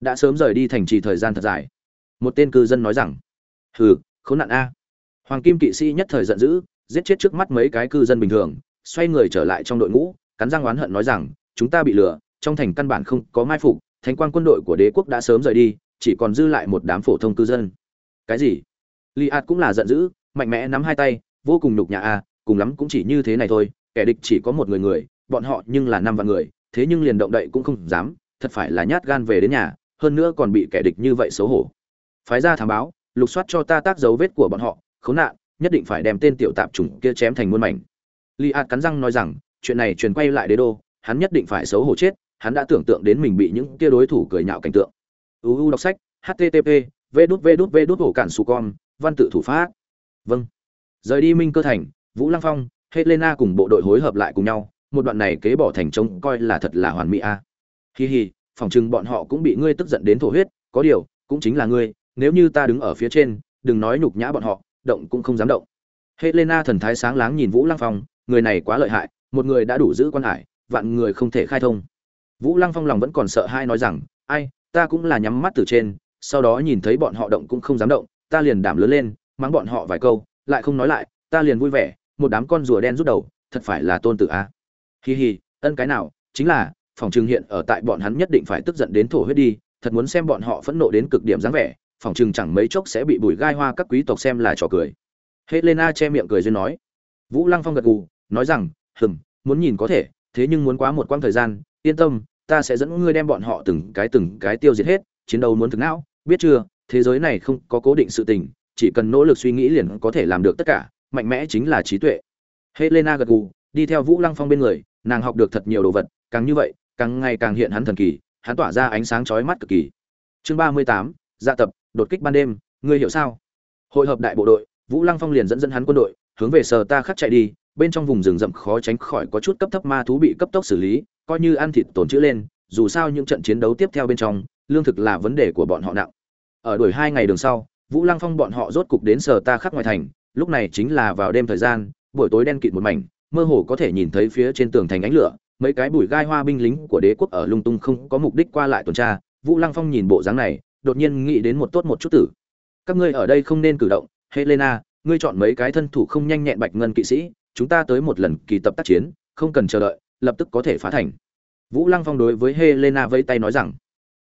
đã sớm rời đi thành trì thời gian thật dài. Một tên cư dân nói rằng, hừ, khốn nạn a. Hoàng kim kỵ sĩ nhất thời giận dữ, giết chết trước mắt mấy cái cư dân bình thường, xoay người trở lại trong đội ngũ, cắn răng oán hận nói rằng, chúng ta bị lừa, trong thành căn bản không có mai phục, thánh quan quân đội của đế quốc đã sớm rời đi, chỉ còn dư lại một đám phổ thông cư dân. Cái gì? Li ạt cũng là giận dữ, mạnh mẽ nắm hai tay, vô cùng nhục nhã a, cùng lắm cũng chỉ như thế này thôi, kẻ địch chỉ có một người người, bọn họ nhưng là năm vạn người, thế nhưng liền động đậy cũng không dám, thật phải là nhát gan về đến nhà hơn nữa còn bị kẻ địch như vậy xấu hổ. Phái ra thám báo, lục soát cho ta tác dấu vết của bọn họ, khốn nạn, nhất định phải đem tên tiểu tạp chủng kia chém thành muôn mảnh. Li ạt cắn răng nói rằng, chuyện này truyền quay lại đế đô, hắn nhất định phải xấu hổ chết, hắn đã tưởng tượng đến mình bị những kia đối thủ cười nhạo cảnh tượng. Uu đọc sách http v đút v đút v đút hổ cản su con, văn tự thủ pháp. Vâng. Rời đi minh cơ thành, vũ lăng phong, helena cùng bộ đội hối hợp lại cùng nhau, một đoạn này kế bỏ thành trống coi là thật là hoàn mỹ a. Hi hi phòng chừng bọn họ cũng bị ngươi tức giận đến thổ huyết, có điều, cũng chính là ngươi, nếu như ta đứng ở phía trên, đừng nói nhục nhã bọn họ, động cũng không dám động. Helena thần thái sáng láng nhìn vũ lăng phong, người này quá lợi hại, một người đã đủ giữ quan hải, vạn người không thể khai thông. Vũ lăng phong lòng vẫn còn sợ hai nói rằng, ai, ta cũng là nhắm mắt từ trên, sau đó nhìn thấy bọn họ động cũng không dám động, ta liền đảm lớn lên, mắng bọn họ vài câu, lại không nói lại, ta liền vui vẻ, một đám con rùa đen rút đầu, thật phải là tôn tử a. Hi hi, ân cái nào, chính là phòng trường hiện ở tại bọn hắn nhất định phải tức giận đến thổ huyết đi thật muốn xem bọn họ phẫn nộ đến cực điểm dáng vẻ phòng trường chẳng mấy chốc sẽ bị bùi gai hoa các quý tộc xem là trò cười. Helena che miệng cười duyên nói. Vũ lăng phong gật gù nói rằng "Ừm, muốn nhìn có thể thế nhưng muốn quá một quãng thời gian yên tâm ta sẽ dẫn ngươi đem bọn họ từng cái từng cái tiêu diệt hết chiến đấu muốn thực não biết chưa thế giới này không có cố định sự tình chỉ cần nỗ lực suy nghĩ liền có thể làm được tất cả mạnh mẽ chính là trí tuệ. Helena gật gù đi theo vũ lăng phong bên người nàng học được thật nhiều đồ vật càng như vậy càng ngày càng hiện hắn thần kỳ, hắn tỏa ra ánh sáng chói mắt cực kỳ. Chương ba mươi tám dạ tập, đột kích ban đêm, ngươi hiểu sao? Hội hợp đại bộ đội, vũ lăng phong liền dẫn dẫn hắn quân đội, hướng về sở ta khắc chạy đi, bên trong vùng rừng rậm khó tránh khỏi có chút cấp thấp ma thú bị cấp tốc xử lý, coi như ăn thịt tổn chữ lên, dù sao những trận chiến đấu tiếp theo bên trong, lương thực là vấn đề của bọn họ nặng. Ở đuổi hai ngày đường sau, vũ lăng phong bọn họ rốt cục đến sở ta khắc ngoài thành, lúc này chính là vào đêm thời gian, buổi tối đen kịt một mảnh, mơ hồ có thể nhìn thấy phía trên tường thành ánh lửa mấy cái bụi gai hoa binh lính của đế quốc ở lung tung không có mục đích qua lại tuần tra, vũ lăng phong nhìn bộ dáng này, đột nhiên nghĩ đến một tốt một chút tử. Các ngươi ở đây không nên cử động, helena, ngươi chọn mấy cái thân thủ không nhanh nhẹn bạch ngân kỵ sĩ, chúng ta tới một lần kỳ tập tác chiến, không cần chờ đợi, lập tức có thể phá thành. Vũ lăng phong đối với helena vây tay nói rằng.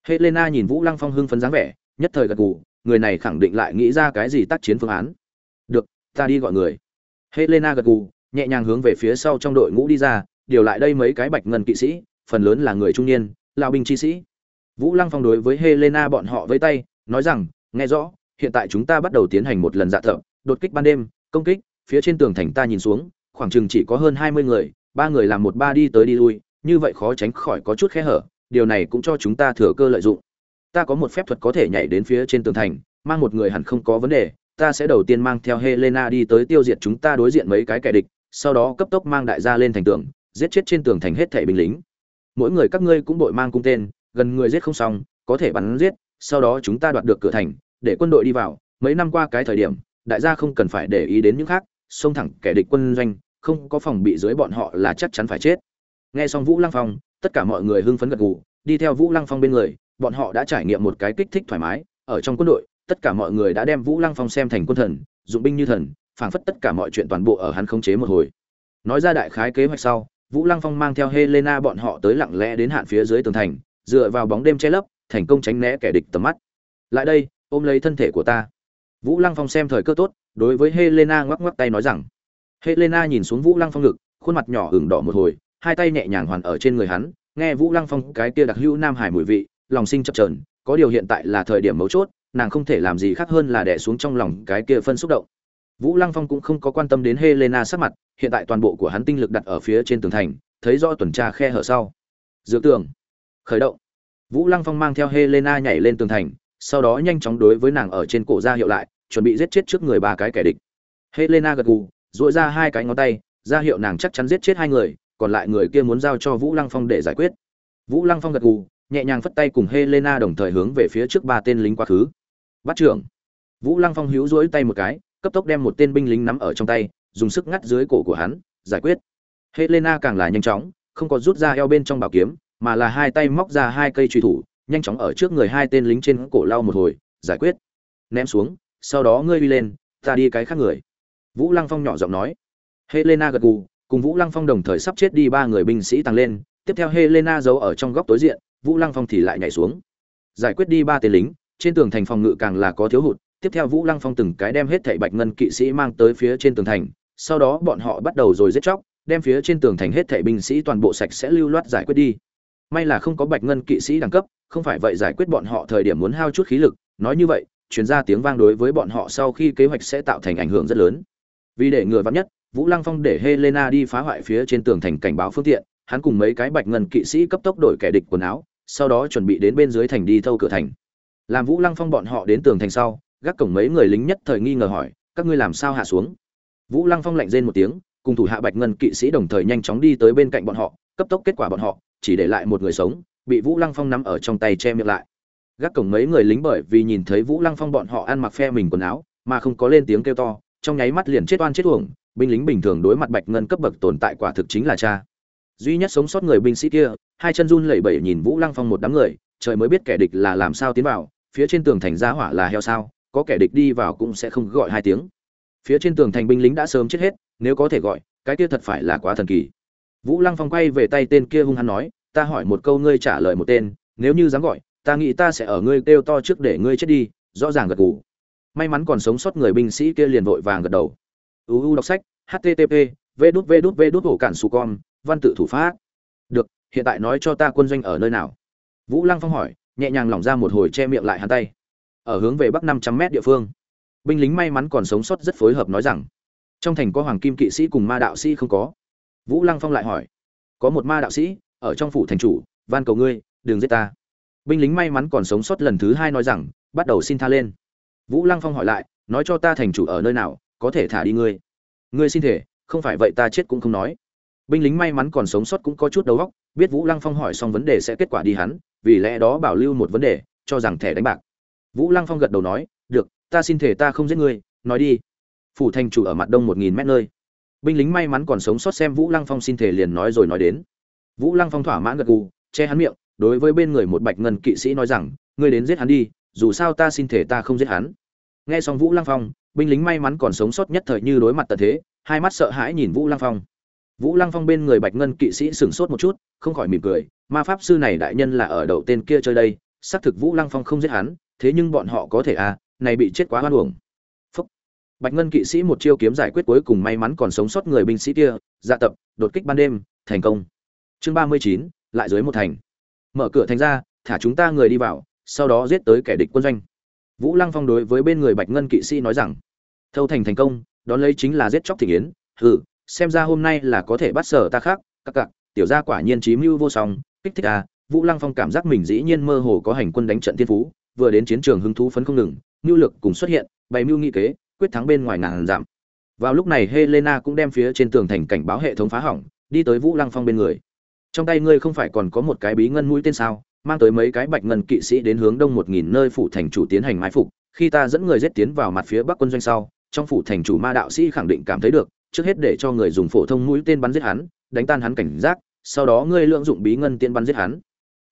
Helena nhìn vũ lăng phong hưng phấn dáng vẻ, nhất thời gật gù, người này khẳng định lại nghĩ ra cái gì tác chiến phương án. Được, ta đi gọi người. Helena gật gù, nhẹ nhàng hướng về phía sau trong đội ngũ đi ra điều lại đây mấy cái bạch ngân kỵ sĩ, phần lớn là người trung niên, lao binh chi sĩ. Vũ lăng phong đối với helena bọn họ với tay, nói rằng, nghe rõ, hiện tại chúng ta bắt đầu tiến hành một lần dạ thợ, đột kích ban đêm, công kích, phía trên tường thành ta nhìn xuống, khoảng chừng chỉ có hơn hai mươi người, ba người làm một ba đi tới đi lui, như vậy khó tránh khỏi có chút khe hở, điều này cũng cho chúng ta thừa cơ lợi dụng. Ta có một phép thuật có thể nhảy đến phía trên tường thành, mang một người hẳn không có vấn đề, ta sẽ đầu tiên mang theo helena đi tới tiêu diệt chúng ta đối diện mấy cái kẻ địch, sau đó cấp tốc mang đại gia lên thành tường giết chết trên tường thành hết thảy binh lính. Mỗi người các ngươi cũng đội mang cung tên, gần người giết không xong, có thể bắn giết, sau đó chúng ta đoạt được cửa thành, để quân đội đi vào. Mấy năm qua cái thời điểm, đại gia không cần phải để ý đến những khác, xông thẳng kẻ địch quân doanh, không có phòng bị dưới bọn họ là chắc chắn phải chết. Nghe xong vũ lăng phong, tất cả mọi người hưng phấn gật gù, đi theo vũ lăng phong bên người, bọn họ đã trải nghiệm một cái kích thích thoải mái. Ở trong quân đội, tất cả mọi người đã đem vũ lăng phong xem thành quân thần, dụng binh như thần, phảng phất tất cả mọi chuyện toàn bộ ở hắn khống chế một hồi. Nói ra đại khái kế hoạch sau vũ lăng phong mang theo helena bọn họ tới lặng lẽ đến hạn phía dưới tường thành dựa vào bóng đêm che lấp thành công tránh né kẻ địch tầm mắt. Lại đây ôm lấy thân thể của ta. Vũ lăng phong xem thời cơ tốt đối với helena ngoắc ngoắc tay nói rằng. Helena nhìn xuống vũ lăng phong ngực khuôn mặt nhỏ ửng đỏ một hồi hai tay nhẹ nhàng hoàn ở trên người hắn nghe vũ lăng phong cái kia đặc hữu nam hải mùi vị lòng sinh chập chờn, có điều hiện tại là thời điểm mấu chốt nàng không thể làm gì khác hơn là đè xuống trong lòng cái kia phân xúc động vũ lăng phong cũng không có quan tâm đến helena sắc mặt, hiện tại toàn bộ của hắn tinh lực đặt ở phía trên tường thành, thấy rõ tuần tra khe hở sau. Dược tường. Khởi động. Vũ lăng phong mang theo helena nhảy lên tường thành, sau đó nhanh chóng đối với nàng ở trên cổ ra hiệu lại, chuẩn bị giết chết trước người ba cái kẻ địch. Helena gật gù, duỗi ra hai cái ngón tay, ra hiệu nàng chắc chắn giết chết hai người, còn lại người kia muốn giao cho vũ lăng phong để giải quyết. Vũ lăng phong gật gù, nhẹ nhàng phất tay cùng helena đồng thời hướng về phía trước ba tên lính quá khứ. Bắt trưởng. Vũ lăng phong hữu duỗi tay một cái cấp tốc đem một tên binh lính nắm ở trong tay, dùng sức ngắt dưới cổ của hắn, giải quyết. Helena càng là nhanh chóng, không có rút ra eo bên trong bảo kiếm, mà là hai tay móc ra hai cây truy thủ, nhanh chóng ở trước người hai tên lính trên cổ lau một hồi, giải quyết. Ném xuống, sau đó ngươi đi lên, ta đi cái khác người. Vũ lăng phong nhỏ giọng nói. Helena gật gù, cùng vũ lăng phong đồng thời sắp chết đi ba người binh sĩ tăng lên, tiếp theo helena giấu ở trong góc tối diện, vũ lăng phong thì lại nhảy xuống. Giải quyết đi ba tên lính, trên tường thành phòng ngự càng là có thiếu hụt tiếp theo vũ lăng phong từng cái đem hết thảy bạch ngân kỵ sĩ mang tới phía trên tường thành, sau đó bọn họ bắt đầu rồi giết chóc, đem phía trên tường thành hết thảy binh sĩ toàn bộ sạch sẽ lưu loát giải quyết đi. May là không có bạch ngân kỵ sĩ đẳng cấp, không phải vậy giải quyết bọn họ thời điểm muốn hao chút khí lực, nói như vậy chuyên ra tiếng vang đối với bọn họ sau khi kế hoạch sẽ tạo thành ảnh hưởng rất lớn. Vì để ngừa vắn nhất, vũ lăng phong để helena đi phá hoại phía trên tường thành cảnh báo phương tiện, hắn cùng mấy cái bạch ngân kỵ sĩ cấp tốc đổi kẻ địch quần áo, sau đó chuẩn bị đến bên dưới thành đi thâu cửa thành. Làm vũ lăng phong bọn họ đến tường thành sau gác cổng mấy người lính nhất thời nghi ngờ hỏi, các ngươi làm sao hạ xuống? Vũ lăng phong lạnh rên một tiếng, cùng thủ hạ bạch ngân kỵ sĩ đồng thời nhanh chóng đi tới bên cạnh bọn họ, cấp tốc kết quả bọn họ, chỉ để lại một người sống, bị vũ lăng phong nắm ở trong tay che miệng lại. Gác cổng mấy người lính bởi vì nhìn thấy vũ lăng phong bọn họ ăn mặc phe mình quần áo, mà không có lên tiếng kêu to, trong nháy mắt liền chết oan chết uổng, binh lính bình thường đối mặt bạch ngân cấp bậc tồn tại quả thực chính là cha. Duy nhất sống sót người binh sĩ kia, hai chân run lẩy bẩy nhìn vũ lăng phong một đám người, trời mới biết kẻ địch là làm sao tiến vào, phía trên tường thành giá hỏa là heo sao có kẻ địch đi vào cũng sẽ không gọi hai tiếng. Phía trên tường thành binh lính đã sớm chết hết, nếu có thể gọi, cái kia thật phải là quá thần kỳ. Vũ lăng phong quay về tay tên kia hung hăng nói, ta hỏi một câu ngươi trả lời một tên, nếu như dám gọi, ta nghĩ ta sẽ ở ngươi kêu to trước để ngươi chết đi, rõ ràng gật gù. May mắn còn sống sót người binh sĩ kia liền vội vàng gật đầu. Uu đọc sách http v đút v đút v đút, hổ cản su con, văn tự thủ pháp. Được, hiện tại nói cho ta quân doanh ở nơi nào? Vũ lăng phong hỏi, nhẹ nhàng lỏng ra một hồi che miệng lại hắn tay ở hướng về bắc năm trăm mét địa phương. Binh lính may mắn còn sống sót rất phối hợp nói rằng, trong thành có hoàng kim kỵ sĩ cùng ma đạo sĩ không có. Vũ lăng phong lại hỏi, có một ma đạo sĩ ở trong phủ thành chủ, van cầu ngươi, đừng giết ta. Binh lính may mắn còn sống sót lần thứ hai nói rằng, bắt đầu xin tha lên. Vũ lăng phong hỏi lại, nói cho ta thành chủ ở nơi nào, có thể thả đi ngươi. Ngươi xin thể, không phải vậy ta chết cũng không nói. Binh lính may mắn còn sống sót cũng có chút đầu óc, biết vũ lăng phong hỏi xong vấn đề sẽ kết quả đi hắn, vì lẽ đó bảo lưu một vấn đề, cho rằng thẻ đánh bạc vũ lăng phong gật đầu nói, được, ta xin thể ta không giết ngươi, nói đi. Phủ thành chủ ở mặt đông một nghìn mét nơi. Binh lính may mắn còn sống sót xem vũ lăng phong xin thể liền nói rồi nói đến. Vũ lăng phong thỏa mãn gật gù, che hắn miệng, đối với bên người một bạch ngân kỵ sĩ nói rằng, ngươi đến giết hắn đi, dù sao ta xin thể ta không giết hắn. Nghe xong vũ lăng phong, binh lính may mắn còn sống sót nhất thời như đối mặt tận thế, hai mắt sợ hãi nhìn vũ lăng phong. Vũ lăng phong bên người bạch ngân kỵ sĩ sửng sốt một chút, không khỏi mỉm cười, ma pháp sư này đại nhân là ở đầu tên kia chơi đây, xác thực vũ lăng phong không giết hắn thế nhưng bọn họ có thể à này bị chết quá hoan uổng. Phúc. bạch ngân kỵ sĩ một chiêu kiếm giải quyết cuối cùng may mắn còn sống sót người binh sĩ kia dạ tập, đột kích ban đêm, thành công. Chương ba mươi chín, lại dưới một thành. Mở cửa thành ra, thả chúng ta người đi vào, sau đó giết tới kẻ địch quân doanh. Vũ lăng phong đối với bên người bạch ngân kỵ sĩ nói rằng, thâu thành thành công, đón lấy chính là giết chóc thị yến ừ xem ra hôm nay là có thể bắt sở ta khác, các cặc, tiểu gia quả nhiên trí mưu vô song, kích thích à. Vũ lăng phong cảm giác mình dĩ nhiên mơ hồ có hành quân đánh trận thiên phú vừa đến chiến trường hứng thú phấn không ngừng nhu lực cùng xuất hiện, bày mưu nghị kế, quyết thắng bên ngoài ngàn giảm vào lúc này helena cũng đem phía trên tường thành cảnh báo hệ thống phá hỏng, đi tới vũ lăng phong bên người. Trong tay ngươi không phải còn có một cái bí ngân mũi tên sao? Mang tới mấy cái bạch ngân kỵ sĩ đến hướng đông một nghìn nơi phủ thành chủ tiến hành mai phục, khi ta dẫn người giết tiến vào mặt phía bắc quân doanh sau, trong phủ thành chủ ma đạo sĩ khẳng định cảm thấy được, trước hết để cho người dùng phổ thông mũi tên bắn giết hắn, đánh tan hắn cảnh giác, sau đó ngươi lượng dụng bí ngân tiên bắn giết hắn.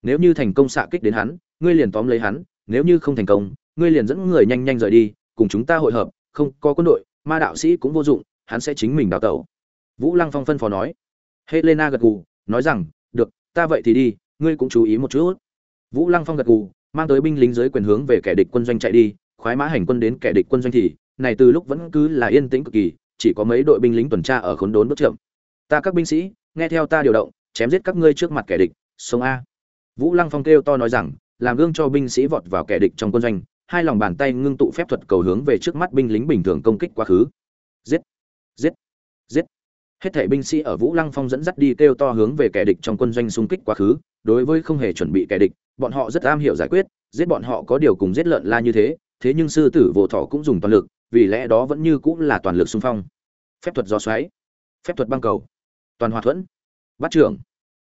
Nếu như thành công xạ kích đến hắn, ngươi liền tóm lấy hắn nếu như không thành công, ngươi liền dẫn người nhanh nhanh rời đi, cùng chúng ta hội hợp, không có quân đội, ma đạo sĩ cũng vô dụng, hắn sẽ chính mình đào tẩu. Vũ lăng phong phân phó nói. Helena gật gù, nói rằng, được, ta vậy thì đi, ngươi cũng chú ý một chút. Vũ lăng phong gật gù, mang tới binh lính dưới quyền hướng về kẻ địch quân doanh chạy đi, khoái mã hành quân đến kẻ địch quân doanh thì, này từ lúc vẫn cứ là yên tĩnh cực kỳ, chỉ có mấy đội binh lính tuần tra ở khốn đốn bước chậm. Ta các binh sĩ, nghe theo ta điều động, chém giết các ngươi trước mặt kẻ địch sông a. Vũ lăng phong kêu to nói rằng làm gương cho binh sĩ vọt vào kẻ địch trong quân doanh, hai lòng bàn tay ngưng tụ phép thuật cầu hướng về trước mắt binh lính bình thường công kích quá khứ. Giết! Giết! Giết! Hết thảy binh sĩ ở vũ lăng phong dẫn dắt đi kêu to hướng về kẻ địch trong quân doanh xung kích quá khứ, đối với không hề chuẩn bị kẻ địch, bọn họ rất am hiểu giải quyết, giết bọn họ có điều cùng giết lợn la như thế thế nhưng sư tử vô thọ cũng dùng toàn lực, vì lẽ đó vẫn như cũng là toàn lực xung phong. Phép thuật gió xoáy, phép thuật băng cầu, toàn hòa thuẫn. Bắt trưởng,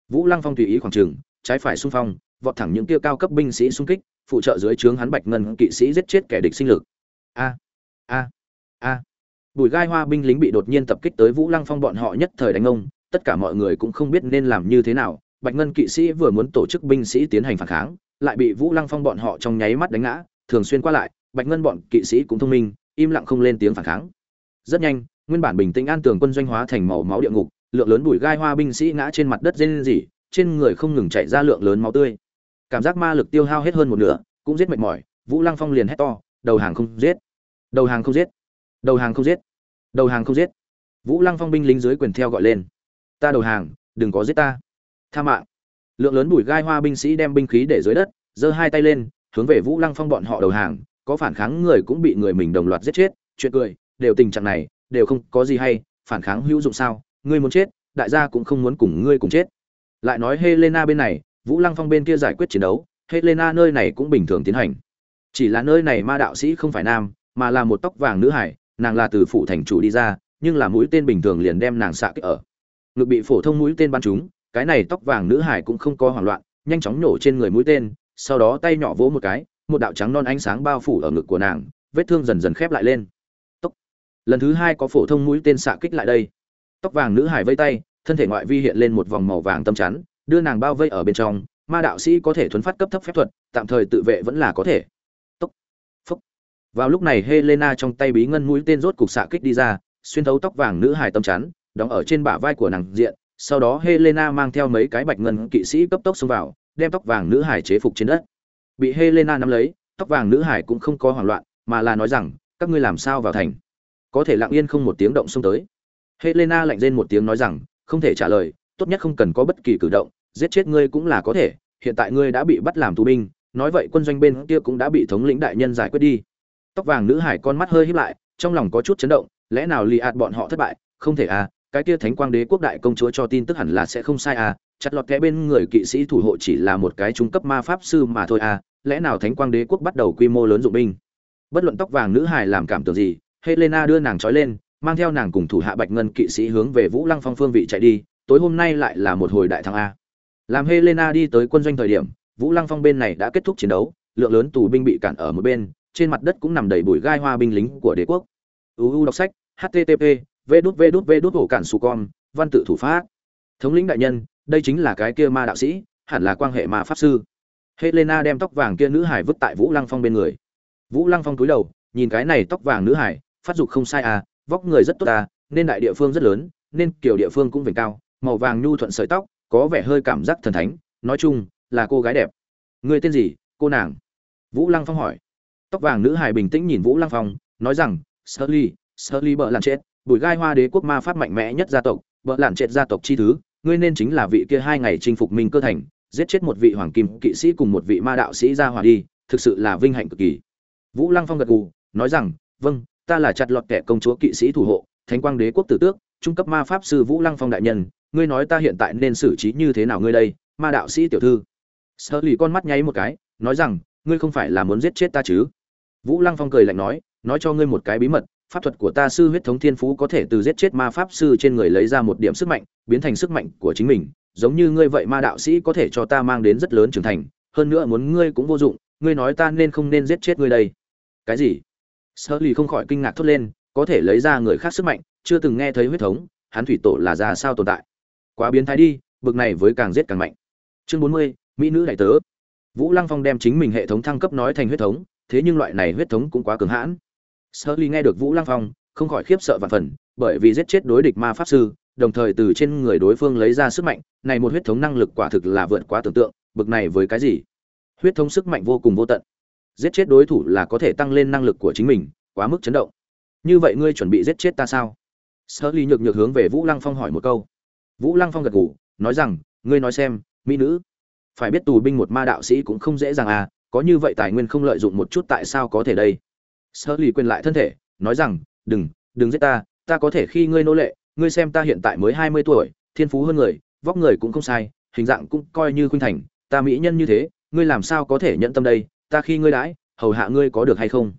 vũ lăng phong tùy ý khoảng trường, trái phải xung phong vọt thẳng những kia cao cấp binh sĩ xung kích, phụ trợ dưới trướng hắn bạch ngân kỵ sĩ giết chết kẻ địch sinh lực. A a a. Bùi gai hoa binh lính bị đột nhiên tập kích tới vũ lăng phong bọn họ nhất thời đánh ông, tất cả mọi người cũng không biết nên làm như thế nào. Bạch ngân kỵ sĩ vừa muốn tổ chức binh sĩ tiến hành phản kháng, lại bị vũ lăng phong bọn họ trong nháy mắt đánh ngã, thường xuyên qua lại, bạch ngân bọn kỵ sĩ cũng thông minh, im lặng không lên tiếng phản kháng. Rất nhanh, nguyên bản bình tĩnh an tường quân doanh hóa thành màu máu địa ngục, lượng lớn bụi gai hoa binh sĩ ngã trên mặt đất rên rỉ, trên người không ngừng chảy ra lượng lớn máu tươi cảm giác ma lực tiêu hao hết hơn một nửa, cũng giết mệt mỏi, vũ lăng phong liền hét to, đầu hàng không giết! Đầu hàng không giết! Đầu hàng không giết! Đầu hàng không giết! Vũ lăng phong binh lính dưới quyền theo gọi lên. Ta đầu hàng, đừng có giết ta! Tha mạng! Lượng lớn bụi gai hoa binh sĩ đem binh khí để dưới đất, giơ hai tay lên, hướng về vũ lăng phong bọn họ đầu hàng. Có phản kháng người cũng bị người mình đồng loạt giết chết. Chuyện cười, đều tình trạng này, đều không có gì hay. Phản kháng hữu dụng sao? Ngươi muốn chết, đại gia cũng không muốn cùng ngươi cùng chết. Lại nói helena bên này vũ lăng phong bên kia giải quyết chiến đấu, helena nơi này cũng bình thường tiến hành. Chỉ là nơi này ma đạo sĩ không phải nam, mà là một tóc vàng nữ hải, nàng là từ phủ thành chủ đi ra, nhưng là mũi tên bình thường liền đem nàng xạ kích ở. Ngực bị phổ thông mũi tên bắn trúng, cái này tóc vàng nữ hải cũng không có hoảng loạn, nhanh chóng nổ trên người mũi tên, sau đó tay nhỏ vỗ một cái, một đạo trắng non ánh sáng bao phủ ở ngực của nàng, vết thương dần dần khép lại lên. Tóc lần thứ hai có phổ thông mũi tên xạ kích lại đây. Tóc vàng nữ hải vây tay, thân thể ngoại vi hiện lên một vòng màu vàng tâm chắn đưa nàng bao vây ở bên trong, ma đạo sĩ có thể thuấn phát cấp thấp phép thuật, tạm thời tự vệ vẫn là có thể. Tốc phốc vào lúc này helena trong tay bí ngân mũi tên rốt cục xạ kích đi ra, xuyên thấu tóc vàng nữ hải tâm chắn, đóng ở trên bả vai của nàng diện, sau đó helena mang theo mấy cái bạch ngân kỵ sĩ cấp tốc xông vào, đem tóc vàng nữ hải chế phục trên đất. Bị helena nắm lấy, tóc vàng nữ hải cũng không có hoảng loạn, mà là nói rằng, các ngươi làm sao vào thành? Có thể lặng yên không một tiếng động xông tới. Helena lạnh rên một tiếng nói rằng, không thể trả lời, tốt nhất không cần có bất kỳ cử động giết chết ngươi cũng là có thể, hiện tại ngươi đã bị bắt làm tù binh, nói vậy quân doanh bên kia cũng đã bị thống lĩnh đại nhân giải quyết đi. Tóc vàng nữ hải con mắt hơi híp lại, trong lòng có chút chấn động, lẽ nào lì ạt bọn họ thất bại? Không thể à cái kia thánh quang đế quốc đại công chúa cho tin tức hẳn là sẽ không sai à chặt lọt kẽ bên người kỵ sĩ thủ hộ chỉ là một cái trung cấp ma pháp sư mà thôi à lẽ nào thánh quang đế quốc bắt đầu quy mô lớn dụng binh? Bất luận tóc vàng nữ hải làm cảm tưởng gì, helena đưa nàng trói lên, mang theo nàng cùng thủ hạ bạch ngân kỵ sĩ hướng về vũ lăng phong phương vị chạy đi, tối hôm nay lại là một hồi đại thắng a làm helena đi tới quân doanh thời điểm, vũ lăng phong bên này đã kết thúc chiến đấu, lượng lớn tù binh bị cản ở một bên, trên mặt đất cũng nằm đầy bụi gai hoa binh lính của đế quốc. Uu đọc sách http v đút v v cản con, văn tự thủ pháp. Thống lĩnh đại nhân, đây chính là cái kia ma đạo sĩ, hẳn là quan hệ ma pháp sư. Helena đem tóc vàng kia nữ hải vứt tại vũ lăng phong bên người. Vũ lăng phong cúi đầu, nhìn cái này tóc vàng nữ hải, phát dục không sai à vóc người rất tốt à nên đại địa phương rất lớn, nên kiểu địa phương cũng vểnh cao, màu vàng nhu thuận sợi tóc có vẻ hơi cảm giác thần thánh, nói chung là cô gái đẹp. Người tên gì? Cô nàng? Vũ lăng phong hỏi. Tóc vàng nữ hài bình tĩnh nhìn vũ lăng phong, nói rằng sơ ly sơ ly bợ lặn chết, bùi gai hoa đế quốc ma pháp mạnh mẽ nhất gia tộc, bợ lặn chết gia tộc chi thứ, ngươi nên chính là vị kia hai ngày chinh phục minh cơ thành, giết chết một vị hoàng kim kỵ sĩ cùng một vị ma đạo sĩ ra hòa đi, thực sự là vinh hạnh cực kỳ. Vũ lăng phong gật gù, nói rằng vâng ta là chặt lọt kẻ công chúa kỵ sĩ thủ hộ, thánh quang đế quốc tử tước trung cấp ma pháp sư vũ lăng phong đại nhân, ngươi nói ta hiện tại nên xử trí như thế nào ngươi đây, ma đạo sĩ tiểu thư? Sợ lì con mắt nháy một cái, nói rằng, ngươi không phải là muốn giết chết ta chứ? Vũ lăng phong cười lạnh nói nói cho ngươi một cái bí mật, pháp thuật của ta sư huyết thống thiên phú có thể từ giết chết ma pháp sư trên người lấy ra một điểm sức mạnh, biến thành sức mạnh của chính mình, giống như ngươi vậy ma đạo sĩ có thể cho ta mang đến rất lớn trưởng thành, hơn nữa muốn ngươi cũng vô dụng, ngươi nói ta nên không nên giết chết ngươi đây. Cái gì? Sợ lì không khỏi kinh ngạc thốt lên, có thể lấy ra người khác sức mạnh chưa từng nghe thấy huyết thống, hắn thủy tổ là ra sao tồn tại? Quá biến thái đi, bực này với càng giết càng mạnh. Chương bốn mươi, mỹ nữ đại tớ. Vũ lăng phong đem chính mình hệ thống thăng cấp nói thành huyết thống, thế nhưng loại này huyết thống cũng quá cường hãn. Sơ ly nghe được vũ lăng phong, không khỏi khiếp sợ và phần, bởi vì giết chết đối địch ma pháp sư, đồng thời từ trên người đối phương lấy ra sức mạnh, này một huyết thống năng lực quả thực là vượt quá tưởng tượng, bực này với cái gì? Huyết thống sức mạnh vô cùng vô tận. Giết chết đối thủ là có thể tăng lên năng lực của chính mình, quá mức chấn động. Như vậy ngươi chuẩn bị giết chết ta sao? Sở ly nhược nhược hướng về vũ lăng phong hỏi một câu. Vũ lăng phong gật gù, nói rằng, ngươi nói xem, mỹ nữ, phải biết tù binh một ma đạo sĩ cũng không dễ dàng à có như vậy tài nguyên không lợi dụng một chút tại sao có thể đây? Sở ly quên lại thân thể, nói rằng, đừng đừng giết ta ta có thể khi ngươi nô lệ, ngươi xem ta hiện tại mới hai mươi tuổi, thiên phú hơn người, vóc người cũng không sai, hình dạng cũng coi như khuynh thành, ta mỹ nhân như thế, ngươi làm sao có thể nhận tâm đây, ta khi ngươi đãi, hầu hạ ngươi có được hay không?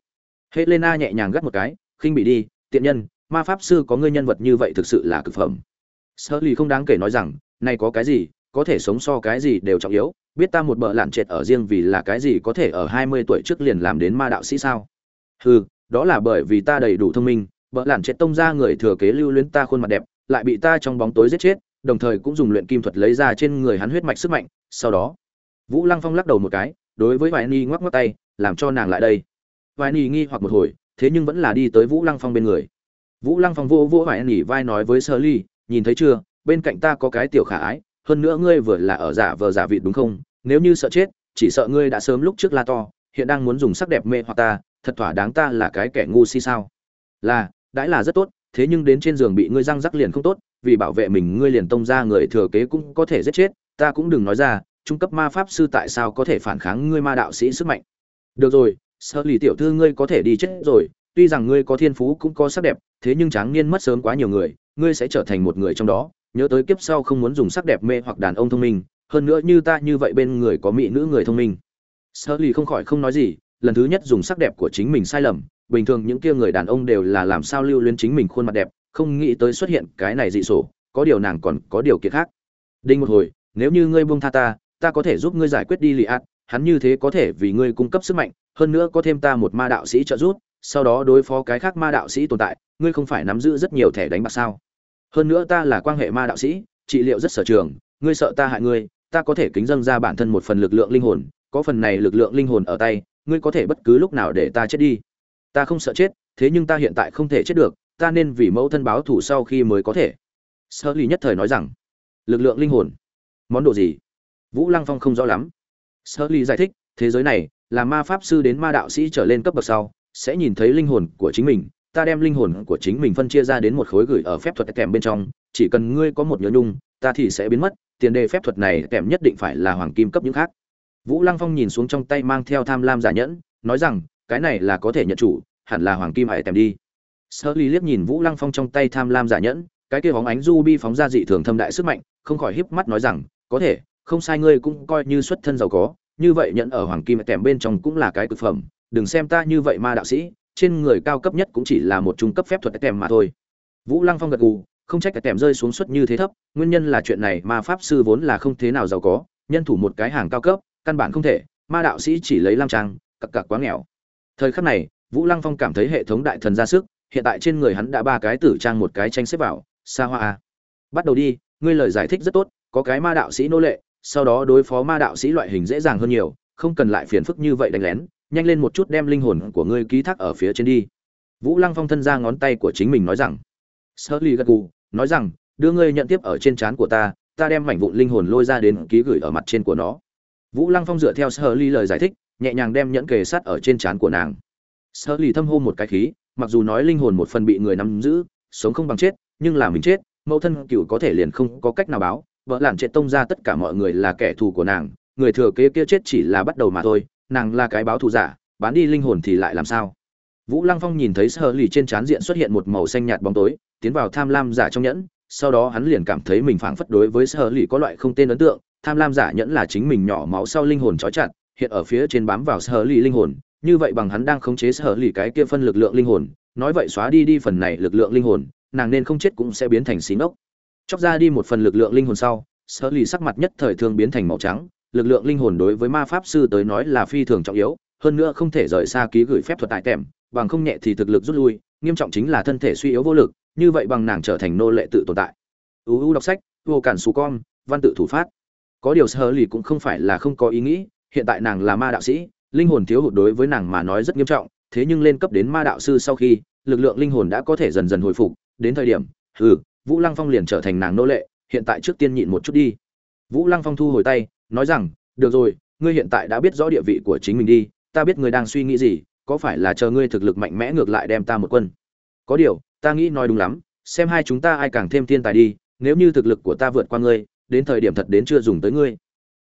Helena nhẹ nhàng gắt một cái, khinh bị đi, tiện nhân ma pháp sư có ngươi nhân vật như vậy thực sự là cực phẩm. Sơ lì không đáng kể nói rằng, này có cái gì, có thể sống so cái gì đều trọng yếu, biết ta một bợ lạn trệt ở riêng vì là cái gì có thể ở hai mươi tuổi trước liền làm đến ma đạo sĩ sao? Hừ, đó là bởi vì ta đầy đủ thông minh, bợ lạn trệt tông ra người thừa kế lưu luyến ta khuôn mặt đẹp, lại bị ta trong bóng tối giết chết, đồng thời cũng dùng luyện kim thuật lấy ra trên người hắn huyết mạch sức mạnh. Sau đó, vũ lăng phong lắc đầu một cái, đối với vài ni ngoắc ngoắc tay, làm cho nàng lại đây. Vài ni nghi hoặc một hồi, thế nhưng vẫn là đi tới vũ lăng phong bên người vũ lăng phong vô vô vài nỉ vai nói với sơ ly nhìn thấy chưa? Bên cạnh ta có cái tiểu khả ái, hơn nữa ngươi vừa là ở giả vờ giả vịt đúng không? Nếu như sợ chết, chỉ sợ ngươi đã sớm lúc trước la to, hiện đang muốn dùng sắc đẹp mê hoặc ta, thật thỏa đáng ta là cái kẻ ngu si sao? Là, đãi là rất tốt, thế nhưng đến trên giường bị ngươi răng rắc liền không tốt, vì bảo vệ mình ngươi liền tông ra người thừa kế cũng có thể giết chết, ta cũng đừng nói ra, trung cấp ma pháp sư tại sao có thể phản kháng ngươi ma đạo sĩ sức mạnh? Được rồi sợ lì tiểu thư ngươi có thể đi chết rồi tuy rằng ngươi có thiên phú cũng có sắc đẹp, thế nhưng tráng niên mất sớm quá nhiều người, ngươi sẽ trở thành một người trong đó. Nhớ tới kiếp sau không muốn dùng sắc đẹp mê hoặc đàn ông thông minh, hơn nữa như ta như vậy bên người có mỹ nữ người thông minh. Sơ lì không khỏi không nói gì, lần thứ nhất dùng sắc đẹp của chính mình sai lầm, bình thường những kia người đàn ông đều là làm sao lưu luyến chính mình khuôn mặt đẹp, không nghĩ tới xuất hiện cái này dị sổ, có điều nàng còn có điều kiện khác. Đinh một hồi, nếu như ngươi buông tha ta ta có thể giúp ngươi giải quyết đi lì hắn như thế có thể vì ngươi cung cấp sức mạnh, hơn nữa có thêm ta một ma đạo sĩ trợ giúp sau đó đối phó cái khác ma đạo sĩ tồn tại, ngươi không phải nắm giữ rất nhiều thẻ đánh bạc sao? Hơn nữa ta là quan hệ ma đạo sĩ, trị liệu rất sở trường, ngươi sợ ta hại ngươi, ta có thể kính dâng ra bản thân một phần lực lượng linh hồn, có phần này lực lượng linh hồn ở tay, ngươi có thể bất cứ lúc nào để ta chết đi. Ta không sợ chết, thế nhưng ta hiện tại không thể chết được, ta nên vì mẫu thân báo thủ sau khi mới có thể. Sơ ly nhất thời nói rằng, lực lượng linh hồn? Món đồ gì? Vũ lăng phong không rõ lắm. Sơ ly giải thích, thế giới này, là ma pháp sư đến ma đạo sĩ trở lên cấp bậc sau sẽ nhìn thấy linh hồn của chính mình. Ta đem linh hồn của chính mình phân chia ra đến một khối gửi ở phép thuật kèm bên trong. Chỉ cần ngươi có một nhớ nhung, ta thì sẽ biến mất. Tiền đề phép thuật này kèm nhất định phải là hoàng kim cấp những khác. Vũ lăng phong nhìn xuống trong tay mang theo tham lam giả nhẫn, nói rằng, cái này là có thể nhận chủ, hẳn là hoàng kim hải tèm đi. Sơ ly liếc nhìn vũ lăng phong trong tay tham lam giả nhẫn, cái kia bóng ánh du bi phóng ra dị thường thâm đại sức mạnh, không khỏi híp mắt nói rằng, có thể, không sai ngươi cũng coi như xuất thân giàu có, như vậy nhận ở hoàng kim tèm bên trong cũng là cái cực phẩm đừng xem ta như vậy ma đạo sĩ, trên người cao cấp nhất cũng chỉ là một trung cấp phép thuật tèm mà thôi. Vũ lăng phong gật gù, không trách cái tèm rơi xuống suất như thế thấp, nguyên nhân là chuyện này ma pháp sư vốn là không thế nào giàu có, nhân thủ một cái hàng cao cấp, căn bản không thể, ma đạo sĩ chỉ lấy lam trang, cặc cặc quá nghèo. Thời khắc này, vũ lăng phong cảm thấy hệ thống đại thần ra sức, hiện tại trên người hắn đã ba cái tử trang một cái tranh xếp vào, xa hoa a bắt đầu đi, ngươi lời giải thích rất tốt, có cái ma đạo sĩ nô lệ, sau đó đối phó ma đạo sĩ loại hình dễ dàng hơn nhiều, không cần lại phiền phức như vậy đánh lén nhanh lên một chút đem linh hồn của ngươi ký thác ở phía trên đi. Vũ lăng phong thân ra ngón tay của chính mình nói rằng sơ ly gật gù, nói rằng, đưa ngươi nhận tiếp ở trên trán của ta ta đem mảnh vụn linh hồn lôi ra đến ký gửi ở mặt trên của nó. Vũ lăng phong dựa theo sơ ly lời giải thích, nhẹ nhàng đem nhẫn kề sắt ở trên trán của nàng. Sơ ly thâm hô một cái khí, mặc dù nói linh hồn một phần bị người nắm giữ, sống không bằng chết, nhưng là mình chết, mẫu thân cựu có thể liền không có cách nào báo, vợ làn trệ tông ra tất cả mọi người là kẻ thù của nàng, người thừa kế kia chết chỉ là bắt đầu mà thôi nàng là cái báo thù giả, bán đi linh hồn thì lại làm sao vũ lăng phong nhìn thấy sơ lì trên trán diện xuất hiện một màu xanh nhạt bóng tối, tiến vào tham lam giả trong nhẫn, sau đó hắn liền cảm thấy mình phảng phất đối với sơ lì có loại không tên ấn tượng, tham lam giả nhẫn là chính mình nhỏ máu sau linh hồn trói chặt, hiện ở phía trên bám vào sơ lì linh hồn, như vậy bằng hắn đang khống chế sơ lì cái kia phân lực lượng linh hồn, nói vậy xóa đi đi phần này lực lượng linh hồn, nàng nên không chết cũng sẽ biến thành xí nốc. chóc ra đi một phần lực lượng linh hồn sau sơ lì sắc mặt nhất thời thường biến thành màu trắng lực lượng linh hồn đối với ma pháp sư tới nói là phi thường trọng yếu, hơn nữa không thể rời xa ký gửi phép thuật tại tèm, bằng không nhẹ thì thực lực rút lui, nghiêm trọng chính là thân thể suy yếu vô lực, như vậy bằng nàng trở thành nô lệ tự tồn tại. Uu đọc sách, vô cản xù con, văn tự thủ phát. Có điều sơ lì cũng không phải là không có ý nghĩ, hiện tại nàng là ma đạo sĩ, linh hồn thiếu hụt đối với nàng mà nói rất nghiêm trọng, thế nhưng lên cấp đến ma đạo sư sau khi, lực lượng linh hồn đã có thể dần dần hồi phục, đến thời điểm, hừ, vũ lăng phong liền trở thành nàng nô lệ, hiện tại trước tiên nhịn một chút đi. Vũ lăng phong thu hồi tay nói rằng, được rồi, ngươi hiện tại đã biết rõ địa vị của chính mình đi, ta biết ngươi đang suy nghĩ gì, có phải là chờ ngươi thực lực mạnh mẽ ngược lại đem ta một quân? Có điều, ta nghĩ nói đúng lắm, xem hai chúng ta ai càng thêm thiên tài đi, nếu như thực lực của ta vượt qua ngươi, đến thời điểm thật đến chưa dùng tới ngươi.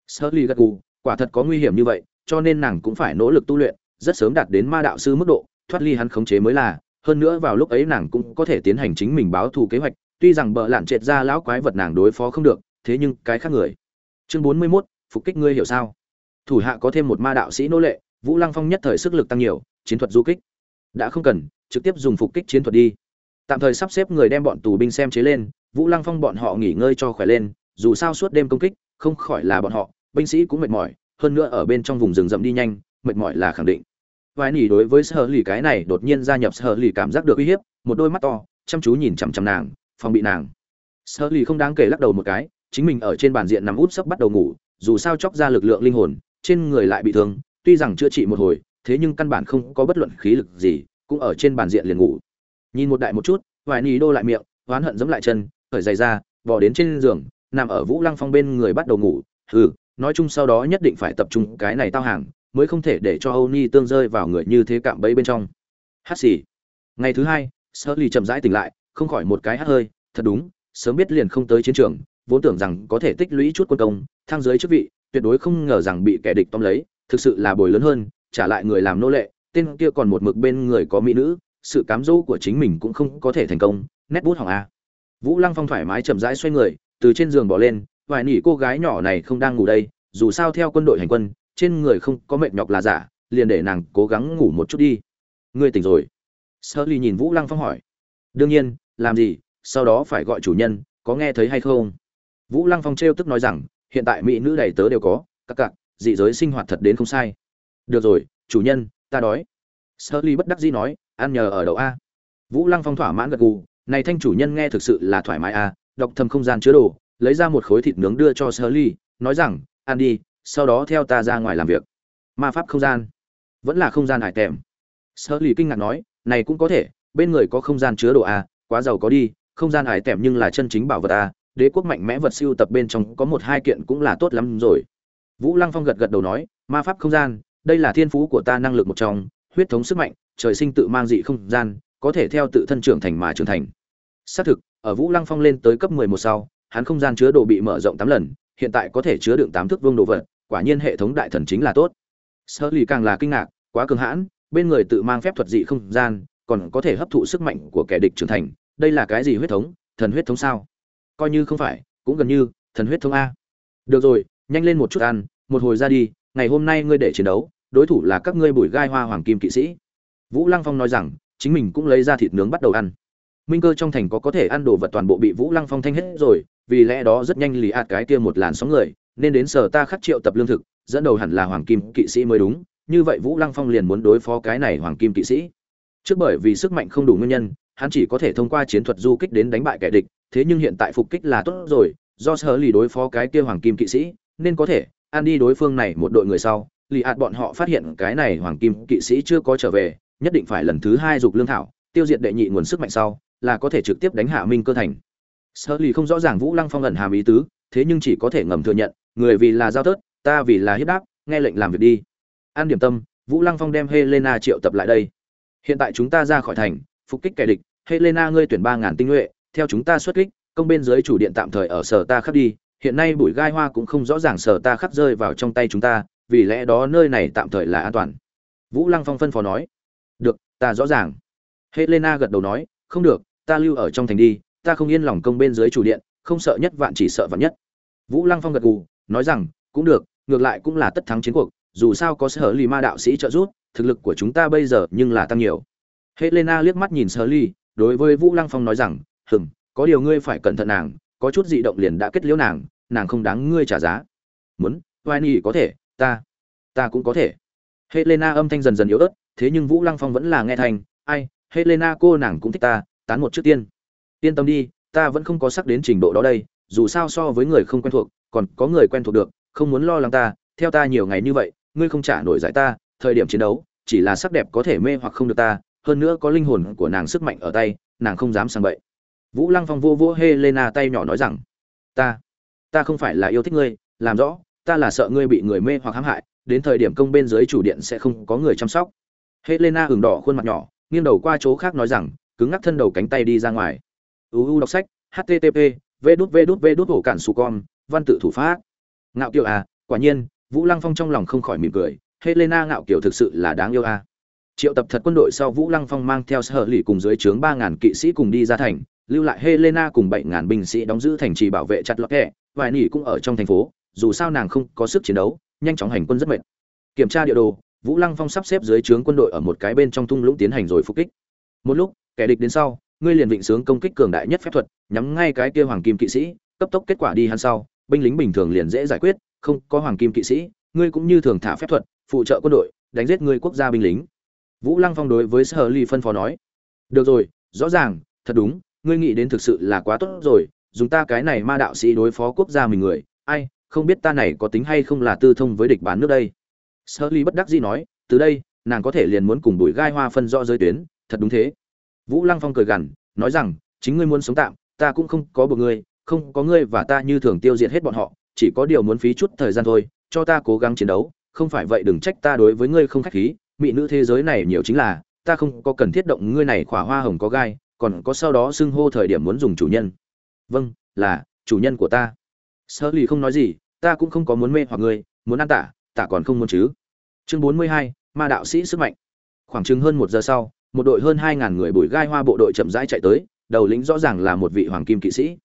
Sơ ly gật gù, quả thật có nguy hiểm như vậy, cho nên nàng cũng phải nỗ lực tu luyện, rất sớm đạt đến ma đạo sư mức độ, thoát ly hắn khống chế mới là, hơn nữa vào lúc ấy nàng cũng có thể tiến hành chính mình báo thù kế hoạch, tuy rằng bợ lạn trệt ra lão quái vật nàng đối phó không được, thế nhưng cái khác người chương bốn mươi 41, phục kích ngươi hiểu sao? Thủ hạ có thêm một ma đạo sĩ nô lệ vũ lăng phong nhất thời sức lực tăng nhiều chiến thuật du kích. Đã không cần trực tiếp dùng phục kích chiến thuật đi. Tạm thời sắp xếp người đem bọn tù binh xem chế lên vũ lăng phong bọn họ nghỉ ngơi cho khỏe lên dù sao suốt đêm công kích không khỏi là bọn họ binh sĩ cũng mệt mỏi hơn nữa ở bên trong vùng rừng rậm đi nhanh mệt mỏi là khẳng định. Vài nỉ đối với sở Lỷ cái này đột nhiên gia nhập sở Lỷ cảm giác được uy hiếp một đôi mắt to chăm chú nhìn chằm chằm nàng phòng bị nàng. Sở Lỷ không đáng kể lắc đầu một cái chính mình ở trên bàn diện nằm út sấp bắt đầu ngủ, dù sao chóc ra lực lượng linh hồn, trên người lại bị thương, tuy rằng chữa trị một hồi, thế nhưng căn bản không có bất luận khí lực gì, cũng ở trên bàn diện liền ngủ. Nhìn một đại một chút vài nỉ đô lại miệng, oán hận giẫm lại chân khởi giày ra bỏ đến trên giường, nằm ở vũ lăng phong bên người bắt đầu ngủ. Hừ, nói chung sau đó nhất định phải tập trung cái này tao hàng, mới không thể để cho âu ni tương rơi vào người như thế cạm bẫy bên trong. Hát xì. Ngày thứ hai, sơ ly chậm rãi tỉnh lại, không khỏi một cái hát hơi, thật đúng, sớm biết liền không tới chiến trường vốn tưởng rằng có thể tích lũy chút quân công thăng dưới chức vị, tuyệt đối không ngờ rằng bị kẻ địch tóm lấy, thực sự là bồi lớn hơn, trả lại người làm nô lệ, tên kia còn một mực bên người có mỹ nữ, sự cám dỗ của chính mình cũng không có thể thành công, nét bút hỏng a. Vũ lăng phong thoải mái chậm rãi xoay người, từ trên giường bỏ lên, vài nỉ cô gái nhỏ này không đang ngủ đây, dù sao theo quân đội hành quân, trên người không có mệt nhọc là giả, liền để nàng cố gắng ngủ một chút đi. Ngươi tỉnh rồi. Sơ ly nhìn vũ lăng phong hỏi. Đương nhiên, làm gì, sau đó phải gọi chủ nhân, có nghe thấy hay không? Vũ lăng phong trêu tức nói rằng, hiện tại mỹ nữ đầy tớ đều có, các cặp dị giới sinh hoạt thật đến không sai. Được rồi, chủ nhân, ta đói. Sơ ly bất đắc dĩ nói, ăn nhờ ở đậu a. Vũ lăng phong thỏa mãn gật gù, này thanh chủ nhân nghe thực sự là thoải mái a đọc thầm không gian chứa đồ, lấy ra một khối thịt nướng đưa cho sơ ly nói rằng, ăn đi, sau đó theo ta ra ngoài làm việc. Ma pháp không gian. Vẫn là không gian hải tèm. Sơ ly kinh ngạc nói, này cũng có thể, bên người có không gian chứa đồ a, quá giàu có đi, không gian hải tèm nhưng là chân chính bảo vật a đế quốc mạnh mẽ vật siêu tập bên trong có một hai kiện cũng là tốt lắm rồi. Vũ lăng phong gật gật đầu nói, ma pháp không gian, đây là thiên phú của ta năng lực một trong, huyết thống sức mạnh, trời sinh tự mang dị không gian, có thể theo tự thân trưởng thành mà trưởng thành. Xác thực, ở vũ lăng phong lên tới cấp mười một sau, hắn không gian chứa đồ bị mở rộng tám lần, hiện tại có thể chứa đựng tám thước vương đồ vật, quả nhiên hệ thống đại thần chính là tốt. Sơ lì càng là kinh ngạc, quá cường hãn, bên người tự mang phép thuật dị không gian, còn có thể hấp thụ sức mạnh của kẻ địch trưởng thành, đây là cái gì huyết thống, thần huyết thống sao? Coi như không phải, cũng gần như thần huyết thông a. Được rồi, nhanh lên một chút ăn, một hồi ra đi, ngày hôm nay ngươi để chiến đấu, đối thủ là các ngươi bùi gai hoa hoàng kim kỵ sĩ. Vũ lăng phong nói rằng, chính mình cũng lấy ra thịt nướng bắt đầu ăn. Minh cơ trong thành có có thể ăn đồ vật toàn bộ bị vũ lăng phong thanh hết rồi, vì lẽ đó rất nhanh lì ạt cái kia một làn sóng người, nên đến sở ta khắc triệu tập lương thực, dẫn đầu hẳn là hoàng kim kỵ sĩ mới đúng, như vậy vũ lăng phong liền muốn đối phó cái này hoàng kim kỵ sĩ. Trước bởi vì sức mạnh không đủ nguyên nhân, hắn chỉ có thể thông qua chiến thuật du kích đến đánh bại kẻ địch thế nhưng hiện tại phục kích là tốt rồi, do sở lì đối phó cái kia hoàng kim kỵ sĩ, nên có thể, ăn đi đối phương này một đội người sau, lì ạt bọn họ phát hiện cái này hoàng kim kỵ sĩ chưa có trở về, nhất định phải lần thứ hai dục lương thảo, tiêu diệt đệ nhị nguồn sức mạnh sau, là có thể trực tiếp đánh hạ minh cơ thành. Sở lì không rõ ràng vũ lăng phong ẩn hàm ý tứ, thế nhưng chỉ có thể ngầm thừa nhận, người vì là giao tớt ta vì là hiếp đáp, nghe lệnh làm việc đi. An điểm tâm, vũ lăng phong đem helena triệu tập lại đây. Hiện tại chúng ta ra khỏi thành, phục kích kẻ địch, helena ngươi tuyển ba ngàn tinh nhuệ theo chúng ta xuất kích, công bên dưới chủ điện tạm thời ở sở ta khắp đi, hiện nay bụi gai hoa cũng không rõ ràng sở ta khắp rơi vào trong tay chúng ta, vì lẽ đó nơi này tạm thời là an toàn. Vũ lăng phong phân phó nói. Được, ta rõ ràng. Helena gật đầu nói, không được, ta lưu ở trong thành đi, ta không yên lòng công bên dưới chủ điện, không sợ nhất vạn chỉ sợ vạn nhất. Vũ lăng phong gật gù, nói rằng, cũng được, ngược lại cũng là tất thắng chiến cuộc, dù sao có sở lì ma đạo sĩ trợ giúp, thực lực của chúng ta bây giờ nhưng là tăng nhiều. Helena liếc mắt nhìn sở lì đối với vũ lăng phong nói rằng hừng có điều ngươi phải cẩn thận nàng, có chút dị động liền đã kết liễu nàng nàng không đáng ngươi trả giá. Muốn vai nhi có thể, ta ta cũng có thể. Helena âm thanh dần dần yếu ớt, thế nhưng vũ lăng phong vẫn là nghe thành, ai, helena cô nàng cũng thích ta, tán một trước tiên. Yên tâm đi, ta vẫn không có sắc đến trình độ đó đây, dù sao so với người không quen thuộc, còn có người quen thuộc được, không muốn lo lắng ta, theo ta nhiều ngày như vậy, ngươi không trả nổi giải ta, thời điểm chiến đấu, chỉ là sắc đẹp có thể mê hoặc không được ta, hơn nữa có linh hồn của nàng sức mạnh ở tay, nàng không dám sang bậy vũ lăng phong vô vô helena tay nhỏ nói rằng, ta ta không phải là yêu thích ngươi, làm rõ, ta là sợ ngươi bị người mê hoặc hãm hại, đến thời điểm công bên dưới chủ điện sẽ không có người chăm sóc. Helena hừng đỏ khuôn mặt nhỏ, nghiêng đầu qua chỗ khác nói rằng, cứng ngắc thân đầu cánh tay đi ra ngoài. Uu đọc sách http v đút v đút v đút hổ cản su con, văn tự thủ pháp. Ngạo kiều à quả nhiên, vũ lăng phong trong lòng không khỏi mỉm cười, helena ngạo kiều thực sự là đáng yêu à. Triệu tập thật quân đội sau vũ lăng phong mang theo sở lì cùng dưới trướng ba ngàn kỵ sĩ cùng đi ra thành lưu lại helena cùng bảy ngàn binh sĩ đóng giữ thành trì bảo vệ chặt lọt kẻ, vài nỉ cũng ở trong thành phố dù sao nàng không có sức chiến đấu nhanh chóng hành quân rất mệt. Kiểm tra địa đồ vũ lăng phong sắp xếp dưới trướng quân đội ở một cái bên trong thung lũng tiến hành rồi phục kích. Một lúc kẻ địch đến sau ngươi liền vịnh sướng công kích cường đại nhất phép thuật nhắm ngay cái kia hoàng kim kỵ sĩ cấp tốc kết quả đi hắn sau binh lính bình thường liền dễ giải quyết không có hoàng kim kỵ sĩ ngươi cũng như thường thả phép thuật phụ trợ quân đội đánh giết ngươi quốc gia binh lính. Vũ lăng phong đối với sở ly phân phó nói được rồi rõ ràng thật đúng ngươi nghĩ đến thực sự là quá tốt rồi, dùng ta cái này ma đạo sĩ đối phó quốc gia mình người, ai, không biết ta này có tính hay không là tư thông với địch bán nước đây. Sơ ly bất đắc dĩ nói, từ đây, nàng có thể liền muốn cùng bụi gai hoa phân rõ giới tuyến, thật đúng thế. Vũ lăng phong cười gằn, nói rằng, chính ngươi muốn sống tạm, ta cũng không có buộc ngươi, không có ngươi và ta như thường tiêu diệt hết bọn họ, chỉ có điều muốn phí chút thời gian thôi, cho ta cố gắng chiến đấu, không phải vậy đừng trách ta đối với ngươi không khách khí, mỹ nữ thế giới này nhiều chính là, ta không có cần thiết động ngươi này khỏa hoa hồng có gai còn có sau đó xưng hô thời điểm muốn dùng chủ nhân. Vâng là, chủ nhân của ta. Sơ lì không nói gì, ta cũng không có muốn mê hoặc ngươi, muốn ăn tả tả còn không muốn chứ. Chương bốn mươi hai, ma đạo sĩ sức mạnh. Khoảng chừng hơn một giờ sau, một đội hơn hai ngàn người bùi gai hoa bộ đội chậm rãi chạy tới, đầu lĩnh rõ ràng là một vị hoàng kim kỵ sĩ.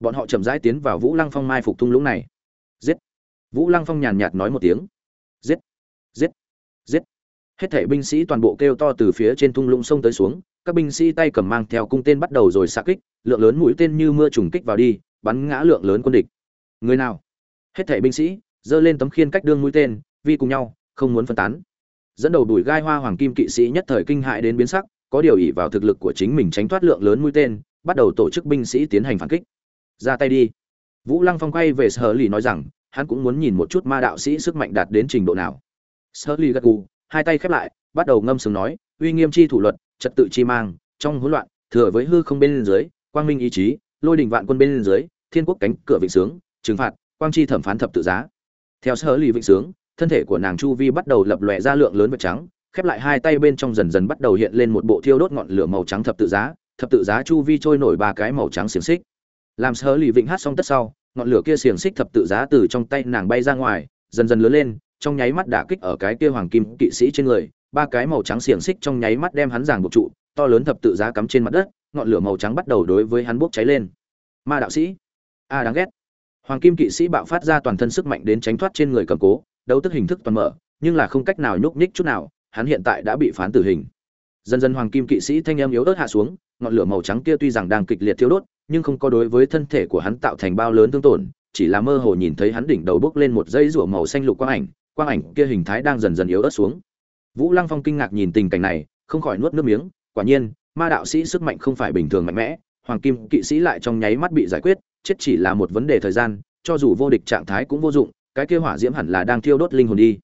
Bọn họ chậm rãi tiến vào vũ lăng phong mai phục thung lũng này. Giết! Vũ lăng phong nhàn nhạt nói một tiếng. Giết! Giết! Giết! Hết thảy binh sĩ toàn bộ kêu to từ phía trên thung lũng sông tới xuống, các binh sĩ tay cầm mang theo cung tên bắt đầu rồi xạ kích, lượng lớn mũi tên như mưa trùng kích vào đi, bắn ngã lượng lớn quân địch. Người nào? Hết thảy binh sĩ, giơ lên tấm khiên cách đương mũi tên, vi cùng nhau, không muốn phân tán. Dẫn đầu đuổi gai hoa hoàng kim kỵ sĩ nhất thời kinh hại đến biến sắc, có điều ỷ vào thực lực của chính mình tránh thoát lượng lớn mũi tên, bắt đầu tổ chức binh sĩ tiến hành phản kích. Ra tay đi. Vũ lăng phong quay về sở lì nói rằng, hắn cũng muốn nhìn một chút ma đạo sĩ sức mạnh đạt đến trình độ nào. Sở lì gật gù hai tay khép lại, bắt đầu ngâm sướng nói, uy nghiêm chi thủ luật, trật tự chi mang, trong hỗn loạn, thừa với hư không bên dưới, quang minh ý chí, lôi đình vạn quân bên dưới, thiên quốc cánh cửa vịnh sướng, trừng phạt, quang chi thẩm phán thập tự giá. Theo sở lì vịnh sướng, thân thể của nàng chu vi bắt đầu lập lòe ra lượng lớn vật trắng, khép lại hai tay bên trong dần dần bắt đầu hiện lên một bộ thiêu đốt ngọn lửa màu trắng thập tự giá, thập tự giá chu vi trôi nổi ba cái màu trắng xiềng xích. Làm sơ lì vịnh hát xong tất sau, ngọn lửa kia xiềng xích thập tự giá từ trong tay nàng bay ra ngoài, dần dần lớn lên trong nháy mắt đả kích ở cái kia hoàng kim kỵ sĩ trên người, ba cái màu trắng xiềng xích trong nháy mắt đem hắn giằng buộc trụ, to lớn thập tự giá cắm trên mặt đất, ngọn lửa màu trắng bắt đầu đối với hắn bốc cháy lên. Ma đạo sĩ. A đáng ghét. Hoàng kim kỵ sĩ bạo phát ra toàn thân sức mạnh đến tránh thoát trên người cầm cố, đấu tức hình thức toàn mở, nhưng là không cách nào nhúc nhích chút nào, hắn hiện tại đã bị phán tử hình. Dần dần hoàng kim kỵ sĩ thanh âm yếu ớt hạ xuống, ngọn lửa màu trắng kia tuy rằng đang kịch liệt thiêu đốt, nhưng không có đối với thân thể của hắn tạo thành bao lớn thương tổn, chỉ là mơ hồ nhìn thấy hắn đỉnh đầu bốc lên một dây rủa màu xanh lục quang ảnh quang ảnh kia hình thái đang dần dần yếu ớt xuống. Vũ lăng phong kinh ngạc nhìn tình cảnh này, không khỏi nuốt nước miếng, quả nhiên, ma đạo sĩ sức mạnh không phải bình thường mạnh mẽ, hoàng kim kỵ sĩ lại trong nháy mắt bị giải quyết, chết chỉ là một vấn đề thời gian, cho dù vô địch trạng thái cũng vô dụng, cái kia hỏa diễm hẳn là đang thiêu đốt linh hồn đi.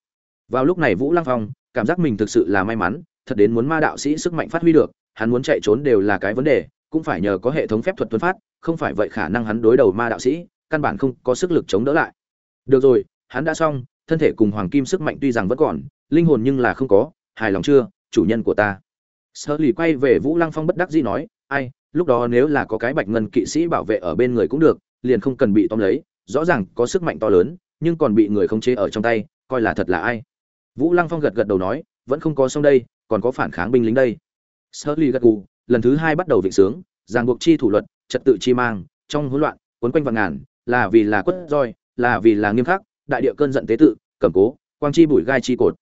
Vào lúc này vũ lăng phong, cảm giác mình thực sự là may mắn, thật đến muốn ma đạo sĩ sức mạnh phát huy được, hắn muốn chạy trốn đều là cái vấn đề, cũng phải nhờ có hệ thống phép thuật tuấn phát, không phải vậy khả năng hắn đối đầu ma đạo sĩ, căn bản không có sức lực chống đỡ lại. Được rồi, hắn đã xong thân thể cùng hoàng kim sức mạnh tuy rằng vẫn còn, linh hồn nhưng là không có, hài lòng chưa, chủ nhân của ta. Sơ lì quay về vũ lăng phong bất đắc dĩ nói, ai, lúc đó nếu là có cái bạch ngân kỵ sĩ bảo vệ ở bên người cũng được, liền không cần bị tóm lấy, rõ ràng có sức mạnh to lớn, nhưng còn bị người khống chế ở trong tay, coi là thật là ai? Vũ lăng phong gật gật đầu nói, vẫn không có xong đây, còn có phản kháng binh lính đây. Sơ lì gật gù, lần thứ hai bắt đầu vịnh sướng, ràng buộc chi thủ luật, trật tự chi mang, trong hỗn loạn, quấn quanh vạn ngàn, là vì là quất roi, là vì là nghiêm khắc đại địa cơn giận tế tự, cầm cố, quang chi bụi gai chi cột.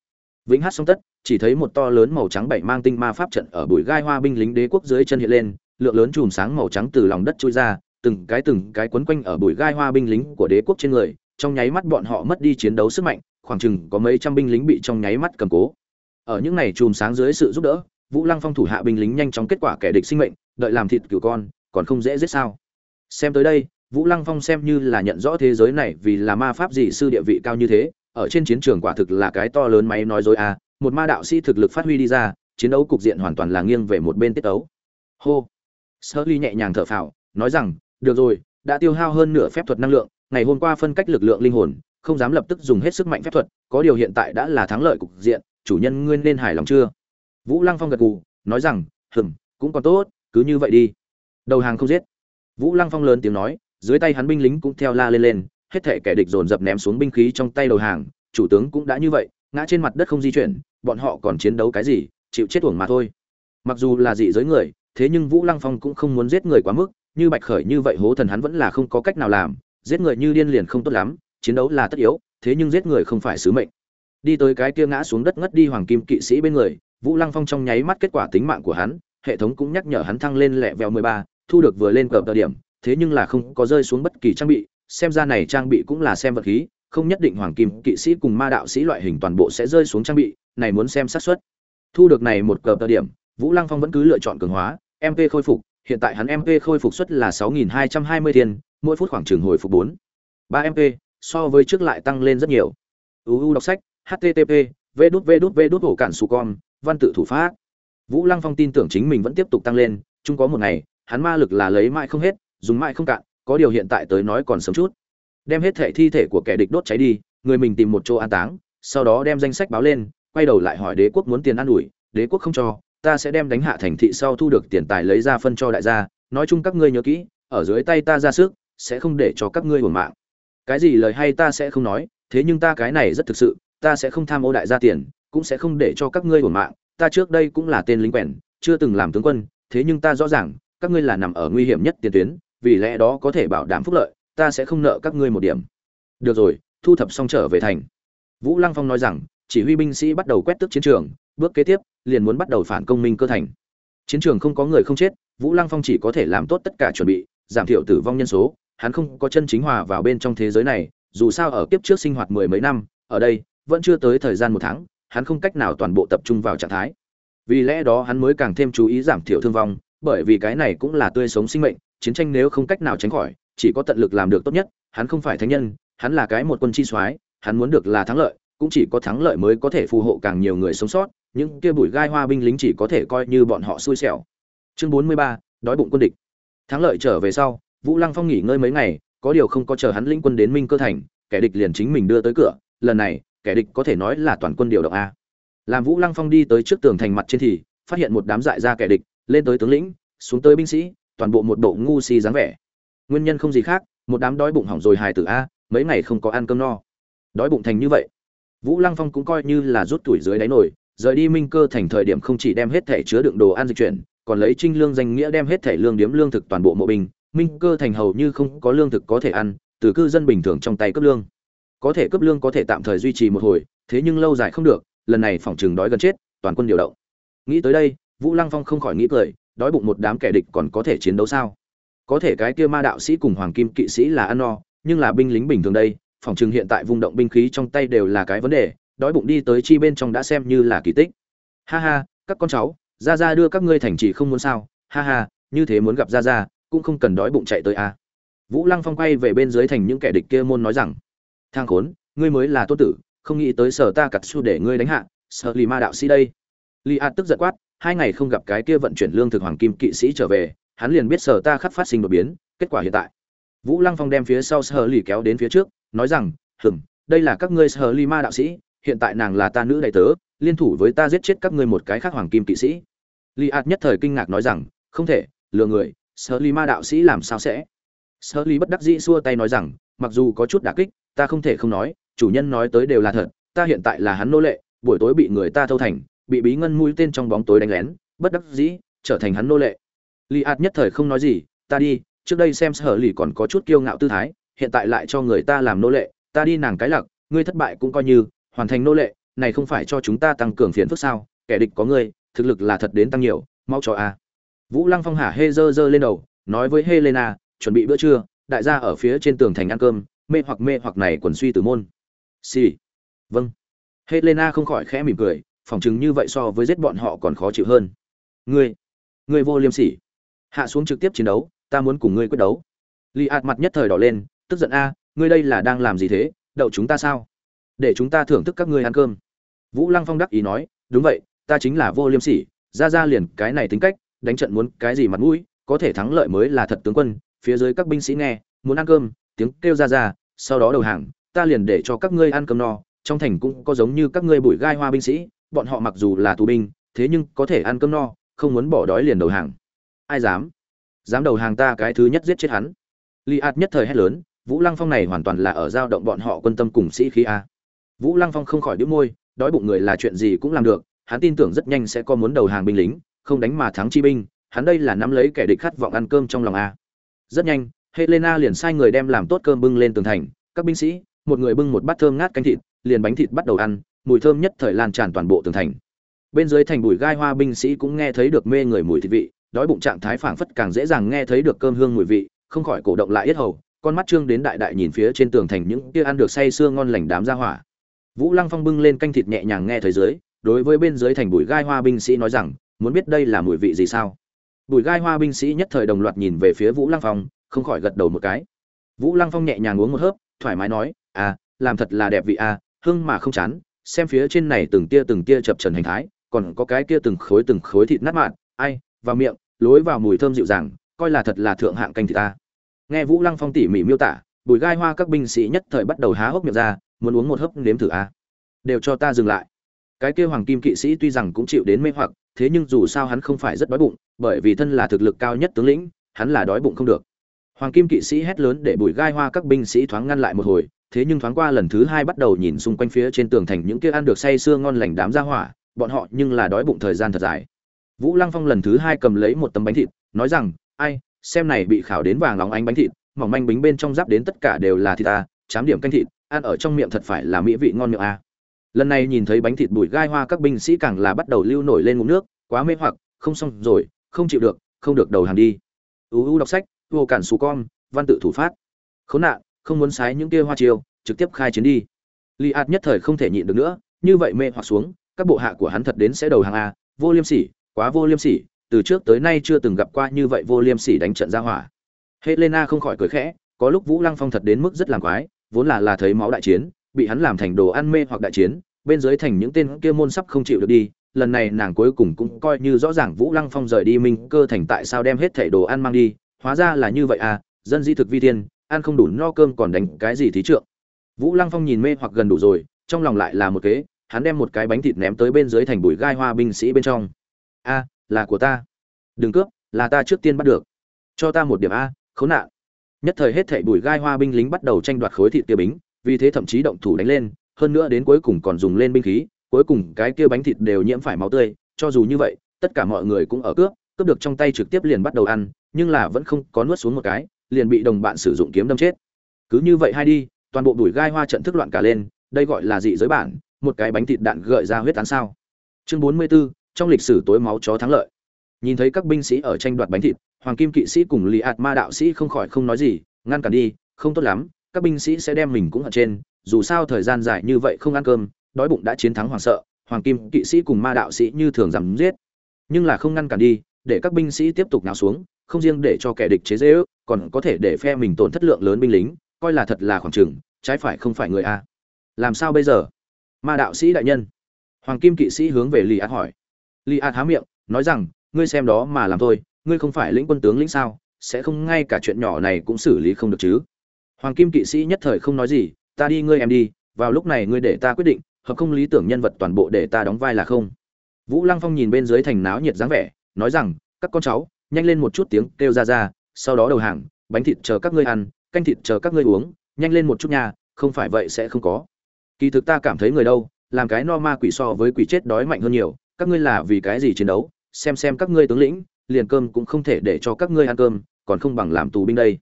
Vĩnh hát xong tất, chỉ thấy một to lớn màu trắng bảy mang tinh ma pháp trận ở bụi gai hoa binh lính đế quốc dưới chân hiện lên, lượng lớn chùm sáng màu trắng từ lòng đất trôi ra, từng cái từng cái quấn quanh ở bụi gai hoa binh lính của đế quốc trên người, trong nháy mắt bọn họ mất đi chiến đấu sức mạnh, khoảng chừng có mấy trăm binh lính bị trong nháy mắt cầm cố. Ở những này chùm sáng dưới sự giúp đỡ, vũ lăng phong thủ hạ binh lính nhanh chóng kết quả kẻ địch sinh mệnh, đợi làm thịt cửu con, còn không dễ giết sao. Xem tới đây vũ lăng phong xem như là nhận rõ thế giới này vì là ma pháp gì sư địa vị cao như thế, ở trên chiến trường quả thực là cái to lớn máy nói dối à một ma đạo sĩ thực lực phát huy đi ra, chiến đấu cục diện hoàn toàn là nghiêng về một bên tiết ấu hô. Sơ ly nhẹ nhàng thở phào, nói rằng, được rồi, đã tiêu hao hơn nửa phép thuật năng lượng, ngày hôm qua phân cách lực lượng linh hồn, không dám lập tức dùng hết sức mạnh phép thuật, có điều hiện tại đã là thắng lợi cục diện, chủ nhân ngươi nên hài lòng chưa? Vũ lăng phong gật gù, nói rằng, hừm, cũng còn tốt, cứ như vậy đi. Đầu hàng không giết. Vũ lăng phong lớn tiếng nói dưới tay hắn binh lính cũng theo la lên lên, hết thể kẻ địch dồn dập ném xuống binh khí trong tay đầu hàng, chủ tướng cũng đã như vậy, ngã trên mặt đất không di chuyển, bọn họ còn chiến đấu cái gì, chịu chết uổng mà thôi. Mặc dù là dị giới người, thế nhưng vũ lăng phong cũng không muốn giết người quá mức, như bạch khởi như vậy hố thần hắn vẫn là không có cách nào làm, giết người như điên liền không tốt lắm, chiến đấu là tất yếu, thế nhưng giết người không phải sứ mệnh. Đi tới cái kia ngã xuống đất ngất đi hoàng kim kỵ sĩ bên người, vũ lăng phong trong nháy mắt kết quả tính mạng của hắn, hệ thống cũng nhắc nhở hắn thăng lên lẹ vẹo mười ba, thu được vừa lên cờ tờ điểm thế nhưng là không có rơi xuống bất kỳ trang bị, xem ra này trang bị cũng là xem vật khí, không nhất định hoàng kim kỵ sĩ cùng ma đạo sĩ loại hình toàn bộ sẽ rơi xuống trang bị, này muốn xem xác suất. Thu được này một cờ tờ điểm, vũ lăng phong vẫn cứ lựa chọn cường hóa mp khôi phục, hiện tại hắn mp khôi phục suất là 6.220 tiền, mỗi phút khoảng trường hồi phục 4. 3 mp so với trước lại tăng lên rất nhiều. Uu đọc sách http v đút v đút v đút, hổ cản su con, văn tự thủ pháp. Vũ lăng phong tin tưởng chính mình vẫn tiếp tục tăng lên, chung có một ngày, hắn ma lực là lấy mãi không hết dùng mãi không cạn, có điều hiện tại tới nói còn sớm chút. Đem hết thể thi thể của kẻ địch đốt cháy đi, người mình tìm một chỗ an táng, sau đó đem danh sách báo lên, quay đầu lại hỏi đế quốc muốn tiền an ủi, đế quốc không cho, ta sẽ đem đánh hạ thành thị sau thu được tiền tài lấy ra phân cho đại gia, nói chung các ngươi nhớ kỹ, ở dưới tay ta ra sức, sẽ không để cho các ngươi hưởng mạng. Cái gì lời hay ta sẽ không nói, thế nhưng ta cái này rất thực sự, ta sẽ không tham ô đại gia tiền, cũng sẽ không để cho các ngươi hưởng mạng, ta trước đây cũng là tên lính quèn, chưa từng làm tướng quân, thế nhưng ta rõ ràng, các ngươi là nằm ở nguy hiểm nhất tiền tuyến vì lẽ đó có thể bảo đảm phúc lợi, ta sẽ không nợ các ngươi một điểm. Được rồi, thu thập xong trở về thành. Vũ lăng phong nói rằng, chỉ huy binh sĩ bắt đầu quét tước chiến trường, bước kế tiếp, liền muốn bắt đầu phản công minh cơ thành. Chiến trường không có người không chết, vũ lăng phong chỉ có thể làm tốt tất cả chuẩn bị, giảm thiểu tử vong nhân số, hắn không có chân chính hòa vào bên trong thế giới này, dù sao ở kiếp trước sinh hoạt mười mấy năm, ở đây, vẫn chưa tới thời gian một tháng, hắn không cách nào toàn bộ tập trung vào trạng thái. Vì lẽ đó hắn mới càng thêm chú ý giảm thiểu thương vong, bởi vì cái này cũng là tươi sống sinh mệnh chiến tranh nếu không cách nào tránh khỏi, chỉ có tận lực làm được tốt nhất, hắn không phải thánh nhân, hắn là cái một quân chi soái, hắn muốn được là thắng lợi, cũng chỉ có thắng lợi mới có thể phù hộ càng nhiều người sống sót, những kia bụi gai hoa binh lính chỉ có thể coi như bọn họ xui xẻo. Chương bốn mươi ba, đói bụng quân địch. Thắng lợi trở về sau, vũ lăng phong nghỉ ngơi mấy ngày, có điều không có chờ hắn lĩnh quân đến minh cơ thành, kẻ địch liền chính mình đưa tới cửa, lần này, kẻ địch có thể nói là toàn quân điều động a. Làm vũ lăng phong đi tới trước tường thành mặt trên thì, phát hiện một đám dại ra kẻ địch, lên tới tướng lĩnh, xuống tới binh sĩ toàn bộ một bộ ngu si dáng vẻ. Nguyên nhân không gì khác, một đám đói bụng hỏng rồi hài tử a, mấy ngày không có ăn cơm no. Đói bụng thành như vậy, vũ lăng phong cũng coi như là rút tuổi dưới đáy nổi, rời đi minh cơ thành thời điểm không chỉ đem hết thẻ chứa đựng đồ ăn dịch chuyển, còn lấy trinh lương danh nghĩa đem hết thẻ lương điếm lương thực toàn bộ mộ bình. Minh cơ thành hầu như không có lương thực có thể ăn, từ cư dân bình thường trong tay cấp lương. Có thể cấp lương có thể tạm thời duy trì một hồi, thế nhưng lâu dài không được, lần này phòng chừng đói gần chết, toàn quân điều động. Nghĩ tới đây, vũ lăng phong không khỏi nghĩ cười đói bụng một đám kẻ địch còn có thể chiến đấu sao? Có thể cái kia ma đạo sĩ cùng hoàng kim kỵ sĩ là ăn no, nhưng là binh lính bình thường đây, phòng chừng hiện tại vùng động binh khí trong tay đều là cái vấn đề, đói bụng đi tới chi bên trong đã xem như là kỳ tích. Ha ha, các con cháu ra ra đưa các ngươi thành trì không muốn sao? Ha ha, như thế muốn gặp ra ra cũng không cần đói bụng chạy tới a à. vũ lăng phong quay về bên dưới thành những kẻ địch kia môn nói rằng, thang khốn, ngươi mới là tốt tử, không nghĩ tới sở ta cặt xu để ngươi đánh hạ, sợ lì ma đạo sĩ đây. Li a tức giận quát hai ngày không gặp cái kia vận chuyển lương thực hoàng kim kỵ sĩ trở về, hắn liền biết sở ta khắc phát sinh đột biến, kết quả hiện tại. Vũ lăng phong đem phía sau sở lì kéo đến phía trước, nói rằng hừng đây là các ngươi sở lì ma đạo sĩ, hiện tại nàng là ta nữ đại tớ, liên thủ với ta giết chết các ngươi một cái khác hoàng kim kỵ sĩ. Li ạt nhất thời kinh ngạc nói rằng, không thể, lừa người, sở lì ma đạo sĩ làm sao sẽ? Sở lì bất đắc dĩ xua tay nói rằng, mặc dù có chút đả kích, ta không thể không nói, chủ nhân nói tới đều là thật, ta hiện tại là hắn nô lệ, buổi tối bị người ta thâu thành bị bí ngân mũi tên trong bóng tối đánh lén, bất đắc dĩ, trở thành hắn nô lệ. Li ạt nhất thời không nói gì, ta đi, trước đây xem sở lì còn có chút kiêu ngạo tư thái, hiện tại lại cho người ta làm nô lệ, ta đi nàng cái lặc, ngươi thất bại cũng coi như, hoàn thành nô lệ, này không phải cho chúng ta tăng cường phiền phức sao, kẻ địch có ngươi, thực lực là thật đến tăng nhiều, mau cho a. Vũ lăng phong hả hê dơ dơ lên đầu, nói với helena, chuẩn bị bữa trưa, đại gia ở phía trên tường thành ăn cơm, mê hoặc mê hoặc này quần suy từ môn. Xì、sì. vâng. Helena không khỏi khẽ mỉm cười phỏng chừng như vậy so với giết bọn họ còn khó chịu hơn. Ngươi ngươi vô liêm sỉ. Hạ xuống trực tiếp chiến đấu, ta muốn cùng ngươi quyết đấu. Li ạt mặt nhất thời đỏ lên, tức giận a, ngươi đây là đang làm gì thế, đậu chúng ta sao? Để chúng ta thưởng thức các ngươi ăn cơm. Vũ lăng phong đắc ý nói, đúng vậy, ta chính là vô liêm sỉ, ra ra liền cái này tính cách, đánh trận muốn cái gì mặt mũi, có thể thắng lợi mới là thật tướng quân, phía dưới các binh sĩ nghe, muốn ăn cơm, tiếng kêu ra ra, sau đó đầu hàng, ta liền để cho các ngươi ăn cơm no, trong thành cũng có giống như các ngươi bụi gai hoa binh sĩ bọn họ mặc dù là tù binh, thế nhưng có thể ăn cơm no, không muốn bỏ đói liền đầu hàng. Ai dám? Dám đầu hàng ta cái thứ nhất giết chết hắn. Li ạt nhất thời hét lớn, vũ lăng phong này hoàn toàn là ở giao động bọn họ quân tâm cùng sĩ khí a. Vũ lăng phong không khỏi đĩu môi, đói bụng người là chuyện gì cũng làm được, hắn tin tưởng rất nhanh sẽ có muốn đầu hàng binh lính, không đánh mà thắng chi binh, hắn đây là nắm lấy kẻ địch khát vọng ăn cơm trong lòng a. Rất nhanh, helena liền sai người đem làm tốt cơm bưng lên tường thành, các binh sĩ, một người bưng một bát thơm ngát canh thịt, liền bánh thịt bắt đầu ăn mùi thơm nhất thời lan tràn toàn bộ tường thành. Bên dưới thành bụi gai hoa binh sĩ cũng nghe thấy được mê người mùi thịt vị, đói bụng trạng thái phảng phất càng dễ dàng nghe thấy được cơm hương mùi vị, không khỏi cổ động lại yết hầu, con mắt trương đến đại đại nhìn phía trên tường thành những kia ăn được say sưa ngon lành đám ra hỏa. Vũ lăng phong bưng lên canh thịt nhẹ nhàng nghe thấy dưới, đối với bên dưới thành bụi gai hoa binh sĩ nói rằng, muốn biết đây là mùi vị gì sao? Bụi gai hoa binh sĩ nhất thời đồng loạt nhìn về phía vũ lăng phong, không khỏi gật đầu một cái. Vũ lăng phong nhẹ nhàng uống một hớp, thoải mái nói à làm thật là đẹp vị a hương mà không chán xem phía trên này từng tia từng tia chập trần hành thái, còn có cái kia từng khối từng khối thịt nát mạn, ai, vào miệng, lối vào mùi thơm dịu dàng, coi là thật là thượng hạng canh thịt ta. Nghe vũ lăng phong tỉ mỉ miêu tả, bùi gai hoa các binh sĩ nhất thời bắt đầu há hốc miệng ra, muốn uống một hớp nếm thử a. Đều cho ta dừng lại. Cái kia hoàng kim kỵ sĩ tuy rằng cũng chịu đến mê hoặc, thế nhưng dù sao hắn không phải rất đói bụng, bởi vì thân là thực lực cao nhất tướng lĩnh, hắn là đói bụng không được. Hoàng kim kỵ sĩ hét lớn để bùi gai hoa các binh sĩ thoáng ngăn lại một hồi thế nhưng thoáng qua lần thứ hai bắt đầu nhìn xung quanh phía trên tường thành những kia ăn được say sưa ngon lành đám ra hỏa, bọn họ nhưng là đói bụng thời gian thật dài. Vũ lăng phong lần thứ hai cầm lấy một tấm bánh thịt, nói rằng, ai, xem này bị khảo đến vàng óng ánh bánh thịt, mỏng manh bính bên trong giáp đến tất cả đều là thịt ta chám điểm canh thịt, ăn ở trong miệng thật phải là mỹ vị ngon miệng a lần này nhìn thấy bánh thịt bùi gai hoa các binh sĩ càng là bắt đầu lưu nổi lên ngụm nước, quá mê hoặc, không xong rồi, không chịu được, không được đầu hàng đi. Uu đọc sách, vô cản xù con, văn tự thủ phát. Khốn nạn không muốn sái những kia hoa chiêu, trực tiếp khai chiến đi li ạt nhất thời không thể nhịn được nữa, như vậy mê hoặc xuống, các bộ hạ của hắn thật đến sẽ đầu hàng a, vô liêm sỉ, quá vô liêm sỉ, từ trước tới nay chưa từng gặp qua như vậy vô liêm sỉ đánh trận ra hỏa helena không khỏi cười khẽ, có lúc vũ lăng phong thật đến mức rất làm quái, vốn là là thấy máu đại chiến, bị hắn làm thành đồ ăn mê hoặc đại chiến, bên dưới thành những tên kia môn sắp không chịu được đi, lần này nàng cuối cùng cũng coi như rõ ràng vũ lăng phong rời đi minh cơ thành tại sao đem hết thảy đồ ăn mang đi, hóa ra là như vậy à dân di thực vi tiên ăn không đủ no cơm còn đánh cái gì thí trượng. Vũ lăng phong nhìn mê hoặc gần đủ rồi, trong lòng lại là một kế, hắn đem một cái bánh thịt ném tới bên dưới thành bụi gai hoa binh sĩ bên trong. A, là của ta. Đừng cướp, là ta trước tiên bắt được. Cho ta một điểm a, khốn nạn. Nhất thời hết thảy bụi gai hoa binh lính bắt đầu tranh đoạt khối thịt kia bính, vì thế thậm chí động thủ đánh lên, hơn nữa đến cuối cùng còn dùng lên binh khí, cuối cùng cái kia bánh thịt đều nhiễm phải máu tươi, cho dù như vậy, tất cả mọi người cũng ở cướp cướp được trong tay trực tiếp liền bắt đầu ăn, nhưng là vẫn không có nuốt xuống một cái liền bị đồng bạn sử dụng kiếm đâm chết. Cứ như vậy hai đi toàn bộ đùi gai hoa trận thức loạn cả lên đây gọi là dị giới bản một cái bánh thịt đạn gợi ra huyết án sao. Chương bốn mươi 44, trong lịch sử tối máu chó thắng lợi. Nhìn thấy các binh sĩ ở tranh đoạt bánh thịt hoàng kim kỵ sĩ cùng lý ạt ma đạo sĩ không khỏi không nói gì ngăn cản đi không tốt lắm các binh sĩ sẽ đem mình cũng ở trên dù sao thời gian dài như vậy không ăn cơm đói bụng đã chiến thắng hoàng sợ hoàng kim kỵ sĩ cùng ma đạo sĩ như thường dám giết. Nhưng là không ngăn cản đi để các binh sĩ tiếp tục nào xuống không riêng để cho kẻ địch chế dễ ước, còn có thể để phe mình tổn thất lượng lớn binh lính, coi là thật là khoảng trừng trái phải không phải người a. Làm sao bây giờ? Ma đạo sĩ đại nhân. Hoàng kim kỵ sĩ hướng về li ạt hỏi. Li ạt há miệng, nói rằng, ngươi xem đó mà làm thôi, ngươi không phải lĩnh quân tướng lĩnh sao, sẽ không ngay cả chuyện nhỏ này cũng xử lý không được chứ? Hoàng kim kỵ sĩ nhất thời không nói gì, ta đi ngươi em đi, vào lúc này ngươi để ta quyết định, hợp không lý tưởng nhân vật toàn bộ để ta đóng vai là không. Vũ lăng phong nhìn bên dưới thành náo nhiệt dáng vẻ, nói rằng, các con cháu nhanh lên một chút tiếng kêu ra ra, sau đó đầu hàng, bánh thịt chờ các ngươi ăn, canh thịt chờ các ngươi uống, nhanh lên một chút nha, không phải vậy sẽ không có. Kỳ thực ta cảm thấy người đâu, làm cái no ma quỷ so với quỷ chết đói mạnh hơn nhiều, các ngươi là vì cái gì chiến đấu, xem xem các ngươi tướng lĩnh, liền cơm cũng không thể để cho các ngươi ăn cơm, còn không bằng làm tù binh đây.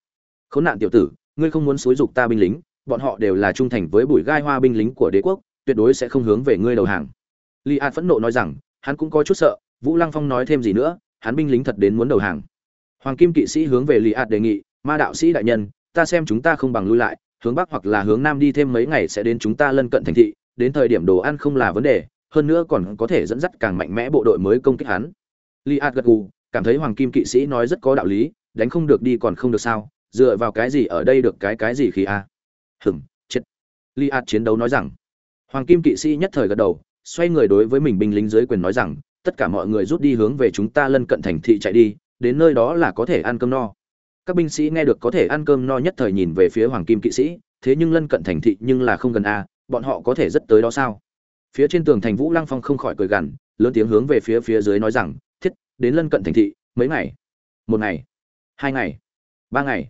Khốn nạn tiểu tử, ngươi không muốn xúi dục ta binh lính, bọn họ đều là trung thành với bụi gai hoa binh lính của đế quốc, tuyệt đối sẽ không hướng về ngươi đầu hàng. Li an phẫn nộ nói rằng, hắn cũng có chút sợ, vũ lăng phong nói thêm gì nữa hắn binh lính thật đến muốn đầu hàng. Hoàng kim kỵ sĩ hướng về Lý Át đề nghị, ma đạo sĩ đại nhân, ta xem chúng ta không bằng lui lại, hướng bắc hoặc là hướng nam đi thêm mấy ngày sẽ đến chúng ta lân cận thành thị, đến thời điểm đồ ăn không là vấn đề, hơn nữa còn có thể dẫn dắt càng mạnh mẽ bộ đội mới công kích hắn. Li Át gật gù, cảm thấy hoàng kim kỵ sĩ nói rất có đạo lý, đánh không được đi còn không được sao, dựa vào cái gì ở đây được cái cái gì khi a? Hừm chết. Li Át chiến đấu nói rằng. Hoàng kim kỵ sĩ nhất thời gật đầu, xoay người đối với mình binh lính dưới quyền nói rằng tất cả mọi người rút đi hướng về chúng ta lân cận thành thị chạy đi, đến nơi đó là có thể ăn cơm no. Các binh sĩ nghe được có thể ăn cơm no nhất thời nhìn về phía hoàng kim kỵ sĩ, thế nhưng lân cận thành thị nhưng là không gần a, bọn họ có thể rất tới đó sao? Phía trên tường thành vũ lăng phong không khỏi cười gằn, lớn tiếng hướng về phía phía dưới nói rằng, thiết, đến lân cận thành thị, mấy ngày? Một ngày? Hai ngày? Ba ngày?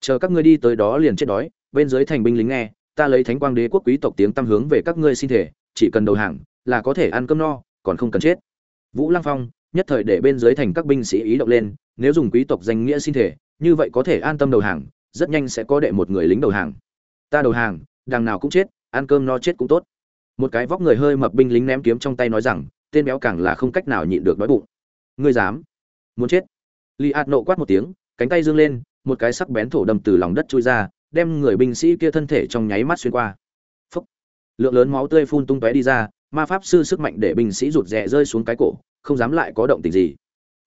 Chờ các ngươi đi tới đó liền chết đói. Bên dưới thành binh lính nghe, ta lấy thánh quang đế quốc quý tộc tiếng tăm hướng về các ngươi xin thể, chỉ cần đầu hàng là có thể ăn cơm no, còn không cần chết vũ lăng phong, nhất thời để bên dưới thành các binh sĩ ý động lên, nếu dùng quý tộc danh nghĩa xin thể, như vậy có thể an tâm đầu hàng, rất nhanh sẽ có đệ một người lính đầu hàng. Ta đầu hàng, đằng nào cũng chết, ăn cơm no chết cũng tốt. Một cái vóc người hơi mập binh lính ném kiếm trong tay nói rằng, tên béo càng là không cách nào nhịn được đói bụng. Ngươi dám? Muốn chết? Li ạt nộ quát một tiếng, cánh tay dương lên, một cái sắc bén thổ đâm từ lòng đất chui ra, đem người binh sĩ kia thân thể trong nháy mắt xuyên qua. Phúc. lượng lớn máu tươi phun tung tóe đi ra ma pháp sư sức mạnh để binh sĩ rụt rè rơi xuống cái cổ, không dám lại có động tình gì.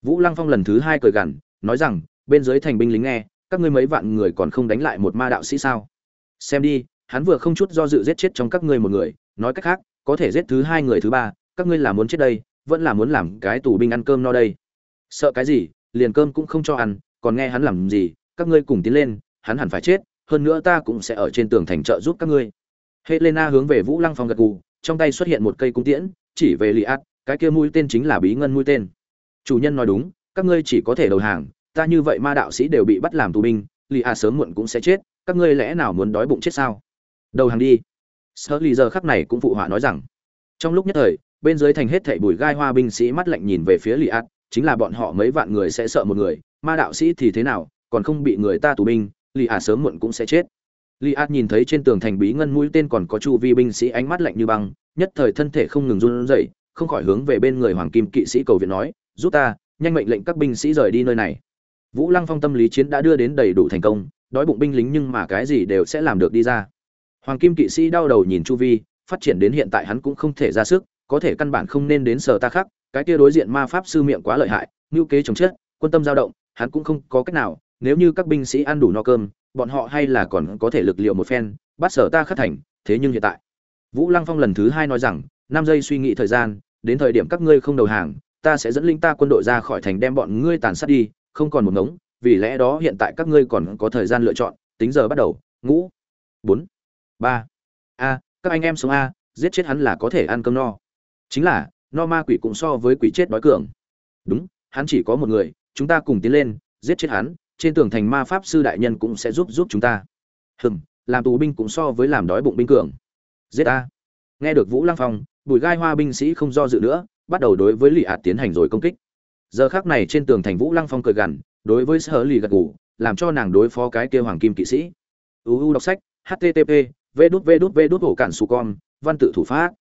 Vũ lăng phong lần thứ hai cười gằn, nói rằng, bên dưới thành binh lính nghe, các ngươi mấy vạn người còn không đánh lại một ma đạo sĩ sao? Xem đi, hắn vừa không chút do dự giết chết trong các ngươi một người, nói cách khác, có thể giết thứ hai người thứ ba, các ngươi là muốn chết đây, vẫn là muốn làm cái tù binh ăn cơm no đây. Sợ cái gì, liền cơm cũng không cho ăn, còn nghe hắn làm gì, các ngươi cùng tiến lên, hắn hẳn phải chết, hơn nữa ta cũng sẽ ở trên tường thành trợ giúp các ngươi. Helena hướng về vũ lăng phong gật gù trong tay xuất hiện một cây cung tiễn, chỉ về lì át cái kia mũi tên chính là bí ngân mũi tên. Chủ nhân nói đúng, các ngươi chỉ có thể đầu hàng, ta như vậy ma đạo sĩ đều bị bắt làm tù binh lì át sớm muộn cũng sẽ chết, các ngươi lẽ nào muốn đói bụng chết sao? Đầu hàng đi. Sơ lì giờ khắc này cũng phụ họa nói rằng, trong lúc nhất thời, bên dưới thành hết thảy bùi gai hoa binh sĩ mắt lạnh nhìn về phía lì át chính là bọn họ mấy vạn người sẽ sợ một người, ma đạo sĩ thì thế nào, còn không bị người ta tù binh lì át sớm muộn cũng sẽ chết li át nhìn thấy trên tường thành bí ngân mũi tên còn có chu vi binh sĩ ánh mắt lạnh như băng, nhất thời thân thể không ngừng run rẩy, không khỏi hướng về bên người hoàng kim kỵ sĩ cầu viện nói, giúp ta, nhanh mệnh lệnh các binh sĩ rời đi nơi này. Vũ lăng phong tâm lý chiến đã đưa đến đầy đủ thành công, đói bụng binh lính nhưng mà cái gì đều sẽ làm được đi ra. Hoàng kim kỵ sĩ đau đầu nhìn chu vi, phát triển đến hiện tại hắn cũng không thể ra sức, có thể căn bản không nên đến sở ta khác, cái kia đối diện ma pháp sư miệng quá lợi hại, ngưu kế chống chết, quân tâm dao động, hắn cũng không có cách nào, nếu như các binh sĩ ăn đủ no cơm bọn họ hay là còn có thể lực liệu một phen, bắt sở ta khắc thành, thế nhưng hiện tại. Vũ lăng phong lần thứ hai nói rằng, năm giây suy nghĩ thời gian, đến thời điểm các ngươi không đầu hàng, ta sẽ dẫn linh ta quân đội ra khỏi thành đem bọn ngươi tàn sát đi, không còn một ngống, vì lẽ đó hiện tại các ngươi còn có thời gian lựa chọn, tính giờ bắt đầu, ngũ, bốn, ba, a, các anh em sống a, giết chết hắn là có thể ăn cơm no. Chính là, no ma quỷ cũng so với quỷ chết đói cường. Đúng, hắn chỉ có một người, chúng ta cùng tiến lên, giết chết hắn trên tường thành ma pháp sư đại nhân cũng sẽ giúp giúp chúng ta. Hừm, làm tù binh cũng so với làm đói bụng binh cường. Giết a nghe được vũ lăng phong, bùi gai hoa binh sĩ không do dự nữa, bắt đầu đối với lì ạt tiến hành rồi công kích. Giờ khác này trên tường thành vũ lăng phong cười gằn, đối với sở lì gật gù, làm cho nàng đối phó cái kia hoàng kim kỵ sĩ. Uu đọc sách http v đút v đút v đút hổ cản su con, văn tự thủ pháp.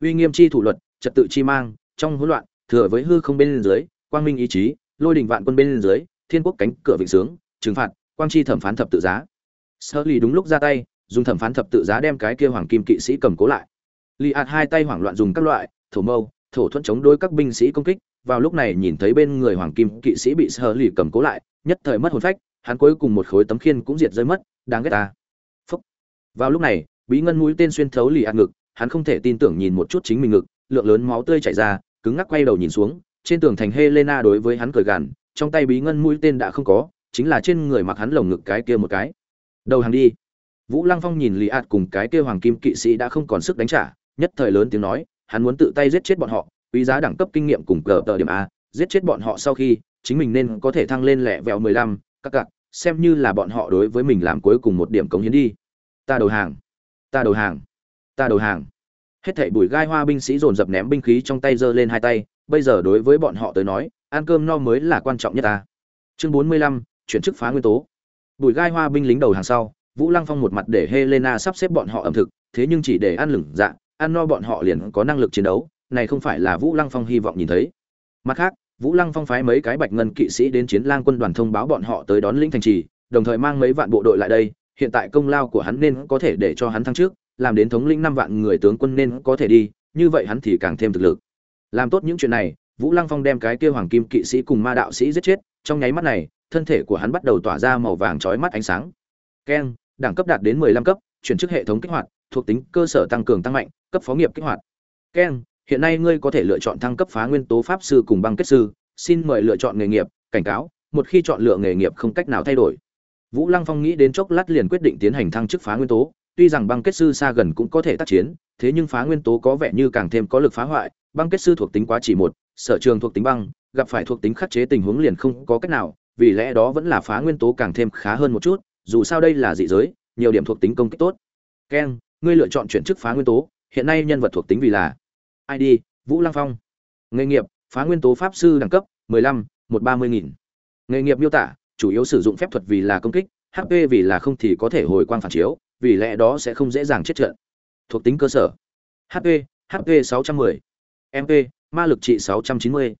Uy nghiêm chi thủ luật, trật tự chi mang, trong hỗn loạn, thừa với hư không bên dưới, quang minh ý chí, lôi đình vạn quân bên dưới thiên quốc cánh cửa vịnh sướng, trừng phạt, quang chi thẩm phán thập tự giá. Sơ lì đúng lúc ra tay, dùng thẩm phán thập tự giá đem cái kia hoàng kim kỵ sĩ cầm cố lại. Lì ạt hai tay hoảng loạn dùng các loại, thổ mâu, thổ thuẫn chống đối các binh sĩ công kích, vào lúc này nhìn thấy bên người hoàng kim kỵ sĩ bị sơ lì cầm cố lại, nhất thời mất hồn phách, hắn cuối cùng một khối tấm khiên cũng diệt rơi mất, đáng ghét ta. Phúc. vào lúc này, bí ngân mũi tên xuyên thấu lì ạt ngực, hắn không thể tin tưởng nhìn một chút chính mình ngực, lượng lớn máu tươi chảy ra, cứng ngắc quay đầu nhìn xuống, trên tường thành helena đối với hắn cười gằn trong tay bí ngân mũi tên đã không có, chính là trên người mặc hắn lồng ngực cái kia một cái. Đầu hàng đi. Vũ lăng phong nhìn lì ạt cùng cái kia hoàng kim kỵ sĩ đã không còn sức đánh trả, nhất thời lớn tiếng nói, hắn muốn tự tay giết chết bọn họ, quý giá đẳng cấp kinh nghiệm cùng cờ tờ điểm a, giết chết bọn họ sau khi, chính mình nên có thể thăng lên lẹ vẹo mười lăm, các cặp xem như là bọn họ đối với mình làm cuối cùng một điểm cống hiến đi. Ta đầu hàng. Ta đầu hàng. Ta đầu hàng. Hết thảy bùi gai hoa binh sĩ dồn dập ném binh khí trong tay giơ lên hai tay, bây giờ đối với bọn họ tới nói ăn cơm no mới là quan trọng nhất ta. Chương bốn mươi lăm, chuyển chức phá nguyên tố. Bùi gai hoa binh lính đầu hàng sau, vũ lăng phong một mặt để helena sắp xếp bọn họ ẩm thực, thế nhưng chỉ để ăn lửng dạ ăn no bọn họ liền có năng lực chiến đấu, này không phải là vũ lăng phong hy vọng nhìn thấy. Mặt khác, vũ lăng phong phái mấy cái bạch ngân kỵ sĩ đến chiến lang quân đoàn thông báo bọn họ tới đón lĩnh thành trì, đồng thời mang mấy vạn bộ đội lại đây, hiện tại công lao của hắn nên có thể để cho hắn thăng trước, làm đến thống lĩnh năm vạn người tướng quân nên có thể đi, như vậy hắn thì càng thêm thực lực. Làm tốt những chuyện này vũ lăng phong đem cái kia hoàng kim kỵ sĩ cùng ma đạo sĩ giết chết, trong nháy mắt này, thân thể của hắn bắt đầu tỏa ra màu vàng chói mắt ánh sáng. Keng, đẳng cấp đạt đến mười lăm cấp, chuyển chức hệ thống kích hoạt, thuộc tính cơ sở tăng cường tăng mạnh, cấp phó nghiệp kích hoạt. Keng, hiện nay ngươi có thể lựa chọn thăng cấp phá nguyên tố pháp sư cùng băng kết sư, xin mời lựa chọn nghề nghiệp, cảnh cáo, một khi chọn lựa nghề nghiệp không cách nào thay đổi. Vũ lăng phong nghĩ đến chốc lát liền quyết định tiến hành thăng chức phá nguyên tố, tuy rằng băng kết sư xa gần cũng có thể tác chiến, thế nhưng phá nguyên tố có vẻ như càng thêm có lực phá hoại, băng kết sư thuộc tính quá chỉ một sở trường thuộc tính băng gặp phải thuộc tính khắc chế tình huống liền không có cách nào vì lẽ đó vẫn là phá nguyên tố càng thêm khá hơn một chút dù sao đây là dị giới nhiều điểm thuộc tính công kích tốt. Keng ngươi lựa chọn chuyển chức phá nguyên tố hiện nay nhân vật thuộc tính vì là id vũ lăng phong. Nghề nghiệp phá nguyên tố pháp sư đẳng cấp 15, 130 nghìn. Nghề nghiệp miêu tả chủ yếu sử dụng phép thuật vì là công kích hp vì là không thì có thể hồi quang phản chiếu vì lẽ đó sẽ không dễ dàng chết trận. Thuộc tính cơ sở. Hp hp 610. mp ma lực trị 690.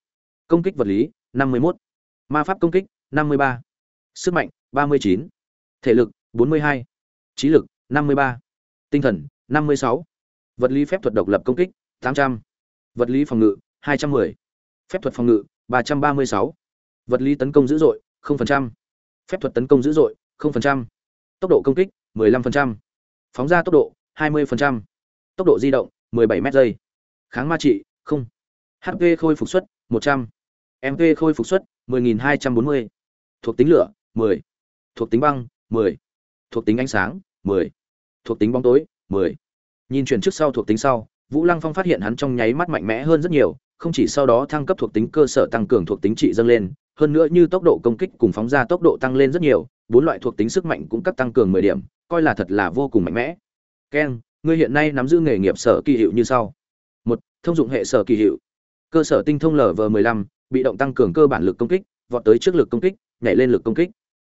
công kích vật lý 51. ma pháp công kích 53. sức mạnh 39. thể lực 42. trí lực 53. tinh thần 56. vật lý phép thuật độc lập công kích 800. vật lý phòng ngự 210. phép thuật phòng ngự 336. vật lý tấn công dữ dội 0%. phép thuật tấn công dữ dội 0%. tốc độ công kích 15%. phóng ra tốc độ 20%, tốc độ di động 17 m giây kháng ma trị không hp khôi phục suất 100, mp khôi phục suất 10.240, thuộc tính lửa 10, thuộc tính băng 10, thuộc tính ánh sáng 10, thuộc tính bóng tối 10. nhìn chuyển trước sau thuộc tính sau vũ lăng phong phát hiện hắn trong nháy mắt mạnh mẽ hơn rất nhiều không chỉ sau đó thăng cấp thuộc tính cơ sở tăng cường thuộc tính trị dâng lên hơn nữa như tốc độ công kích cùng phóng ra tốc độ tăng lên rất nhiều bốn loại thuộc tính sức mạnh cũng cấp tăng cường 10 điểm coi là thật là vô cùng mạnh mẽ. Ken, ngươi hiện nay nắm giữ nghề nghiệp sở kỳ hiệu như sau. Một thông dụng hệ sở kỳ hiệu cơ sở tinh thông lv 15 bị động tăng cường cơ bản lực công kích vọt tới trước lực công kích nhảy lên lực công kích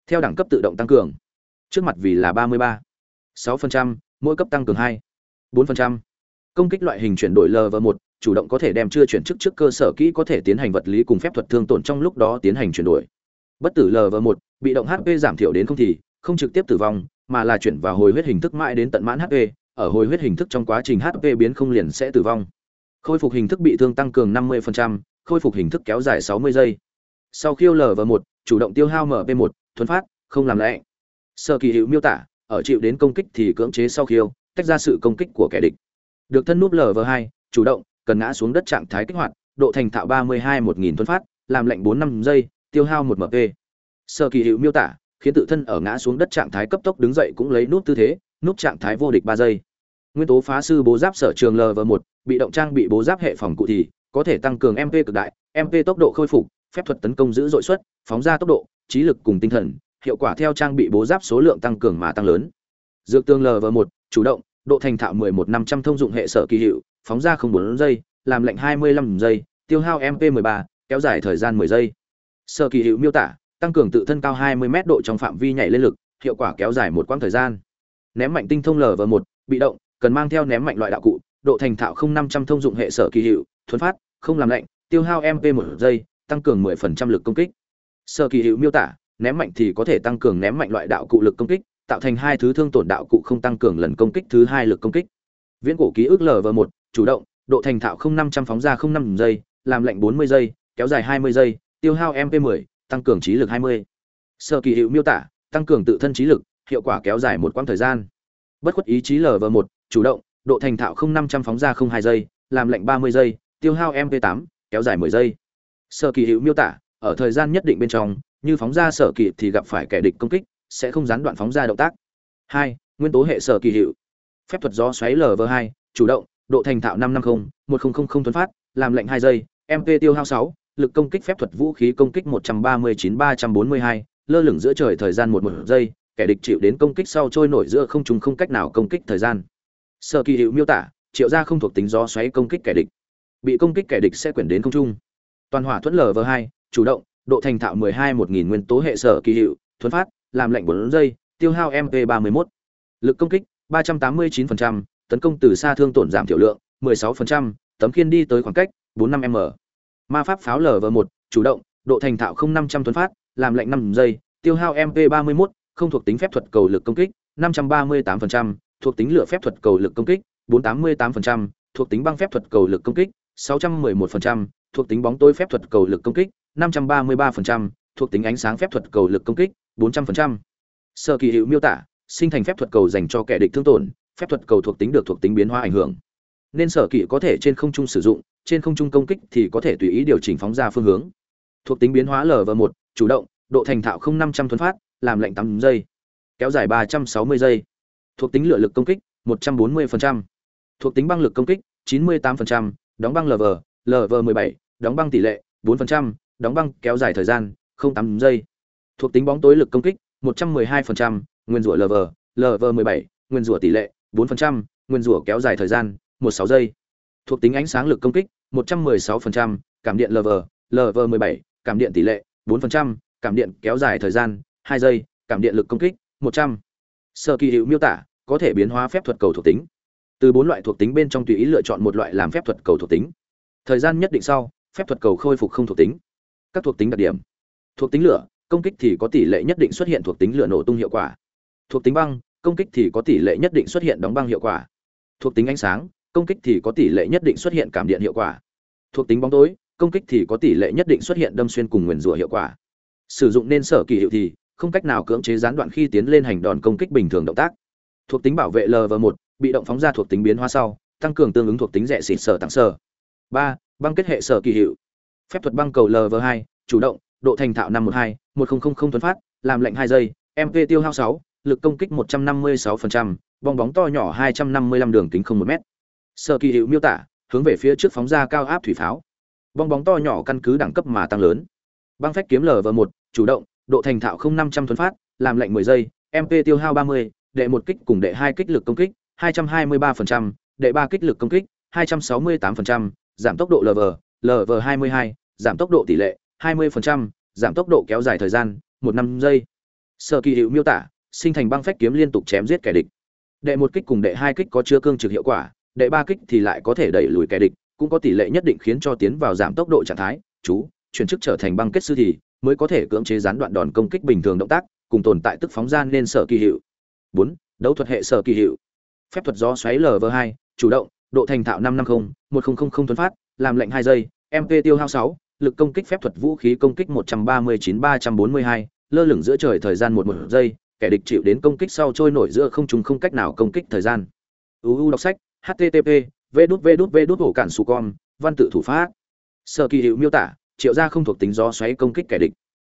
theo đẳng cấp tự động tăng cường trước mặt vì là 33. 6%, mỗi cấp tăng cường 2. 4%. công kích loại hình chuyển đổi lv 1 chủ động có thể đem chưa chuyển chức trước cơ sở kỹ có thể tiến hành vật lý cùng phép thuật thương tổn trong lúc đó tiến hành chuyển đổi bất tử lv 1 bị động hp giảm thiểu đến không thì không trực tiếp tử vong mà là chuyển vào hồi huyết hình thức mãi đến tận mãn hp ở hồi huyết hình thức trong quá trình hp biến không liền sẽ tử vong khôi phục hình thức bị thương tăng cường 50%, khôi phục hình thức kéo dài 60 giây. Sau khiêu lv một chủ động tiêu hao mp 1 thuấn phát không làm lẽ sơ kỳ hữu miêu tả ở chịu đến công kích thì cưỡng chế sau khiêu tách ra sự công kích của kẻ địch. Được thân núp lở và 2 chủ động cần ngã xuống đất trạng thái kích hoạt độ thành thạo 32 1000 thuấn phát làm lệnh 4 5 giây tiêu hao 1 mp sơ kỳ hữu miêu tả khiến tự thân ở ngã xuống đất trạng thái cấp tốc đứng dậy cũng lấy nút tư thế nút trạng thái vô địch ba giây. Nguyên tố phá sư bố giáp sở trường lv một bị động trang bị bố giáp hệ phòng cụ thì có thể tăng cường mp cực đại mp tốc độ khôi phục phép thuật tấn công giữ dội suất phóng ra tốc độ trí lực cùng tinh thần hiệu quả theo trang bị bố giáp số lượng tăng cường mà tăng lớn dược tương lv một chủ động độ thành thạo 11 500 thông dụng hệ sở kỳ hiệu phóng ra không bốn giây làm lệnh 25 giây tiêu hao mp 13 kéo dài thời gian 10 giây sở kỳ hiệu miêu tả tăng cường tự thân cao 20 mét độ trong phạm vi nhảy lên lực, hiệu quả kéo dài một quãng thời gian. Ném mạnh tinh thông lv một, bị động, cần mang theo ném mạnh loại đạo cụ, độ thành thạo không 500 thông dụng hệ sở kỳ hiệu, thuần phát, không làm lạnh, tiêu hao MP một giây, tăng cường 10% lực công kích. Sở kỳ hiệu miêu tả, ném mạnh thì có thể tăng cường ném mạnh loại đạo cụ lực công kích, tạo thành hai thứ thương tổn đạo cụ không tăng cường lần công kích thứ hai lực công kích. Viễn cổ ký ức lv một, chủ động, độ thành thạo không 500 phóng ra không 5 giây, làm lạnh 40 giây, kéo dài 20 giây, tiêu hao MP 10, tăng cường trí lực 20. Sở kỳ hiệu miêu tả, tăng cường tự thân trí lực, hiệu quả kéo dài một quãng thời gian. Bất khuất ý chí lv một, chủ động, độ thành thạo không 500 phóng ra không hai giây, làm lệnh 30 giây, tiêu hao mp tám kéo dài 10 giây. Sở kỳ hiệu miêu tả, ở thời gian nhất định bên trong, như phóng ra sở kỳ thì gặp phải kẻ địch công kích, sẽ không gián đoạn phóng ra động tác. hai, Nguyên tố hệ sở kỳ hiệu. Phép thuật gió xoáy lv hai chủ động, độ thành thạo 550, 1000 thuần phát, làm lệnh hai giây, MP tiêu hao sáu, lực công kích phép thuật vũ khí công kích 139-342, lơ lửng giữa trời thời gian một một giây, kẻ địch chịu đến công kích sau trôi nổi giữa không trung không cách nào công kích thời gian. Sở kỳ hiệu miêu tả, triệu gia không thuộc tính gió xoáy công kích kẻ địch. Bị công kích kẻ địch sẽ quyển đến không trung. Toàn hỏa thuẫn LV2, chủ động, độ thành thạo 12 1000 nguyên tố hệ sở kỳ hiệu, thuần phát, làm lệnh 4 giây, tiêu hao MP31. Lực công kích 389%, tấn công từ xa thương tổn giảm thiểu lượng 16%, tấm khiên đi tới khoảng cách 45m ma pháp pháo lở lv một chủ động độ thành thạo không năm phát làm lệnh 5 giây tiêu hao mp ba mươi mốt không thuộc tính phép thuật cầu lực công kích năm trăm ba mươi tám phần trăm thuộc tính lửa phép thuật cầu lực công kích, bốn tám mươi tám phần trăm, thuộc tính băng phép thuật cầu lực công kích, sáu trăm mười một phần trăm, thuộc tính bóng tối phép thuật cầu lực công kích, năm trăm ba mươi ba phần trăm, thuộc tính ánh sáng phép thuật cầu lực công kích 400%. Sở kỳ hiệu miêu tả, sinh thành phép thuật cầu dành cho kẻ địch thương tổn, phép thuật cầu thuộc tính được thuộc tính biến hóa ảnh hưởng. Nên sở kỵ có thể trên không trung sử dụng, trên không trung công kích thì có thể tùy ý điều chỉnh phóng ra phương hướng. Thuộc tính biến hóa lv một, chủ động, độ thành thạo không năm trăm thuấn phát, làm lệnh tám giây, kéo dài ba trăm sáu mươi giây thuộc tính lựa lực công kích một trăm bốn mươi thuộc tính băng lực công kích chín mươi tám đóng băng lv lv mười bảy đóng băng tỷ lệ 4%. đóng băng kéo dài thời gian không tám giây thuộc tính bóng tối lực công kích một trăm mười hai nguyên rủa lv lv mười bảy nguyên rủa tỷ lệ 4%. nguyên rủa kéo dài thời gian một sáu giây thuộc tính ánh sáng lực công kích 116%, cảm điện LV, LV17, cảm điện tỷ lệ 4%, cảm điện kéo dài thời gian 2 giây, cảm điện lực công kích 100. Sở kỳ hiệu miêu tả, có thể biến hóa phép thuật cầu thuộc tính. Từ bốn loại thuộc tính bên trong tùy ý lựa chọn một loại làm phép thuật cầu thuộc tính. Thời gian nhất định sau, phép thuật cầu khôi phục không thuộc tính. Các thuộc tính đặc điểm. Thuộc tính lửa, công kích thì có tỷ lệ nhất định xuất hiện thuộc tính lửa nổ tung hiệu quả. Thuộc tính băng, công kích thì có tỷ lệ nhất định xuất hiện đóng băng hiệu quả. Thuộc tính ánh sáng, công kích thì có tỷ lệ nhất định xuất hiện cảm điện hiệu quả thuộc tính bóng tối công kích thì có tỷ lệ nhất định xuất hiện đâm xuyên cùng nguyền rủa hiệu quả sử dụng nên sở kỳ hiệu thì không cách nào cưỡng chế gián đoạn khi tiến lên hành đòn công kích bình thường động tác. Thuộc tính bảo vệ lv một, bị động phóng ra thuộc tính biến hóa sau, tăng cường tương ứng thuộc tính rẻ xịt sở tặng sở. Ba, băng kết hệ sở kỳ hiệu. Phép thuật băng cầu lv hai, chủ động, độ thành thạo năm một hai, một nghìn tuấn phát, làm lệnh hai giây mp tiêu hao sáu, lực công kích một trăm năm mươi sáu phần trăm, bong bóng to nhỏ hai trăm năm mươi lăm đường kính không một m sở kỳ hiệu miêu tả, hướng về phía trước phóng ra cao áp thủy pháo. Bong bóng to nhỏ căn cứ đẳng cấp mà tăng lớn. Băng phách kiếm lv một, chủ động độ thành thạo không năm trăm tuấn phát làm lệnh mười giây mp tiêu hao ba mươi đệ một kích cùng đệ hai kích lực công kích hai trăm hai mươi ba phần trăm đệ ba kích lực công kích hai trăm sáu mươi tám phần trăm giảm tốc độ lv lv hai mươi hai giảm tốc độ tỷ lệ 20%, giảm tốc độ kéo dài thời gian, một năm giây. Sở kỳ hiệu miêu tả, sinh thành băng phách kiếm liên tục chém giết kẻ địch. Đệ một kích cùng đệ hai kích có chứa cương trực hiệu quả, đệ ba kích thì lại có thể đẩy lùi kẻ địch, cũng có tỷ lệ nhất định khiến cho tiến vào giảm tốc độ trạng thái, chú, chuyển chức trở thành băng kết sư thì mới có thể cưỡng chế gián đoạn đòn công kích bình thường động tác, cùng tồn tại tức phóng ra nên sở kỳ hiệu. bốn Đấu thuật hệ sở kỳ hiệu. Phép thuật gió xoáy lv hai chủ động, độ thành thạo năm năm không một không không không thuấn phát, làm lệnh hai giây, MP tiêu hao sáu lực công kích phép thuật vũ khí công kích 139-342, lơ lửng giữa trời thời gian một một giây, kẻ địch chịu đến công kích sau trôi nổi giữa không trung không cách nào công kích thời gian. UU đọc sách, http, đút ổ cản su con, văn tự thủ pháp. Sở kỳ hiệu miêu tả, triệu gia không thuộc tính gió xoáy công kích kẻ địch.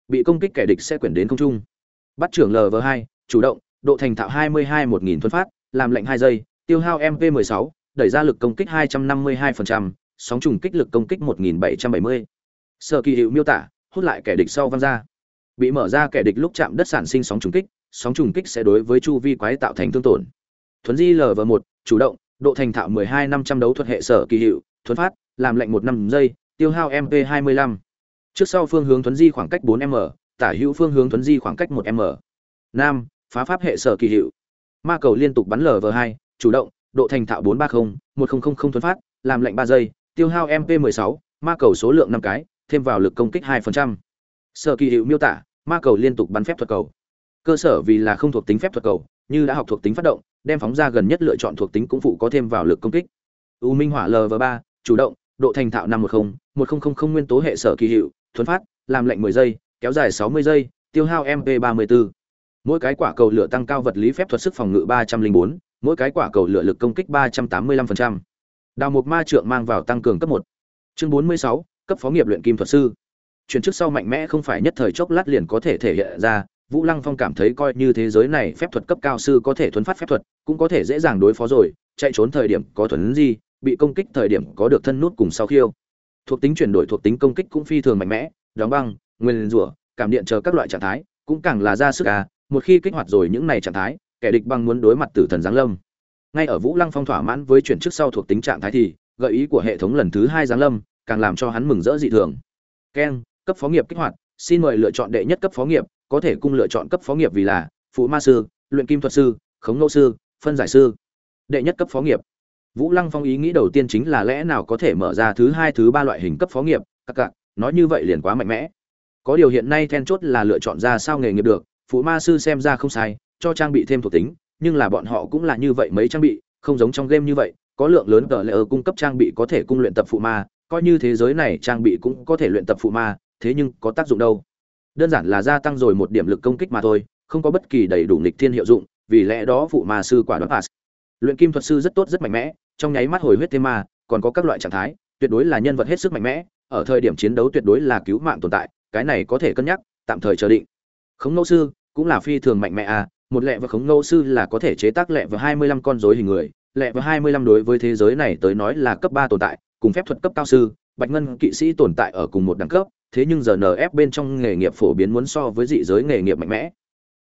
Bị công kích kẻ địch sẽ quyển đến không trung. Bắt trưởng lv hai chủ động, độ thành thạo 22 1000 thuấn phát, làm lệnh 2 giây, tiêu hao MP16, đẩy ra lực công kích 252%, sóng trùng kích lực công kích 1770 sở kỳ hiệu miêu tả hút lại kẻ địch sau văng ra bị mở ra kẻ địch lúc chạm đất sản sinh sóng trùng kích sóng trùng kích sẽ đối với chu vi quái tạo thành thương tổn thuấn di lv một chủ động độ thành thạo 12 năm trăm đấu thuật hệ sở kỳ hiệu thuấn phát làm lệnh một năm giây tiêu hao mp 25 trước sau phương hướng thuấn di khoảng cách 4 m tả hữu phương hướng thuấn di khoảng cách 1 m nam phá pháp hệ sở kỳ hiệu ma cầu liên tục bắn lv hai chủ động độ thành thạo 430 1000 thuấn phát làm lệnh 3 giây tiêu hao mp 16 ma cầu số lượng 5 cái thêm vào lực công kích 2%. Sở kỳ hiệu miêu tả, ma cầu liên tục bắn phép thuật cầu. Cơ sở vì là không thuộc tính phép thuật cầu, như đã học thuộc tính phát động, đem phóng ra gần nhất lựa chọn thuộc tính cũng phụ có thêm vào lực công kích. U Minh Hỏa LV3, chủ động, độ thành thạo 510, 1000 nguyên tố hệ sở kỳ hiệu, thuấn phát, làm lệnh 10 giây, kéo dài 60 giây, tiêu hao MP 34. Mỗi cái quả cầu lửa tăng cao vật lý phép thuật sức phòng ngự 304, mỗi cái quả cầu lửa lực công kích 385%. Đào mục ma trượng mang vào tăng cường cấp 1. Chương 46, cấp phó nghiệp luyện kim thuật sư chuyển chức sau mạnh mẽ không phải nhất thời chốc lát liền có thể thể hiện ra vũ lăng phong cảm thấy coi như thế giới này phép thuật cấp cao sư có thể thuấn phát phép thuật cũng có thể dễ dàng đối phó rồi chạy trốn thời điểm có thuấn gì bị công kích thời điểm có được thân nút cùng sau khiêu thuộc tính chuyển đổi thuộc tính công kích cũng phi thường mạnh mẽ đóng băng nguyên rủa cảm điện chờ các loại trạng thái cũng càng là ra sức à một khi kích hoạt rồi những này trạng thái kẻ địch băng muốn đối mặt tử thần giáng lâm ngay ở vũ lăng phong thỏa mãn với chuyển chức sau thuộc tính trạng thái thì gợi ý của hệ thống lần thứ hai giáng lâm càng làm cho hắn mừng rỡ dị thường. Keng cấp phó nghiệp kích hoạt, xin mời lựa chọn đệ nhất cấp phó nghiệp, có thể cung lựa chọn cấp phó nghiệp vì là phụ ma sư, luyện kim thuật sư, khống ngẫu sư, phân giải sư. Đệ nhất cấp phó nghiệp. Vũ Lăng Phong ý nghĩ đầu tiên chính là lẽ nào có thể mở ra thứ hai thứ ba loại hình cấp phó nghiệp, các cạn, nói như vậy liền quá mạnh mẽ. Có điều hiện nay then chốt là lựa chọn ra sao nghề nghiệp được, phụ ma sư xem ra không sai, cho trang bị thêm thuộc tính, nhưng là bọn họ cũng là như vậy mấy trang bị, không giống trong game như vậy, có lượng lớn tờ lệ ở cung cấp trang bị có thể cung luyện tập phụ ma, coi như thế giới này trang bị cũng có thể luyện tập phụ ma thế nhưng có tác dụng đâu? Đơn giản là gia tăng rồi một điểm lực công kích mà thôi không có bất kỳ đầy đủ nghịch thiên hiệu dụng vì lẽ đó phụ ma sư quả đoán pass. Luyện kim thuật sư rất tốt rất mạnh mẽ trong nháy mắt hồi huyết thêm ma, còn có các loại trạng thái, tuyệt đối là nhân vật hết sức mạnh mẽ, ở thời điểm chiến đấu tuyệt đối là cứu mạng tồn tại, cái này có thể cân nhắc, tạm thời chờ định. Khống ngẫu sư cũng là phi thường mạnh mẽ à một lẹ và khống ngẫu sư là có thể chế tác lẹ và hai mươi lăm con rối hình người lẹ và hai mươi lăm đối với thế giới này tới nói là cấp ba tồn tại, cùng phép thuật cấp cao sư, bạch ngân kỵ sĩ tồn tại ở cùng một đẳng cấp, thế nhưng giờ nf bên trong nghề nghiệp phổ biến muốn so với dị giới nghề nghiệp mạnh mẽ.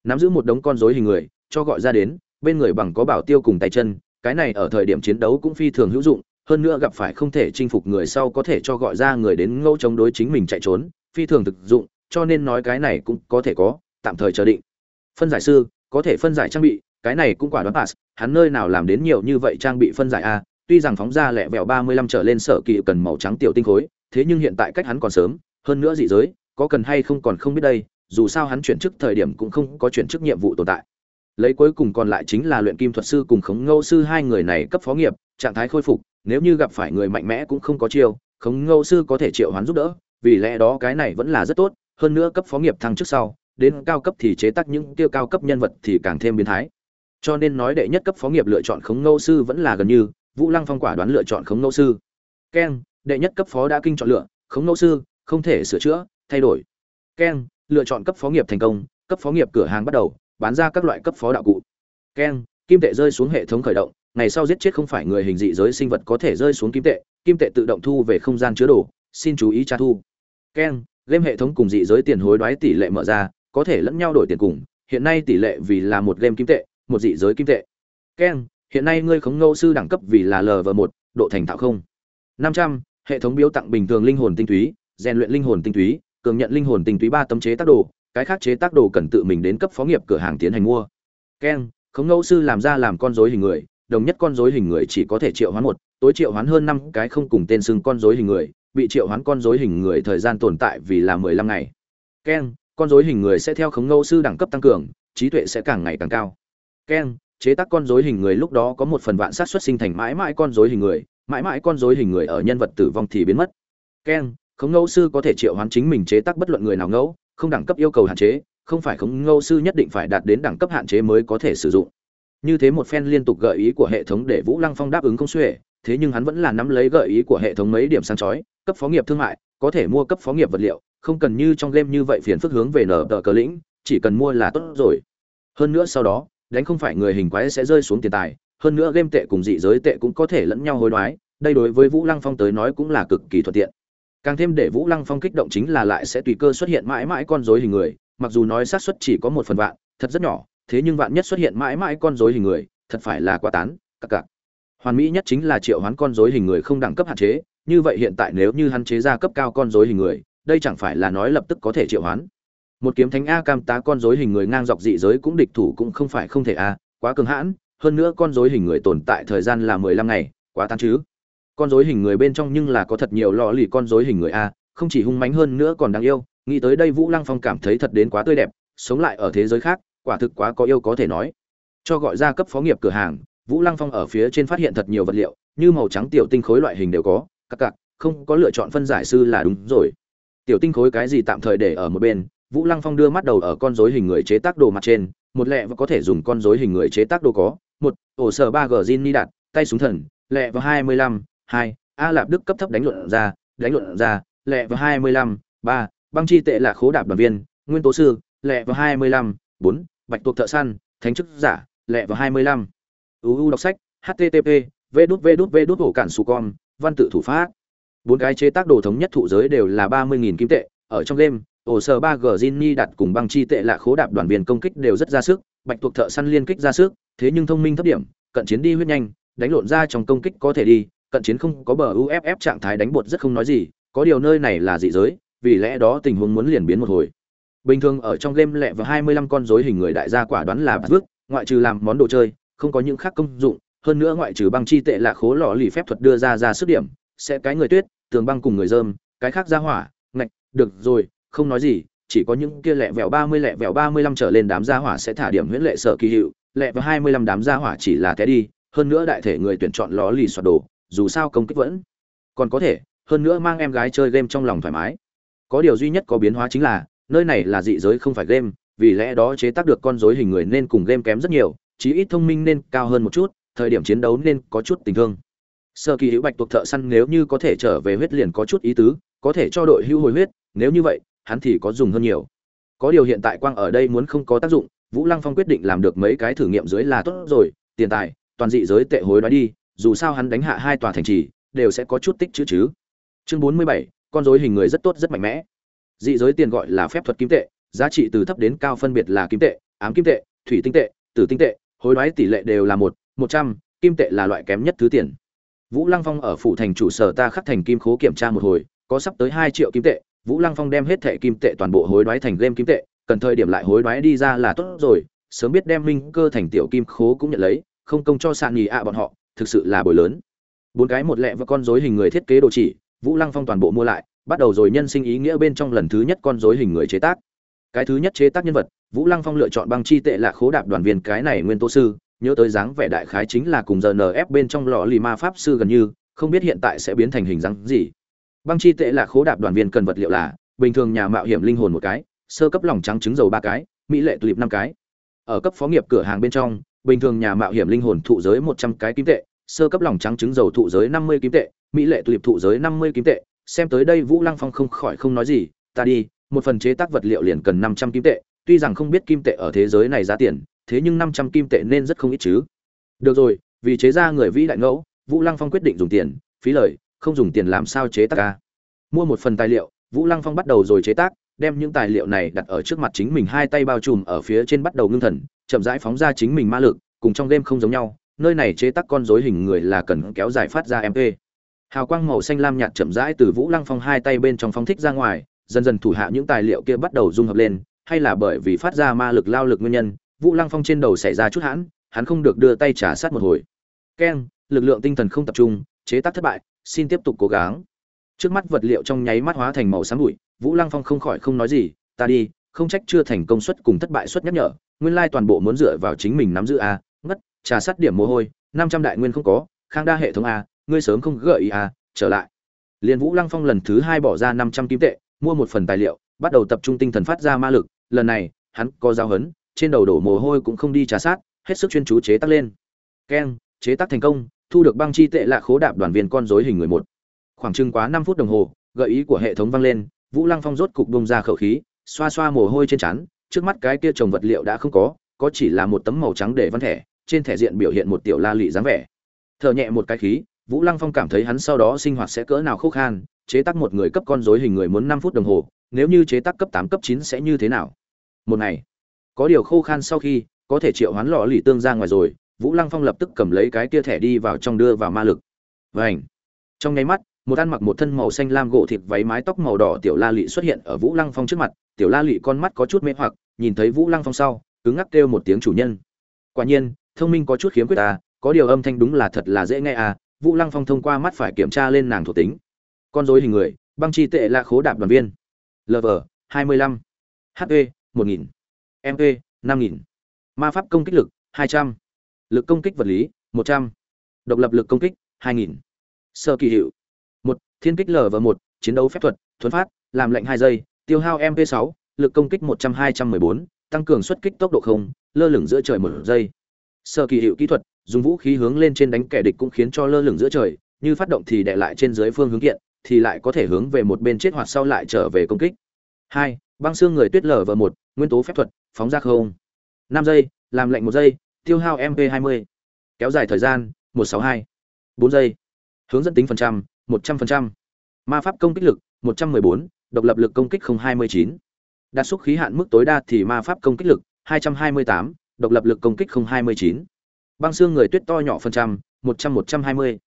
Nắm giữ một đống con rối hình người, cho gọi ra đến, bên người bằng có bảo tiêu cùng tay chân cái này ở thời điểm chiến đấu cũng phi thường hữu dụng hơn nữa gặp phải không thể chinh phục người sau có thể cho gọi ra người đến ngẫu chống đối chính mình chạy trốn phi thường thực dụng cho nên nói cái này cũng có thể có tạm thời chờ định phân giải sư có thể phân giải trang bị cái này cũng quả đoán pass hắn nơi nào làm đến nhiều như vậy trang bị phân giải a tuy rằng phóng ra lẹ vẹo 35 trở lên sở kỳ cần màu trắng tiểu tinh khối, thế nhưng hiện tại cách hắn còn sớm, hơn nữa dị giới, có cần hay không còn không biết đây, dù sao hắn chuyển chức thời điểm cũng không có chuyển chức nhiệm vụ tồn tại. Lấy cuối cùng còn lại chính là luyện kim thuật sư cùng khống ngâu sư hai người này cấp phó nghiệp, trạng thái khôi phục, nếu như gặp phải người mạnh mẽ cũng không có chiêu, khống ngâu sư có thể triệu hoán giúp đỡ, vì lẽ đó cái này vẫn là rất tốt, hơn nữa cấp phó nghiệp thăng trước sau, đến cao cấp thì chế tác những tiêu cao cấp nhân vật thì càng thêm biến thái. cho nên nói đệ nhất cấp phó nghiệp lựa chọn khống ngâu sư vẫn là gần như vũ lăng phong quả đoán lựa chọn khống ngâu sư keng đệ nhất cấp phó đã kinh chọn lựa khống ngâu sư không thể sửa chữa thay đổi keng lựa chọn cấp phó nghiệp thành công cấp phó nghiệp cửa hàng bắt đầu bán ra các loại cấp phó đạo cụ. Keng kim tệ rơi xuống hệ thống khởi động, ngày sau giết chết không phải người hình dị giới sinh vật có thể rơi xuống kim tệ kim tệ tự động thu về không gian chứa đồ, xin chú ý tra thu. Keng game hệ thống cùng dị giới tiền hối đoái tỷ lệ mở ra, có thể lẫn nhau đổi tiền cùng, hiện nay tỷ lệ vì là một game kim tệ, một dị giới kim tệ. Keng hiện nay ngươi khống ngẫu sư đẳng cấp vì là lv một, độ thành thạo không. năm trăm, hệ thống biếu tặng bình thường linh hồn tinh túy, rèn luyện linh hồn tinh túy, cường nhận linh hồn tinh túy ba tấm chế tác đồ cái khác chế tác đồ cần tự mình đến cấp phó nghiệp cửa hàng tiến hành mua. Keng khống ngẫu sư làm ra làm con rối hình người, đồng nhất con rối hình người chỉ có thể triệu hoán một, tối triệu hoán hơn năm cái không cùng tên xưng con rối hình người, bị triệu hoán con rối hình người thời gian tồn tại vì là mười lăm ngày. Keng con rối hình người sẽ theo khống ngẫu sư đẳng cấp tăng cường, trí tuệ sẽ càng ngày càng cao. Keng chế tác con rối hình người lúc đó có một phần vạn sát xuất sinh thành mãi mãi con rối hình người, mãi mãi con rối hình người ở nhân vật tử vong thì biến mất. Keng khống ngẫu sư có thể triệu hoán chính mình chế tác bất luận người nào ngẫu không đẳng cấp yêu cầu hạn chế, không phải khống ngô sư nhất định phải đạt đến đẳng cấp hạn chế mới có thể sử dụng. Như thế một phen liên tục gợi ý của hệ thống để vũ lăng phong đáp ứng không xuể, thế nhưng hắn vẫn là nắm lấy gợi ý của hệ thống mấy điểm sáng chói, cấp phó nghiệp thương mại, có thể mua cấp phó nghiệp vật liệu, không cần như trong game như vậy phiền phức hướng về nở tờ cờ lĩnh, chỉ cần mua là tốt rồi. Hơn nữa sau đó, đánh không phải người hình quái sẽ rơi xuống tiền tài, hơn nữa game tệ cùng dị giới tệ cũng có thể lẫn nhau hối đoái, đây đối với vũ lăng phong tới nói cũng là cực kỳ thuận tiện càng thêm để vũ lăng phong kích động chính là lại sẽ tùy cơ xuất hiện mãi mãi con dối hình người, mặc dù nói xác suất chỉ có một phần vạn, thật rất nhỏ, thế nhưng vạn nhất xuất hiện mãi mãi con dối hình người, thật phải là quá tán, cặc cặc. Hoàn mỹ nhất chính là triệu hoán con dối hình người không đẳng cấp hạn chế, như vậy hiện tại nếu như hắn chế ra cấp cao con dối hình người, đây chẳng phải là nói lập tức có thể triệu hoán. Một kiếm thánh a cam tá con dối hình người ngang dọc dị giới cũng địch thủ cũng không phải không thể a, quá cường hãn, hơn nữa con dối hình người tồn tại thời gian là mười lăm ngày, quá tán chứ con dối hình người bên trong nhưng là có thật nhiều lò lì con dối hình người a, không chỉ hung mánh hơn nữa còn đáng yêu, nghĩ tới đây vũ lăng phong cảm thấy thật đến quá tươi đẹp, sống lại ở thế giới khác, quả thực quá có yêu có thể nói. Cho gọi ra cấp phó nghiệp cửa hàng, vũ lăng phong ở phía trên phát hiện thật nhiều vật liệu, như màu trắng tiểu tinh khối loại hình đều có, các cặp không có lựa chọn phân giải sư là đúng rồi. Tiểu tinh khối cái gì tạm thời để ở một bên, vũ lăng phong đưa mắt đầu ở con dối hình người chế tác đồ mặt trên, một lẹ và có thể dùng con dối hình người chế tác đồ có, một, ổ sở ba g zin ni đạt, tay súng thần, lẹ và hai mươi lăm hai, a lạp đức cấp thấp đánh luận ra, đánh luận ra, lẹ và hai mươi lăm, ba, băng chi tệ là khố đạp đoàn viên, nguyên tố sư, lẹ và hai mươi lăm, bốn, bạch tuộc thợ săn, thánh chức giả, lẹ và hai mươi lăm. Uu đọc sách http v đút v đút v đút hổ cản su con, văn tự thủ pháp. Bốn cái chế tác đồ thống nhất thụ giới đều là ba mươi nghìn kim tệ. Ở trong game, ổ sở ba g Jinni đặt cùng băng chi tệ lạ khố đạp đoàn viên công kích đều rất ra sức, bạch tuộc thợ săn liên kích ra sức, thế nhưng thông minh thấp điểm, cận chiến đi huyết nhanh, đánh lộn ra trong công kích có thể đi cận chiến không có bờ uff trạng thái đánh bột rất không nói gì, có điều nơi này là dị giới, vì lẽ đó tình huống muốn liền biến một hồi. Bình thường ở trong game lẹ và hai mươi lăm con rối hình người đại gia quả đoán là vứt ngoại trừ làm món đồ chơi, không có những khác công dụng, hơn nữa ngoại trừ băng chi tệ là khố lọ lì phép thuật đưa ra ra sức điểm, sẽ cái người tuyết, tường băng cùng người dơm, cái khác ra hỏa, ngạch, được rồi, không nói gì, chỉ có những kia lẹ vẹo ba mươi lẹ vẹo ba mươi lăm trở lên đám gia hỏa sẽ thả điểm huyễn lệ sở kỳ hiệu, lẹ và hai mươi lăm đám gia hỏa chỉ là té đi, hơn nữa đại thể người tuyển chọn ló lì soạt đồ dù sao công kích vẫn còn có thể, hơn nữa mang em gái chơi game trong lòng thoải mái. Có điều duy nhất có biến hóa chính là, nơi này là dị giới không phải game, vì lẽ đó chế tác được con rối hình người nên cùng game kém rất nhiều, chí ít thông minh nên cao hơn một chút, thời điểm chiến đấu nên có chút tình thương. Sơ kỳ hữu bạch tuộc thợ săn nếu như có thể trở về huyết liền có chút ý tứ, có thể cho đội hữu hồi huyết, nếu như vậy, hắn thì có dùng hơn nhiều. Có điều hiện tại quang ở đây muốn không có tác dụng, vũ lăng phong quyết định làm được mấy cái thử nghiệm dưới là tốt rồi, tiền tài, toàn dị giới tệ hối đoái đi dù sao hắn đánh hạ hai tòa thành trì, đều sẽ có chút tích chữ chứ. Chương bốn mươi bảy, con dối hình người rất tốt, rất mạnh mẽ. Dị giới tiền gọi là phép thuật kim tệ, giá trị từ thấp đến cao phân biệt là kim tệ, ám kim tệ, thủy tinh tệ, tử tinh tệ, hối đoái tỷ lệ đều là một một trăm, kim tệ là loại kém nhất thứ tiền. Vũ lăng phong ở phủ thành chủ sở ta khắc thành kim khố kiểm tra một hồi, có sắp tới hai triệu kim tệ. Vũ lăng phong đem hết thẻ kim tệ toàn bộ hối đoái thành game kim tệ, cần thời điểm lại hối đoái đi ra là tốt rồi. Sớm biết đem minh cơ thành tiểu kim khố cũng nhận lấy, không công cho sạn nhì ạ bọn họ thực sự là bồi lớn. Bốn cái một lẹ và con dối hình người thiết kế đồ chỉ, vũ lăng phong toàn bộ mua lại, bắt đầu rồi nhân sinh ý nghĩa bên trong lần thứ nhất con dối hình người chế tác. Cái thứ nhất chế tác nhân vật, vũ lăng phong lựa chọn băng chi tệ là khố đạp đoàn viên cái này nguyên tố sư, nhớ tới dáng vẻ đại khái chính là cùng giờ nf bên trong lò lì ma pháp sư gần như, không biết hiện tại sẽ biến thành hình dáng gì. Băng chi tệ là khố đạp đoàn viên cần vật liệu là, bình thường nhà mạo hiểm linh hồn một cái, sơ cấp lòng trắng trứng dầu ba cái, mỹ lệ tulip năm cái. Ở cấp phó nghiệp cửa hàng bên trong bình thường nhà mạo hiểm linh hồn thụ giới một trăm cái kim tệ, sơ cấp lòng trắng trứng dầu thụ giới năm mươi kim tệ, mỹ lệ tulip thụ giới năm mươi kim tệ. Xem tới đây vũ lăng phong không khỏi không nói gì, ta đi, một phần chế tác vật liệu liền cần năm trăm kim tệ, tuy rằng không biết kim tệ ở thế giới này giá tiền, thế nhưng năm trăm kim tệ nên rất không ít chứ. Được rồi, vì chế ra người vĩ đại ngẫu, vũ lăng phong quyết định dùng tiền, phí lời, không dùng tiền làm sao chế tác ca mua một phần tài liệu, vũ lăng phong bắt đầu rồi chế tác, đem những tài liệu này đặt ở trước mặt chính mình, hai tay bao trùm ở phía trên bắt đầu ngưng thần chậm rãi phóng ra chính mình ma lực, cùng trong game không giống nhau, nơi này chế tác con rối hình người là cần kéo dài phát ra mp hào quang màu xanh lam nhạt chậm rãi từ vũ lăng phong hai tay bên trong phóng thích ra ngoài, dần dần thủ hạ những tài liệu kia bắt đầu dung hợp lên, hay là bởi vì phát ra ma lực lao lực nguyên nhân, vũ lăng phong trên đầu xảy ra chút hãn, hắn không được đưa tay trả sát một hồi. Keng, lực lượng tinh thần không tập trung, chế tác thất bại, xin tiếp tục cố gắng. Trước mắt vật liệu trong nháy mắt hóa thành màu xám bụi, vũ lăng phong không khỏi không nói gì, ta đi, không trách chưa thành công suất cùng thất bại suất nhắc nhở nguyên lai toàn bộ muốn dựa vào chính mình nắm giữ a, ngất, trà sát điểm mồ hôi, năm trăm đại nguyên không có, khang đa hệ thống a, ngươi sớm không gợi ý a, trở lại. Liên vũ lăng phong lần thứ hai bỏ ra năm trăm kim tệ, mua một phần tài liệu, bắt đầu tập trung tinh thần phát ra ma lực, lần này, hắn có giao hấn trên đầu đổ mồ hôi cũng không đi trà sát, hết sức chuyên chú chế tác lên. Keng, chế tác thành công, thu được băng chi tệ lạ khố đạp đoàn viên con rối hình người một. Khoảng chừng quá năm phút đồng hồ, gợi ý của hệ thống vang lên, vũ lăng phong rốt cục bung ra khẩu khí, xoa xoa mồ hôi trên trán trước mắt cái kia trồng vật liệu đã không có có chỉ là một tấm màu trắng để văn thẻ, trên thẻ diện biểu hiện một tiểu la lị dáng vẻ. Thở nhẹ một cái khí, vũ lăng phong cảm thấy hắn sau đó sinh hoạt sẽ cỡ nào khô khan, chế tác một người cấp con rối hình người muốn năm phút đồng hồ, nếu như chế tác cấp tám, cấp chín sẽ như thế nào? Một ngày, có điều khô khan sau khi, có thể triệu hoán lọ lì tương ra ngoài rồi, vũ lăng phong lập tức cầm lấy cái kia thẻ đi vào trong đưa vào ma lực. Vảnh trong nháy mắt, một ăn mặc một thân màu xanh lam gỗ thịt váy mái tóc màu đỏ tiểu la lị xuất hiện ở vũ lăng phong trước mặt tiểu la lị con mắt có chút mê hoặc, nhìn thấy vũ lăng phong sau, cứng ngắc kêu một tiếng chủ nhân. Quả nhiên, thông minh có chút khiếm khuyết ta có điều âm thanh đúng là thật là dễ nghe à vũ lăng phong thông qua mắt phải kiểm tra lên nàng thuộc tính. Con dối hình người, băng chi tệ là khố đạp đoàn viên. Lv hai mươi lăm. Hp một nghìn. Mp năm nghìn. Ma pháp công kích lực, hai trăm. Lực công kích vật lý, một trăm. Độc lập lực công kích, hai nghìn. Sơ kỳ hiệu. Một, thiên kích lv một, chiến đấu phép thuật, thuấn phát, làm lệnh hai giây tiêu hao MP6, lực công kích một trăm hai trăm mười bốn tăng cường xuất kích tốc độ không lơ lửng giữa trời một giây. Sơ kỳ hiệu kỹ thuật dùng vũ khí hướng lên trên đánh kẻ địch cũng khiến cho lơ lửng giữa trời như phát động thì đè lại trên dưới phương hướng kiện thì lại có thể hướng về một bên chết hoặc sau lại trở về công kích. Hai băng xương người tuyết lở vào một nguyên tố phép thuật phóng ra không. Năm giây làm lệnh một giây tiêu hao mp hai mươi. Kéo dài thời gian một sáu hai. Bốn giây. Hướng dẫn tính phần trăm một trăm phần trăm. Ma pháp công kích lực một trăm mười bốn độc lập lực công kích không hai mươi chín đạt xúc khí hạn mức tối đa thì ma pháp công kích lực hai trăm hai mươi tám độc lập lực công kích không hai mươi chín băng xương người tuyết to nhỏ phần trăm một trăm một trăm hai mươi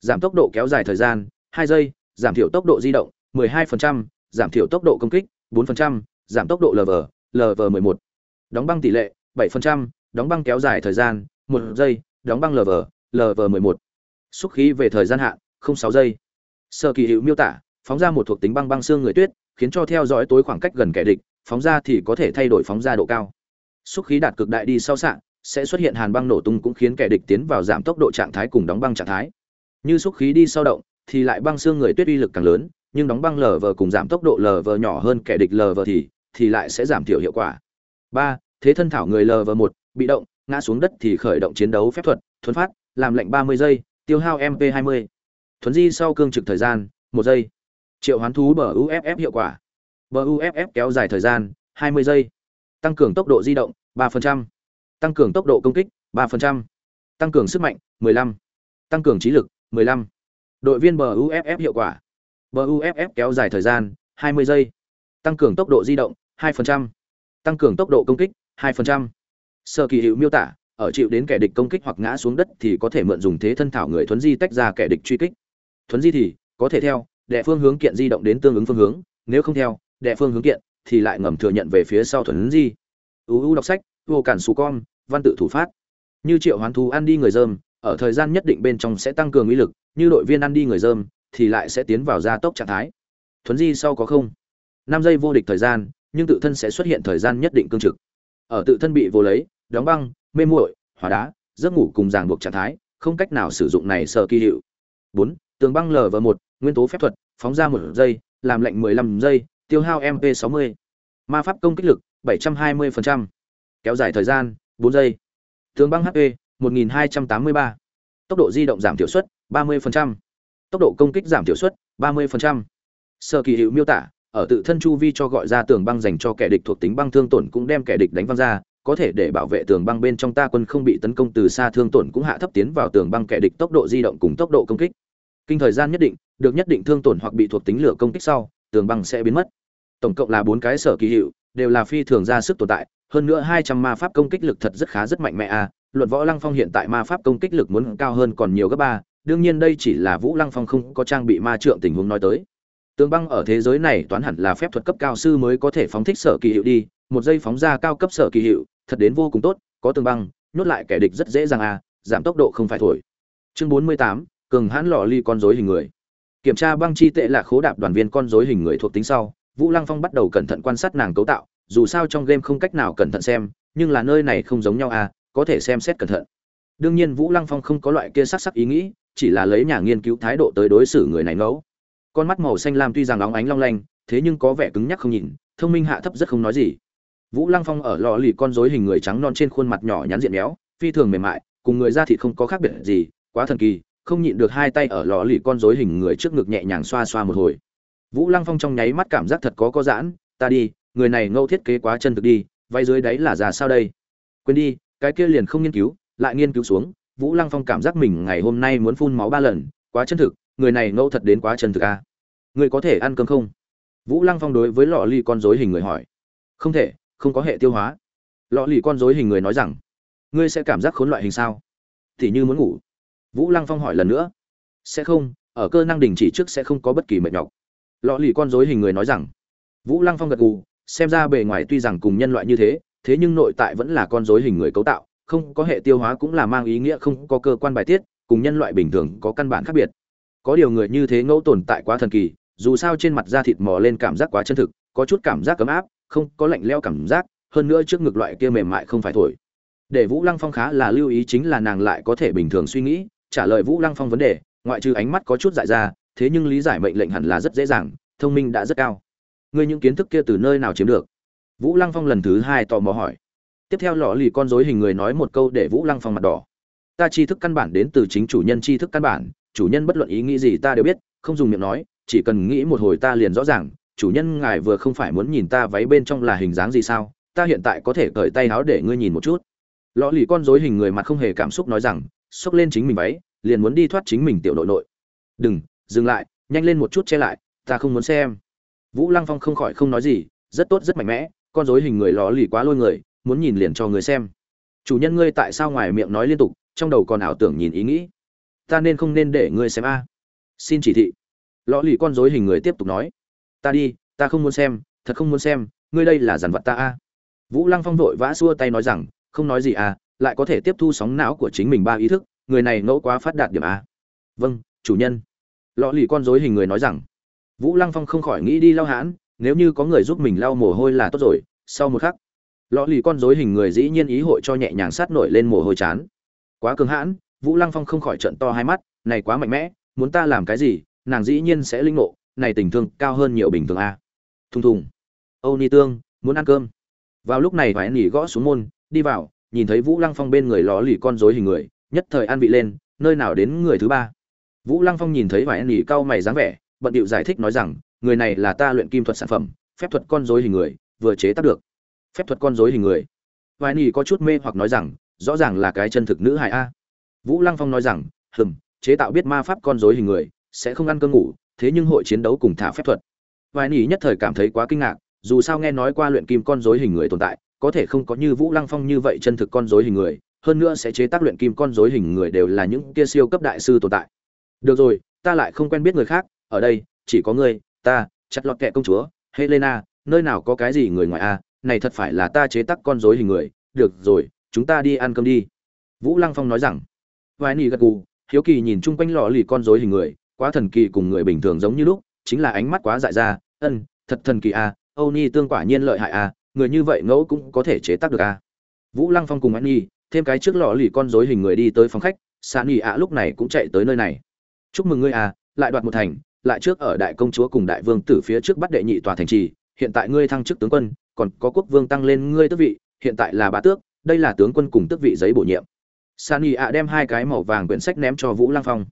giảm tốc độ kéo dài thời gian 2 giây giảm thiểu tốc độ di động 12%, giảm thiểu tốc độ công kích 4%, giảm tốc độ LV, LV11. Đóng băng tỷ lệ 7%, đóng băng kéo dài thời gian 1 giây, đóng băng LV, LV11. Xúc khí về thời gian hạn 06 giây. Sơ kỳ hữu miêu tả, phóng ra một thuộc tính băng băng xương người tuyết, khiến cho theo dõi tối khoảng cách gần kẻ địch, phóng ra thì có thể thay đổi phóng ra độ cao. Xúc khí đạt cực đại đi sau sạng, sẽ xuất hiện hàn băng nổ tung cũng khiến kẻ địch tiến vào giảm tốc độ trạng thái cùng đóng băng trạng thái. Như xúc khí đi sau động, thì lại băng xương người tuyết uy lực càng lớn, nhưng đóng băng lờ vờ cùng giảm tốc độ lờ vờ nhỏ hơn kẻ địch lờ vờ thì thì lại sẽ giảm thiểu hiệu quả. 3. Thế thân thảo người lờ vờ 1, bị động, ngã xuống đất thì khởi động chiến đấu phép thuật, thuần phát, làm lệnh 30 giây, tiêu hao MP 20. Thuấn di sau cương trực thời gian, 1 giây. Triệu hoán thú bờ UFF hiệu quả. Bờ UFF kéo dài thời gian, 20 giây. Tăng cường tốc độ di động, 3%. Tăng cường tốc độ công kích, 3%. Tăng cường sức mạnh, 15. Tăng cường trí lực, 15 đội viên bờ uff hiệu quả bờ uff kéo dài thời gian 20 giây tăng cường tốc độ di động 2%. tăng cường tốc độ công kích 2%. sơ kỳ hiệu miêu tả ở chịu đến kẻ địch công kích hoặc ngã xuống đất thì có thể mượn dùng thế thân thảo người thuấn di tách ra kẻ địch truy kích thuấn di thì có thể theo đệ phương hướng kiện di động đến tương ứng phương hướng, nếu không theo đệ phương hướng kiện thì lại ngầm thừa nhận về phía sau thuấn di. Uu đọc sách, vô cản xù con văn tự thủ phát. Như triệu hoán thú ăn đi người dơm, ở thời gian nhất định bên trong sẽ tăng cường uy lực, như đội viên ăn đi người dơm, thì lại sẽ tiến vào gia tốc trạng thái. Thuấn di sau có không? Năm giây vô địch thời gian, nhưng tự thân sẽ xuất hiện thời gian nhất định cương trực. Ở tự thân bị vô lấy, đóng băng, mê muội, hóa đá, giấc ngủ cùng ràng buộc trạng thái, không cách nào sử dụng này sợ kỳ hiệu. Bốn tường băng lở lv một nguyên tố phép thuật phóng ra một giây làm lệnh mười lăm giây tiêu hao mp sáu mươi ma pháp công kích lực bảy trăm hai mươi kéo dài thời gian bốn giây Tường băng HP 1283. Tốc độ di động giảm thiểu suất 30%. Tốc độ công kích giảm thiểu suất 30%. Sơ kỳ hiệu miêu tả, ở tự thân chu vi cho gọi ra tường băng dành cho kẻ địch thuộc tính băng thương tổn cũng đem kẻ địch đánh văng ra, có thể để bảo vệ tường băng bên trong ta quân không bị tấn công từ xa thương tổn cũng hạ thấp tiến vào tường băng kẻ địch tốc độ di động cùng tốc độ công kích. Kinh thời gian nhất định, được nhất định thương tổn hoặc bị thuộc tính lửa công kích sau, tường băng sẽ biến mất. Tổng cộng là bốn cái sở kỳ hiệu, đều là phi thường ra sức tồn tại, hơn nữa hai trăm ma pháp công kích lực thật rất khá rất mạnh mẽ a. À. Luận võ Lăng Phong hiện tại ma pháp công kích lực muốn cao hơn còn nhiều gấp ba, đương nhiên đây chỉ là Vũ Lăng Phong không có trang bị ma trượng tình huống nói tới. Tường băng ở thế giới này toán hẳn là phép thuật cấp cao sư mới có thể phóng thích sở kỳ hiệu đi, một giây phóng ra cao cấp sở kỳ hiệu, thật đến vô cùng tốt, có tường băng, nhốt lại kẻ địch rất dễ dàng à, giảm tốc độ không phải thổi. Chương 48, cường hãn lọ ly con rối hình người. Kiểm tra băng chi tệ là khố đạp đoàn viên con rối hình người thuộc tính sau, Vũ Lăng Phong bắt đầu cẩn thận quan sát nàng cấu tạo, dù sao trong game không cách nào cẩn thận xem, nhưng là nơi này không giống nhau à, có thể xem xét cẩn thận. Đương nhiên Vũ Lăng Phong không có loại kia sắc sắc ý nghĩ, chỉ là lấy nhà nghiên cứu thái độ tới đối xử người này ngẫu con mắt màu xanh lam tuy rằng óng ánh long lanh thế nhưng có vẻ cứng nhắc không nhìn thông minh hạ thấp rất không nói gì vũ lăng phong ở lò lì con rối hình người trắng non trên khuôn mặt nhỏ nhắn diện méo phi thường mềm mại cùng người da thịt không có khác biệt gì quá thần kỳ không nhịn được hai tay ở lò lì con rối hình người trước ngực nhẹ nhàng xoa xoa một hồi. Vũ lăng phong trong nháy mắt cảm giác thật có có giãn, ta đi, người này ngâu thiết kế quá chân thực đi vay dưới đáy là già sao đây? Quên đi, cái kia liền không nghiên cứu, lại nghiên cứu xuống. Vũ lăng phong cảm giác mình ngày hôm nay muốn phun máu ba lần, quá chân thực, người này ngâu thật đến quá chân thực a à? người có thể ăn cơm không? Vũ lăng phong đối với lọ lì con rối hình người hỏi. Không thể, không có hệ tiêu hóa. Lọ lì con rối hình người nói rằng, ngươi sẽ cảm giác khốn loại hình sao? Thì như muốn ngủ vũ lăng phong hỏi lần nữa. Sẽ không, ở cơ năng đình chỉ trước sẽ không có bất kỳ mệt nhọc. Lọ lì con dối hình người nói rằng. Vũ lăng phong gật gù, xem ra bề ngoài tuy rằng cùng nhân loại như thế thế nhưng nội tại vẫn là con dối hình người cấu tạo, không có hệ tiêu hóa cũng là mang ý nghĩa không có cơ quan bài tiết, cùng nhân loại bình thường có căn bản khác biệt. Có điều người như thế ngẫu tồn tại quá thần kỳ, dù sao trên mặt da thịt mò lên cảm giác quá chân thực, có chút cảm giác ấm áp, không có lạnh leo cảm giác, hơn nữa trước ngực loại kia mềm mại không phải thổi. Để vũ lăng phong khá là lưu ý chính là nàng lại có thể bình thường suy nghĩ trả lời vũ lăng phong vấn đề, ngoại trừ ánh mắt có chút dại ra, thế nhưng lý giải mệnh lệnh hẳn là rất dễ dàng, thông minh đã rất cao. Ngươi những kiến thức kia từ nơi nào chiếm được? Vũ lăng phong lần thứ hai tò mò hỏi. Tiếp theo lọ lì con dối hình người nói một câu để vũ lăng phong mặt đỏ. Ta tri thức căn bản đến từ chính chủ nhân tri thức căn bản, chủ nhân bất luận ý nghĩ gì ta đều biết, không dùng miệng nói, chỉ cần nghĩ một hồi ta liền rõ ràng, chủ nhân ngài vừa không phải muốn nhìn ta váy bên trong là hình dáng gì sao, ta hiện tại có thể cởi tay áo để ngươi nhìn một chút. Lọ lì con dối hình người mặt không hề cảm xúc nói rằng xốc lên chính mình váy, liền muốn đi thoát chính mình tiểu nội nội. Đừng, dừng lại, nhanh lên một chút che lại, ta không muốn xem. Vũ lăng phong không khỏi không nói gì, rất tốt, rất mạnh mẽ, con dối hình người lò lì quá lôi người, muốn nhìn liền cho người xem. Chủ nhân ngươi tại sao ngoài miệng nói liên tục, trong đầu còn ảo tưởng nhìn ý nghĩ? Ta nên không nên để ngươi xem a? Xin chỉ thị. Lò lì con dối hình người tiếp tục nói. Ta đi, ta không muốn xem, thật không muốn xem, ngươi đây là dàn vật ta a. Vũ lăng phong vội vã xua tay nói rằng, không nói gì à lại có thể tiếp thu sóng não của chính mình ba ý thức người này ngẫu quá phát đạt điểm a vâng chủ nhân lọ lì con dối hình người nói rằng vũ lăng phong không khỏi nghĩ đi lau hãn nếu như có người giúp mình lau mồ hôi là tốt rồi sau một khắc lọ lì con dối hình người dĩ nhiên ý hội cho nhẹ nhàng sát nổi lên mồ hôi chán quá cường hãn Vũ Lăng Phong không khỏi trợn to hai mắt, này quá mạnh mẽ, muốn ta làm cái gì, nàng dĩ nhiên sẽ linh ngộ, này tình thương cao hơn nhiều bình thường a. Thùng thùng. Âu Ni Tương, muốn ăn cơm. Vào lúc này phải Nỉ gõ xuống môn, đi vào, nhìn thấy Vũ Lăng Phong bên người ló lì con rối hình người, nhất thời an vị lên, nơi nào đến người thứ ba. Vũ Lăng Phong nhìn thấy Hoài Nỉ cau mày dáng vẻ, bận điệu giải thích nói rằng, người này là ta luyện kim thuật sản phẩm, phép thuật con rối hình người, vừa chế tác được. Phép thuật con rối hình người. Hoài Nỉ có chút mê hoặc nói rằng, rõ ràng là cái chân thực nữ hài a. Vũ Lăng Phong nói rằng, "Hừm, chế tạo biết ma pháp con rối hình người, sẽ không ăn cơm ngủ, thế nhưng hội chiến đấu cùng thả phép thuật." Vài nỉ nhất thời cảm thấy quá kinh ngạc, dù sao nghe nói qua luyện kim con rối hình người tồn tại, có thể không có như Vũ Lăng Phong như vậy chân thực con rối hình người, hơn nữa sẽ chế tác luyện kim con rối hình người đều là những kia siêu cấp đại sư tồn tại. Được rồi, ta lại không quen biết người khác, ở đây chỉ có ngươi, ta, chặt lọt kẹ công chúa, Helena, nơi nào có cái gì người ngoài a, này thật phải là ta chế tác con rối hình người, được rồi, chúng ta đi ăn cơm đi. Vũ Lăng Phong nói rằng, vài nỉ gật gù hiếu kỳ nhìn chung quanh lò lì con rối hình người quá thần kỳ cùng người bình thường giống như lúc chính là ánh mắt quá dại ra ân thật thần kỳ a à, âu ni tương quả nhiên lợi hại a à, người như vậy ngẫu cũng có thể chế tác được a à. vũ lăng phong cùng anh nhi thêm cái trước lọ lì con rối hình người đi tới phòng khách xa nhi ạ lúc này cũng chạy tới nơi này. Chúc mừng ngươi à, lại đoạt một thành lại trước ở đại công chúa cùng đại vương tử phía trước bắt đệ nhị tòa thành trì hiện tại ngươi thăng chức tướng quân còn có quốc vương tăng lên ngươi tước vị hiện tại là bá tước đây là tướng quân cùng tước vị giấy bổ nhiệm. San nghỉ ạ đem hai cái màu vàng quyển sách ném cho vũ lăng phong.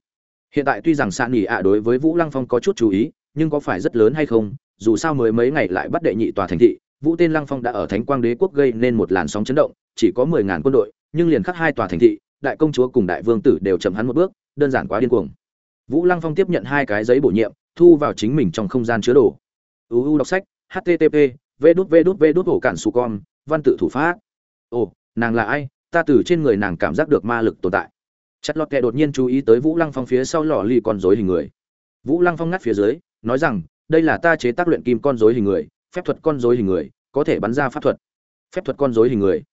Hiện tại tuy rằng san nghỉ ạ đối với vũ lăng phong có chút chú ý nhưng có phải rất lớn hay không dù sao mới mấy ngày lại bắt đệ nhị tòa thành thị vũ tên lăng phong đã ở thánh quang đế quốc gây nên một làn sóng chấn động, chỉ có mười ngàn quân đội, nhưng liền khắc hai tòa thành thị, đại công chúa cùng đại vương tử đều chậm hắn một bước, đơn giản quá điên cuồng. Vũ lăng phong tiếp nhận hai cái giấy bổ nhiệm, thu vào chính mình trong không gian chứa đồ. Uu đọc sách http v đút v đút v đút ổ cản su con, văn tự thủ pháp. Ồ, nàng là ai? Ta từ trên người nàng cảm giác được ma lực tồn tại. Chặt lọt kệ đột nhiên chú ý tới vũ lăng phong phía sau lò ly con dối hình người. Vũ lăng phong ngắt phía dưới, nói rằng, đây là ta chế tác luyện kim con dối hình người phép thuật con rối hình người, có thể bắn ra pháp thuật. Phép thuật con rối hình người.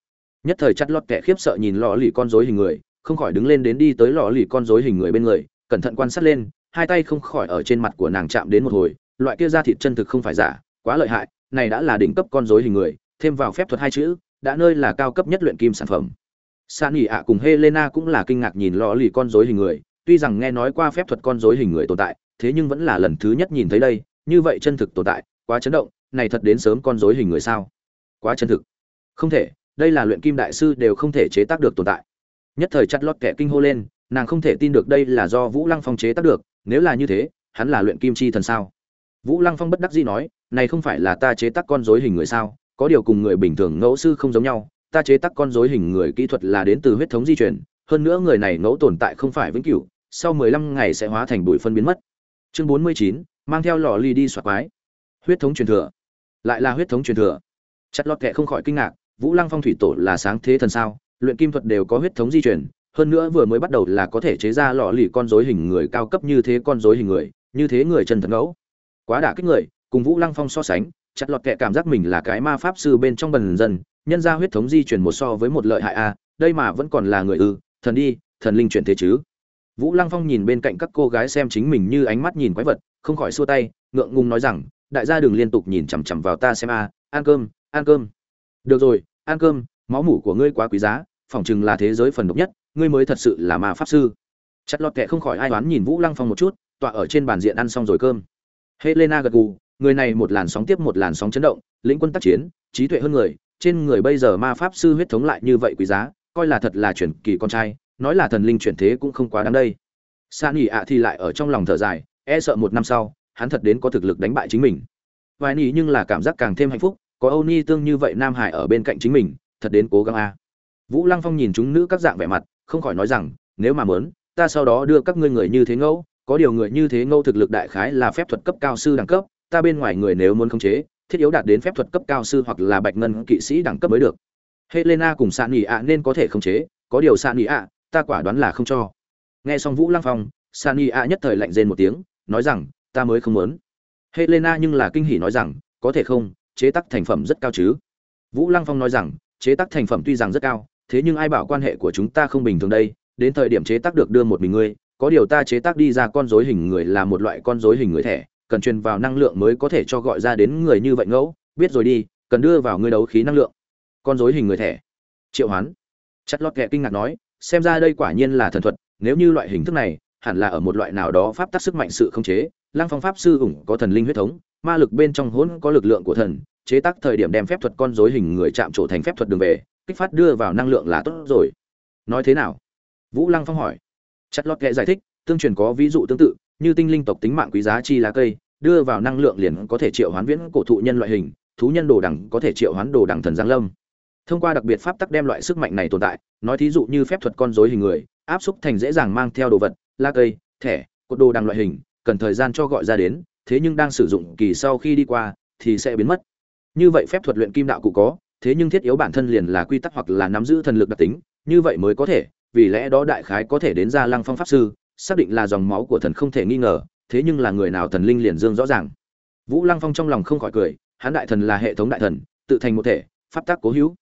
Nhất thời chặt lọt kẻ khiếp sợ nhìn lò lì con rối hình người, không khỏi đứng lên đến đi tới lò lì con rối hình người bên người, cẩn thận quan sát lên, hai tay không khỏi ở trên mặt của nàng chạm đến một hồi, loại kia da thịt chân thực không phải giả, quá lợi hại, này đã là đỉnh cấp con rối hình người, thêm vào phép thuật hai chữ, đã nơi là cao cấp nhất luyện kim sản phẩm. San ỉ ạ cùng helena cũng là kinh ngạc nhìn lò lì con rối hình người, tuy rằng nghe nói qua phép thuật con rối hình người tồn tại, thế nhưng vẫn là lần thứ nhất nhìn thấy đây, như vậy chân thực tồn tại, quá chấn động này thật đến sớm con rối hình người sao? Quá chân thực. Không thể, đây là luyện kim đại sư đều không thể chế tác được tồn tại. Nhất thời chặt lót kẻ kinh hô lên, nàng không thể tin được đây là do vũ lăng phong chế tác được, nếu là như thế, hắn là luyện kim chi thần sao? Vũ lăng phong bất đắc dĩ nói, này không phải là ta chế tác con rối hình người sao? Có điều cùng người bình thường ngẫu sư không giống nhau, ta chế tác con rối hình người kỹ thuật là đến từ huyết thống di truyền, hơn nữa người này ngẫu tồn tại không phải vĩnh cửu, sau mười lăm ngày sẽ hóa thành bụi phân biến mất. Chương bốn mươi chín, mang theo lọ ly đi xoạc quái. Huyết thống truyền thừa lại là huyết thống truyền thừa. Chặt lọt kệ không khỏi kinh ngạc, vũ lăng phong thủy tổ là sáng thế thần sao, luyện kim thuật đều có huyết thống di truyền, hơn nữa vừa mới bắt đầu là có thể chế ra lọ lì con dối hình người cao cấp như thế con dối hình người, như thế người chân thần ngẫu. Quá đả kích người, cùng vũ lăng phong so sánh, chặt lọt kệ cảm giác mình là cái ma pháp sư bên trong bần dân, nhân ra huyết thống di chuyển một so với một lợi hại a đây mà vẫn còn là người ư, thần đi, thần linh chuyển thế chứ. Vũ lăng phong nhìn bên cạnh các cô gái xem chính mình như ánh mắt nhìn quái vật, không khỏi xua tay, ngượng ngùng nói rằng đại gia đừng liên tục nhìn chằm chằm vào ta xem a, ăn cơm ăn cơm. Được rồi, ăn cơm, máu mủ của ngươi quá quý giá, phỏng chừng là thế giới phần độc nhất, ngươi mới thật sự là ma pháp sư. Chặt lọt kệ không khỏi ai đoán nhìn vũ lăng phong một chút, tọa ở trên bàn diện ăn xong rồi cơm. Helena gật gù, người này một làn sóng tiếp một làn sóng chấn động, lĩnh quân tác chiến, trí tuệ hơn người, trên người bây giờ ma pháp sư huyết thống lại như vậy quý giá, coi là thật là chuyển kỳ con trai, nói là thần linh chuyển thế cũng không quá đáng đây. San ỉ ạ thì lại ở trong lòng thở dài e sợ một năm sau hắn thật đến có thực lực đánh bại chính mình. Vài nỉ nhưng là cảm giác càng thêm hạnh phúc, có âu ni tương như vậy nam hải ở bên cạnh chính mình, thật đến cố gắng a. Vũ lăng phong nhìn chúng nữ các dạng vẻ mặt, không khỏi nói rằng, nếu mà mớn ta sau đó đưa các ngươi người như thế ngẫu, có điều người như thế ngẫu thực lực đại khái là phép thuật cấp cao sư đẳng cấp, ta bên ngoài người nếu muốn khống chế, thiết yếu đạt đến phép thuật cấp cao sư hoặc là bạch ngân kỵ sĩ đẳng cấp mới được. Helena cùng sạn nghỉ ạ nên có thể khống chế, có điều sạn nghỉ ạ, ta quả đoán là không cho. Nghe xong vũ lăng phong, sạn nghỉ ạ nhất thời lạnh rên một tiếng, nói rằng ta mới không muốn. Helena nhưng là kinh hỉ nói rằng, có thể không, chế tác thành phẩm rất cao chứ. Vũ lăng phong nói rằng, chế tác thành phẩm tuy rằng rất cao, thế nhưng ai bảo quan hệ của chúng ta không bình thường đây? Đến thời điểm chế tác được đưa một mình ngươi, có điều ta chế tác đi ra con rối hình người là một loại con rối hình người thẻ, cần truyền vào năng lượng mới có thể cho gọi ra đến người như vậy ngẫu. Biết rồi đi, cần đưa vào ngươi đấu khí năng lượng. Con rối hình người thẻ. Triệu hoán. Chất lót kệ kinh ngạc nói, xem ra đây quả nhiên là thần thuật, nếu như loại hình thức này, hẳn là ở một loại nào đó pháp tắc sức mạnh sự không chế lăng phong pháp sư ủng có thần linh huyết thống, ma lực bên trong hỗn có lực lượng của thần, chế tác thời điểm đem phép thuật con rối hình người chạm trổ thành phép thuật đường về, kích phát đưa vào năng lượng là tốt rồi. Nói thế nào? Vũ lăng phong hỏi. Chặt lót kệ giải thích, tương truyền có ví dụ tương tự, như tinh linh tộc tính mạng quý giá chi lá cây, đưa vào năng lượng liền có thể triệu hoán viễn cổ thụ nhân loại hình, thú nhân đồ đẳng có thể triệu hoán đồ đẳng thần giáng lâm. Thông qua đặc biệt pháp tắc đem loại sức mạnh này tồn tại, nói thí dụ như phép thuật con rối hình người, áp xúc thành dễ dàng mang theo đồ vật, lá cây, thẻ, cột đồ đằng loại hình cần thời gian cho gọi ra đến, thế nhưng đang sử dụng kỳ sau khi đi qua, thì sẽ biến mất. Như vậy phép thuật luyện kim đạo cụ có, thế nhưng thiết yếu bản thân liền là quy tắc hoặc là nắm giữ thần lực đặc tính, như vậy mới có thể, vì lẽ đó đại khái có thể đến ra lăng phong pháp sư, xác định là dòng máu của thần không thể nghi ngờ, thế nhưng là người nào thần linh liền dương rõ ràng. Vũ lăng phong trong lòng không khỏi cười, hắn đại thần là hệ thống đại thần, tự thành một thể, pháp tác cố hữu.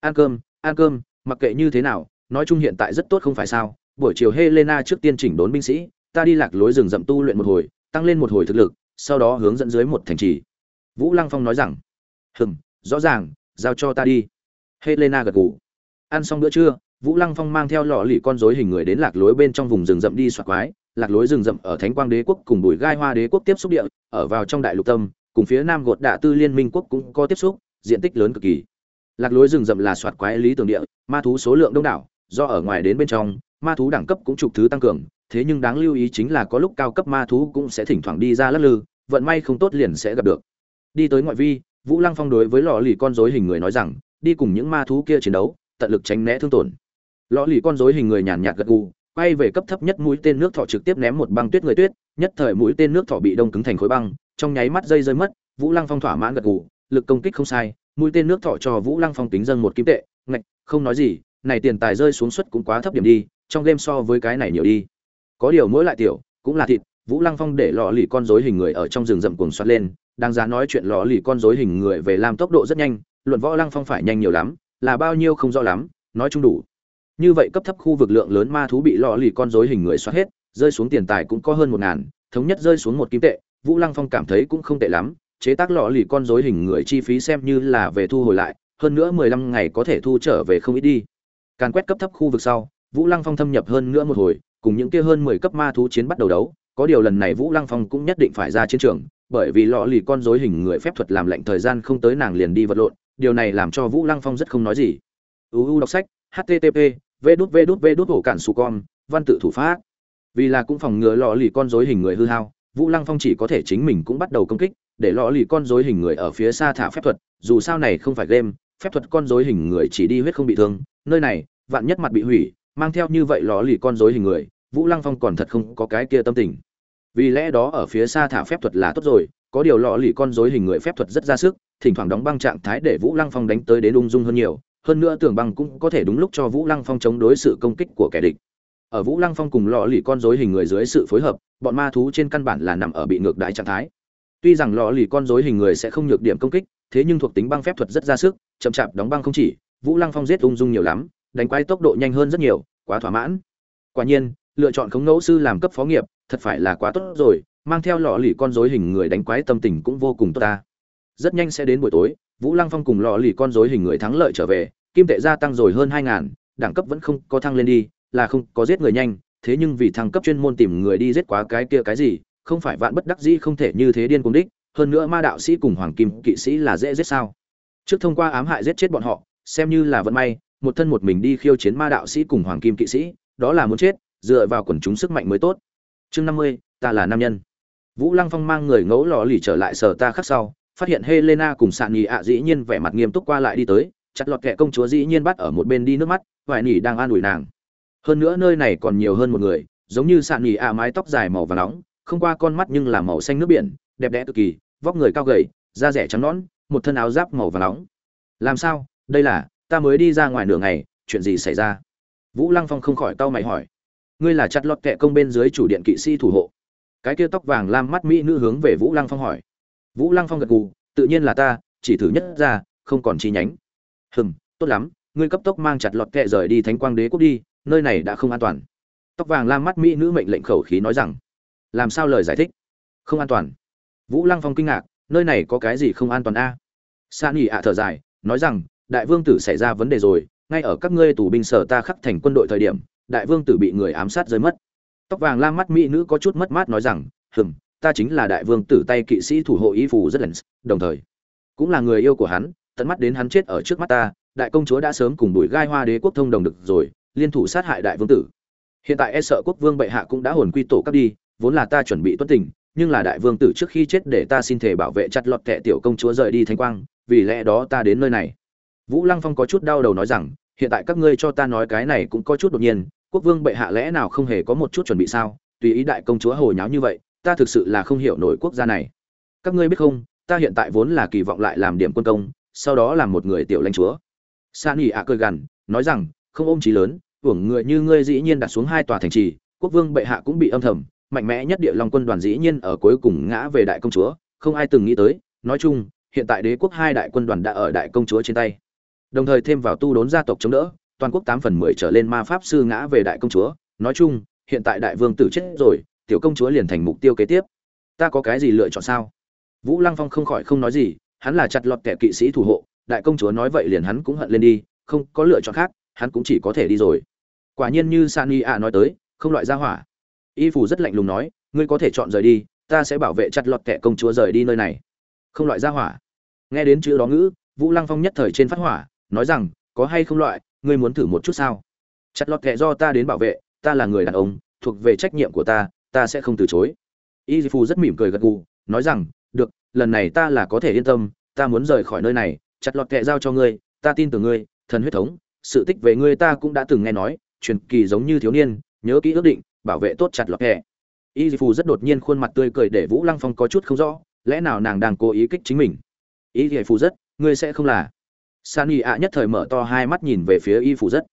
Ăn cơm ăn cơm, mặc kệ như thế nào, nói chung hiện tại rất tốt không phải sao, buổi chiều helena trước tiên chỉnh đốn binh sĩ ta đi lạc lối rừng rậm tu luyện một hồi, tăng lên một hồi thực lực, sau đó hướng dẫn dưới một thành trì. Vũ lăng phong nói rằng, hừm, rõ ràng, giao cho ta đi. Helena gật gù. Ăn xong bữa trưa, vũ lăng phong mang theo lọ lì con rối hình người đến lạc lối bên trong vùng rừng rậm đi soạt quái. Lạc lối rừng rậm ở thánh quang đế quốc cùng bùi gai hoa đế quốc tiếp xúc địa, ở vào trong đại lục tâm, cùng phía nam gột đạ tư liên minh quốc cũng có tiếp xúc, diện tích lớn cực kỳ. Lạc lối rừng rậm là soạt quái lý tưởng địa, ma thú số lượng đông đảo, do ở ngoài đến bên trong ma thú đẳng cấp cũng trục thứ tăng cường, thế nhưng đáng lưu ý chính là có lúc cao cấp ma thú cũng sẽ thỉnh thoảng đi ra lắc lư, vận may không tốt liền sẽ gặp được. Đi tới ngoại vi, vũ lăng phong đối với lò lì con dối hình người nói rằng, đi cùng những ma thú kia chiến đấu, tận lực tránh né thương tổn. Lò lì con dối hình người nhàn nhạt gật gù, quay về cấp thấp nhất mũi tên nước thọ trực tiếp ném một băng tuyết người tuyết, nhất thời mũi tên nước thọ bị đông cứng thành khối băng, trong nháy mắt dây rơi mất, vũ lăng phong thỏa mãn gật gù, lực công kích không sai, mũi tên nước thọ cho vũ lăng phong tính dân một kim tệ, ngạch, không nói gì, này tiền tài rơi xuống suất cũng quá thấp điểm đi trong game so với cái này nhiều đi. Có điều mỗi lại tiểu, cũng là thịt, vũ lăng phong để lò lì con dối hình người ở trong rừng rậm cuồng xoát lên đang giá nói chuyện lò lì con dối hình người về làm tốc độ rất nhanh, luận võ lăng phong phải nhanh nhiều lắm, là bao nhiêu không rõ lắm, nói chung đủ. Như vậy cấp thấp khu vực lượng lớn ma thú bị lò lì con dối hình người xoát hết, rơi xuống tiền tài cũng có hơn một ngàn, thống nhất rơi xuống một kim tệ, vũ lăng phong cảm thấy cũng không tệ lắm, chế tác lò lì con dối hình người chi phí xem như là về thu hồi lại, hơn nữa mười lăm ngày có thể thu trở về không ít đi. Càn quét cấp thấp khu vực sau vũ lăng phong thâm nhập hơn nữa một hồi, cùng những kia hơn mười cấp ma thú chiến bắt đầu đấu, có điều lần này vũ lăng phong cũng nhất định phải ra chiến trường, bởi vì lọ lì con rối hình người phép thuật làm lệnh thời gian không tới nàng liền đi vật lộn, điều này làm cho vũ lăng phong rất không nói gì. Uu đọc sách http v đút cản văn tự thủ pháp. Vì là cũng phòng ngừa lọ lì con rối hình người hư hao, vũ lăng phong chỉ có thể chính mình cũng bắt đầu công kích, để lọ lì con rối hình người ở phía xa thả phép thuật, dù sao này không phải game, phép thuật con rối hình người chỉ đi huyết không bị thương, nơi này, vạn nhất mặt bị hủy mang theo như vậy lò lì con dối hình người, vũ lăng phong còn thật không có cái kia tâm tình. Vì lẽ đó ở phía xa thả phép thuật là tốt rồi, có điều lò lì con dối hình người phép thuật rất ra sức, thỉnh thoảng đóng băng trạng thái để vũ lăng phong đánh tới đến ung dung hơn nhiều, hơn nữa tường băng cũng có thể đúng lúc cho vũ lăng phong chống đối sự công kích của kẻ địch. Ở vũ lăng phong cùng lò lì con dối hình người dưới sự phối hợp, bọn ma thú trên căn bản là nằm ở bị ngược đại trạng thái. Tuy rằng lò lì con dối hình người sẽ không nhược điểm công kích, thế nhưng thuộc tính băng phép thuật rất ra sức, chậm chạp đóng băng không chỉ, vũ lăng phong giết ung dung nhiều lắm đánh quái tốc độ nhanh hơn rất nhiều, quá thỏa mãn. Quả nhiên, lựa chọn khống ngẫu sư làm cấp phó nghiệp, thật phải là quá tốt rồi, mang theo lọ lì con dối hình người đánh quái tâm tình cũng vô cùng tốt ta. Rất nhanh sẽ đến buổi tối, vũ lăng phong cùng lọ lì con dối hình người thắng lợi trở về, kim tệ gia tăng rồi hơn hai ngàn, đẳng cấp vẫn không có thăng lên đi, là không có giết người nhanh, thế nhưng vì thăng cấp chuyên môn tìm người đi giết quá cái kia cái gì, không phải vạn bất đắc dĩ không thể như thế điên cuồng đích, hơn nữa ma đạo sĩ cùng hoàng kim kỵ sĩ là dễ giết sao? Trước thông qua ám hại giết chết bọn họ, xem như là vận may một thân một mình đi khiêu chiến ma đạo sĩ cùng hoàng kim kỵ sĩ, đó là muốn chết, dựa vào quần chúng sức mạnh mới tốt. Chương năm mươi, ta là nam nhân. Vũ lăng phong mang người ngẫu lò lì trở lại sở ta khắc sau, phát hiện helena cùng sạn nhì ạ dĩ nhiên vẻ mặt nghiêm túc qua lại đi tới, chặt lọt kẹ công chúa dĩ nhiên bắt ở một bên đi nước mắt, vài nỉ đang an ủi nàng. Hơn nữa nơi này còn nhiều hơn một người, giống như sạn nhì ạ mái tóc dài màu và nóng, không qua con mắt nhưng là màu xanh nước biển, đẹp đẽ cực kỳ, vóc người cao gầy, da rẻ trắng nõn, một thân áo giáp màu và nóng. Làm sao? Đây là ta mới đi ra ngoài nửa ngày, chuyện gì xảy ra? Vũ lăng phong không khỏi tao mày hỏi. Ngươi là chặt lọt kệ công bên dưới chủ điện kỵ sĩ thủ hộ. Cái kia tóc vàng lam mắt mỹ nữ hướng về vũ lăng phong hỏi. Vũ lăng phong gật gù, tự nhiên là ta, chỉ thử nhất ra, không còn chi nhánh. Hừm, tốt lắm, ngươi cấp tốc mang chặt lọt kệ rời đi thánh quang đế quốc đi, nơi này đã không an toàn. Tóc vàng lam mắt mỹ nữ mệnh lệnh khẩu khí nói rằng. Làm sao lời giải thích? Không an toàn. Vũ lăng phong kinh ngạc, nơi này có cái gì không an toàn a? San nghỉ ạ thở dài, nói rằng đại vương tử xảy ra vấn đề rồi, ngay ở các ngươi tù binh sở ta khắc thành quân đội thời điểm, đại vương tử bị người ám sát rơi mất. Tóc vàng la mắt mỹ nữ có chút mất mát nói rằng, hừm, ta chính là đại vương tử tay kỵ sĩ thủ hộ y phù rất lần, đồng thời, cũng là người yêu của hắn, tận mắt đến hắn chết ở trước mắt ta, đại công chúa đã sớm cùng đuổi gai hoa đế quốc thông đồng được rồi, liên thủ sát hại đại vương tử. Hiện tại e sợ quốc vương bệ hạ cũng đã hồn quy tổ cấp đi, vốn là ta chuẩn bị tuân tình, nhưng là đại vương tử trước khi chết để ta xin thể bảo vệ chặt lọt kẻ tiểu công chúa rời đi thanh quang, vì lẽ đó ta đến nơi này vũ lăng phong có chút đau đầu nói rằng, hiện tại các ngươi cho ta nói cái này cũng có chút đột nhiên, quốc vương bệ hạ lẽ nào không hề có một chút chuẩn bị sao? Tùy ý đại công chúa hồi nháo như vậy, ta thực sự là không hiểu nổi quốc gia này. Các ngươi biết không, ta hiện tại vốn là kỳ vọng lại làm điểm quân công, sau đó làm một người tiểu lãnh chúa. Sa nỉ ạ cười gằn, nói rằng, không ôm trí lớn tưởng người như ngươi dĩ nhiên đặt xuống hai tòa thành trì, quốc vương bệ hạ cũng bị âm thầm, mạnh mẽ nhất địa long quân đoàn dĩ nhiên ở cuối cùng ngã về đại công chúa, không ai từng nghĩ tới. Nói chung, hiện tại đế quốc hai đại quân đoàn đã ở đại công chúa trên tay đồng thời thêm vào tu đốn gia tộc chống đỡ, toàn quốc tám phần mười trở lên ma pháp sư ngã về đại công chúa. Nói chung, hiện tại đại vương tử chết rồi, tiểu công chúa liền thành mục tiêu kế tiếp. Ta có cái gì lựa chọn sao? Vũ lăng phong không khỏi không nói gì, hắn là chặt lọt kẻ kỵ sĩ thủ hộ, đại công chúa nói vậy liền hắn cũng hận lên đi, không có lựa chọn khác, hắn cũng chỉ có thể đi rồi. Quả nhiên như sani a nói tới, không loại ra hỏa. Y phủ rất lạnh lùng nói, ngươi có thể chọn rời đi, ta sẽ bảo vệ chặt lọt kẻ công chúa rời đi nơi này. Không loại ra hỏa. Nghe đến chữ đó ngữ, vũ lăng phong nhất thời trên phát hỏa nói rằng, có hay không loại, ngươi muốn thử một chút sao? Chặt lọt kệ do ta đến bảo vệ, ta là người đàn ông, thuộc về trách nhiệm của ta ta sẽ không từ chối. Y phu rất mỉm cười gật gù, nói rằng, được, lần này ta là có thể yên tâm, ta muốn rời khỏi nơi này, chặt lọt kệ giao cho ngươi, ta tin tưởng ngươi, thần huyết thống, sự tích về ngươi ta cũng đã từng nghe nói, truyền kỳ giống như thiếu niên, nhớ kỹ ước định, bảo vệ tốt chặt lọt kệ y phù rất đột nhiên khuôn mặt tươi cười để vũ lăng phong có chút không rõ, lẽ nào nàng đang cố ý kích chính mình? Y phù rất, ngươi sẽ không là Sani ạ nhất thời mở to hai mắt nhìn về phía Y Phù rất.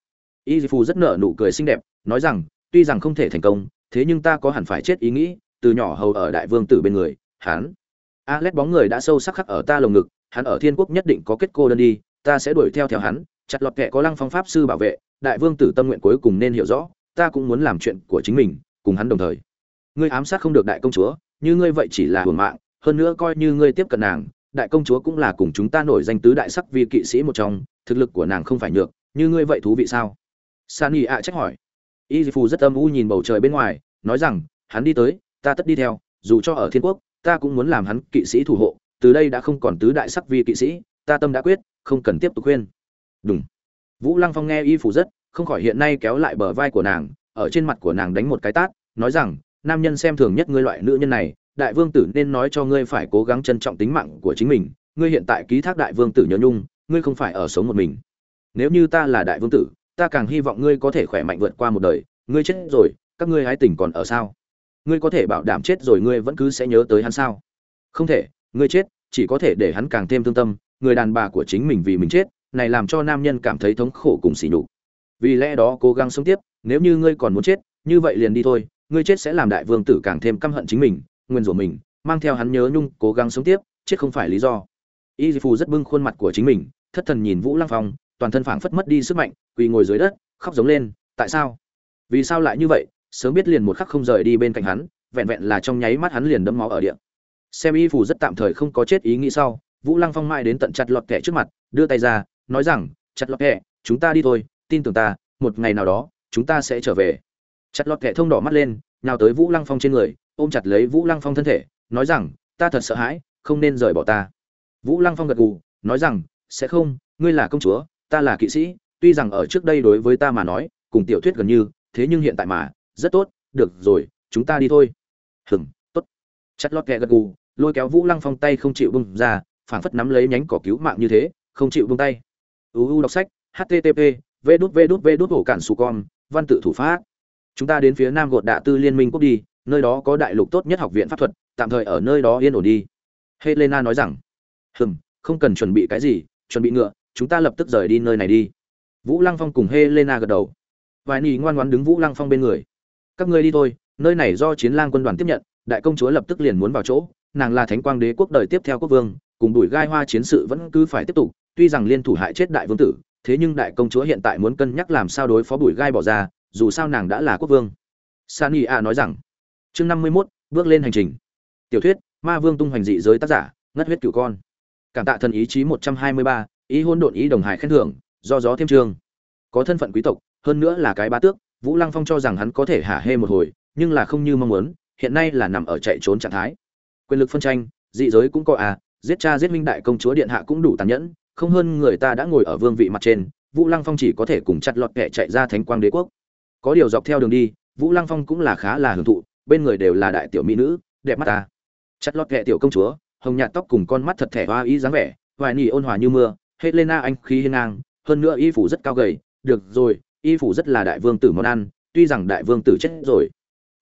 Y Phù rất nở nụ cười xinh đẹp, nói rằng, tuy rằng không thể thành công, thế nhưng ta có hẳn phải chết ý nghĩ, từ nhỏ hầu ở đại vương tử bên người, hắn. Alet bóng người đã sâu sắc khắc ở ta lồng ngực, hắn ở thiên quốc nhất định có kết cô đơn đi, ta sẽ đuổi theo theo hắn, chặt lọt kẻ có lăng phong pháp sư bảo vệ, đại vương tử tâm nguyện cuối cùng nên hiểu rõ, ta cũng muốn làm chuyện của chính mình, cùng hắn đồng thời. Ngươi ám sát không được đại công chúa, như ngươi vậy chỉ là hưởng mạng, hơn nữa coi như ngươi tiếp cận nàng, đại công chúa cũng là cùng chúng ta nổi danh tứ đại sắc vi kỵ sĩ một trong, thực lực của nàng không phải nhược, như ngươi vậy thú vị sao? Sani ạ trách hỏi. Y phù rất âm u nhìn bầu trời bên ngoài, nói rằng, hắn đi tới, ta tất đi theo, dù cho ở thiên quốc, ta cũng muốn làm hắn kỵ sĩ thủ hộ, từ đây đã không còn tứ đại sắc vi kỵ sĩ, ta tâm đã quyết, không cần tiếp tục khuyên. Đúng vũ lăng phong nghe y Phủ rất, không khỏi hiện nay kéo lại bờ vai của nàng, ở trên mặt của nàng đánh một cái tát, nói rằng, nam nhân xem thường nhất ngươi loại nữ nhân này đại vương tử nên nói cho ngươi phải cố gắng trân trọng tính mạng của chính mình, ngươi hiện tại ký thác đại vương tử nhớ nhung, ngươi không phải ở sống một mình. Nếu như ta là đại vương tử, ta càng hy vọng ngươi có thể khỏe mạnh vượt qua một đời, ngươi chết rồi, các ngươi hái tình còn ở sao? Ngươi có thể bảo đảm chết rồi ngươi vẫn cứ sẽ nhớ tới hắn sao? Không thể, ngươi chết, chỉ có thể để hắn càng thêm thương tâm, người đàn bà của chính mình vì mình chết, này làm cho nam nhân cảm thấy thống khổ cùng sỉ nhục. Vì lẽ đó cố gắng sống tiếp, nếu như ngươi còn muốn chết, như vậy liền đi thôi, ngươi chết sẽ làm đại vương tử càng thêm căm hận chính mình nguyên rủa mình, mang theo hắn nhớ nhung, cố gắng sống tiếp, chết không phải lý do. Y phù rất bưng khuôn mặt của chính mình, thất thần nhìn vũ lăng phong, toàn thân phảng phất mất đi sức mạnh, quỳ ngồi dưới đất, khóc giống lên, tại sao? Vì sao lại như vậy? Sớm biết liền một khắc không rời đi bên cạnh hắn, vẹn vẹn là trong nháy mắt hắn liền đẫm máu ở địa. Xem y phù rất tạm thời không có chết ý nghĩ sau, vũ lăng phong mãi đến tận chặt lọt kẻ trước mặt, đưa tay ra, nói rằng, chặt lọt kẻ, chúng ta đi thôi, tin tưởng ta, một ngày nào đó, chúng ta sẽ trở về. Chặt lọt kẻ thông đỏ mắt lên, nhào tới vũ lăng phong trên người ôm chặt lấy Vũ Lăng Phong thân thể, nói rằng, ta thật sợ hãi, không nên rời bỏ ta. Vũ Lăng Phong gật gù, nói rằng, sẽ không, ngươi là công chúa, ta là kỵ sĩ, tuy rằng ở trước đây đối với ta mà nói, cùng tiểu thuyết gần như, thế nhưng hiện tại mà, rất tốt, được rồi, chúng ta đi thôi. Hừm, tốt. Chặt lót kẹ gật gù, lôi kéo Vũ Lăng Phong tay không chịu buông ra, phảng phất nắm lấy nhánh cỏ cứu mạng như thế, không chịu buông tay. UU đọc sách, http, vđvđvđ cản su con, văn tự thủ pháp. Chúng ta đến phía Nam gột đạ tư liên minh quốc đi, nơi đó có đại lục tốt nhất học viện pháp thuật, tạm thời ở nơi đó yên ổn đi. Helena nói rằng. Hừm, không cần chuẩn bị cái gì, chuẩn bị ngựa, chúng ta lập tức rời đi nơi này đi. Vũ lăng phong cùng helena gật đầu. Vài nỉ ngoan ngoãn đứng vũ lăng phong bên người. Các ngươi đi thôi, nơi này do chiến lang quân đoàn tiếp nhận, đại công chúa lập tức liền muốn vào chỗ, nàng là thánh quang đế quốc đời tiếp theo quốc vương, cùng đuổi gai hoa chiến sự vẫn cứ phải tiếp tục, tuy rằng liên thủ hại chết đại vương tử, thế nhưng đại công chúa hiện tại muốn cân nhắc làm sao đối phó bùi gai bỏ ra, dù sao nàng đã là quốc vương. Sani a nói rằng chương năm mươi mốt, bước lên hành trình. Tiểu thuyết, ma vương tung hoành dị giới tác giả, ngất huyết cửu con. Cảm tạ thần ý chí một trăm hai mươi ba, ý hôn độn ý đồng hải khen thưởng, do gió thêm trường. Có thân phận quý tộc, hơn nữa là cái bá tước, vũ lăng phong cho rằng hắn có thể hả hê một hồi, nhưng là không như mong muốn, hiện nay là nằm ở chạy trốn trạng thái. Quyền lực phân tranh, dị giới cũng có à giết cha giết minh đại công chúa điện hạ cũng đủ tàn nhẫn, không hơn người ta đã ngồi ở vương vị mặt trên, vũ lăng phong chỉ có thể cùng chặt lọt kẻ chạy ra thánh quang đế quốc. Có điều dọc theo đường đi, vũ lăng phong cũng là khá là hưởng thụ bên người đều là đại tiểu mỹ nữ đẹp mắt ta. Chặt lọt kệ tiểu công chúa hồng nhạt tóc cùng con mắt thật thẻ hoa ý dáng vẻ hoài nỉ ôn hòa như mưa helena anh khí hiên ngang hơn nữa y phủ rất cao gầy được rồi y phủ rất là đại vương tử món ăn tuy rằng đại vương tử chết rồi.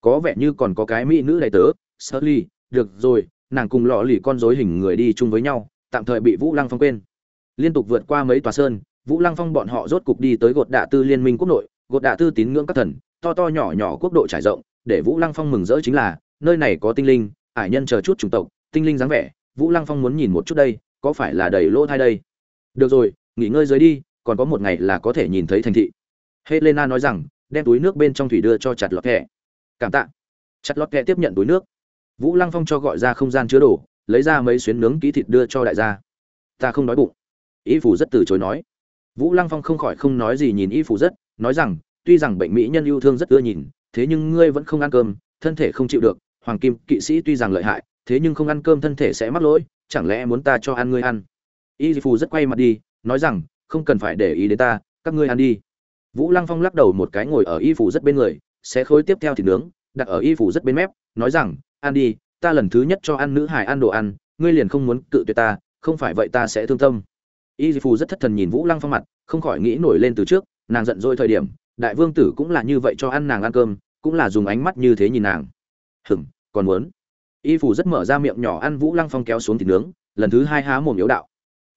Có vẻ như còn có cái mỹ nữ đầy tớ Shirley, được rồi nàng cùng lọ lì con rối hình người đi chung với nhau tạm thời bị vũ lăng phong quên. Liên tục vượt qua mấy tòa sơn vũ lăng phong bọn họ rốt cục đi tới gột đạ tư liên minh quốc nội gột đạ tư tín ngưỡng các thần to to nhỏ nhỏ quốc độ trải rộng để Vũ Lăng Phong mừng rỡ chính là, nơi này có tinh linh, ải nhân chờ chút chủng tộc, tinh linh dáng vẻ, Vũ Lăng Phong muốn nhìn một chút đây, có phải là đầy lỗ thai đây? Được rồi, nghỉ ngơi dưới đi, còn có một ngày là có thể nhìn thấy thành thị. Helena nói rằng, đem túi nước bên trong thủy đưa cho chặt lọt kẹ. Cảm tạ. Chặt lọt kẹ tiếp nhận túi nước. Vũ Lăng Phong cho gọi ra không gian chứa đồ, lấy ra mấy xuyến nướng ký thịt đưa cho đại gia. Ta không đói bụng. Y phủ rất từ chối nói. Vũ Lăng Phong không khỏi không nói gì nhìn Y phủ rất, nói rằng, tuy rằng bệnh mỹ nhân yêu thương rất ưa nhìn, thế nhưng ngươi vẫn không ăn cơm, thân thể không chịu được, hoàng kim kỵ sĩ tuy rằng lợi hại, thế nhưng không ăn cơm thân thể sẽ mắc lỗi, chẳng lẽ muốn ta cho ăn ngươi ăn? Y phù rất quay mặt đi, nói rằng, không cần phải để ý đến ta, các ngươi ăn đi. Vũ lăng phong lắc đầu một cái ngồi ở y phủ rất bên người, sẽ khối tiếp theo thịt nướng, đặt ở y phủ rất bên mép, nói rằng, ăn đi, ta lần thứ nhất cho ăn nữ hải ăn đồ ăn, ngươi liền không muốn cự tuyệt ta, không phải vậy ta sẽ thương tâm. Y phủ rất thất thần nhìn vũ lăng phong mặt, không khỏi nghĩ nổi lên từ trước, nàng giận dỗi thời điểm đại vương tử cũng là như vậy cho ăn nàng ăn cơm, cũng là dùng ánh mắt như thế nhìn nàng. Hừng còn muốn? Y phủ rất mở ra miệng nhỏ ăn vũ lăng phong kéo xuống thịt nướng, lần thứ hai há mồm yếu đạo.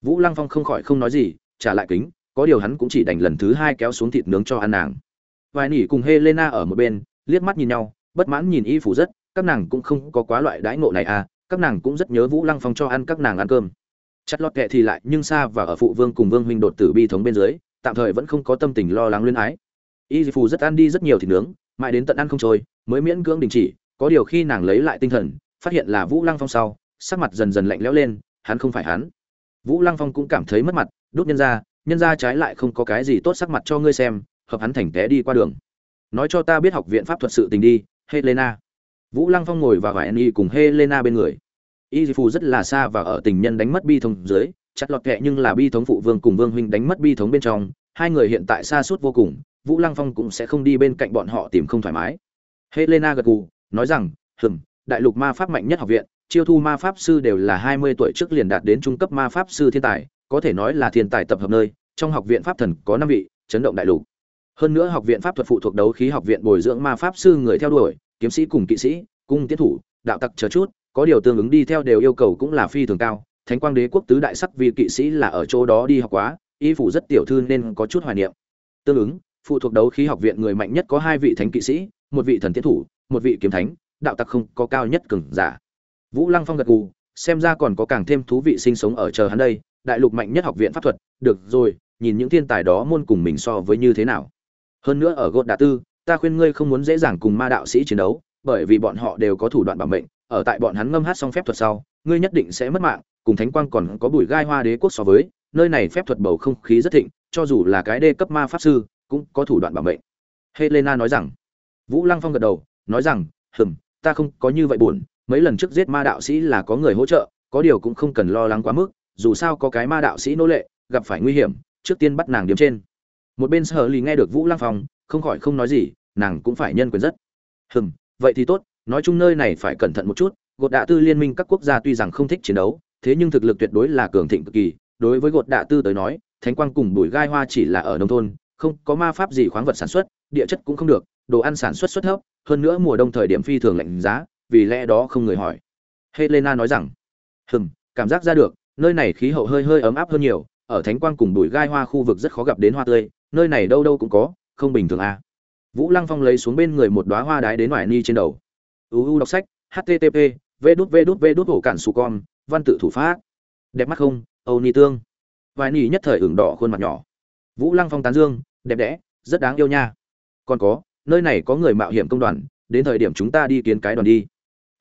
Vũ lăng phong không khỏi không nói gì, trả lại kính, có điều hắn cũng chỉ đành lần thứ hai kéo xuống thịt nướng cho ăn nàng. Vài nỉ cùng helena ở một bên, liếc mắt nhìn nhau, bất mãn nhìn y phủ rất, các nàng cũng không có quá loại đãi ngộ này à các nàng cũng rất nhớ vũ lăng phong cho ăn các nàng ăn cơm. Chặt lọt kệ thì lại, nhưng xa và ở phụ vương cùng vương huynh đột tử bi thống bên dưới, tạm thời vẫn không có tâm tình lo lắng luyến ái y phù rất ăn đi rất nhiều thịt nướng, mãi đến tận ăn không trôi, mới miễn cưỡng đình chỉ, có điều khi nàng lấy lại tinh thần, phát hiện là vũ lăng phong sau, sắc mặt dần dần lạnh lẽo lên, hắn không phải hắn. Vũ lăng phong cũng cảm thấy mất mặt đút nhân ra nhân ra trái lại không có cái gì tốt sắc mặt cho ngươi xem, hợp hắn thành té đi qua đường. Nói cho ta biết học viện pháp thuật sự tình đi, helena. Vũ lăng phong ngồi và vải y cùng helena bên người. Y phù rất là xa và ở tình nhân đánh mất bi thống dưới, chặt lọt kệ nhưng là bi thống phụ vương cùng vương huynh đánh mất bi thống bên trong, hai người hiện tại xa suốt vô cùng vũ lăng phong cũng sẽ không đi bên cạnh bọn họ tìm không thoải mái. Helena gật gù, nói rằng, hừm, đại lục ma pháp mạnh nhất học viện, chiêu thu ma pháp sư đều là hai mươi tuổi trước liền đạt đến trung cấp ma pháp sư thiên tài, có thể nói là thiên tài tập hợp nơi, trong học viện pháp thần có năm vị, chấn động đại lục. Hơn nữa học viện pháp thuật phụ thuộc đấu khí học viện bồi dưỡng ma pháp sư người theo đuổi, kiếm sĩ cùng kỵ sĩ, cung tiến thủ, đạo tặc chờ chút, có điều tương ứng đi theo đều yêu cầu cũng là phi thường cao, thánh quang đế quốc tứ đại sắc vì kỵ sĩ là ở chỗ đó đi học quá, y phủ rất tiểu thư nên có chút hoài niệm. Tương ứng phụ thuộc đấu khí học viện người mạnh nhất có hai vị thánh kỵ sĩ, một vị thần tiến thủ, một vị kiếm thánh, đạo tặc không có cao nhất cường giả. Vũ lăng phong gật gù, xem ra còn có càng thêm thú vị sinh sống ở chờ hắn đây, đại lục mạnh nhất học viện pháp thuật, được rồi, nhìn những thiên tài đó môn cùng mình so với như thế nào. Hơn nữa ở gột đà tư, ta khuyên ngươi không muốn dễ dàng cùng ma đạo sĩ chiến đấu, bởi vì bọn họ đều có thủ đoạn bảo mệnh, ở tại bọn hắn ngâm hát xong phép thuật sau, ngươi nhất định sẽ mất mạng, cùng thánh quang còn có bụi gai hoa đế quốc so với, nơi này phép thuật bầu không khí rất thịnh, cho dù là cái đê cấp ma pháp sư cũng có thủ đoạn bảo mệnh. Helena nói rằng, vũ lăng phong gật đầu, nói rằng, hừm, ta không có như vậy buồn, mấy lần trước giết ma đạo sĩ là có người hỗ trợ, có điều cũng không cần lo lắng quá mức, dù sao có cái ma đạo sĩ nô lệ, gặp phải nguy hiểm, trước tiên bắt nàng điểm trên. Một bên sở lì nghe được vũ lăng phong, không khỏi không nói gì, nàng cũng phải nhân quyền rất. Hừm, vậy thì tốt, nói chung nơi này phải cẩn thận một chút, gột đạ tư liên minh các quốc gia tuy rằng không thích chiến đấu, thế nhưng thực lực tuyệt đối là cường thịnh cực kỳ, đối với gột đạ tư tới nói, thánh quang cùng bùi gai hoa chỉ là ở nông thôn không có ma pháp gì khoáng vật sản xuất, địa chất cũng không được, đồ ăn sản xuất xuất thấp, hơn nữa mùa đông thời điểm phi thường lạnh giá, vì lẽ đó không người hỏi. Helena nói rằng, hừm, cảm giác ra được, nơi này khí hậu hơi hơi ấm áp hơn nhiều, ở thánh quang cùng bụi gai hoa khu vực rất khó gặp đến hoa tươi, nơi này đâu đâu cũng có, không bình thường à. vũ lăng phong lấy xuống bên người một đoá hoa đái đến ngoài ni trên đầu. Uu đọc sách http v đút v đút v đút hổ cản su con, văn tự thủ pháp. Đẹp mắt không, âu ni tương? Vài ni nhất thời ửng đỏ khuôn mặt nhỏ. Vũ lăng phong tán dương đẹp đẽ, rất đáng yêu nha. Còn có, nơi này có người mạo hiểm công đoàn, đến thời điểm chúng ta đi kiến cái đoàn đi.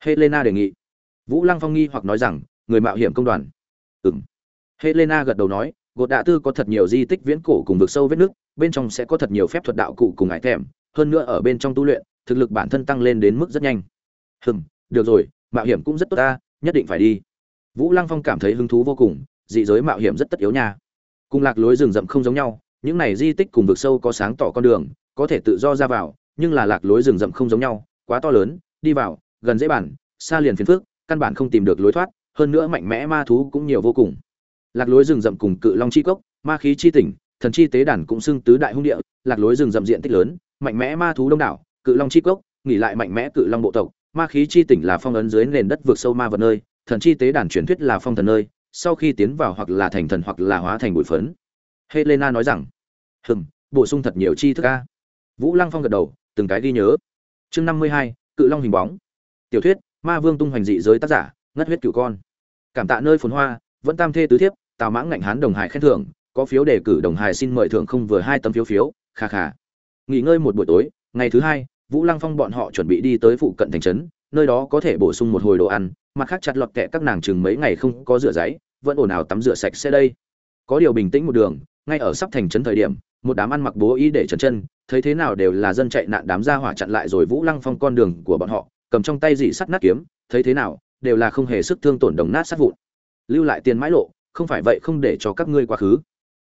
Helena đề nghị. Vũ lăng phong nghi hoặc nói rằng, người mạo hiểm công đoàn. Ừng helena gật đầu nói, gột đạ tư có thật nhiều di tích viễn cổ cùng vực sâu vết nước, bên trong sẽ có thật nhiều phép thuật đạo cụ cùng ải thèm, hơn nữa ở bên trong tu luyện, thực lực bản thân tăng lên đến mức rất nhanh. Hừm được rồi, mạo hiểm cũng rất tốt ta, nhất định phải đi. Vũ lăng phong cảm thấy hứng thú vô cùng, dị giới mạo hiểm rất tất yếu nha. Cùng lạc lối rừng rậm không giống nhau những này di tích cùng vực sâu có sáng tỏ con đường, có thể tự do ra vào, nhưng là lạc lối rừng rậm không giống nhau, quá to lớn, đi vào, gần dễ bản, xa liền phiền phước căn bản không tìm được lối thoát, hơn nữa mạnh mẽ ma thú cũng nhiều vô cùng. Lạc lối rừng rậm cùng cự long chi cốc, ma khí chi tỉnh, thần chi tế đàn cũng xưng tứ đại hung địa, lạc lối rừng rậm diện tích lớn, mạnh mẽ ma thú đông đảo, cự long chi cốc, nghỉ lại mạnh mẽ cự long bộ tộc, ma khí chi tỉnh là phong ấn dưới nền đất vượt sâu ma vật nơi, thần chi tế đàn truyền thuyết là phong thần nơi, sau khi tiến vào hoặc là thành thần hoặc là hóa thành bụi phấn helena nói rằng, hừm, bổ sung thật nhiều chi thức a. Vũ lăng phong gật đầu, từng cái ghi nhớ. Chương năm mươi hai, cự long hình bóng. Tiểu thuyết, ma vương tung hoành dị giới tác giả, ngất huyết cửu con. Cảm tạ nơi phồn hoa, vẫn tam thê tứ thiếp, tào mãng ngạnh hán đồng hải khen thưởng, có phiếu đề cử đồng hải xin mời thưởng không vừa hai tấm phiếu phiếu, kha kha. Nghỉ ngơi một buổi tối, ngày thứ hai, vũ lăng phong bọn họ chuẩn bị đi tới phụ cận thành trấn, nơi đó có thể bổ sung một hồi đồ ăn, mặt khác chặt lọt kẹ các nàng chừng mấy ngày không có rửa giấy, vẫn ồn ào tắm rửa sạch sẽ đây. Có điều bình tĩnh một đường ngay ở sắp thành trấn thời điểm, một đám ăn mặc bố ý để trần chân, thấy thế nào đều là dân chạy nạn đám ra hỏa chặn lại rồi vũ lăng phong con đường của bọn họ, cầm trong tay dị sắt nát kiếm, thấy thế nào, đều là không hề sức thương tổn đồng nát sát vụn. Lưu lại tiền mãi lộ, không phải vậy không để cho các ngươi quá khứ.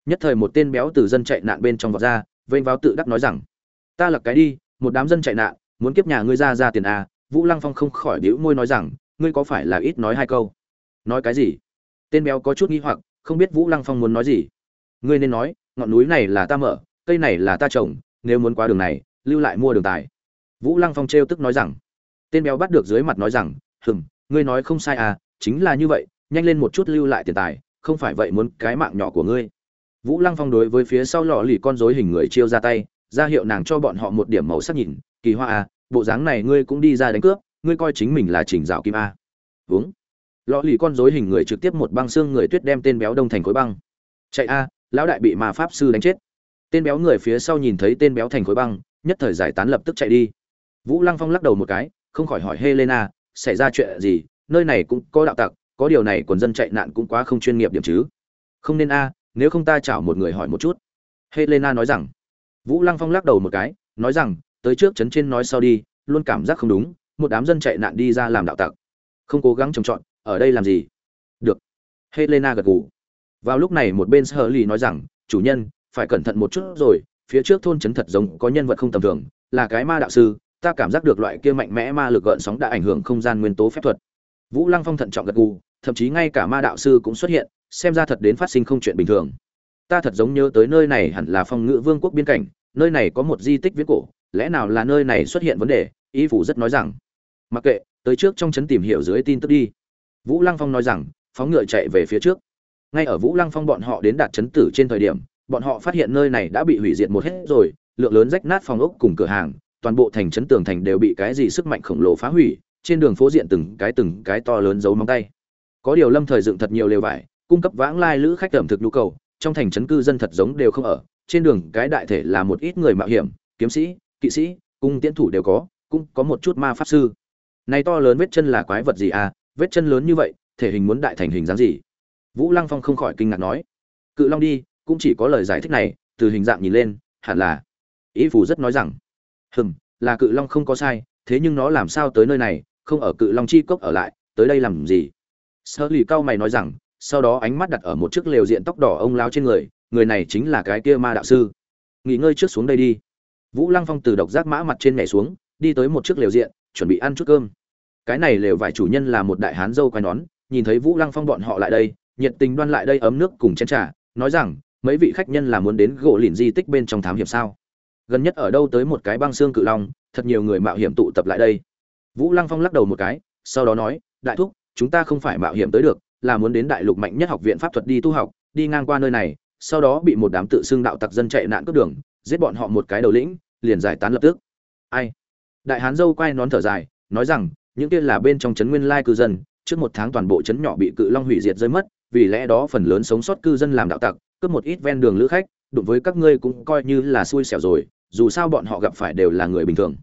Nhất thời một tên béo từ dân chạy nạn bên trong vọt ra, vênh vào tự đắc nói rằng, ta lặc cái đi, một đám dân chạy nạn, muốn kiếp nhà ngươi ra ra tiền à? Vũ lăng phong không khỏi đĩu môi nói rằng, ngươi có phải là ít nói hai câu? Nói cái gì? Tên béo có chút nghi hoặc, không biết vũ lăng phong muốn nói gì ngươi nên nói ngọn núi này là ta mở cây này là ta trồng nếu muốn qua đường này lưu lại mua đường tài. Vũ lăng phong trêu tức nói rằng. Tên béo bắt được dưới mặt nói rằng hừm ngươi nói không sai à chính là như vậy nhanh lên một chút lưu lại tiền tài không phải vậy muốn cái mạng nhỏ của ngươi. Vũ lăng phong đối với phía sau lọ lì con rối hình người chiêu ra tay ra hiệu nàng cho bọn họ một điểm màu sắc nhìn kỳ hoa à bộ dáng này ngươi cũng đi ra đánh cướp ngươi coi chính mình là trình dạo kim a. Vướng, lọ lì con rối hình người trực tiếp một băng xương người tuyết đem tên béo đông thành khối băng. Chạy a lão đại bị mà pháp sư đánh chết. Tên béo người phía sau nhìn thấy tên béo thành khối băng, nhất thời giải tán lập tức chạy đi. Vũ lăng phong lắc đầu một cái, không khỏi hỏi helena, xảy ra chuyện gì? Nơi này cũng có đạo tặc, có điều này quần dân chạy nạn cũng quá không chuyên nghiệp điểm chứ. Không nên a, nếu không ta chảo một người hỏi một chút. Helena nói rằng. Vũ lăng phong lắc đầu một cái, nói rằng, tới trước chấn trên nói sau đi, luôn cảm giác không đúng, một đám dân chạy nạn đi ra làm đạo tặc. Không cố gắng trồng trọt, ở đây làm gì? Được. Helena gật gù vào lúc này một bên sở lì nói rằng, chủ nhân, phải cẩn thận một chút rồi, phía trước thôn trấn thật giống có nhân vật không tầm thường, là cái ma đạo sư, ta cảm giác được loại kia mạnh mẽ ma lực gợn sóng đã ảnh hưởng không gian nguyên tố phép thuật. Vũ lăng phong thận trọng gật gù, thậm chí ngay cả ma đạo sư cũng xuất hiện, xem ra thật đến phát sinh không chuyện bình thường. Ta thật giống nhớ tới nơi này hẳn là phong ngự vương quốc biên cảnh, nơi này có một di tích viễn cổ, lẽ nào là nơi này xuất hiện vấn đề? Y phủ rất nói rằng. Mặc kệ, tới trước trong trấn tìm hiểu dưới tin tức đi. Vũ lăng phong nói rằng, phóng ngựa chạy về phía trước ngay ở vũ lăng phong bọn họ đến đạt chấn tử trên thời điểm, bọn họ phát hiện nơi này đã bị hủy diệt một hết rồi, lượng lớn rách nát phòng ốc cùng cửa hàng, toàn bộ thành trấn tường thành đều bị cái gì sức mạnh khổng lồ phá hủy, trên đường phố diện từng cái từng cái to lớn giấu móng tay. Có điều lâm thời dựng thật nhiều lều vải, cung cấp vãng lai lữ khách ẩm thực nhu cầu, trong thành trấn cư dân thật giống đều không ở, trên đường cái đại thể là một ít người mạo hiểm, kiếm sĩ, kỵ sĩ, cung tiến thủ đều có, cũng có một chút ma pháp sư. Này to lớn vết chân là quái vật gì à? Vết chân lớn như vậy, thể hình muốn đại thành hình dáng gì? Vũ lăng phong không khỏi kinh ngạc nói, cự long đi, cũng chỉ có lời giải thích này, từ hình dạng nhìn lên, hẳn là ý phủ rất nói rằng, hừm, là cự long không có sai, thế nhưng nó làm sao tới nơi này, không ở cự long chi cốc ở lại, tới đây làm gì? Sơ lì cao mày nói rằng, sau đó ánh mắt đặt ở một chiếc lều diện tóc đỏ ông lao trên người người này chính là cái kia ma đạo sư. Nghỉ ngơi trước xuống đây đi. Vũ lăng phong từ độc giác mã mặt trên nhảy xuống, đi tới một chiếc lều diện, chuẩn bị ăn chút cơm. Cái này lều vải chủ nhân là một đại hán dâu quai nón, nhìn thấy vũ lăng phong bọn họ lại đây nhiệt tình đoan lại đây ấm nước cùng chén trà, nói rằng, mấy vị khách nhân là muốn đến gỗ lìn di tích bên trong thám hiểm sao? Gần nhất ở đâu tới một cái băng xương cự long, thật nhiều người mạo hiểm tụ tập lại đây. Vũ lăng phong lắc đầu một cái, sau đó nói, đại thúc, chúng ta không phải mạo hiểm tới được, là muốn đến đại lục mạnh nhất học viện pháp thuật đi tu học, đi ngang qua nơi này, sau đó bị một đám tự xưng đạo tặc dân chạy nạn cướp đường, giết bọn họ một cái đầu lĩnh, liền giải tán lập tức. Ai? Đại hán dâu quay nón thở dài, nói rằng, những kia là bên trong trấn nguyên lai cư dân, trước một tháng toàn bộ trấn nhỏ bị cự long hủy diệt rơi mất vì lẽ đó phần lớn sống sót cư dân làm đạo tặc, cướp một ít ven đường lữ khách, đụng với các ngươi cũng coi như là xui xẻo rồi, dù sao bọn họ gặp phải đều là người bình thường.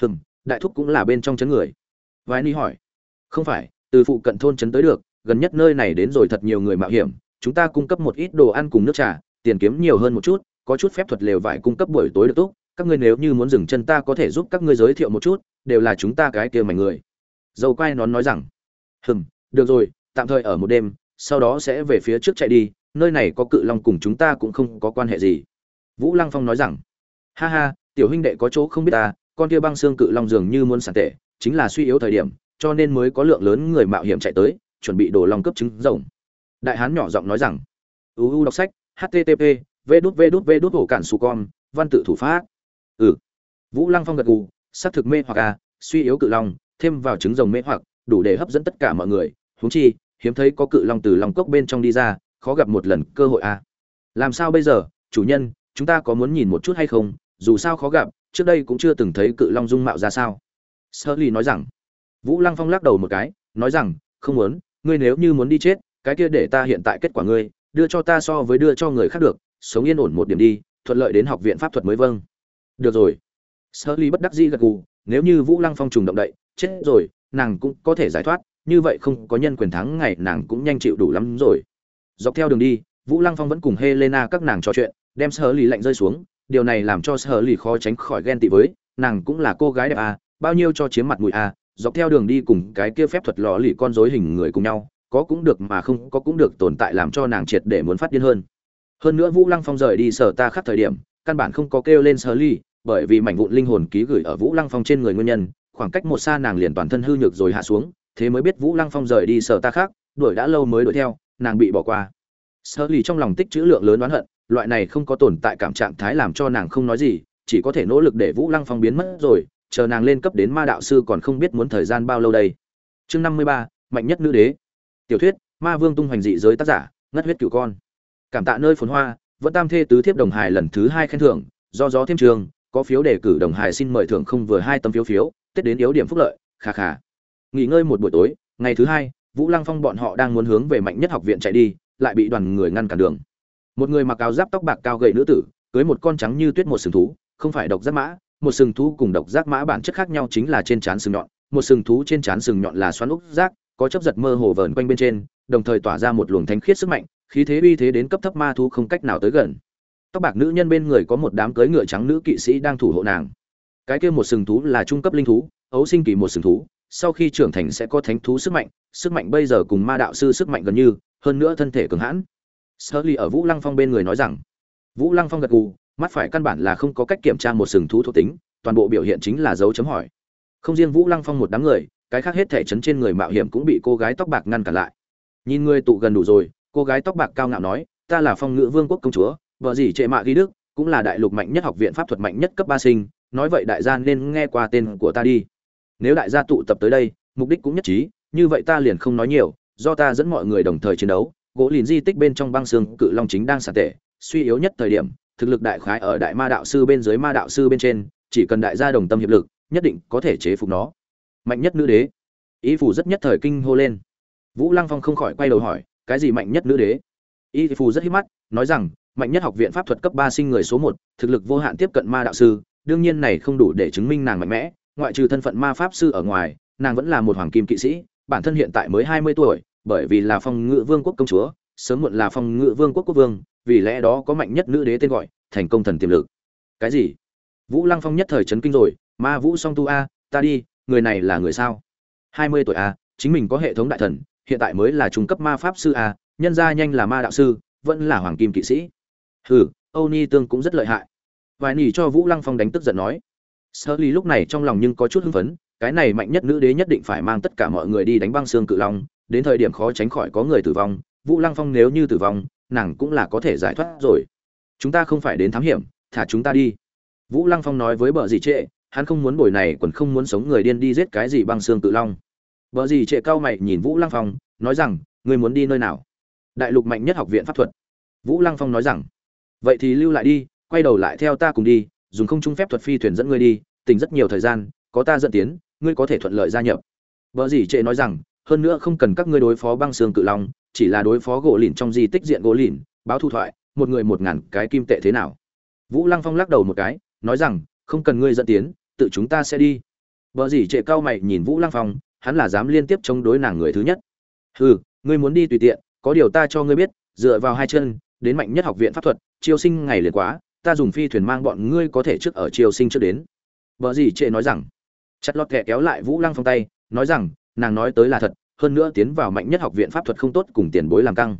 Hừm, đại thúc cũng là bên trong chấn người. Vài ni hỏi. Không phải, từ phụ cận thôn chấn tới được, gần nhất nơi này đến rồi thật nhiều người mạo hiểm, chúng ta cung cấp một ít đồ ăn cùng nước trà, tiền kiếm nhiều hơn một chút, có chút phép thuật lều vải cung cấp buổi tối được tốt các ngươi nếu như muốn dừng chân ta có thể giúp các ngươi giới thiệu một chút, đều là chúng ta cái kia mảnh người. Dầu quay nón nói rằng. Hừm, được rồi, tạm thời ở một đêm sau đó sẽ về phía trước chạy đi nơi này có cự long cùng chúng ta cũng không có quan hệ gì. Vũ lăng phong nói rằng ha ha tiểu huynh đệ có chỗ không biết ta con kia băng xương cự long dường như muốn sản tệ chính là suy yếu thời điểm cho nên mới có lượng lớn người mạo hiểm chạy tới chuẩn bị đồ long cấp trứng rồng. Đại hán nhỏ giọng nói rằng uu đọc sách http v đút v đút v đút hổ cản su con văn tự thủ pháp. Ừ. Vũ lăng phong gật gù xác thực mê hoặc a à, suy yếu cự long thêm vào trứng rồng mê hoặc đủ để hấp dẫn tất cả mọi người huống chi hiếm thấy có cự long từ lòng cốc bên trong đi ra, khó gặp một lần cơ hội a à. làm sao bây giờ, chủ nhân, chúng ta có muốn nhìn một chút hay không? Dù sao khó gặp, trước đây cũng chưa từng thấy cự long dung mạo ra sao. Sơ ly nói rằng. Vũ lăng phong lắc đầu một cái, nói rằng, không muốn, ngươi nếu như muốn đi chết, cái kia để ta hiện tại kết quả ngươi, đưa cho ta so với đưa cho người khác được, sống yên ổn một điểm đi, thuận lợi đến học viện pháp thuật mới vâng. Được rồi. Sơ ly bất đắc dĩ gật gù, nếu như vũ lăng phong trùng động đậy, chết rồi, nàng cũng có thể giải thoát như vậy không có nhân quyền thắng ngày nàng cũng nhanh chịu đủ lắm rồi. Dọc theo đường đi, vũ lăng phong vẫn cùng helena các nàng trò chuyện, đem sơ ly lạnh rơi xuống, điều này làm cho sơ ly khó tránh khỏi ghen tị với, nàng cũng là cô gái đẹp à bao nhiêu cho chiếm mặt mũi à dọc theo đường đi cùng cái kia phép thuật lò lì con rối hình người cùng nhau, có cũng được mà không, có cũng được tồn tại làm cho nàng triệt để muốn phát điên hơn. Hơn nữa vũ lăng phong rời đi sở ta khắc thời điểm, căn bản không có kêu lên sơ ly bởi vì mảnh vụn linh hồn ký gửi ở vũ lăng phong trên người nguyên nhân, khoảng cách một xa nàng liền toàn thân hư nhược rồi hạ xuống thế mới biết vũ lăng phong rời đi sở ta khác, đuổi đã lâu mới đuổi theo, nàng bị bỏ qua. Sơ lì trong lòng tích chữ lượng lớn oán hận, loại này không có tồn tại cảm trạng thái làm cho nàng không nói gì, chỉ có thể nỗ lực để vũ lăng phong biến mất rồi, chờ nàng lên cấp đến ma đạo sư còn không biết muốn thời gian bao lâu đây. Chương năm mươi ba, mạnh nhất nữ đế. Tiểu thuyết, ma vương tung hoành dị giới tác giả, ngất huyết cửu con. Cảm tạ nơi phồn hoa, vẫn tam thê tứ thiếp đồng hài lần thứ hai khen thưởng, do gió thêm trường, có phiếu đề cử đồng hài xin mời thưởng không vừa hai tấm phiếu phiếu, tết đến yếu điểm phúc lợi, kha kha nghỉ ngơi một buổi tối, ngày thứ hai, vũ lăng phong bọn họ đang muốn hướng về mạnh nhất học viện chạy đi, lại bị đoàn người ngăn cản đường. Một người mặc áo giáp tóc bạc cao gầy nữ tử, cưới một con trắng như tuyết một sừng thú, không phải độc giác mã, một sừng thú cùng độc giác mã bản chất khác nhau chính là trên trán sừng nhọn, một sừng thú trên trán sừng nhọn là xoắn úc giác có chấp giật mơ hồ vờn quanh bên trên, đồng thời tỏa ra một luồng thánh khiết sức mạnh, khí thế uy thế đến cấp thấp ma thú không cách nào tới gần. Tóc bạc nữ nhân bên người có một đám cưới ngựa trắng nữ kỵ sĩ đang thủ hộ nàng. Cái kia một sừng thú là trung cấp linh thú, ấu sinh kỳ một sừng thú sau khi trưởng thành sẽ có thánh thú sức mạnh sức mạnh bây giờ cùng ma đạo sư sức mạnh gần như, hơn nữa thân thể cường hãn. Sơ ly ở vũ lăng phong bên người nói rằng, vũ lăng phong gật gù, mắt phải căn bản là không có cách kiểm tra một sừng thú thuộc tính, toàn bộ biểu hiện chính là dấu chấm hỏi. Không riêng vũ lăng phong một đám người, cái khác hết thể chấn trên người mạo hiểm cũng bị cô gái tóc bạc ngăn cản lại. Nhìn người tụ gần đủ rồi, cô gái tóc bạc cao ngạo nói, ta là phong Ngự vương quốc công chúa, vợ gì trệ mạ ghi đức, cũng là đại lục mạnh nhất học viện pháp thuật mạnh nhất cấp ba sinh, nói vậy đại gia nên nghe qua tên của ta đi nếu đại gia tụ tập tới đây, mục đích cũng nhất trí, như vậy ta liền không nói nhiều, do ta dẫn mọi người đồng thời chiến đấu, gỗ lìn di tích bên trong băng xương cự long chính đang sạt tệ, suy yếu nhất thời điểm, thực lực đại khái ở đại ma đạo sư bên dưới ma đạo sư bên trên, chỉ cần đại gia đồng tâm hiệp lực, nhất định có thể chế phục nó. Mạnh nhất nữ đế. Y phủ rất nhất thời kinh hô lên. Vũ lăng phong không khỏi quay đầu hỏi, cái gì mạnh nhất nữ đế? Y phủ rất hít mắt, nói rằng, mạnh nhất học viện pháp thuật cấp ba sinh người số một, thực lực vô hạn tiếp cận ma đạo sư, đương nhiên này không đủ để chứng minh nàng mạnh mẽ ngoại trừ thân phận ma pháp sư ở ngoài, nàng vẫn là một hoàng kim kỵ sĩ, bản thân hiện tại mới hai mươi tuổi, bởi vì là phong ngự vương quốc công chúa, sớm muộn là phong ngự vương quốc quốc vương, vì lẽ đó có mạnh nhất nữ đế tên gọi, thành công thần tiềm lực. Cái gì? Vũ lăng phong nhất thời chấn kinh rồi, ma vũ song tu a, ta đi, người này là người sao? Hai mươi tuổi a, chính mình có hệ thống đại thần, hiện tại mới là trung cấp ma pháp sư a, nhân gia nhanh là ma đạo sư, vẫn là hoàng kim kỵ sĩ. Hừ, âu ni tương cũng rất lợi hại. Vài nỉ cho vũ lăng phong đánh tức giận nói sơ ly lúc này trong lòng nhưng có chút hưng phấn, cái này mạnh nhất nữ đế nhất định phải mang tất cả mọi người đi đánh băng xương cự long, đến thời điểm khó tránh khỏi có người tử vong, vũ lăng phong nếu như tử vong, nàng cũng là có thể giải thoát rồi. Chúng ta không phải đến thám hiểm, thả chúng ta đi. Vũ lăng phong nói với bờ dì trệ, hắn không muốn bồi này còn không muốn sống người điên đi giết cái gì băng xương cự long. Bờ dì trệ cao mày nhìn vũ lăng phong, nói rằng người muốn đi nơi nào? Đại lục mạnh nhất học viện pháp thuật. Vũ lăng phong nói rằng, vậy thì lưu lại đi, quay đầu lại theo ta cùng đi dùng không trung phép thuật phi thuyền dẫn ngươi đi, tỉnh rất nhiều thời gian, có ta dẫn tiến, ngươi có thể thuận lợi gia nhập. Vợ gì trệ nói rằng, hơn nữa không cần các ngươi đối phó băng xương cự long, chỉ là đối phó gỗ lìn trong di tích diện gỗ lìn, báo thu thoại, một người một ngàn cái kim tệ thế nào? Vũ lăng phong lắc đầu một cái, nói rằng, không cần ngươi dẫn tiến, tự chúng ta sẽ đi. Vợ gì trệ cao mày nhìn vũ lăng phong, hắn là dám liên tiếp chống đối nàng người thứ nhất. Hừ, ngươi muốn đi tùy tiện, có điều ta cho ngươi biết, dựa vào hai chân, đến mạnh nhất học viện pháp thuật, chiêu sinh ngày liền quá ta dùng phi thuyền mang bọn ngươi có thể trước ở triều sinh trước đến. Vợ gì trệ nói rằng. Chặt lọt kẹ kéo lại vũ lăng phong tay, nói rằng, nàng nói tới là thật, hơn nữa tiến vào mạnh nhất học viện pháp thuật không tốt cùng tiền bối làm căng.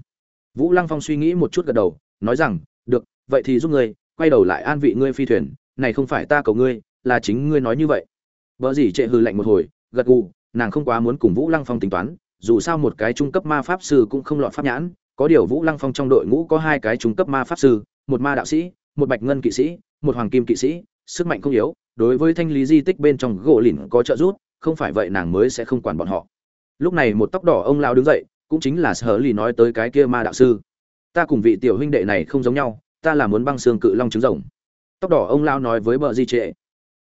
Vũ lăng phong suy nghĩ một chút gật đầu, nói rằng, được, vậy thì giúp ngươi, quay đầu lại an vị ngươi phi thuyền, này không phải ta cầu ngươi, là chính ngươi nói như vậy. Vợ gì trệ hư lạnh một hồi, gật gù, nàng không quá muốn cùng vũ lăng phong tính toán, dù sao một cái trung cấp ma pháp sư cũng không lọt pháp nhãn, có điều vũ lăng phong trong đội ngũ có hai cái trung cấp ma pháp sư, một ma đạo sĩ một bạch ngân kỵ sĩ, một hoàng kim kỵ sĩ, sức mạnh không yếu, đối với thanh lý di tích bên trong gỗ lìn có trợ giúp, không phải vậy nàng mới sẽ không quản bọn họ. Lúc này một tóc đỏ ông lao đứng dậy, cũng chính là sở lì nói tới cái kia ma đạo sư. Ta cùng vị tiểu huynh đệ này không giống nhau, ta là muốn băng xương cự long trứng rồng. Tóc đỏ ông lao nói với bờ di trệ.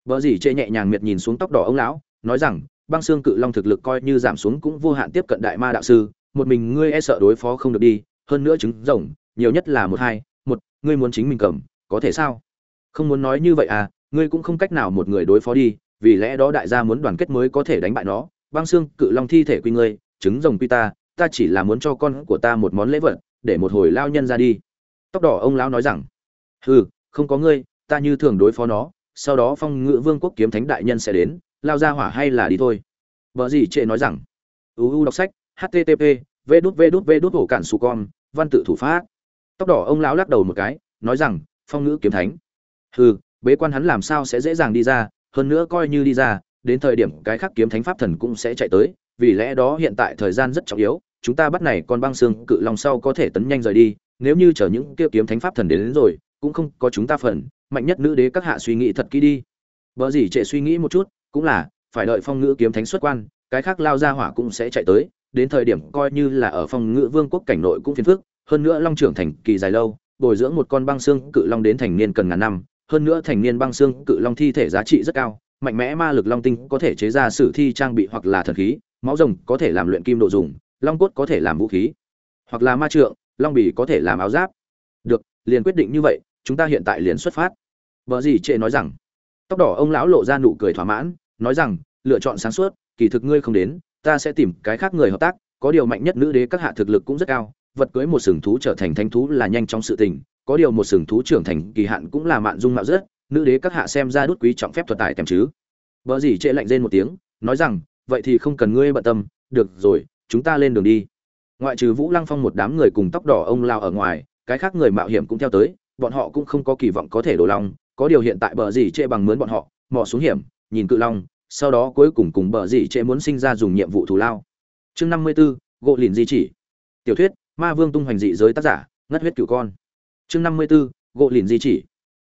Bờ di trệ nhẹ nhàng miệt nhìn xuống tóc đỏ ông lão, nói rằng, băng xương cự long thực lực coi như giảm xuống cũng vô hạn tiếp cận đại ma đạo sư, một mình ngươi e sợ đối phó không được đi, hơn nữa trứng rồng, nhiều nhất là một hai, một, ngươi muốn chính mình cầm có thể sao? Không muốn nói như vậy à ngươi cũng không cách nào một người đối phó đi, vì lẽ đó đại gia muốn đoàn kết mới có thể đánh bại nó. Băng xương cự long thi thể quy ngươi, trứng rồng quy ta ta chỉ là muốn cho con của ta một món lễ vật, để một hồi lao nhân ra đi. Tóc đỏ ông lão nói rằng, hừ, không có ngươi, ta như thường đối phó nó, sau đó phong ngự vương quốc kiếm thánh đại nhân sẽ đến, lao ra hỏa hay là đi thôi. Vợ gì trệ nói rằng uu đọc sách, http v đút v đút v đút hổ cản su con, văn tự thủ pháp. Tóc đỏ ông lão lắc đầu một cái, nói rằng phong ngữ kiếm thánh. Hừ bế quan hắn làm sao sẽ dễ dàng đi ra hơn nữa coi như đi ra đến thời điểm cái khác kiếm thánh pháp thần cũng sẽ chạy tới vì lẽ đó hiện tại thời gian rất trọng yếu chúng ta bắt này con băng xương cự long sau có thể tấn nhanh rời đi nếu như chờ những kia kiếm thánh pháp thần đến, đến rồi cũng không có chúng ta phần mạnh nhất nữ đế các hạ suy nghĩ thật kỹ đi. Vợ gì trệ suy nghĩ một chút cũng là phải đợi phong ngữ kiếm thánh xuất quan cái khác lao ra hỏa cũng sẽ chạy tới đến thời điểm coi như là ở phong ngữ vương quốc cảnh nội cũng phiền phức hơn nữa long trưởng thành kỳ dài lâu bồi dưỡng một con băng xương cự long đến thành niên cần ngàn năm, hơn nữa thành niên băng xương cự long thi thể giá trị rất cao, mạnh mẽ ma lực long tinh có thể chế ra sử thi trang bị hoặc là thần khí, máu rồng có thể làm luyện kim đồ dùng, long cốt có thể làm vũ khí, hoặc là ma trượng, long bì có thể làm áo giáp. Được, liền quyết định như vậy, chúng ta hiện tại liền xuất phát. Vợ gì trệ nói rằng. Tóc đỏ ông lão lộ ra nụ cười thỏa mãn, nói rằng, lựa chọn sáng suốt, kỳ thực ngươi không đến, ta sẽ tìm cái khác người hợp tác, có điều mạnh nhất nữ đế các hạ thực lực cũng rất cao vật cưới một sừng thú trở thành thanh thú là nhanh chóng sự tình có điều một sừng thú trưởng thành kỳ hạn cũng là mạn dung mạo rất nữ đế các hạ xem ra đút quý trọng phép thuật tài tèm chứ. Vợ gì trệ lạnh rên một tiếng nói rằng vậy thì không cần ngươi bận tâm được rồi chúng ta lên đường đi. Ngoại trừ vũ lăng phong một đám người cùng tóc đỏ ông lao ở ngoài cái khác người mạo hiểm cũng theo tới bọn họ cũng không có kỳ vọng có thể đổ lòng có điều hiện tại bờ gì trệ bằng mướn bọn họ mò xuống hiểm nhìn cự long sau đó cuối cùng cùng bờ gì trệ muốn sinh ra dùng nhiệm vụ thù lao. Chương năm mươi 54, gỗ lìn di chỉ. Tiểu thuyết ma vương tung hoành dị giới tác giả ngất huyết cửu con. Chương năm mươi 54, gỗ lìn di chỉ.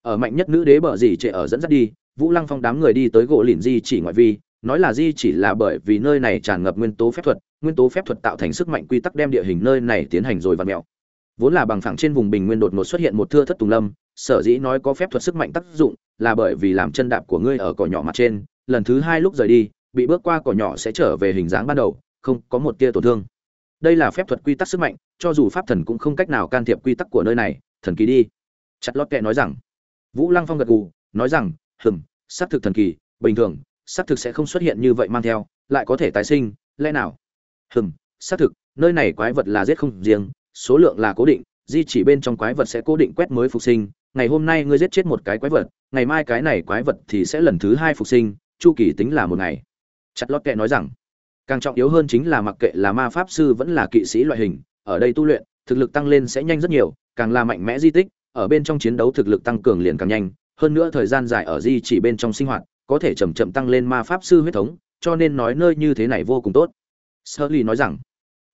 Ở mạnh nhất nữ đế bờ dì trệ ở dẫn dắt đi vũ lăng phong đám người đi tới gỗ lìn di chỉ ngoại vi nói là di chỉ là bởi vì nơi này tràn ngập nguyên tố phép thuật nguyên tố phép thuật tạo thành sức mạnh quy tắc đem địa hình nơi này tiến hành rồi vặn mẹo. Vốn là bằng phẳng trên vùng bình nguyên đột ngột xuất hiện một thưa thất tùng lâm sở dĩ nói có phép thuật sức mạnh tác dụng là bởi vì làm chân đạp của ngươi ở cỏ nhỏ mặt trên lần thứ hai lúc rời đi bị bước qua cỏ nhỏ sẽ trở về hình dáng ban đầu không có một tia tổn thương đây là phép thuật quy tắc sức mạnh, cho dù pháp thần cũng không cách nào can thiệp quy tắc của nơi này. Thần kỳ đi. Chặt lót kệ nói rằng. Vũ lăng phong gật gù, nói rằng, hừm, xác thực thần kỳ, bình thường, xác thực sẽ không xuất hiện như vậy mang theo, lại có thể tái sinh, lẽ nào? Hừm, xác thực, nơi này quái vật là giết không riêng, số lượng là cố định, di chỉ bên trong quái vật sẽ cố định quét mới phục sinh. Ngày hôm nay ngươi giết chết một cái quái vật, ngày mai cái này quái vật thì sẽ lần thứ hai phục sinh, chu kỳ tính là một ngày. Chặt lót kệ nói rằng càng trọng yếu hơn chính là mặc kệ là ma pháp sư vẫn là kỵ sĩ loại hình, ở đây tu luyện, thực lực tăng lên sẽ nhanh rất nhiều, càng là mạnh mẽ di tích, ở bên trong chiến đấu thực lực tăng cường liền càng nhanh. Hơn nữa thời gian dài ở di chỉ bên trong sinh hoạt, có thể chậm chậm tăng lên ma pháp sư huyết thống, cho nên nói nơi như thế này vô cùng tốt. Sơ ly nói rằng,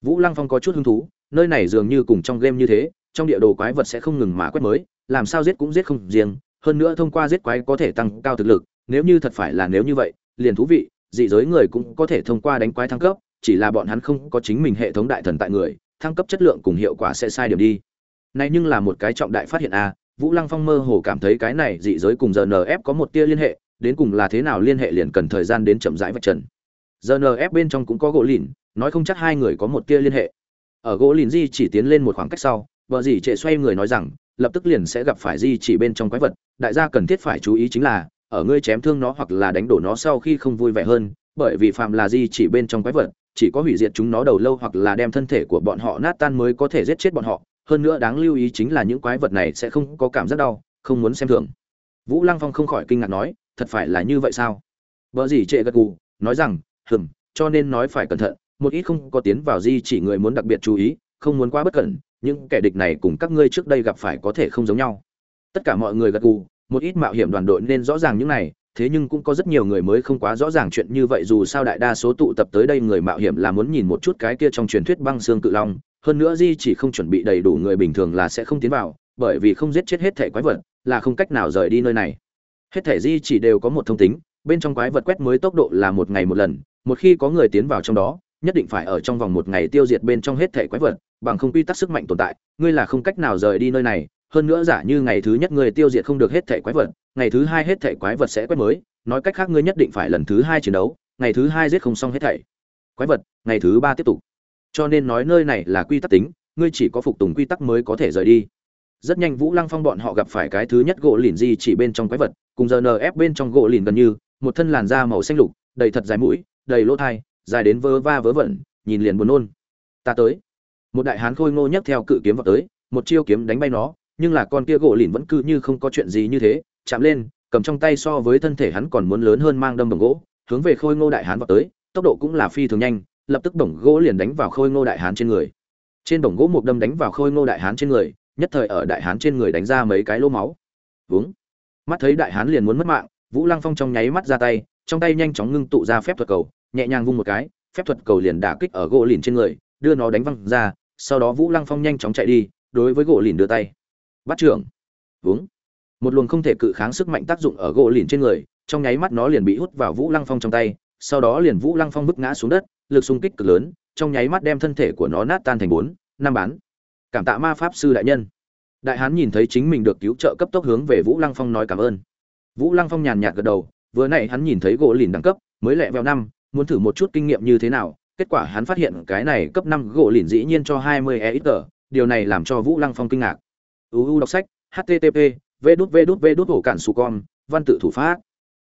vũ lăng phong có chút hứng thú, nơi này dường như cùng trong game như thế, trong địa đồ quái vật sẽ không ngừng mà quét mới, làm sao giết cũng giết không riêng, hơn nữa thông qua giết quái có thể tăng cao thực lực, nếu như thật phải là nếu như vậy, liền thú vị dị giới người cũng có thể thông qua đánh quái thăng cấp, chỉ là bọn hắn không có chính mình hệ thống đại thần tại người, thăng cấp chất lượng cùng hiệu quả sẽ sai điểm đi. Này nhưng là một cái trọng đại phát hiện a, vũ lăng phong mơ hồ cảm thấy cái này dị giới cùng rnf có một tia liên hệ, đến cùng là thế nào liên hệ liền cần thời gian đến chậm rãi vạch trần. Rnf bên trong cũng có gỗ lìn, nói không chắc hai người có một tia liên hệ. Ở gỗ lìn di chỉ tiến lên một khoảng cách sau, vợ dì trệ xoay người nói rằng, lập tức liền sẽ gặp phải di chỉ bên trong quái vật, đại gia cần thiết phải chú ý chính là ở ngươi chém thương nó hoặc là đánh đổ nó sau khi không vui vẻ hơn, bởi vì phạm là di chỉ bên trong quái vật, chỉ có hủy diệt chúng nó đầu lâu hoặc là đem thân thể của bọn họ nát tan mới có thể giết chết bọn họ. Hơn nữa đáng lưu ý chính là những quái vật này sẽ không có cảm giác đau, không muốn xem thường. Vũ lăng phong không khỏi kinh ngạc nói, thật phải là như vậy sao? Vợ gì trệ gật gù, nói rằng, hừm, cho nên nói phải cẩn thận, một ít không có tiến vào di chỉ người muốn đặc biệt chú ý, không muốn quá bất cẩn, những kẻ địch này cùng các ngươi trước đây gặp phải có thể không giống nhau. Tất cả mọi người gật gù một ít mạo hiểm đoàn đội nên rõ ràng những này, thế nhưng cũng có rất nhiều người mới không quá rõ ràng chuyện như vậy, dù sao đại đa số tụ tập tới đây người mạo hiểm là muốn nhìn một chút cái kia trong truyền thuyết băng xương cự long, hơn nữa di chỉ không chuẩn bị đầy đủ người bình thường là sẽ không tiến vào, bởi vì không giết chết hết thể quái vật là không cách nào rời đi nơi này. Hết thể di chỉ đều có một thông tính, bên trong quái vật quét mới tốc độ là một ngày một lần, một khi có người tiến vào trong đó, nhất định phải ở trong vòng một ngày tiêu diệt bên trong hết thể quái vật, bằng không quy tắc sức mạnh tồn tại, ngươi là không cách nào rời đi nơi này hơn nữa giả như ngày thứ nhất ngươi tiêu diệt không được hết thể quái vật, ngày thứ hai hết thể quái vật sẽ quét mới, nói cách khác ngươi nhất định phải lần thứ hai chiến đấu, ngày thứ hai giết không xong hết thảy quái vật, ngày thứ ba tiếp tục. Cho nên nói nơi này là quy tắc tính, ngươi chỉ có phục tùng quy tắc mới có thể rời đi. Rất nhanh vũ lăng phong bọn họ gặp phải cái thứ nhất gỗ lìn di chỉ bên trong quái vật, cùng giờ nf bên trong gỗ lìn gần như, một thân làn da màu xanh lục, đầy thật dài mũi, đầy lỗ thai, dài đến vơ va vớ vẩn, nhìn liền buồn nôn. Ta tới. Một đại hán khôi ngô nhấc theo cự kiếm vào tới, một chiêu kiếm đánh bay nó nhưng là con kia gỗ lìn vẫn cứ như không có chuyện gì như thế, chạm lên, cầm trong tay so với thân thể hắn còn muốn lớn hơn mang đâm đồng gỗ, hướng về khôi ngô đại hán vào tới, tốc độ cũng là phi thường nhanh, lập tức bổng gỗ liền đánh vào khôi ngô đại hán trên người. Trên bổng gỗ một đâm đánh vào khôi ngô đại hán trên người, nhất thời ở đại hán trên người đánh ra mấy cái lỗ máu. Vướng mắt thấy đại hán liền muốn mất mạng, vũ lăng phong trong nháy mắt ra tay, trong tay nhanh chóng ngưng tụ ra phép thuật cầu, nhẹ nhàng vung một cái, phép thuật cầu liền đả kích ở gỗ lìn trên người, đưa nó đánh văng ra, sau đó vũ lăng phong nhanh chóng chạy đi, đối với gỗ lìn đưa tay bắt trưởng. Vướng một luồng không thể cự kháng sức mạnh tác dụng ở gỗ lìn trên người, trong nháy mắt nó liền bị hút vào vũ lăng phong trong tay, sau đó liền vũ lăng phong bức ngã xuống đất, lực xung kích cực lớn, trong nháy mắt đem thân thể của nó nát tan thành bốn, năm bán. Cảm tạ ma pháp sư đại nhân. Đại hán nhìn thấy chính mình được cứu trợ cấp tốc hướng về vũ lăng phong nói cảm ơn. Vũ lăng phong nhàn nhạt gật đầu, vừa nãy hắn nhìn thấy gỗ lìn đẳng cấp, mới lẹ vẹo năm, muốn thử một chút kinh nghiệm như thế nào, kết quả hắn phát hiện cái này cấp năm gỗ lìn dĩ nhiên cho hai mươi e ít tờ, điều này làm cho vũ lăng phong kinh ngạc uu đọc sách http v đút v đút v đút hổ cản su con văn tự thủ pháp.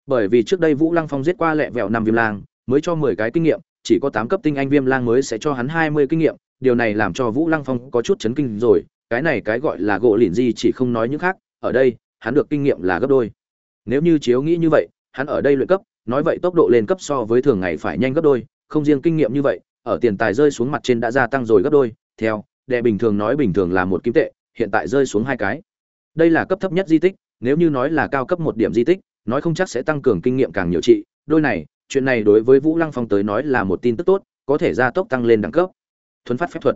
Bởi vì trước đây vũ lăng phong giết qua lẹ vẹo năm viêm lang, mới cho mười cái kinh nghiệm, chỉ có tám cấp tinh anh viêm lang mới sẽ cho hắn hai mươi kinh nghiệm. Điều này làm cho vũ lăng phong có chút chấn kinh rồi, cái này cái gọi là gỗ lìn di chỉ không nói những khác, ở đây, hắn được kinh nghiệm là gấp đôi. Nếu như chiếu nghĩ như vậy, hắn ở đây luyện cấp, nói vậy tốc độ lên cấp so với thường ngày phải nhanh gấp đôi, không riêng kinh nghiệm như vậy, ở tiền tài rơi xuống mặt trên đã gia tăng rồi gấp đôi. Theo, đệ bình thường nói bình thường là một kim tệ hiện tại rơi xuống hai cái. Đây là cấp thấp nhất di tích, nếu như nói là cao cấp một điểm di tích, nói không chắc sẽ tăng cường kinh nghiệm càng nhiều trị. Đôi này, chuyện này đối với vũ lăng phong tới nói là một tin tức tốt, có thể gia tốc tăng lên đẳng cấp. Thuấn phát phép thuật.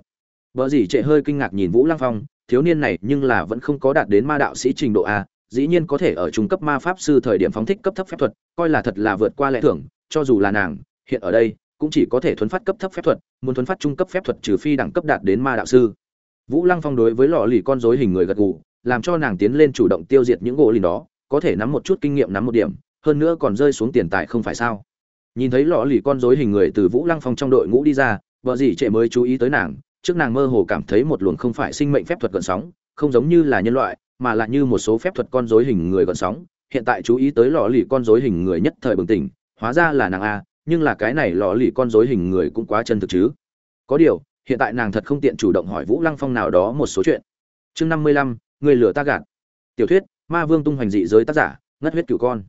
Vợ dĩ trệ hơi kinh ngạc nhìn vũ lăng phong, thiếu niên này nhưng là vẫn không có đạt đến ma đạo sĩ trình độ a, dĩ nhiên có thể ở trung cấp ma pháp sư thời điểm phóng thích cấp thấp phép thuật, coi là thật là vượt qua lẽ thưởng cho dù là nàng, hiện ở đây, cũng chỉ có thể thuấn phát cấp thấp phép thuật, muốn thuấn phát trung cấp phép thuật trừ phi đẳng cấp đạt đến ma đạo sư vũ lăng phong đối với lọ lì con dối hình người gật gù, làm cho nàng tiến lên chủ động tiêu diệt những gỗ lìn đó, có thể nắm một chút kinh nghiệm nắm một điểm, hơn nữa còn rơi xuống tiền tài không phải sao. Nhìn thấy lọ lì con dối hình người từ vũ lăng phong trong đội ngũ đi ra, vợ dì trệ mới chú ý tới nàng, trước nàng mơ hồ cảm thấy một luồng không phải sinh mệnh phép thuật gợn sóng, không giống như là nhân loại, mà lại như một số phép thuật con rối hình người gợn sóng. Hiện tại chú ý tới lọ lì con rối hình người nhất thời bừng tỉnh, hóa ra là nàng a, nhưng là cái này lọ lì con rối hình người cũng quá chân thực chứ. Có điều hiện tại nàng thật không tiện chủ động hỏi vũ lăng phong nào đó một số chuyện. Chương năm mươi lăm, người lửa ta gạt. Tiểu thuyết, ma vương tung hoành dị giới tác giả, ngất huyết cửu con.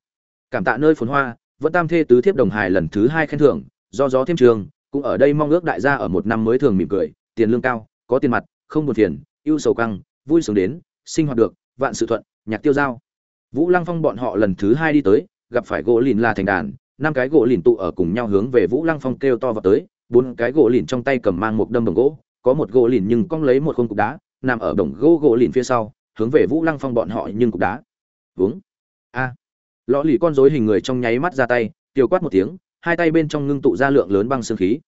Cảm tạ nơi phồn hoa, vẫn tam thê tứ thiếp đồng hài lần thứ hai khen thưởng, do gió thêm trường, cũng ở đây mong ước đại gia ở một năm mới thường mỉm cười, tiền lương cao, có tiền mặt, không buồn phiền, ưu sầu căng, vui sướng đến, sinh hoạt được, vạn sự thuận, nhạc tiêu giao. Vũ lăng phong bọn họ lần thứ hai đi tới, gặp phải gỗ lìn là thành đàn, năm cái gỗ lìn tụ ở cùng nhau hướng về vũ lăng phong kêu to vào tới bốn cái gỗ lìn trong tay cầm mang một đâm đồng gỗ, có một gỗ lìn nhưng cong lấy một khung cục đá, nằm ở đồng gỗ gỗ lìn phía sau, hướng về vũ lăng phong bọn họ nhưng cục đá. Vướng. A. Lọ lì con rối hình người trong nháy mắt ra tay, tiêu quát một tiếng, hai tay bên trong ngưng tụ ra lượng lớn băng xương khí.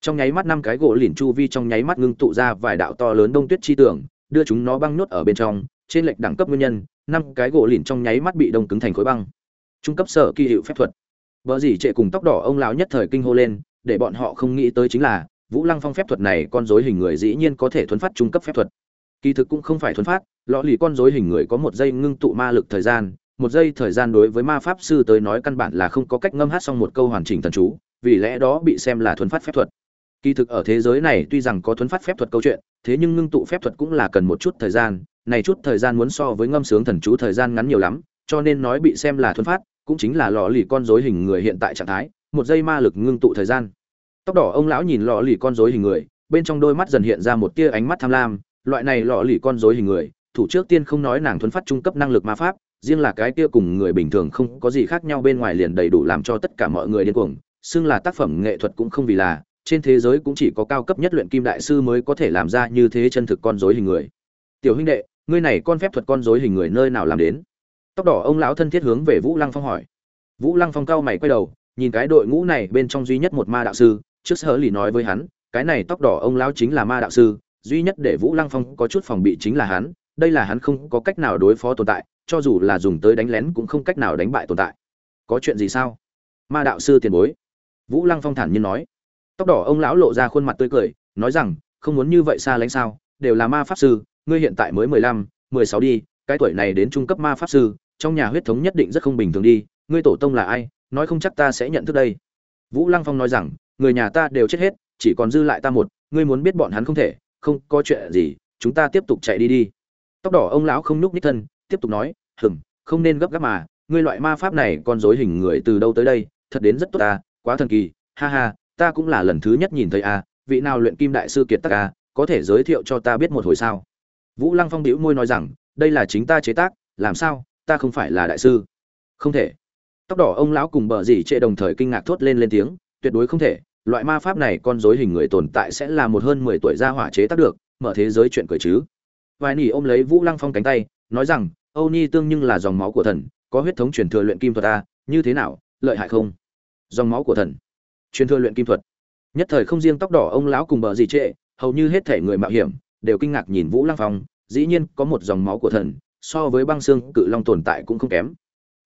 Trong nháy mắt năm cái gỗ lìn chu vi trong nháy mắt ngưng tụ ra vài đạo to lớn đông tuyết chi tưởng đưa chúng nó băng nhốt ở bên trong, trên lệch đẳng cấp nguyên nhân, năm cái gỗ lìn trong nháy mắt bị đông cứng thành khối băng. Trung cấp sở kỳ hiệu phép thuật. Vợ dĩ trệ cùng tóc đỏ ông lão nhất thời kinh hô lên để bọn họ không nghĩ tới chính là, vũ lăng phong phép thuật này con dối hình người dĩ nhiên có thể thuấn phát trung cấp phép thuật. Kỳ thực cũng không phải thuấn phát, lọ lì con dối hình người có một giây ngưng tụ ma lực thời gian, một giây thời gian đối với ma pháp sư tới nói căn bản là không có cách ngâm hát xong một câu hoàn chỉnh thần chú, vì lẽ đó bị xem là thuấn phát phép thuật. Kỳ thực ở thế giới này tuy rằng có thuấn phát phép thuật câu chuyện, thế nhưng ngưng tụ phép thuật cũng là cần một chút thời gian, này chút thời gian muốn so với ngâm sướng thần chú thời gian ngắn nhiều lắm, cho nên nói bị xem là thuấn phát, cũng chính là lò lì con rối hình người hiện tại trạng thái một giây ma lực ngưng tụ thời gian. Tóc đỏ ông lão nhìn lọ lì con rối hình người, bên trong đôi mắt dần hiện ra một tia ánh mắt tham lam. Loại này lọ lì con rối hình người, thủ trước tiên không nói nàng thuấn phát trung cấp năng lực ma pháp, riêng là cái kia cùng người bình thường không có gì khác nhau bên ngoài liền đầy đủ làm cho tất cả mọi người điên cuồng, xưng là tác phẩm nghệ thuật cũng không vì là, trên thế giới cũng chỉ có cao cấp nhất luyện kim đại sư mới có thể làm ra như thế chân thực con rối hình người. Tiểu huynh đệ, ngươi này con phép thuật con rối hình người nơi nào làm đến? Tóc đỏ ông lão thân thiết hướng về vũ lăng phong hỏi. Vũ lăng phong cao mày quay đầu nhìn cái đội ngũ này bên trong duy nhất một ma đạo sư, trước sở lì nói với hắn, cái này tóc đỏ ông lão chính là ma đạo sư, duy nhất để vũ lăng phong có chút phòng bị chính là hắn, đây là hắn không có cách nào đối phó tồn tại, cho dù là dùng tới đánh lén cũng không cách nào đánh bại tồn tại. Có chuyện gì sao? Ma đạo sư tiền bối. Vũ lăng phong thản nhiên nói. Tóc đỏ ông lão lộ ra khuôn mặt tươi cười, nói rằng, không muốn như vậy xa lánh sao, đều là ma pháp sư, ngươi hiện tại mới mười lăm, mười sáu đi, cái tuổi này đến trung cấp ma pháp sư, trong nhà huyết thống nhất định rất không bình thường đi, ngươi tổ tông là ai nói không chắc ta sẽ nhận thức đây. Vũ lăng phong nói rằng, người nhà ta đều chết hết, chỉ còn dư lại ta một, ngươi muốn biết bọn hắn không thể, không có chuyện gì, chúng ta tiếp tục chạy đi đi. Tóc đỏ ông lão không nhúc ních thân, tiếp tục nói hừng không nên gấp gáp mà, ngươi loại ma pháp này con dối hình người từ đâu tới đây, thật đến rất tốt ta, quá thần kỳ, ha ha, ta cũng là lần thứ nhất nhìn thấy a, vị nào luyện kim đại sư kiệt tắc a, có thể giới thiệu cho ta biết một hồi sao? Vũ lăng phong đĩu môi nói rằng, đây là chính ta chế tác, làm sao, ta không phải là đại sư. Không thể tóc đỏ ông lão cùng bờ dì trệ đồng thời kinh ngạc thốt lên lên tiếng, tuyệt đối không thể, loại ma pháp này con dối hình người tồn tại sẽ là một hơn mười tuổi gia hỏa chế tác được, mở thế giới chuyện cười chứ. Vài nỉ ôm lấy vũ lăng phong cánh tay, nói rằng, âu ni tương nhưng là dòng máu của thần, có huyết thống truyền thừa luyện kim thuật ta như thế nào, lợi hại không? Dòng máu của thần, truyền thừa luyện kim thuật. Nhất thời không riêng tóc đỏ ông lão cùng bờ gì trệ, hầu như hết thể người mạo hiểm, đều kinh ngạc nhìn vũ lăng phong, dĩ nhiên có một dòng máu của thần, so với băng xương cự long tồn tại cũng không kém.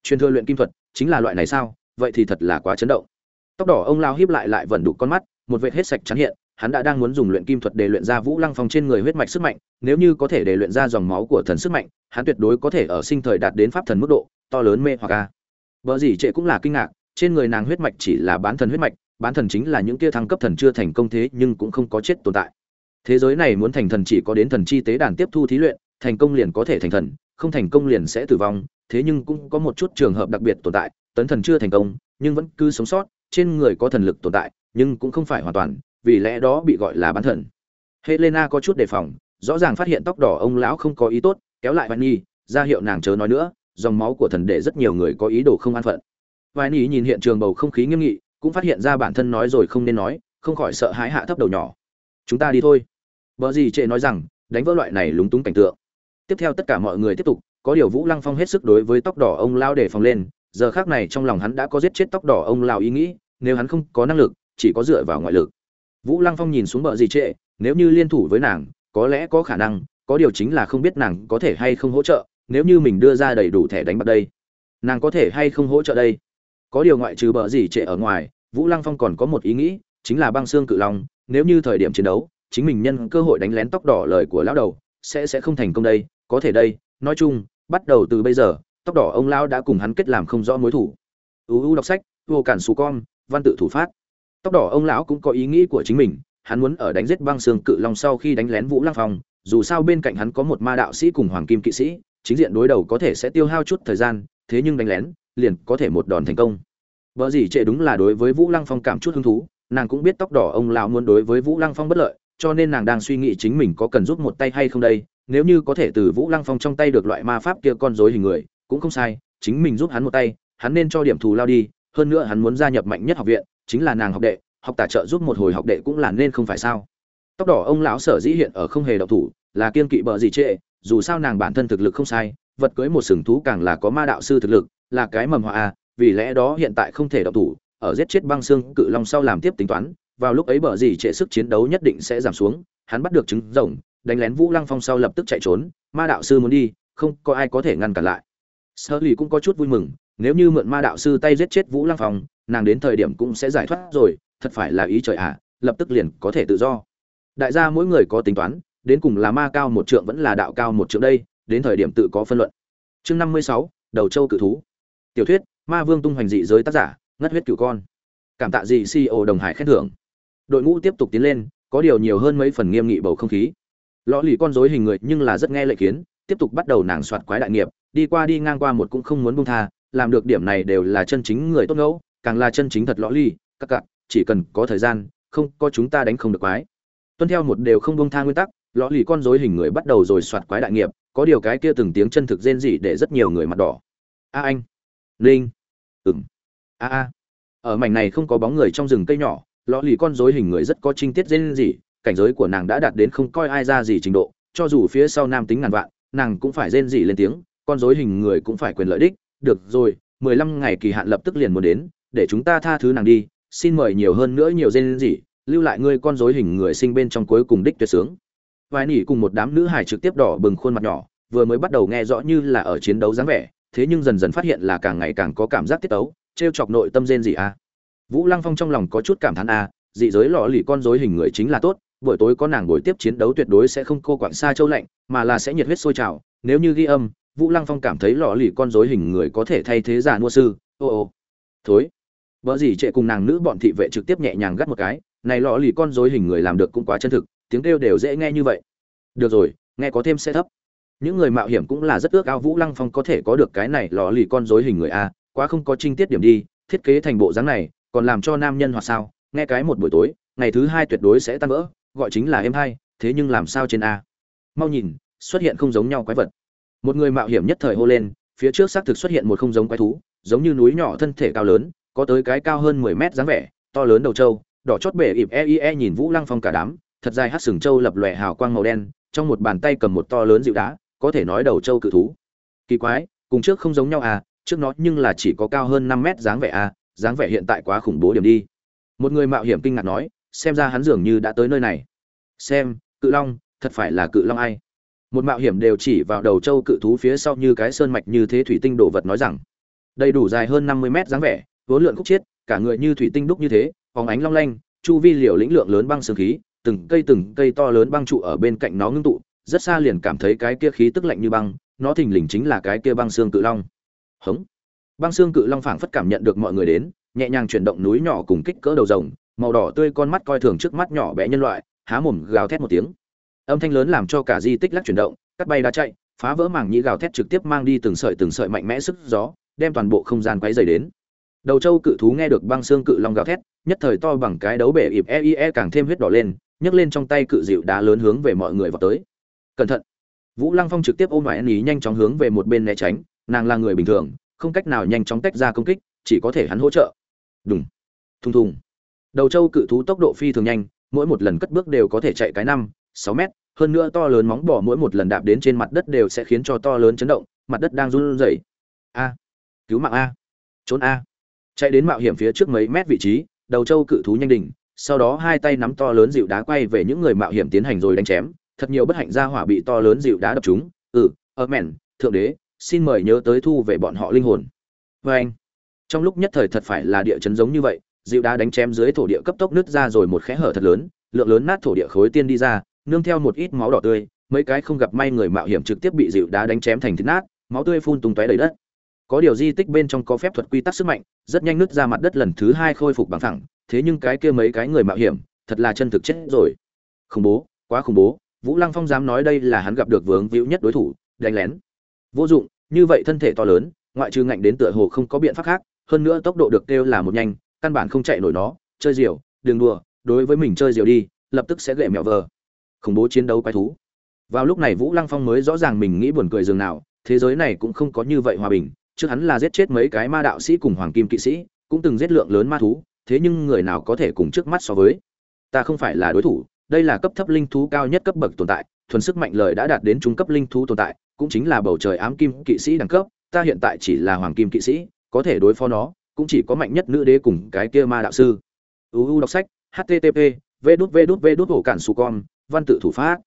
Truyền thừa luyện kim thuật chính là loại này sao? Vậy thì thật là quá chấn động. Tóc đỏ ông lão hiếp lại lại vẫn đủ con mắt, một vệt hết sạch chắn hiện, hắn đã đang muốn dùng luyện kim thuật để luyện ra vũ lăng phong trên người huyết mạch sức mạnh, nếu như có thể để luyện ra dòng máu của thần sức mạnh, hắn tuyệt đối có thể ở sinh thời đạt đến pháp thần mức độ, to lớn mê hoặc a. Vợ gì trệ cũng là kinh ngạc, trên người nàng huyết mạch chỉ là bán thần huyết mạch, bán thần chính là những kia thăng cấp thần chưa thành công thế nhưng cũng không có chết tồn tại. Thế giới này muốn thành thần chỉ có đến thần chi tế đàn tiếp thu thí luyện, thành công liền có thể thành thần, không thành công liền sẽ tử vong thế nhưng cũng có một chút trường hợp đặc biệt tồn tại, tấn thần chưa thành công, nhưng vẫn cứ sống sót, trên người có thần lực tồn tại, nhưng cũng không phải hoàn toàn, vì lẽ đó bị gọi là bán thần. Helena có chút đề phòng, rõ ràng phát hiện tóc đỏ ông lão không có ý tốt, kéo lại văn ra hiệu nàng chớ nói nữa, dòng máu của thần để rất nhiều người có ý đồ không an phận. Vài nhìn hiện trường bầu không khí nghiêm nghị, cũng phát hiện ra bản thân nói rồi không nên nói, không khỏi sợ hãi hạ thấp đầu nhỏ. Chúng ta đi thôi. Vợ gì trệ nói rằng, đánh vỡ loại này lúng túng cảnh tượng. Tiếp theo tất cả mọi người tiếp tục có điều vũ lăng phong hết sức đối với tóc đỏ ông lao để phòng lên, giờ khác này trong lòng hắn đã có giết chết tóc đỏ ông lao ý nghĩ, nếu hắn không có năng lực, chỉ có dựa vào ngoại lực. Vũ lăng phong nhìn xuống bờ gì trệ, nếu như liên thủ với nàng, có lẽ có khả năng, có điều chính là không biết nàng có thể hay không hỗ trợ, nếu như mình đưa ra đầy đủ thẻ đánh bạc đây, nàng có thể hay không hỗ trợ đây? Có điều ngoại trừ bờ gì trệ ở ngoài, vũ lăng phong còn có một ý nghĩ, chính là băng xương cự long, nếu như thời điểm chiến đấu, chính mình nhân cơ hội đánh lén tóc đỏ lời của lão đầu, sẽ sẽ không thành công đây, có thể đây, nói chung bắt đầu từ bây giờ, tóc đỏ ông lão đã cùng hắn kết làm không rõ mối thủ. Uu đọc sách, vô cản xù con, văn tự thủ phát. Tóc đỏ ông lão cũng có ý nghĩ của chính mình, hắn muốn ở đánh giết băng xương cự long sau khi đánh lén vũ lăng phong, dù sao bên cạnh hắn có một ma đạo sĩ cùng hoàng kim kỵ sĩ, chính diện đối đầu có thể sẽ tiêu hao chút thời gian, thế nhưng đánh lén, liền có thể một đòn thành công. Vợ gì trệ đúng là đối với vũ lăng phong cảm chút hứng thú, nàng cũng biết tóc đỏ ông lão muốn đối với vũ lăng phong bất lợi, cho nên nàng đang suy nghĩ chính mình có cần giúp một tay hay không đây nếu như có thể từ vũ lăng phong trong tay được loại ma pháp kia con dối hình người, cũng không sai, chính mình giúp hắn một tay, hắn nên cho điểm thù lao đi, hơn nữa hắn muốn gia nhập mạnh nhất học viện, chính là nàng học đệ, học tả trợ giúp một hồi học đệ cũng là nên không phải sao. Tóc đỏ ông lão sở dĩ hiện ở không hề độc thủ, là kiên kỵ bờ gì trệ, dù sao nàng bản thân thực lực không sai, vật cưới một sừng thú càng là có ma đạo sư thực lực, là cái mầm họa à vì lẽ đó hiện tại không thể độc thủ, ở giết chết băng xương cự long sau làm tiếp tính toán, vào lúc ấy bờ gì trệ sức chiến đấu nhất định sẽ giảm xuống, hắn bắt được trứng rồng đánh lén vũ lăng phong sau lập tức chạy trốn ma đạo sư muốn đi không có ai có thể ngăn cản lại. Sở lỵ cũng có chút vui mừng nếu như mượn ma đạo sư tay giết chết vũ lăng phong nàng đến thời điểm cũng sẽ giải thoát rồi thật phải là ý trời ạ à, lập tức liền có thể tự do. Đại gia mỗi người có tính toán đến cùng là ma cao một trượng vẫn là đạo cao một trượng đây đến thời điểm tự có phân luận. Chương năm mươi sáu đầu châu cự thú. Tiểu thuyết ma vương tung hoành dị giới tác giả ngất huyết cửu con. Cảm tạ dị ceo đồng hải khen thưởng. Đội ngũ tiếp tục tiến lên có điều nhiều hơn mấy phần nghiêm nghị bầu không khí lõ lì con rối hình người nhưng là rất nghe lệ kiến tiếp tục bắt đầu nàng soạt quái đại nghiệp, đi qua đi ngang qua một cũng không muốn buông tha, làm được điểm này đều là chân chính người tốt ngẫu, càng là chân chính thật lõ lì, các cặp, chỉ cần có thời gian, không có chúng ta đánh không được quái. Tuân theo một đều không buông tha nguyên tắc lõ lì con rối hình người bắt đầu rồi soạt quái đại nghiệp, có điều cái kia từng tiếng chân thực rên rỉ để rất nhiều người mặt đỏ. A anh, linh ừng a a. Ở mảnh này không có bóng người trong rừng cây nhỏ lõ lì con rối hình người rất có trinh tiết rên rỉ cảnh giới của nàng đã đạt đến không coi ai ra gì trình độ, cho dù phía sau nam tính ngàn vạn, nàng cũng phải rên rỉ lên tiếng, con rối hình người cũng phải quyền lợi đích. Được rồi, mười lăm ngày kỳ hạn lập tức liền muốn đến, để chúng ta tha thứ nàng đi, xin mời nhiều hơn nữa nhiều rên rỉ, lưu lại ngươi con rối hình người sinh bên trong cuối cùng đích tuyệt sướng. Vài nỉ cùng một đám nữ hài trực tiếp đỏ bừng khuôn mặt nhỏ, vừa mới bắt đầu nghe rõ như là ở chiến đấu dáng vẻ, thế nhưng dần dần phát hiện là càng ngày càng có cảm giác tiết tấu, trêu chọc nội tâm rên gì à vũ lăng phong trong lòng có chút cảm thán à dị giới lọ lì con rối hình người chính là tốt buổi tối có nàng buổi tiếp chiến đấu tuyệt đối sẽ không cô quạng xa châu lạnh, mà là sẽ nhiệt huyết sôi trào. Nếu như ghi âm, vũ lăng phong cảm thấy lọ lì con rối hình người có thể thay thế giả mua sư. Ô ô. Thối. Vợ gì trệ cùng nàng nữ bọn thị vệ trực tiếp nhẹ nhàng gắt một cái. Này lọ lì con rối hình người làm được cũng quá chân thực, tiếng kêu đều dễ nghe như vậy. Được rồi, nghe có thêm sẽ thấp. Những người mạo hiểm cũng là rất ước ao vũ lăng phong có thể có được cái này lọ lì con rối hình người a, quá không có trinh tiết điểm đi, thiết kế thành bộ dáng này, còn làm cho nam nhân hoặc sao? Nghe cái một buổi tối, ngày thứ hai tuyệt đối sẽ tan vỡ gọi chính là em hai, thế nhưng làm sao trên a? Mau nhìn, xuất hiện không giống nhau quái vật. Một người mạo hiểm nhất thời hô lên, phía trước xác thực xuất hiện một không giống quái thú, giống như núi nhỏ thân thể cao lớn, có tới cái cao hơn mười mét dáng vẻ, to lớn đầu trâu, đỏ chót bể ịp e e nhìn vũ lăng phong cả đám, thật dài hát sừng trâu lập lòe hào quang màu đen, trong một bàn tay cầm một to lớn dịu đá, có thể nói đầu trâu cự thú. Kỳ quái, cùng trước không giống nhau à trước nó nhưng là chỉ có cao hơn năm mét dáng vẻ à dáng vẻ hiện tại quá khủng bố điểm đi. Một người mạo hiểm kinh ngạc nói xem ra hắn dường như đã tới nơi này. Xem, cự long, thật phải là cự long ai? Một mạo hiểm đều chỉ vào đầu châu cự thú phía sau như cái sơn mạch như thế thủy tinh đồ vật nói rằng, đầy đủ dài hơn năm mươi mét dáng vẻ, vốn lượn khúc chiết, cả người như thủy tinh đúc như thế, phóng ánh long lanh, chu vi liều lĩnh lượng lớn băng sương khí, từng cây từng cây to lớn băng trụ ở bên cạnh nó ngưng tụ, rất xa liền cảm thấy cái kia khí tức lạnh như băng, nó thình lình chính là cái kia băng xương cự long. Hống. Băng xương cự long phảng phất cảm nhận được mọi người đến, nhẹ nhàng chuyển động núi nhỏ cùng kích cỡ đầu rồng màu đỏ tươi con mắt coi thường trước mắt nhỏ bé nhân loại há mồm gào thét một tiếng. Âm thanh lớn làm cho cả di tích lắc chuyển động cắt bay đá chạy phá vỡ màng nhĩ gào thét trực tiếp mang đi từng sợi từng sợi mạnh mẽ sức gió đem toàn bộ không gian quấy dày đến. Đầu châu cự thú nghe được băng xương cự long gào thét nhất thời to bằng cái đấu bể ịp e, e càng thêm huyết đỏ lên nhấc lên trong tay cự dịu đá lớn hướng về mọi người vào tới. Cẩn thận! Vũ lăng phong trực tiếp ôm ngoại ý nhanh chóng hướng về một bên né tránh nàng là người bình thường không cách nào nhanh chóng tách ra công kích chỉ có thể hắn hỗ trợ. Đúng thùng thùng! Đầu châu cự thú tốc độ phi thường nhanh, mỗi một lần cất bước đều có thể chạy cái năm, sáu mét, hơn nữa to lớn móng bỏ mỗi một lần đạp đến trên mặt đất đều sẽ khiến cho to lớn chấn động, mặt đất đang run rẩy. A, cứu mạng a, trốn a. Chạy đến mạo hiểm phía trước mấy mét vị trí, đầu châu cự thú nhanh đỉnh, sau đó hai tay nắm to lớn dịu đá quay về những người mạo hiểm tiến hành rồi đánh chém, thật nhiều bất hạnh gia hỏa bị to lớn dịu đá đập chúng ừ ơ mẹn, thượng đế, xin mời nhớ tới thu về bọn họ linh hồn. Vê anh trong lúc nhất thời thật phải là địa chấn giống như vậy dịu đá đánh chém dưới thổ địa cấp tốc nứt ra rồi một khẽ hở thật lớn, lượng lớn nát thổ địa khối tiên đi ra, nương theo một ít máu đỏ tươi, mấy cái không gặp may người mạo hiểm trực tiếp bị dịu đá đánh chém thành thịt nát, máu tươi phun tung tóe đầy đất. Có điều di tích bên trong có phép thuật quy tắc sức mạnh, rất nhanh nứt ra mặt đất lần thứ hai khôi phục bằng thẳng thế nhưng cái kia mấy cái người mạo hiểm, thật là chân thực chết rồi. Khủng bố, quá khủng bố, vũ lăng phong dám nói đây là hắn gặp được vướng víu nhất đối thủ, đánh lén. Vô dụng, như vậy thân thể to lớn, ngoại trừ ngạnh đến tựa hồ không có biện pháp khác, hơn nữa tốc độ được kêu là một nhanh căn bản không chạy nổi nó, chơi diều đường đùa, đối với mình chơi diều đi, lập tức sẽ gậy mẹo vờ. Khủng bố chiến đấu quái thú. Vào lúc này vũ lăng phong mới rõ ràng mình nghĩ buồn cười dường nào, thế giới này cũng không có như vậy hòa bình, trước hắn là giết chết mấy cái ma đạo sĩ cùng hoàng kim kỵ sĩ, cũng từng giết lượng lớn ma thú, thế nhưng người nào có thể cùng trước mắt so với? Ta không phải là đối thủ, đây là cấp thấp linh thú cao nhất cấp bậc tồn tại, thuần sức mạnh lời đã đạt đến trung cấp linh thú tồn tại, cũng chính là bầu trời ám kim kỵ sĩ đẳng cấp, ta hiện tại chỉ là hoàng kim kỵ sĩ, có thể đối phó nó cũng chỉ có mạnh nhất nữ đế cùng cái kia ma đạo sư. Uu đọc sách http v đút v đút v đút hổ cản su con văn tự thủ pháp.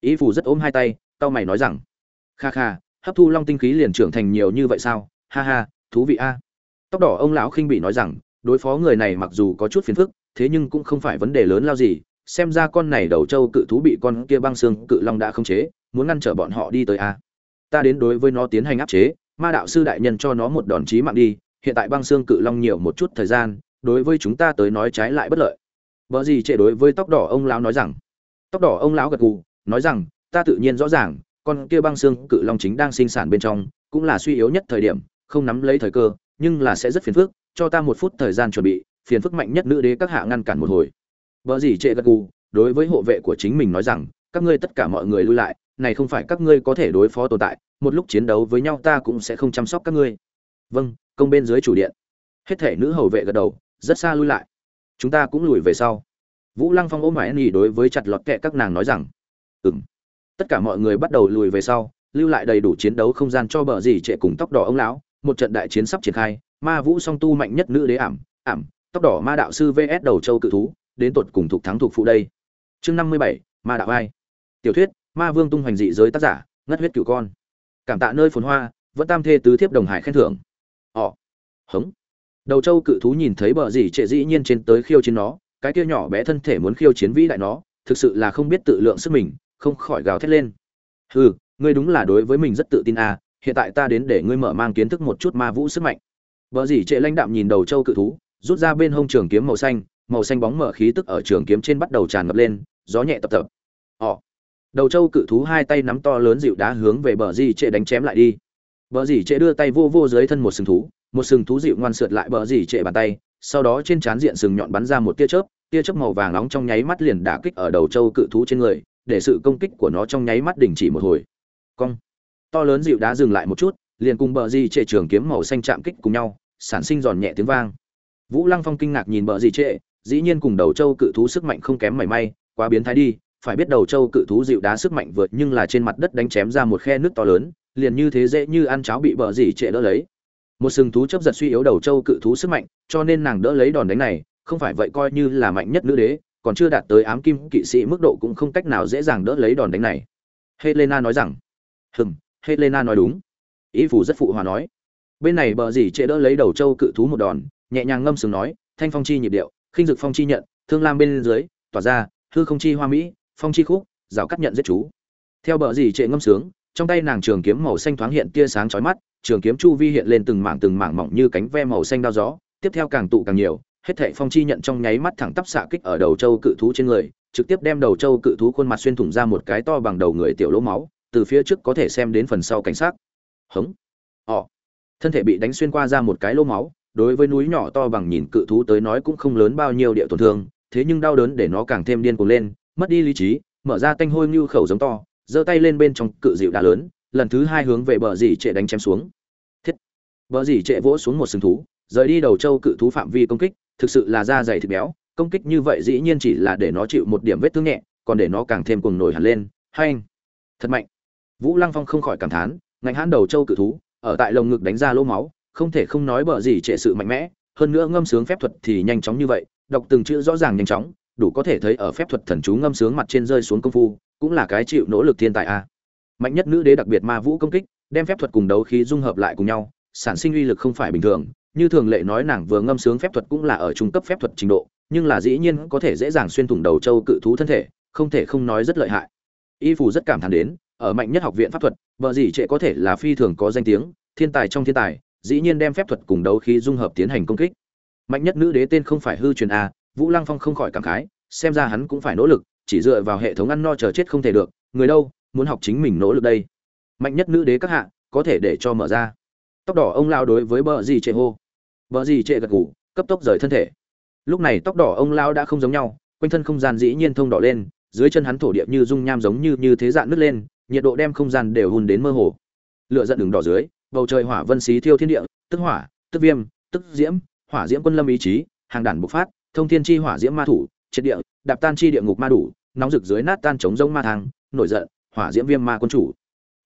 Ý phủ rất ôm hai tay, tao mày nói rằng, kha kha, hấp thu long tinh khí liền trưởng thành nhiều như vậy sao? Ha ha, thú vị a. Tóc đỏ ông lão khinh bị nói rằng, đối phó người này mặc dù có chút phiền phức, thế nhưng cũng không phải vấn đề lớn lao gì. Xem ra con này đầu trâu cự thú bị con kia băng xương cự long đã khống chế, muốn ngăn trở bọn họ đi tới a. Ta đến đối với nó tiến hành áp chế, ma đạo sư đại nhân cho nó một đòn chí mạng đi hiện tại băng xương cự long nhiều một chút thời gian, đối với chúng ta tới nói trái lại bất lợi. Vợ gì trệ đối với tóc đỏ ông lão nói rằng, tóc đỏ ông lão gật gù, nói rằng, ta tự nhiên rõ ràng, con kia băng xương cự long chính đang sinh sản bên trong, cũng là suy yếu nhất thời điểm, không nắm lấy thời cơ, nhưng là sẽ rất phiền phức, cho ta một phút thời gian chuẩn bị, phiền phức mạnh nhất nữ đế các hạ ngăn cản một hồi. Vợ gì trệ gật gù, đối với hộ vệ của chính mình nói rằng, các ngươi tất cả mọi người lui lại, này không phải các ngươi có thể đối phó tồn tại, một lúc chiến đấu với nhau ta cũng sẽ không chăm sóc các ngươi. Vâng công bên dưới chủ điện. Hết thể nữ hầu vệ gật đầu, rất xa lui lại. Chúng ta cũng lùi về sau. Vũ lăng phong ôm mãi nhì đối với chặt lọt kẹ các nàng nói rằng ừng tất cả mọi người bắt đầu lùi về sau, lưu lại đầy đủ chiến đấu không gian cho bờ gì trệ cùng tóc đỏ ông lão, một trận đại chiến sắp triển khai, ma vũ song tu mạnh nhất nữ đế ảm ảm, tóc đỏ ma đạo sư vs đầu châu cự thú, đến tột cùng thuộc thắng thuộc phụ đây. Chương năm mươi bảy, ma đạo ai? Tiểu thuyết, ma vương tung hoành dị giới tác giả, ngất huyết cửu con. Cảm tạ nơi phồn hoa, vẫn tam thê tứ thiếp đồng hải khen thưởng ỏ hống đầu châu cự thú nhìn thấy bờ gì trệ dĩ nhiên trên tới khiêu chiến nó cái kia nhỏ bé thân thể muốn khiêu chiến vĩ đại nó thực sự là không biết tự lượng sức mình không khỏi gào thét lên hừ ngươi đúng là đối với mình rất tự tin à hiện tại ta đến để ngươi mở mang kiến thức một chút ma vũ sức mạnh Bờ gì trệ lãnh đạm nhìn đầu châu cự thú, rút ra bên hông trường kiếm màu xanh, màu xanh bóng mở khí tức ở trường kiếm trên bắt đầu tràn ngập lên, gió nhẹ tập tập. Ồ. Đầu châu cự thú hai tay nắm to lớn dịu đá hướng về bờ gì trệ đánh chém lại đi. Bờ gì trệ đưa tay vô vô dưới thân một sừng thú, một sừng thú dịu ngoan sượt lại bờ gì trệ bàn tay, sau đó trên trán diện sừng nhọn bắn ra một tia chớp, tia chớp màu vàng nóng trong nháy mắt liền đả kích ở đầu châu cự thú trên người, để sự công kích của nó trong nháy mắt đình chỉ một hồi. Cong. To lớn dịu đá dừng lại một chút, liền cùng bờ gì trệ trường kiếm màu xanh chạm kích cùng nhau sản sinh giòn nhẹ tiếng vang vũ lăng phong kinh ngạc nhìn bờ gì trệ dĩ nhiên cùng đầu châu cự thú sức mạnh không kém mảy may quá biến thái đi phải biết đầu châu cự thú dịu đá sức mạnh vượt nhưng là trên mặt đất đánh chém ra một khe nước to lớn liền như thế dễ như ăn cháo bị bờ gì trệ đỡ lấy. Một sừng thú chấp giật suy yếu đầu châu cự thú sức mạnh, cho nên nàng đỡ lấy đòn đánh này, không phải vậy coi như là mạnh nhất nữ đế, còn chưa đạt tới ám kim kỵ sĩ mức độ cũng không cách nào dễ dàng đỡ lấy đòn đánh này. Helena nói rằng, hừm, helena nói đúng. Ý phủ rất phụ hòa nói. Bên này bờ gì trệ đỡ lấy đầu châu cự thú một đòn, nhẹ nhàng ngâm sừng nói, thanh phong chi nhịp điệu, khinh dực phong chi nhận, thương lam bên dưới, tỏa ra, hư không chi hoa mỹ, phong chi khúc, rào cắt nhận giết chú. Theo bờ gì trệ ngâm sướng trong tay nàng trường kiếm màu xanh thoáng hiện tia sáng chói mắt, trường kiếm chu vi hiện lên từng mảng từng mảng mỏng như cánh ve màu xanh đao gió, tiếp theo càng tụ càng nhiều, hết thảy phong chi nhận trong nháy mắt thẳng tắp xạ kích ở đầu châu cự thú trên người, trực tiếp đem đầu châu cự thú khuôn mặt xuyên thủng ra một cái to bằng đầu người tiểu lỗ máu, từ phía trước có thể xem đến phần sau cảnh sát hống Họ. thân thể bị đánh xuyên qua ra một cái lỗ máu, đối với núi nhỏ to bằng nhìn cự thú tới nói cũng không lớn bao nhiêu địa tổn thương, thế nhưng đau đớn để nó càng thêm điên cuồng lên, mất đi lý trí, mở ra tanh hôi như khẩu giống to giơ tay lên bên trong cự dịu đá lớn, lần thứ hai hướng về bờ dì trệ đánh chém xuống. Thiết. Bờ dì trệ vỗ xuống một sừng thú, rời đi đầu châu cự thú phạm vi công kích, thực sự là da dày thịt béo, công kích như vậy dĩ nhiên chỉ là để nó chịu một điểm vết thương nhẹ, còn để nó càng thêm cuồng nổi hẳn lên. Hay anh. Thật mạnh. Vũ lăng phong không khỏi cảm thán, ngạnh hãn đầu châu cự thú, ở tại lồng ngực đánh ra lỗ máu, không thể không nói bờ gì trệ sự mạnh mẽ, hơn nữa ngâm sướng phép thuật thì nhanh chóng như vậy, đọc từng chữ rõ ràng nhanh chóng, đủ có thể thấy ở phép thuật thần chú ngâm sướng mặt trên rơi xuống công phu cũng là cái chịu nỗ lực thiên tài a. Mạnh nhất nữ đế đặc biệt ma vũ công kích, đem phép thuật cùng đấu khí dung hợp lại cùng nhau, sản sinh uy lực không phải bình thường, như thường lệ nói nàng vừa ngâm sướng phép thuật cũng là ở trung cấp phép thuật trình độ, nhưng là dĩ nhiên có thể dễ dàng xuyên thủng đầu châu cự thú thân thể, không thể không nói rất lợi hại. Y phủ rất cảm thán đến, ở mạnh nhất học viện pháp thuật, vợ gì trệ có thể là phi thường có danh tiếng, thiên tài trong thiên tài, dĩ nhiên đem phép thuật cùng đấu khí dung hợp tiến hành công kích. Mạnh nhất nữ đế tên không phải hư truyền a, vũ lăng phong không khỏi cảm khái, xem ra hắn cũng phải nỗ lực chỉ dựa vào hệ thống ăn no chờ chết không thể được, người đâu muốn học chính mình nỗ lực đây? Mạnh nhất nữ đế các hạ, có thể để cho mở ra. Tóc đỏ ông lao đối với bờ gì trệ hô. Bờ gì trệ gật ngủ cấp tốc rời thân thể. Lúc này tóc đỏ ông lao đã không giống nhau, quanh thân không gian dĩ nhiên thông đỏ lên, dưới chân hắn thổ địa như dung nham giống như như thế dạng nứt lên, nhiệt độ đem không gian đều hùn đến mơ hồ. Lựa giận đường đỏ dưới, bầu trời hỏa vân xí thiêu thiên địa, tức hỏa, tức viêm, tức diễm, hỏa diễm quân lâm ý chí, hàng đàn bộc phát, thông thiên chi hỏa diễm ma thủ, triệt địa đạp tan chi địa ngục ma đủ, nóng rực dưới nát tan chống rông ma thang, nổi giận, hỏa diễm viêm ma quân chủ.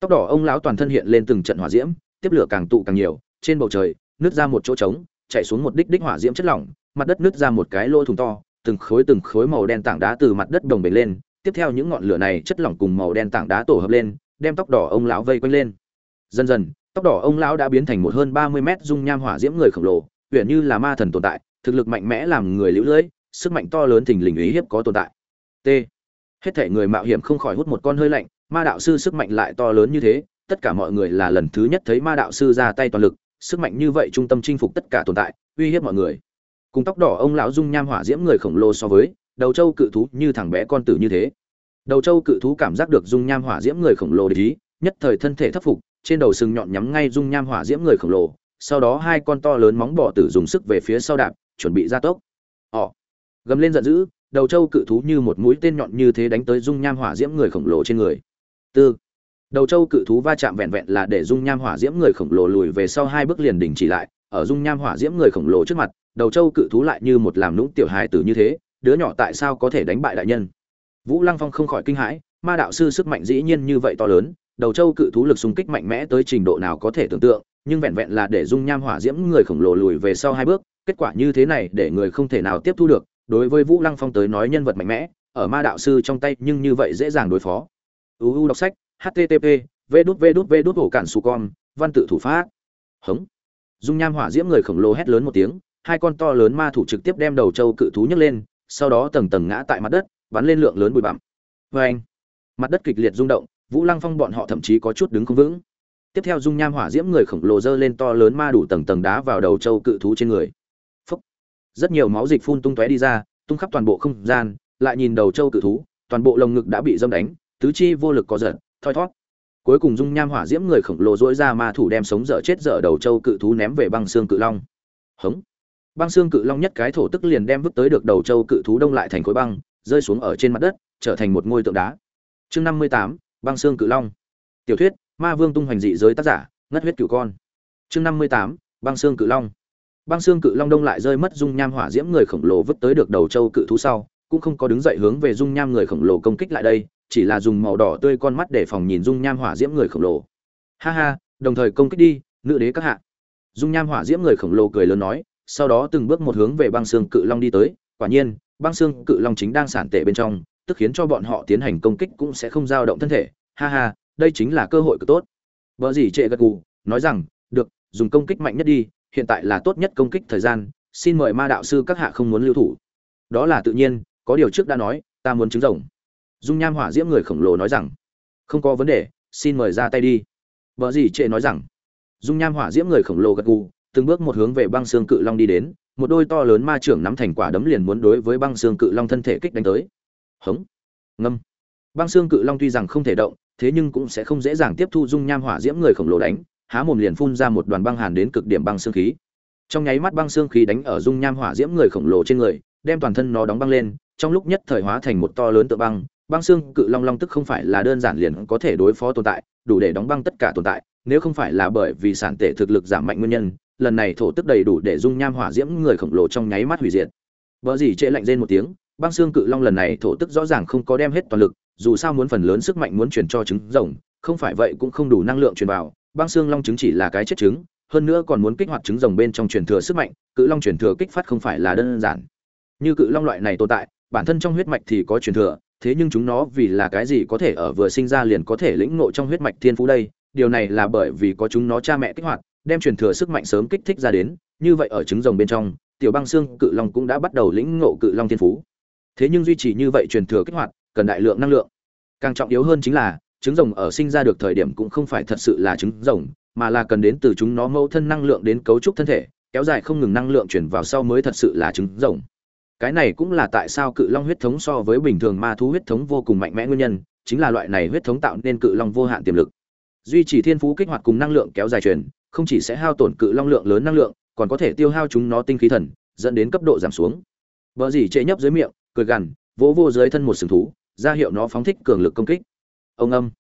Tóc đỏ ông lão toàn thân hiện lên từng trận hỏa diễm, tiếp lửa càng tụ càng nhiều, trên bầu trời, nứt ra một chỗ trống chạy xuống một đích đích hỏa diễm chất lỏng, mặt đất nứt ra một cái lỗ thùng to, từng khối từng khối màu đen tảng đá từ mặt đất đồng bể lên, tiếp theo những ngọn lửa này chất lỏng cùng màu đen tảng đá tổ hợp lên, đem tóc đỏ ông lão vây quanh lên. Dần dần, tóc đỏ ông lão đã biến thành một hơn ba mươi mét dung nham hỏa diễm người khổng lồ uyển như là ma thần tồn tại, thực lực mạnh mẽ làm người lũ lưỡi sức mạnh to lớn thình lình ý hiếp có tồn tại. T. Hết thể người mạo hiểm không khỏi hút một con hơi lạnh, ma đạo sư sức mạnh lại to lớn như thế, tất cả mọi người là lần thứ nhất thấy ma đạo sư ra tay toàn lực, sức mạnh như vậy trung tâm chinh phục tất cả tồn tại, uy hiếp mọi người. Cùng tóc đỏ ông lão dung nham hỏa diễm người khổng lồ so với, đầu châu cự thú như thằng bé con tử như thế. Đầu châu cự thú cảm giác được dung nham hỏa diễm người khổng lồ để ý, nhất thời thân thể thất phục, trên đầu sừng nhọn nhắm ngay dung nham hỏa diễm người khổng lồ, sau đó hai con to lớn móng bọ tử dùng sức về phía sau đạp, chuẩn bị ra tốc. Họ gầm lên giận dữ, đầu trâu cự thú như một mũi tên nhọn như thế đánh tới dung nham hỏa diễm người khổng lồ trên người. Tư. Đầu trâu cự thú va chạm vẹn vẹn là để dung nham hỏa diễm người khổng lồ lùi về sau hai bước liền đình chỉ lại, ở dung nham hỏa diễm người khổng lồ trước mặt, đầu trâu cự thú lại như một làm nũng tiểu hài tử như thế, đứa nhỏ tại sao có thể đánh bại đại nhân? Vũ lăng phong không khỏi kinh hãi, ma đạo sư sức mạnh dĩ nhiên như vậy to lớn, đầu trâu cự thú lực xung kích mạnh mẽ tới trình độ nào có thể tưởng tượng, nhưng vẹn vẹn là để dung nham hỏa diễm người khổng lồ lùi về sau hai bước, kết quả như thế này để người không thể nào tiếp thu được đối với vũ lăng phong tới nói nhân vật mạnh mẽ, ở ma đạo sư trong tay nhưng như vậy dễ dàng đối phó. Uu đọc sách http v đút v đút v đút, hổ cản su con, văn tự thủ pháp. Hống. Dung nham hỏa diễm người khổng lồ hét lớn một tiếng, hai con to lớn ma thủ trực tiếp đem đầu châu cự thú nhấc lên, sau đó tầng tầng ngã tại mặt đất, bắn lên lượng lớn bụi bặm. Vê anh mặt đất kịch liệt rung động, vũ lăng phong bọn họ thậm chí có chút đứng không vững. Tiếp theo dung nham hỏa diễm người khổng lồ dơ lên to lớn ma đủ tầng tầng đá vào đầu châu cự thú trên người rất nhiều máu dịch phun tung tóe đi ra, tung khắp toàn bộ không gian, lại nhìn đầu châu cự thú, toàn bộ lồng ngực đã bị dâm đánh, tứ chi vô lực có giật, thoi thót. Cuối cùng dung nham hỏa diễm người khổng lồ dỗi ra ma thủ đem sống dở chết dở đầu châu cự thú ném về băng xương cự long. Hống. Băng xương cự long nhất cái thổ tức liền đem vứt tới được đầu châu cự thú đông lại thành khối băng, rơi xuống ở trên mặt đất, trở thành một ngôi tượng đá. Chương năm mươi tám, băng xương cự long. Tiểu thuyết, ma vương tung hoành dị giới tác giả, ngất huyết cửu con. Chương năm mươi tám, băng xương cự long băng xương cự long đông lại rơi mất dung nham hỏa diễm người khổng lồ vứt tới được đầu châu cự thú sau, cũng không có đứng dậy hướng về dung nham người khổng lồ công kích lại đây, chỉ là dùng màu đỏ tươi con mắt để phòng nhìn dung nham hỏa diễm người khổng lồ. Ha ha, đồng thời công kích đi, nữ đế các hạ. Dung nham hỏa diễm người khổng lồ cười lớn nói, sau đó từng bước một hướng về băng xương cự long đi tới, quả nhiên, băng xương cự long chính đang sản tệ bên trong, tức khiến cho bọn họ tiến hành công kích cũng sẽ không dao động thân thể. Ha ha, đây chính là cơ hội cực tốt. Vợ dĩ trệ gật gù, nói rằng, được, dùng công kích mạnh nhất đi hiện tại là tốt nhất công kích thời gian, xin mời ma đạo sư các hạ không muốn lưu thủ. Đó là tự nhiên, có điều trước đã nói, ta muốn trứng rồng. Dung nham hỏa diễm người khổng lồ nói rằng, không có vấn đề, xin mời ra tay đi. Vợ gì trệ nói rằng, dung nham hỏa diễm người khổng lồ gật gù, từng bước một hướng về băng xương cự long đi đến, một đôi to lớn ma trưởng nắm thành quả đấm liền muốn đối với băng xương cự long thân thể kích đánh tới. Hống. Ngâm. Băng xương cự long tuy rằng không thể động, thế nhưng cũng sẽ không dễ dàng tiếp thu dung nham hỏa diễm người khổng lồ đánh há mồm liền phun ra một đoàn băng hàn đến cực điểm băng xương khí. Trong nháy mắt băng xương khí đánh ở dung nham hỏa diễm người khổng lồ trên người, đem toàn thân nó đóng băng lên, trong lúc nhất thời hóa thành một to lớn tượng băng. Băng xương cự long long tức không phải là đơn giản liền có thể đối phó tồn tại, đủ để đóng băng tất cả tồn tại, nếu không phải là bởi vì sản tể thực lực giảm mạnh nguyên nhân, lần này thổ tức đầy đủ để dung nham hỏa diễm người khổng lồ trong nháy mắt hủy diệt. Vợ gì trễ lạnh rên một tiếng, băng xương cự long lần này thổ tức rõ ràng không có đem hết toàn lực, dù sao muốn phần lớn sức mạnh muốn truyền cho trứng rồng, không phải vậy cũng không đủ năng lượng truyền vào băng xương long trứng chỉ là cái chết trứng, hơn nữa còn muốn kích hoạt trứng rồng bên trong truyền thừa sức mạnh, cự long truyền thừa kích phát không phải là đơn giản. Như cự long loại này tồn tại, bản thân trong huyết mạch thì có truyền thừa, thế nhưng chúng nó vì là cái gì có thể ở vừa sinh ra liền có thể lĩnh ngộ trong huyết mạch thiên phú đây? Điều này là bởi vì có chúng nó cha mẹ kích hoạt, đem truyền thừa sức mạnh sớm kích thích ra đến, như vậy ở trứng rồng bên trong, tiểu băng xương cự long cũng đã bắt đầu lĩnh ngộ cự long thiên phú. Thế nhưng duy trì như vậy truyền thừa kích hoạt, cần đại lượng năng lượng. Càng trọng yếu hơn chính là trứng rồng ở sinh ra được thời điểm cũng không phải thật sự là trứng rồng, mà là cần đến từ chúng nó mâu thân năng lượng đến cấu trúc thân thể, kéo dài không ngừng năng lượng chuyển vào sau mới thật sự là trứng rồng. Cái này cũng là tại sao cự long huyết thống so với bình thường ma thú huyết thống vô cùng mạnh mẽ nguyên nhân, chính là loại này huyết thống tạo nên cự long vô hạn tiềm lực. Duy trì thiên phú kích hoạt cùng năng lượng kéo dài truyền, không chỉ sẽ hao tổn cự long lượng lớn năng lượng, còn có thể tiêu hao chúng nó tinh khí thần, dẫn đến cấp độ giảm xuống. Vợ dỉ trệ nhấp dưới miệng, cười gằn, vỗ vô dưới thân một sừng thú, ra hiệu nó phóng thích cường lực công kích ông âm.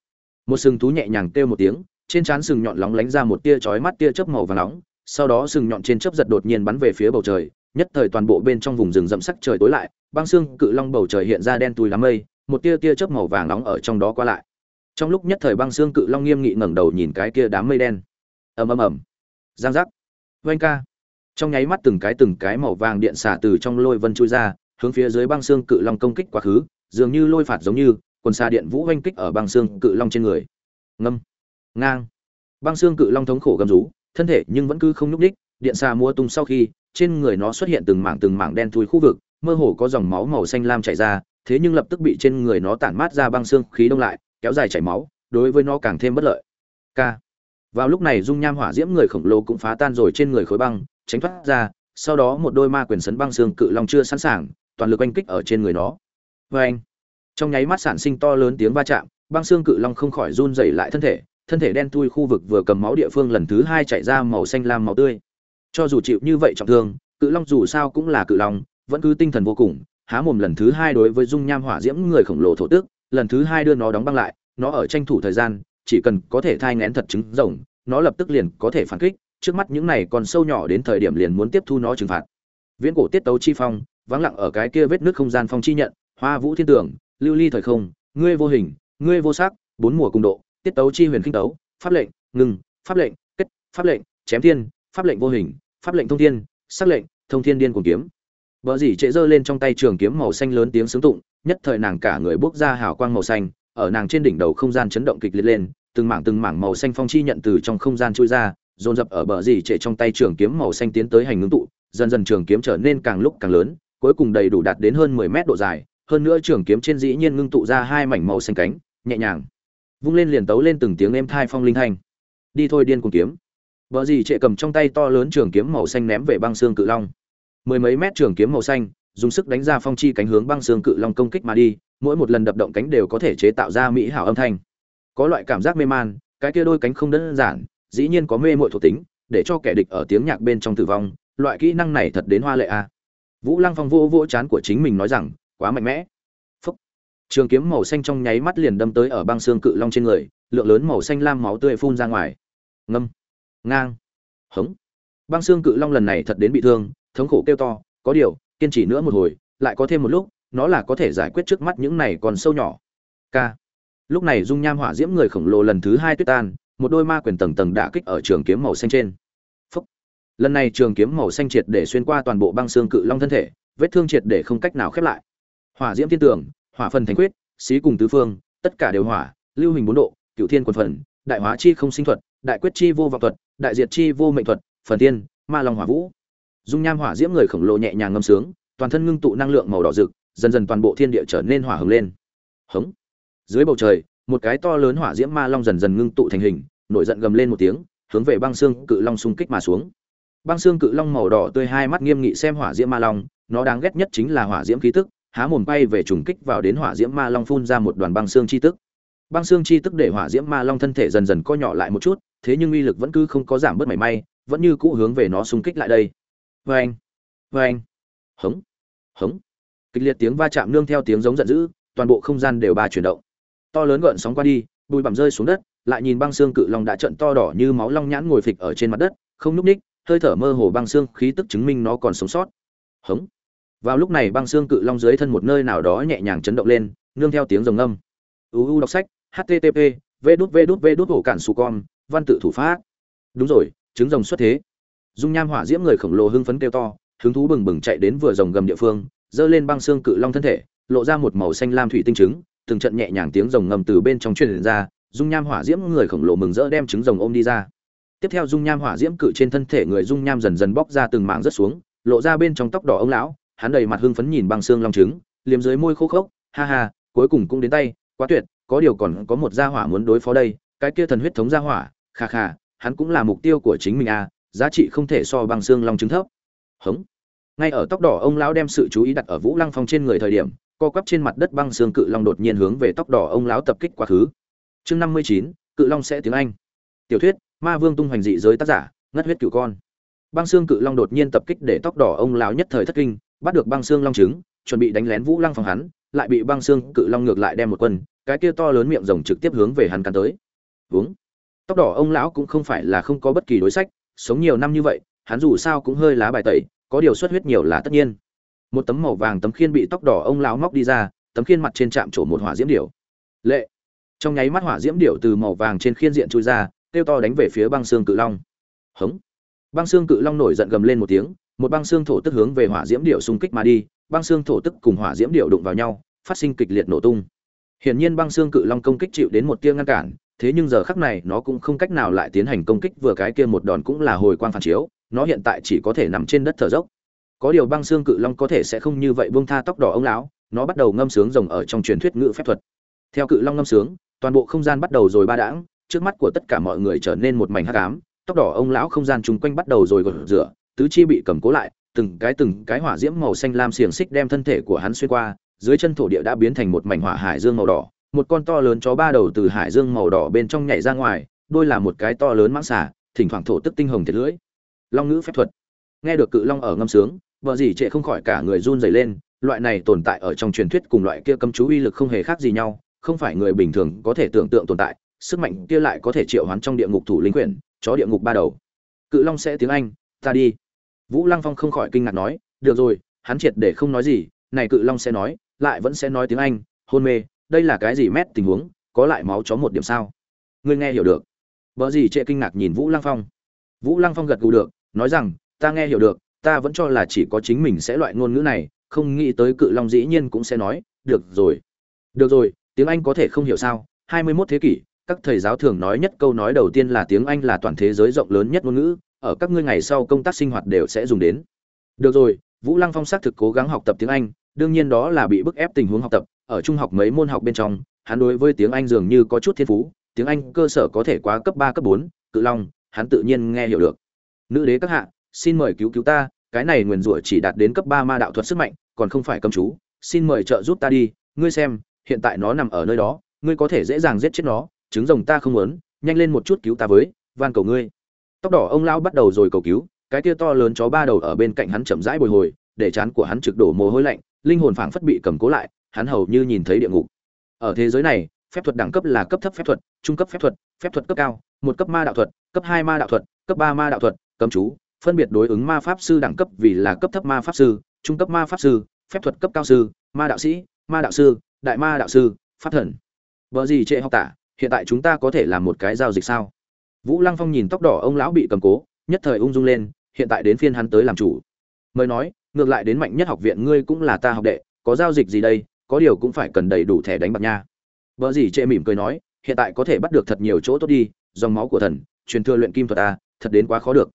Một sừng thú nhẹ nhàng kêu một tiếng, trên trán sừng nhọn lóng lánh ra một tia chói mắt, tia chớp màu vàng nóng. Sau đó sừng nhọn trên chớp giật đột nhiên bắn về phía bầu trời, nhất thời toàn bộ bên trong vùng rừng rậm sắc trời tối lại, băng xương cự long bầu trời hiện ra đen tùi đám mây, một tia tia chớp màu vàng nóng ở trong đó qua lại. Trong lúc nhất thời băng xương cự long nghiêm nghị ngẩng đầu nhìn cái kia đám mây đen. Ầm ầm ầm. Giang giác. Vênh ca. Trong nháy mắt từng cái từng cái màu vàng điện xả từ trong lôi vân chui ra, hướng phía dưới băng xương cự long công kích quá khứ, dường như lôi phạt giống như quần xa điện vũ oanh kích ở băng xương cự long trên người. Ngâm. Ngang. Băng xương cự long thống khổ gầm rú, thân thể nhưng vẫn cứ không nhúc ních điện xa mua tung sau khi, trên người nó xuất hiện từng mảng từng mảng đen thui khu vực, mơ hồ có dòng máu màu xanh lam chảy ra, thế nhưng lập tức bị trên người nó tản mát ra băng xương khí đông lại, kéo dài chảy máu, đối với nó càng thêm bất lợi. K vào lúc này dung nham hỏa diễm người khổng lồ cũng phá tan rồi trên người khối băng, tránh thoát ra, sau đó một đôi ma quyền sấn băng xương cự long chưa sẵn sàng, toàn lực oanh kích ở trên người nó. Vê anh trong nháy mắt sản sinh to lớn tiếng va chạm, băng xương cự long không khỏi run dày lại thân thể thân thể đen thui khu vực vừa cầm máu địa phương lần thứ hai chạy ra màu xanh lam màu tươi. Cho dù chịu như vậy trọng thương, cự long dù sao cũng là cự long, vẫn cứ tinh thần vô cùng, há mồm lần thứ hai đối với dung nham hỏa diễm người khổng lồ thổ tước lần thứ hai đưa nó đóng băng lại, nó ở tranh thủ thời gian, chỉ cần có thể thai ngén thật trứng rồng, nó lập tức liền có thể phản kích, trước mắt những này còn sâu nhỏ đến thời điểm liền muốn tiếp thu nó trừng phạt. Viễn cổ tiết tấu chi phong, vắng lặng ở cái kia vết nước không gian phong chi nhận, hoa vũ thiên tưởng lưu ly thời không, ngươi vô hình, ngươi vô sắc, bốn mùa cùng độ, tiết tấu chi huyền kinh tấu, pháp lệnh ngừng pháp lệnh, kết, pháp lệnh, chém thiên, pháp lệnh vô hình, pháp lệnh thông thiên, sắc lệnh, thông thiên điên cuồng kiếm. Vợ dỉ trệ giơ lên trong tay trường kiếm màu xanh lớn tiếng sướng tụng, nhất thời nàng cả người bốc ra hào quang màu xanh, ở nàng trên đỉnh đầu không gian chấn động kịch liệt lên, từng mảng từng mảng màu xanh phong chi nhận từ trong không gian trôi ra, dồn dập ở bờ dỉ trệ trong tay trường kiếm màu xanh tiến tới hành ngưng tụ, dần dần trường kiếm trở nên càng lúc càng lớn, cuối cùng đầy đủ đạt đến hơn 10 mét độ dài hơn nữa trường kiếm trên dĩ nhiên ngưng tụ ra hai mảnh màu xanh cánh, nhẹ nhàng. Vung lên liền tấu lên từng tiếng êm thai phong linh thanh. Đi thôi điên cuồng kiếm. Vợ gì trệ cầm trong tay to lớn trường kiếm màu xanh ném về băng xương cự long. Mười mấy mét trường kiếm màu xanh, dùng sức đánh ra phong chi cánh hướng băng xương cự long công kích mà đi, mỗi một lần đập động cánh đều có thể chế tạo ra mỹ hảo âm thanh. Có loại cảm giác mê man, cái kia đôi cánh không đơn giản, dĩ nhiên có mê mội thuộc tính, để cho kẻ địch ở tiếng nhạc bên trong tử vong, loại kỹ năng này thật đến hoa lệ a. À. vũ lăng phong vô vô chán của chính mình nói rằng quá mạnh mẽ. Phúc. Trường kiếm màu xanh trong nháy mắt liền đâm tới ở băng xương cự long trên người, lượng lớn màu xanh lam máu tươi phun ra ngoài. Ngâm. Ngang. Hống. Băng xương cự long lần này thật đến bị thương, thống khổ kêu to, có điều, kiên trì nữa một hồi, lại có thêm một lúc, nó là có thể giải quyết trước mắt những này còn sâu nhỏ. K lúc này dung nham hỏa diễm người khổng lồ lần thứ hai tuyết tan, một đôi ma quyền tầng tầng đả kích ở trường kiếm màu xanh trên. Phúc. lần này trường kiếm màu xanh triệt để xuyên qua toàn bộ băng xương cự long thân thể, vết thương triệt để không cách nào khép lại hỏa diễm thiên tường, hỏa phần thành quyết xí cùng tứ phương tất cả đều hỏa lưu hình bốn độ cựu thiên quần phần đại hóa chi không sinh thuật đại quyết chi vô vọng thuật đại diệt chi vô mệnh thuật phần tiên ma long hỏa vũ. Dung nham hỏa diễm người khổng lồ nhẹ nhàng ngâm sướng toàn thân ngưng tụ năng lượng màu đỏ rực dần dần toàn bộ thiên địa trở nên hỏa hứng lên. Hống. Dưới bầu trời một cái to lớn hỏa diễm ma long dần dần ngưng tụ thành hình nổi giận gầm lên một tiếng hướng về băng xương cự long xung kích mà xuống. Băng xương cự long màu đỏ tươi hai mắt nghiêm nghị xem hỏa diễm ma long nó đáng ghét nhất chính là hỏa diễm khí tức há mồm bay về trùng kích vào đến hỏa diễm ma long phun ra một đoàn băng xương chi tức. Băng xương chi tức để hỏa diễm ma long thân thể dần dần co nhỏ lại một chút, thế nhưng uy lực vẫn cứ không có giảm bớt mảy may, vẫn như cũ hướng về nó xung kích lại đây. Vê anh vê anh hống hống. Kịch liệt tiếng va chạm nương theo tiếng giống giận dữ, toàn bộ không gian đều ba chuyển động. To lớn gợn sóng qua đi, bụi bặm rơi xuống đất, lại nhìn băng xương cự long đã trận to đỏ như máu long nhãn ngồi phịch ở trên mặt đất, không núp ních, hơi thở mơ hồ băng xương khí tức chứng minh nó còn sống sót. Hống vào lúc này băng xương cự long dưới thân một nơi nào đó nhẹ nhàng chấn động lên, nương theo tiếng rồng âm uu đọc sách http v đút v đút v đút hổ cản su con, văn tự thủ pháp. Đúng rồi, trứng rồng xuất thế. Dung nham hỏa diễm người khổng lồ hưng phấn kêu to, hứng thú bừng bừng chạy đến vừa rồng gầm địa phương, giơ lên băng xương cự long thân thể, lộ ra một màu xanh lam thủy tinh trứng, từng trận nhẹ nhàng tiếng rồng ngầm từ bên trong truyền ra, dung nham hỏa diễm người khổng lồ mừng rỡ đem trứng rồng ôm đi ra. Tiếp theo dung nham hỏa diễm cự trên thân thể người dung nham dần dần bóc ra từng mảng rất xuống, lộ ra bên trong tóc đỏ ông lão hắn đầy mặt hưng phấn nhìn băng xương long trứng, liếm dưới môi khô khốc, ha ha, cuối cùng cũng đến tay, quá tuyệt, có điều còn có một gia hỏa muốn đối phó đây, cái kia thần huyết thống gia hỏa, kha kha, hắn cũng là mục tiêu của chính mình à giá trị không thể so băng xương long trứng thấp. Hống. Ngay ở tóc đỏ, ông lão đem sự chú ý đặt ở vũ lăng phong trên người thời điểm, co quắp trên mặt đất băng xương cự long đột nhiên hướng về tóc đỏ, ông lão tập kích quá khứ. Chương năm mươi chín, cự long sẽ tiếng anh. Tiểu thuyết, ma vương tung hoành dị giới tác giả, ngất huyết cửu con. Băng xương cự long đột nhiên tập kích để tóc đỏ, ông lão nhất thời thất kinh bắt được băng xương long trứng, chuẩn bị đánh lén vũ lăng phòng hắn, lại bị băng xương cự long ngược lại đem một quân, cái kia to lớn miệng rồng trực tiếp hướng về hắn cắn tới. Uống tóc đỏ ông lão cũng không phải là không có bất kỳ đối sách, sống nhiều năm như vậy, hắn dù sao cũng hơi lá bài tẩy, có điều xuất huyết nhiều là tất nhiên. Một tấm màu vàng tấm khiên bị tóc đỏ ông lão móc đi ra, tấm khiên mặt trên chạm trổ một hỏa diễm điểu. Lệ. Trong nháy mắt hỏa diễm điểu từ màu vàng trên khiên diện chui ra, kêu to đánh về phía băng xương cự long. Hống. Băng xương cự long nổi giận gầm lên một tiếng một băng xương thổ tức hướng về hỏa diễm điệu xung kích mà đi, băng xương thổ tức cùng hỏa diễm điệu đụng vào nhau, phát sinh kịch liệt nổ tung. Hiển nhiên băng xương cự long công kích chịu đến một tia ngăn cản, thế nhưng giờ khắc này nó cũng không cách nào lại tiến hành công kích, vừa cái kia một đòn cũng là hồi quang phản chiếu, nó hiện tại chỉ có thể nằm trên đất thở dốc. Có điều băng xương cự long có thể sẽ không như vậy buông tha tóc đỏ ông lão, nó bắt đầu ngâm sướng rồng ở trong truyền thuyết ngữ phép thuật. Theo cự long ngâm sướng, toàn bộ không gian bắt đầu rồi ba đãng, trước mắt của tất cả mọi người trở nên một mảnh hắc ám, tóc đỏ ông lão không gian chung quanh bắt đầu rồi gột rửa tứ chi bị cầm cố lại, từng cái từng cái hỏa diễm màu xanh lam xiềng xích đem thân thể của hắn xuyên qua, dưới chân thổ địa đã biến thành một mảnh hỏa hải dương màu đỏ, một con to lớn chó ba đầu từ hải dương màu đỏ bên trong nhảy ra ngoài, đôi là một cái to lớn mãng xả thỉnh thoảng thổ tức tinh hồng thiệt lưỡi. Long ngữ phép thuật. Nghe được cự long ở ngâm sướng, vợ gì trệ không khỏi cả người run rẩy lên, loại này tồn tại ở trong truyền thuyết cùng loại kia cấm chú uy lực không hề khác gì nhau, không phải người bình thường có thể tưởng tượng tồn tại, sức mạnh kia lại có thể triệu hoán trong địa ngục thủ linh quyển chó địa ngục ba đầu. Cự long sẽ tiếng anh, ta đi vũ lăng phong không khỏi kinh ngạc nói, được rồi, hắn triệt để không nói gì, này cự long sẽ nói, lại vẫn sẽ nói tiếng anh, hôn mê, đây là cái gì mét tình huống, có lại máu chó một điểm sao? Ngươi nghe hiểu được. Bở gì trệ kinh ngạc nhìn vũ lăng phong. Vũ lăng phong gật gù được, nói rằng, ta nghe hiểu được, ta vẫn cho là chỉ có chính mình sẽ loại ngôn ngữ này, không nghĩ tới cự long dĩ nhiên cũng sẽ nói, được rồi. Được rồi, tiếng anh có thể không hiểu sao, hai mươi 21 thế kỷ, các thầy giáo thường nói nhất câu nói đầu tiên là tiếng anh là toàn thế giới rộng lớn nhất ngôn ngữ ở các ngươi ngày sau công tác sinh hoạt đều sẽ dùng đến. Được rồi, vũ lăng phong xác thực cố gắng học tập tiếng anh, đương nhiên đó là bị bức ép tình huống học tập, ở trung học mấy môn học bên trong, hắn đối với tiếng anh dường như có chút thiên phú, tiếng anh cơ sở có thể quá cấp ba, cấp bốn, cự long, hắn tự nhiên nghe hiểu được. Nữ đế các hạ, xin mời cứu cứu ta, cái này nguyền rủa chỉ đạt đến cấp ba ma đạo thuật sức mạnh, còn không phải cầm chú, xin mời trợ giúp ta đi, ngươi xem, hiện tại nó nằm ở nơi đó, ngươi có thể dễ dàng giết chết nó, trứng rồng ta không muốn, nhanh lên một chút cứu ta với, van cầu ngươi tóc đỏ ông lão bắt đầu rồi cầu cứu, cái kia to lớn chó ba đầu ở bên cạnh hắn chậm rãi bồi hồi, để chán của hắn trực đổ mồ hôi lạnh, linh hồn phảng phất bị cầm cố lại, hắn hầu như nhìn thấy địa ngục. Ở thế giới này, phép thuật đẳng cấp là cấp thấp phép thuật, trung cấp phép thuật phép thuật cấp cao, một cấp ma đạo thuật, cấp hai ma đạo thuật, cấp ba ma đạo thuật, cấm chú, phân biệt đối ứng ma pháp sư đẳng cấp vì là cấp thấp ma pháp sư, trung cấp ma pháp sư, phép thuật cấp cao sư, ma đạo sĩ, ma đạo sư, đại ma đạo sư, pháp thần. Vợ gì trệ học tả, hiện tại chúng ta có thể làm một cái giao dịch sao? Vũ lăng phong nhìn tóc đỏ ông lão bị cầm cố, nhất thời ung dung lên, hiện tại đến phiên hắn tới làm chủ. Mời nói, ngược lại đến mạnh nhất học viện ngươi cũng là ta học đệ, có giao dịch gì đây, có điều cũng phải cần đầy đủ thẻ đánh bạc nha. Bỡ gì chệ mỉm cười nói, hiện tại có thể bắt được thật nhiều chỗ tốt đi, dòng máu của thần, truyền thừa luyện kim thuật a thật đến quá khó được.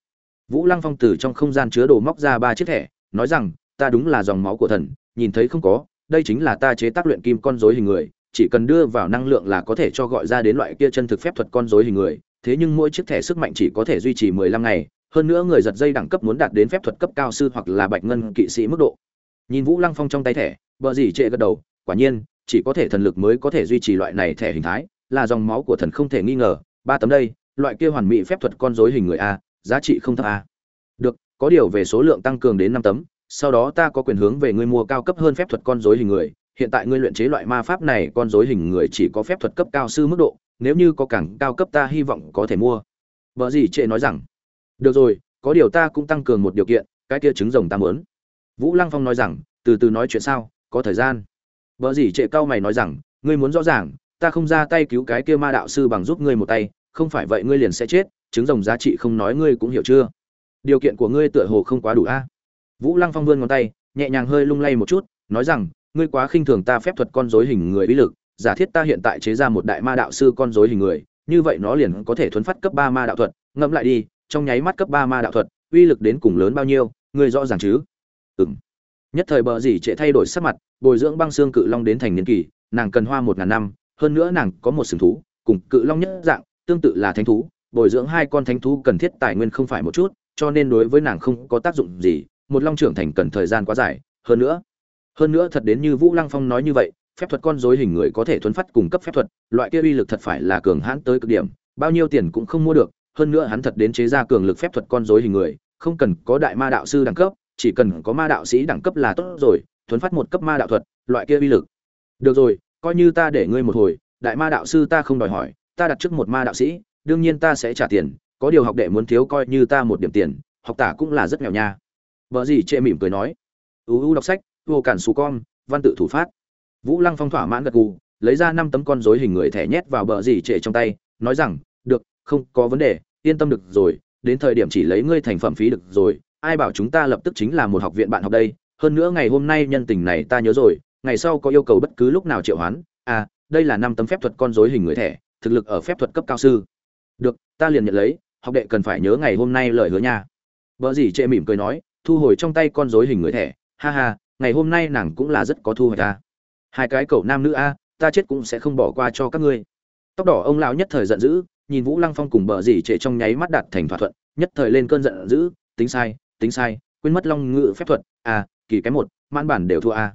Vũ lăng phong từ trong không gian chứa đồ móc ra ba chiếc thẻ, nói rằng, ta đúng là dòng máu của thần, nhìn thấy không có, đây chính là ta chế tác luyện kim con rối hình người, chỉ cần đưa vào năng lượng là có thể cho gọi ra đến loại kia chân thực phép thuật con rối hình người thế nhưng mỗi chiếc thẻ sức mạnh chỉ có thể duy trì 15 ngày, hơn nữa người giật dây đẳng cấp muốn đạt đến phép thuật cấp cao sư hoặc là bạch ngân kỵ sĩ mức độ. Nhìn vũ lăng phong trong tay thẻ bờ gì trệ gật đầu, quả nhiên, chỉ có thể thần lực mới có thể duy trì loại này thẻ hình thái, là dòng máu của thần không thể nghi ngờ, ba tấm đây, loại kia hoàn mỹ phép thuật con rối hình người a, giá trị không thấp a. Được, có điều về số lượng tăng cường đến năm tấm, sau đó ta có quyền hướng về ngươi mua cao cấp hơn phép thuật con rối hình người, hiện tại ngươi luyện chế loại ma pháp này con rối hình người chỉ có phép thuật cấp cao sư mức độ nếu như có càng cao cấp ta hy vọng có thể mua. Vợ gì trệ nói rằng, được rồi, có điều ta cũng tăng cường một điều kiện, cái kia trứng rồng ta muốn. Vũ lăng phong nói rằng, từ từ nói chuyện sao có thời gian. Vợ gì trệ cao mày nói rằng, ngươi muốn rõ ràng, ta không ra tay cứu cái kia ma đạo sư bằng giúp ngươi một tay, không phải vậy ngươi liền sẽ chết, trứng rồng giá trị không nói ngươi cũng hiểu chưa? Điều kiện của ngươi tựa hồ không quá đủ a. Vũ lăng phong vươn ngón tay, nhẹ nhàng hơi lung lay một chút, nói rằng, ngươi quá khinh thường ta phép thuật con rối hình người bí lực giả thiết ta hiện tại chế ra một đại ma đạo sư con rối hình người, như vậy nó liền có thể thuấn phát cấp ba ma đạo thuật. Ngẫm lại đi, trong nháy mắt cấp ba ma đạo thuật, uy lực đến cùng lớn bao nhiêu, người rõ ràng chứ? Ừm. Nhất thời bờ gì trệ thay đổi sắc mặt, bồi dưỡng băng xương cự long đến thành niên kỳ, nàng cần hoa một ngàn năm, hơn nữa nàng có một sừng thú, cùng cự long nhất dạng, tương tự là thánh thú, bồi dưỡng hai con thánh thú cần thiết tài nguyên không phải một chút, cho nên đối với nàng không có tác dụng gì, một long trưởng thành cần thời gian quá dài, hơn nữa hơn nữa thật đến như vũ lăng phong nói như vậy phép thuật con dối hình người có thể thuấn phát cung cấp phép thuật, loại kia uy lực thật phải là cường hãn tới cực điểm, bao nhiêu tiền cũng không mua được, hơn nữa hắn thật đến chế ra cường lực phép thuật con dối hình người, không cần có đại ma đạo sư đẳng cấp, chỉ cần có ma đạo sĩ đẳng cấp là tốt rồi, thuấn phát một cấp ma đạo thuật, loại kia uy lực. Được rồi, coi như ta để ngươi một hồi, đại ma đạo sư ta không đòi hỏi, ta đặt trước một ma đạo sĩ, đương nhiên ta sẽ trả tiền, có điều học đệ muốn thiếu coi như ta một điểm tiền, học tả cũng là rất nghèo nha. Vợ gì chệ mỉm cười nói. Uu đọc sách, vô cản xù con, văn tự thủ phát vũ lăng phong thỏa mãn gật gù, lấy ra năm tấm con rối hình người thẻ nhét vào bờ gì trệ trong tay, nói rằng, được, không có vấn đề, yên tâm được rồi, đến thời điểm chỉ lấy ngươi thành phẩm phí được rồi, ai bảo chúng ta lập tức chính là một học viện bạn học đây, hơn nữa ngày hôm nay nhân tình này ta nhớ rồi, ngày sau có yêu cầu bất cứ lúc nào triệu hoán à đây là năm tấm phép thuật con rối hình người thẻ, thực lực ở phép thuật cấp cao sư. Được, ta liền nhận lấy, học đệ cần phải nhớ ngày hôm nay lời hứa nha. Vợ gì trệ mỉm cười nói, thu hồi trong tay con rối hình người thẻ, ha ha, ngày hôm nay nàng cũng là rất có thu hoạch ta hai cái cậu nam nữ a, ta chết cũng sẽ không bỏ qua cho các ngươi. Tóc đỏ ông lão nhất thời giận dữ, nhìn vũ lăng phong cùng bờ dì trệ trong nháy mắt đạt thành thỏa thuận, nhất thời lên cơn giận dữ, tính sai tính sai, quên mất long ngự phép thuật, a, kỳ cái một, mãn bản đều thua a.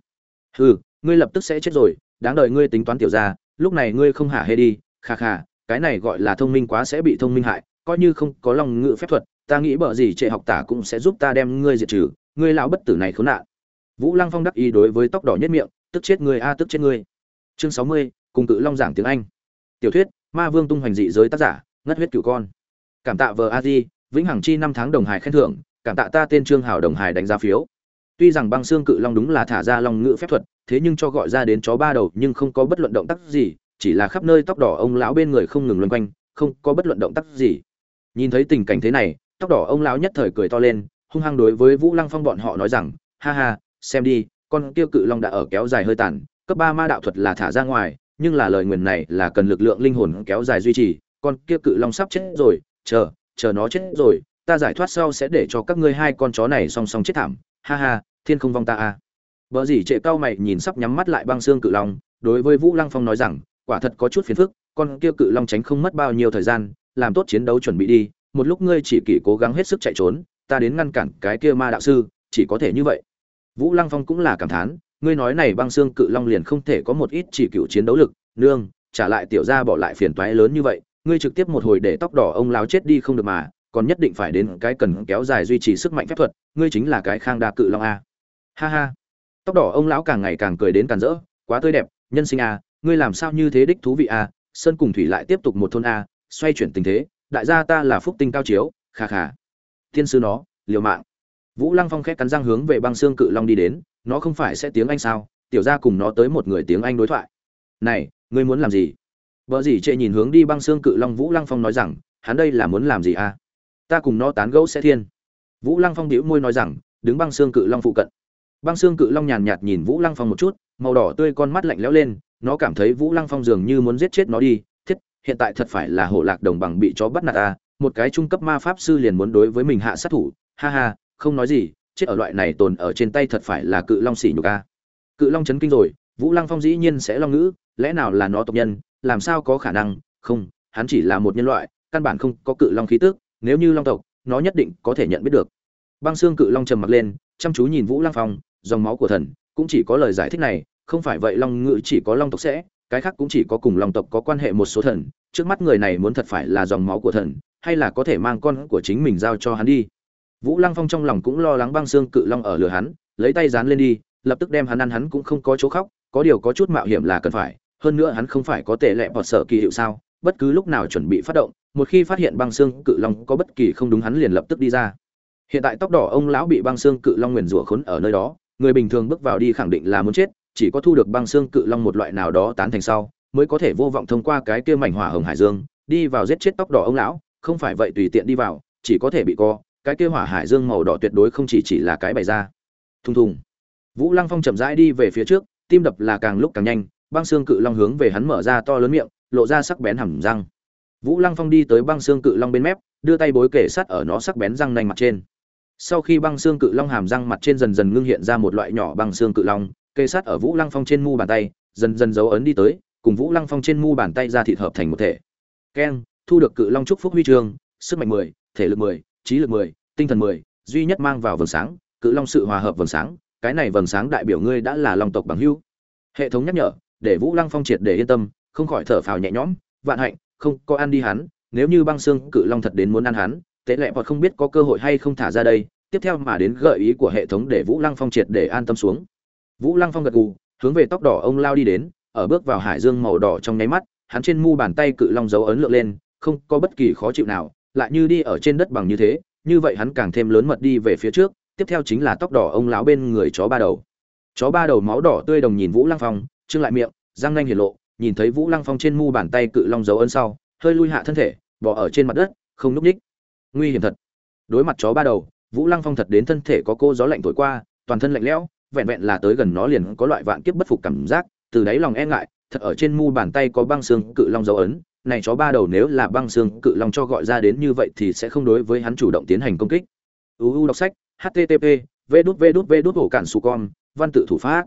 Hừ, ngươi lập tức sẽ chết rồi, đáng đợi ngươi tính toán tiểu ra lúc này ngươi không hả hê đi, kha kha, cái này gọi là thông minh quá sẽ bị thông minh hại, coi như không có lòng ngự phép thuật, ta nghĩ bờ gì trệ học tả cũng sẽ giúp ta đem ngươi diệt trừ, ngươi lão bất tử này khốn nạn. Vũ lăng phong đắc ý đối với tóc đỏ nhất miệng tức chết người a, tức chết người chương sáu mươi, cùng cự long giảng tiếng anh. Tiểu thuyết, ma vương tung hoành dị giới tác giả, ngất huyết cửu con. Cảm tạ vờ a di, vĩnh hằng chi năm tháng đồng hải khen thưởng, cảm tạ ta tên trương hảo đồng hải đánh giá phiếu. Tuy rằng băng xương cự long đúng là thả ra long ngữ phép thuật, thế nhưng cho gọi ra đến chó ba đầu nhưng không có bất luận động tác gì, chỉ là khắp nơi tóc đỏ ông lão bên người không ngừng loanh quanh, không có bất luận động tác gì. Nhìn thấy tình cảnh thế này, tóc đỏ ông lão nhất thời cười to lên, hung hăng đối với vũ lăng phong bọn họ nói rằng, ha ha, xem đi con kia cự long đã ở kéo dài hơi tàn, cấp ba ma đạo thuật là thả ra ngoài, nhưng là lời nguyền này là cần lực lượng linh hồn kéo dài duy trì, con kia cự long sắp chết rồi, chờ chờ nó chết rồi, ta giải thoát sau sẽ để cho các ngươi hai con chó này song song chết thảm, ha ha, thiên không vong ta à. vợ dĩ trệ cao mày nhìn sắp nhắm mắt lại băng xương cự long, đối với vũ lăng phong nói rằng, quả thật có chút phiền phức, con kia cự long tránh không mất bao nhiêu thời gian, làm tốt chiến đấu chuẩn bị đi, một lúc ngươi chỉ kỷ cố gắng hết sức chạy trốn, ta đến ngăn cản cái kia ma đạo sư, chỉ có thể như vậy vũ lăng phong cũng là cảm thán, ngươi nói này băng xương cự long liền không thể có một ít chỉ cựu chiến đấu lực, nương, trả lại tiểu gia bỏ lại phiền toái lớn như vậy, ngươi trực tiếp một hồi để tóc đỏ ông lão chết đi không được mà, còn nhất định phải đến cái cần kéo dài duy trì sức mạnh phép thuật, ngươi chính là cái khang đa cự long a. Ha ha. Tóc đỏ ông lão càng ngày càng cười đến càng rỡ, quá tươi đẹp, nhân sinh a, ngươi làm sao như thế đích thú vị a, sơn cùng thủy lại tiếp tục một thôn a, xoay chuyển tình thế, đại gia ta là phúc tinh cao chiếu khà khà tiên sư nó, liều mạng vũ lăng phong khét cắn răng hướng về băng xương cự long đi đến, nó không phải sẽ tiếng anh sao? Tiểu gia cùng nó tới một người tiếng anh đối thoại. Này, ngươi muốn làm gì? Bỡ gì Trệ nhìn hướng đi băng xương cự long vũ lăng phong nói rằng, hắn đây là muốn làm gì à? Ta cùng nó tán gẫu sẽ thiên. Vũ lăng phong bĩu môi nói rằng, đứng băng xương cự long phụ cận. Băng xương cự long nhàn nhạt nhìn vũ lăng phong một chút, màu đỏ tươi con mắt lạnh lẽo lên, nó cảm thấy vũ lăng phong dường như muốn giết chết nó đi, thiết, hiện tại thật phải là hổ lạc đồng bằng bị chó bắt nạt à một cái trung cấp ma pháp sư liền muốn đối với mình hạ sát thủ, ha ha không nói gì, chết ở loại này tồn ở trên tay thật phải là cự long xỉ nhục a. Cự long chấn kinh rồi, vũ lăng phong dĩ nhiên sẽ long ngữ, lẽ nào là nó tộc nhân, làm sao có khả năng? Không, hắn chỉ là một nhân loại, căn bản không có cự long khí tức, nếu như long tộc, nó nhất định có thể nhận biết được. Băng xương cự long trầm mặc lên, chăm chú nhìn vũ lăng phong, dòng máu của thần, cũng chỉ có lời giải thích này, không phải vậy long ngữ chỉ có long tộc sẽ, cái khác cũng chỉ có cùng long tộc có quan hệ một số thần, trước mắt người này muốn thật phải là dòng máu của thần, hay là có thể mang con của chính mình giao cho hắn đi? Vũ lăng phong trong lòng cũng lo lắng băng xương cự long ở lửa hắn, lấy tay dán lên đi, lập tức đem hắn ăn, hắn cũng không có chỗ khóc, có điều có chút mạo hiểm là cần phải, hơn nữa hắn không phải có tệ lệ bọt sợ kỳ hiệu sao, bất cứ lúc nào chuẩn bị phát động, một khi phát hiện băng xương cự long có bất kỳ không đúng hắn liền lập tức đi ra. Hiện tại tóc đỏ ông lão bị băng xương cự long nguyền rủa khốn ở nơi đó, người bình thường bước vào đi khẳng định là muốn chết, chỉ có thu được băng xương cự long một loại nào đó tán thành sau, mới có thể vô vọng thông qua cái kia mảnh hỏa hồng hải dương, đi vào giết chết tóc đỏ ông lão, không phải vậy tùy tiện đi vào, chỉ có thể bị co cái kia hỏa hải dương màu đỏ tuyệt đối không chỉ chỉ là cái bày ra. Thùng thùng. Vũ lăng phong chậm rãi đi về phía trước, tim đập là càng lúc càng nhanh, băng xương cự long hướng về hắn mở ra to lớn miệng, lộ ra sắc bén hầm răng. Vũ lăng phong đi tới băng xương cự long bên mép, đưa tay bối kể sắt ở nó sắc bén răng nanh mặt trên. Sau khi băng xương cự long hàm răng mặt trên dần dần ngưng hiện ra một loại nhỏ băng xương cự long kê sắt ở vũ lăng phong trên mu bàn tay, dần dần dấu ấn đi tới, cùng vũ lăng phong trên mu bàn tay ra thịt hợp thành một thể. Keng, thu được cự long trúc phúc huy chương, sức mạnh mười, thể lực mười trí lực mười, tinh thần mười, duy nhất mang vào vầng sáng, cự long sự hòa hợp vầng sáng, cái này vầng sáng đại biểu ngươi đã là long tộc bằng hữu. Hệ thống nhắc nhở, để vũ lăng phong triệt để yên tâm, không khỏi thở phào nhẹ nhõm, vạn hạnh, không có ăn đi hắn, nếu như băng xương cự long thật đến muốn ăn hắn, tệ lệ hoặc không biết có cơ hội hay không thả ra đây, tiếp theo mà đến gợi ý của hệ thống để vũ lăng phong triệt để an tâm xuống. Vũ lăng phong gật gù, hướng về tóc đỏ ông lao đi đến, ở bước vào hải dương màu đỏ trong nháy mắt, hắn trên mu bàn tay cự long dấu ấn lượng lên, không có bất kỳ khó chịu nào lại như đi ở trên đất bằng như thế, như vậy hắn càng thêm lớn mật đi về phía trước, tiếp theo chính là tóc đỏ ông lão bên người chó ba đầu. Chó ba đầu máu đỏ tươi đồng nhìn vũ lăng phong trưng lại miệng, răng nanh hiển lộ, nhìn thấy vũ lăng phong trên mu bàn tay cự long dấu ấn sau, hơi lui hạ thân thể, bỏ ở trên mặt đất, không núp ních. Nguy hiểm thật. Đối mặt chó ba đầu, vũ lăng phong thật đến thân thể có cô gió lạnh thổi qua, toàn thân lạnh lẽo, vẹn vẹn là tới gần nó liền có loại vạn kiếp bất phục cảm giác, từ đáy lòng e ngại, thật ở trên mu bàn tay có băng xương cự long dấu ấn này chó ba đầu nếu là băng xương cự long cho gọi ra đến như vậy thì sẽ không đối với hắn chủ động tiến hành công kích. Uu đọc sách http v đút v đút v đút hổ cản su con, văn tự thủ pháp.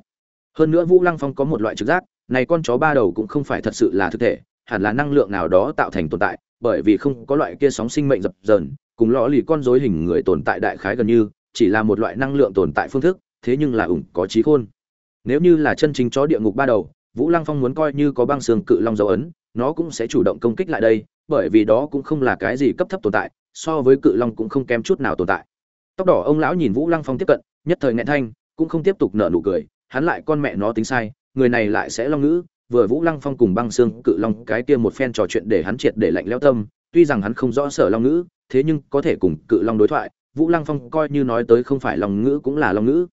Hơn nữa vũ lăng phong có một loại trực giác, này con chó ba đầu cũng không phải thật sự là thực thể, hẳn là năng lượng nào đó tạo thành tồn tại, bởi vì không có loại kia sóng sinh mệnh dập dờn, cùng lõ lì con rối hình người tồn tại đại khái gần như, chỉ là một loại năng lượng tồn tại phương thức, thế nhưng là ủng có trí khôn. Nếu như là chân chính chó địa ngục ba đầu, vũ lăng phong muốn coi như có băng xương cự long dấu ấn nó cũng sẽ chủ động công kích lại đây, bởi vì đó cũng không là cái gì cấp thấp tồn tại, so với cự long cũng không kém chút nào tồn tại. Tóc đỏ ông lão nhìn vũ lăng phong tiếp cận, nhất thời nghẹn thanh, cũng không tiếp tục nở nụ cười, hắn lại con mẹ nó tính sai, người này lại sẽ long ngữ, vừa vũ lăng phong cùng băng xương cự long cái kia một phen trò chuyện để hắn triệt để lạnh lẽo tâm, tuy rằng hắn không rõ sở long ngữ, thế nhưng có thể cùng cự long đối thoại, vũ lăng phong coi như nói tới không phải long ngữ cũng là long ngữ.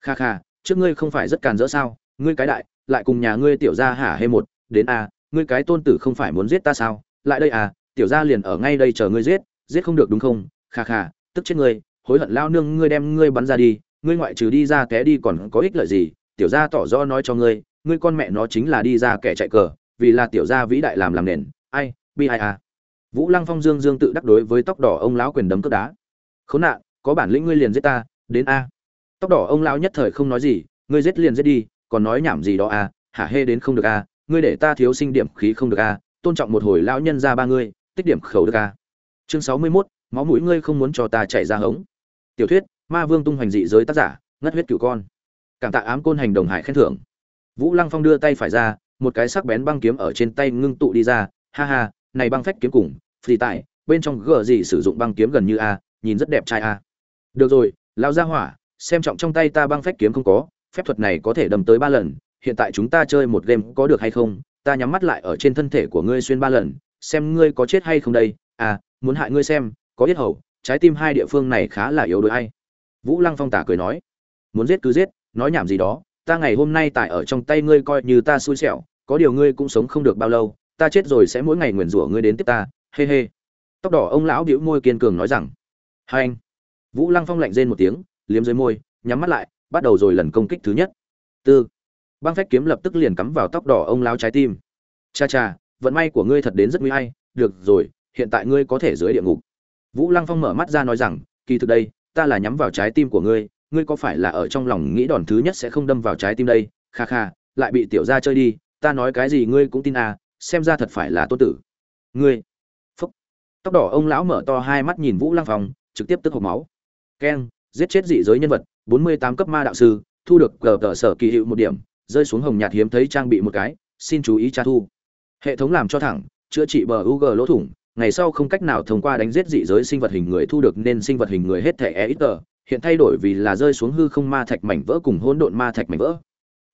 Kha kha, trước ngươi không phải rất càn rỡ sao, ngươi cái đại, lại cùng nhà ngươi tiểu gia hả hê một, đến a ngươi cái tôn tử không phải muốn giết ta sao? Lại đây à tiểu gia liền ở ngay đây chờ ngươi giết giết không được đúng không? Kha kha, tức chết ngươi, hối hận lao nương ngươi đem ngươi bắn ra đi, ngươi ngoại trừ đi ra té đi còn có ích lợi gì? Tiểu gia tỏ rõ nói cho ngươi ngươi con mẹ nó chính là đi ra kẻ chạy cờ, vì là tiểu gia vĩ đại làm làm nền. Ai, bi ai à? Vũ lăng phong dương dương tự đắc đối với tóc đỏ ông lão quyền đấm cướp đá. Khốn nạn, có bản lĩnh ngươi liền giết ta, đến a. Tóc đỏ ông lão nhất thời không nói gì, ngươi giết liền giết đi, còn nói nhảm gì đó a hả hê đến không được a ngươi để ta thiếu sinh điểm khí không được a tôn trọng một hồi lão nhân ra ba ngươi tích điểm khẩu được a. Chương sáu mươi 61, máu mũi ngươi không muốn cho ta chạy ra hống. Tiểu thuyết ma vương tung hoành dị giới tác giả ngất huyết cửu con. Cảm tạ ám côn hành đồng hải khen thưởng. Vũ lăng phong đưa tay phải ra một cái sắc bén băng kiếm ở trên tay ngưng tụ đi ra. Ha ha này băng phách kiếm cùng phi tại bên trong gờ gì sử dụng băng kiếm gần như a nhìn rất đẹp trai a. Được rồi lão gia hỏa xem trọng trong tay ta băng phách kiếm không có phép thuật này có thể đâm tới ba lần hiện tại chúng ta chơi một game có được hay không? Ta nhắm mắt lại ở trên thân thể của ngươi xuyên ba lần, xem ngươi có chết hay không đây. À muốn hại ngươi xem, có yết hầu, trái tim hai địa phương này khá là yếu đuối hay vũ lăng phong tả cười nói, muốn giết cứ giết, nói nhảm gì đó, ta ngày hôm nay tại ở trong tay ngươi coi như ta xui xẻo, có điều ngươi cũng sống không được bao lâu, ta chết rồi sẽ mỗi ngày nguyền rủa ngươi đến tiếp ta hê hê tóc đỏ ông lão đĩu môi kiên cường nói rằng, hai anh. Vũ lăng phong lạnh rên một tiếng, liếm dưới môi, nhắm mắt lại, bắt đầu rồi lần công kích thứ nhất. Tư băng phách kiếm lập tức liền cắm vào tóc đỏ ông lao trái tim. Cha cha, vận may của ngươi thật đến rất nguy hay được rồi, hiện tại ngươi có thể dưới địa ngục. Vũ lăng phong mở mắt ra nói rằng, kỳ thực đây, ta là nhắm vào trái tim của ngươi. Ngươi có phải là ở trong lòng nghĩ đòn thứ nhất sẽ không đâm vào trái tim đây? Kha kha, lại bị tiểu gia chơi đi. Ta nói cái gì ngươi cũng tin à xem ra thật phải là tôn tử. Ngươi. Phúc. Tóc đỏ ông lão mở to hai mắt nhìn vũ lăng phong, trực tiếp tức hộc máu. Keng, giết chết dị giới nhân vật, bốn mươi tám cấp ma đạo sư, thu được cờ cờ sở kỳ hiệu một điểm rơi xuống hồng nhạt hiếm thấy trang bị một cái, xin chú ý tra thu. Hệ thống làm cho thẳng, chữa trị bờ u g lỗ thủng, ngày sau không cách nào thông qua đánh giết dị giới sinh vật hình người thu được nên sinh vật hình người hết thẻ e ít tờ hiện thay đổi vì là rơi xuống hư không ma thạch mảnh vỡ cùng hỗn độn ma thạch mảnh vỡ.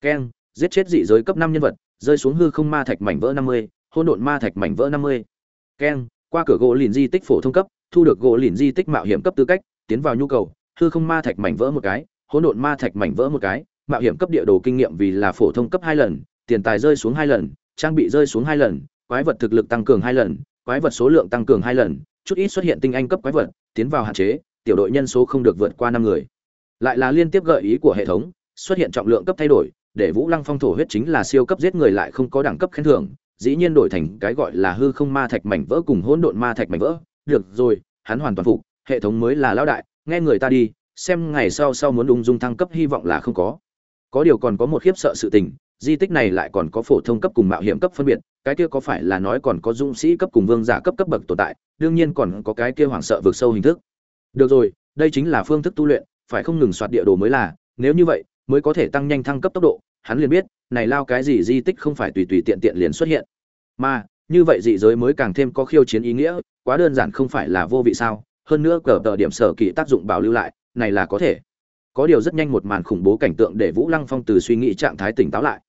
Keng giết chết dị giới cấp năm nhân vật, rơi xuống hư không ma thạch mảnh vỡ năm mươi, hỗn độn ma thạch mảnh vỡ năm mươi. Keng qua cửa gỗ liền di tích phổ thông cấp, thu được gỗ liền di tích mạo hiểm cấp tư cách, tiến vào nhu cầu, hư không ma thạch mảnh vỡ một cái, hỗn độn ma thạch mảnh vỡ một cái mạo hiểm cấp địa đồ kinh nghiệm vì là phổ thông cấp hai lần, tiền tài rơi xuống hai lần, trang bị rơi xuống hai lần, quái vật thực lực tăng cường hai lần, quái vật số lượng tăng cường hai lần, chút ít xuất hiện tinh anh cấp quái vật, tiến vào hạn chế, tiểu đội nhân số không được vượt qua năm người. Lại là liên tiếp gợi ý của hệ thống, xuất hiện trọng lượng cấp thay đổi, để vũ lăng phong thổ huyết chính là siêu cấp giết người lại không có đẳng cấp khen thưởng, dĩ nhiên đổi thành cái gọi là hư không ma thạch mảnh vỡ cùng hỗn độn ma thạch mảnh vỡ. Được rồi, hắn hoàn toàn phục, hệ thống mới là lão đại, nghe người ta đi, xem ngày sau sau muốn ung dung thăng cấp hy vọng là không có có điều còn có một khiếp sợ sự tình, di tích này lại còn có phổ thông cấp cùng mạo hiểm cấp phân biệt, cái kia có phải là nói còn có dũng sĩ cấp cùng vương giả cấp cấp bậc tồn tại, đương nhiên còn có cái kia hoảng sợ vượt sâu hình thức. Được rồi, đây chính là phương thức tu luyện, phải không ngừng soạt địa đồ mới là, nếu như vậy, mới có thể tăng nhanh thăng cấp tốc độ, hắn liền biết, này lao cái gì di tích không phải tùy tùy tiện tiện liền xuất hiện. Mà, như vậy dị giới mới càng thêm có khiêu chiến ý nghĩa, quá đơn giản không phải là vô vị sao, hơn nữa cờ tờ điểm sở kỳ tác dụng bảo lưu lại, này là có thể có điều rất nhanh một màn khủng bố cảnh tượng để vũ lăng phong từ suy nghĩ trạng thái tỉnh táo lại.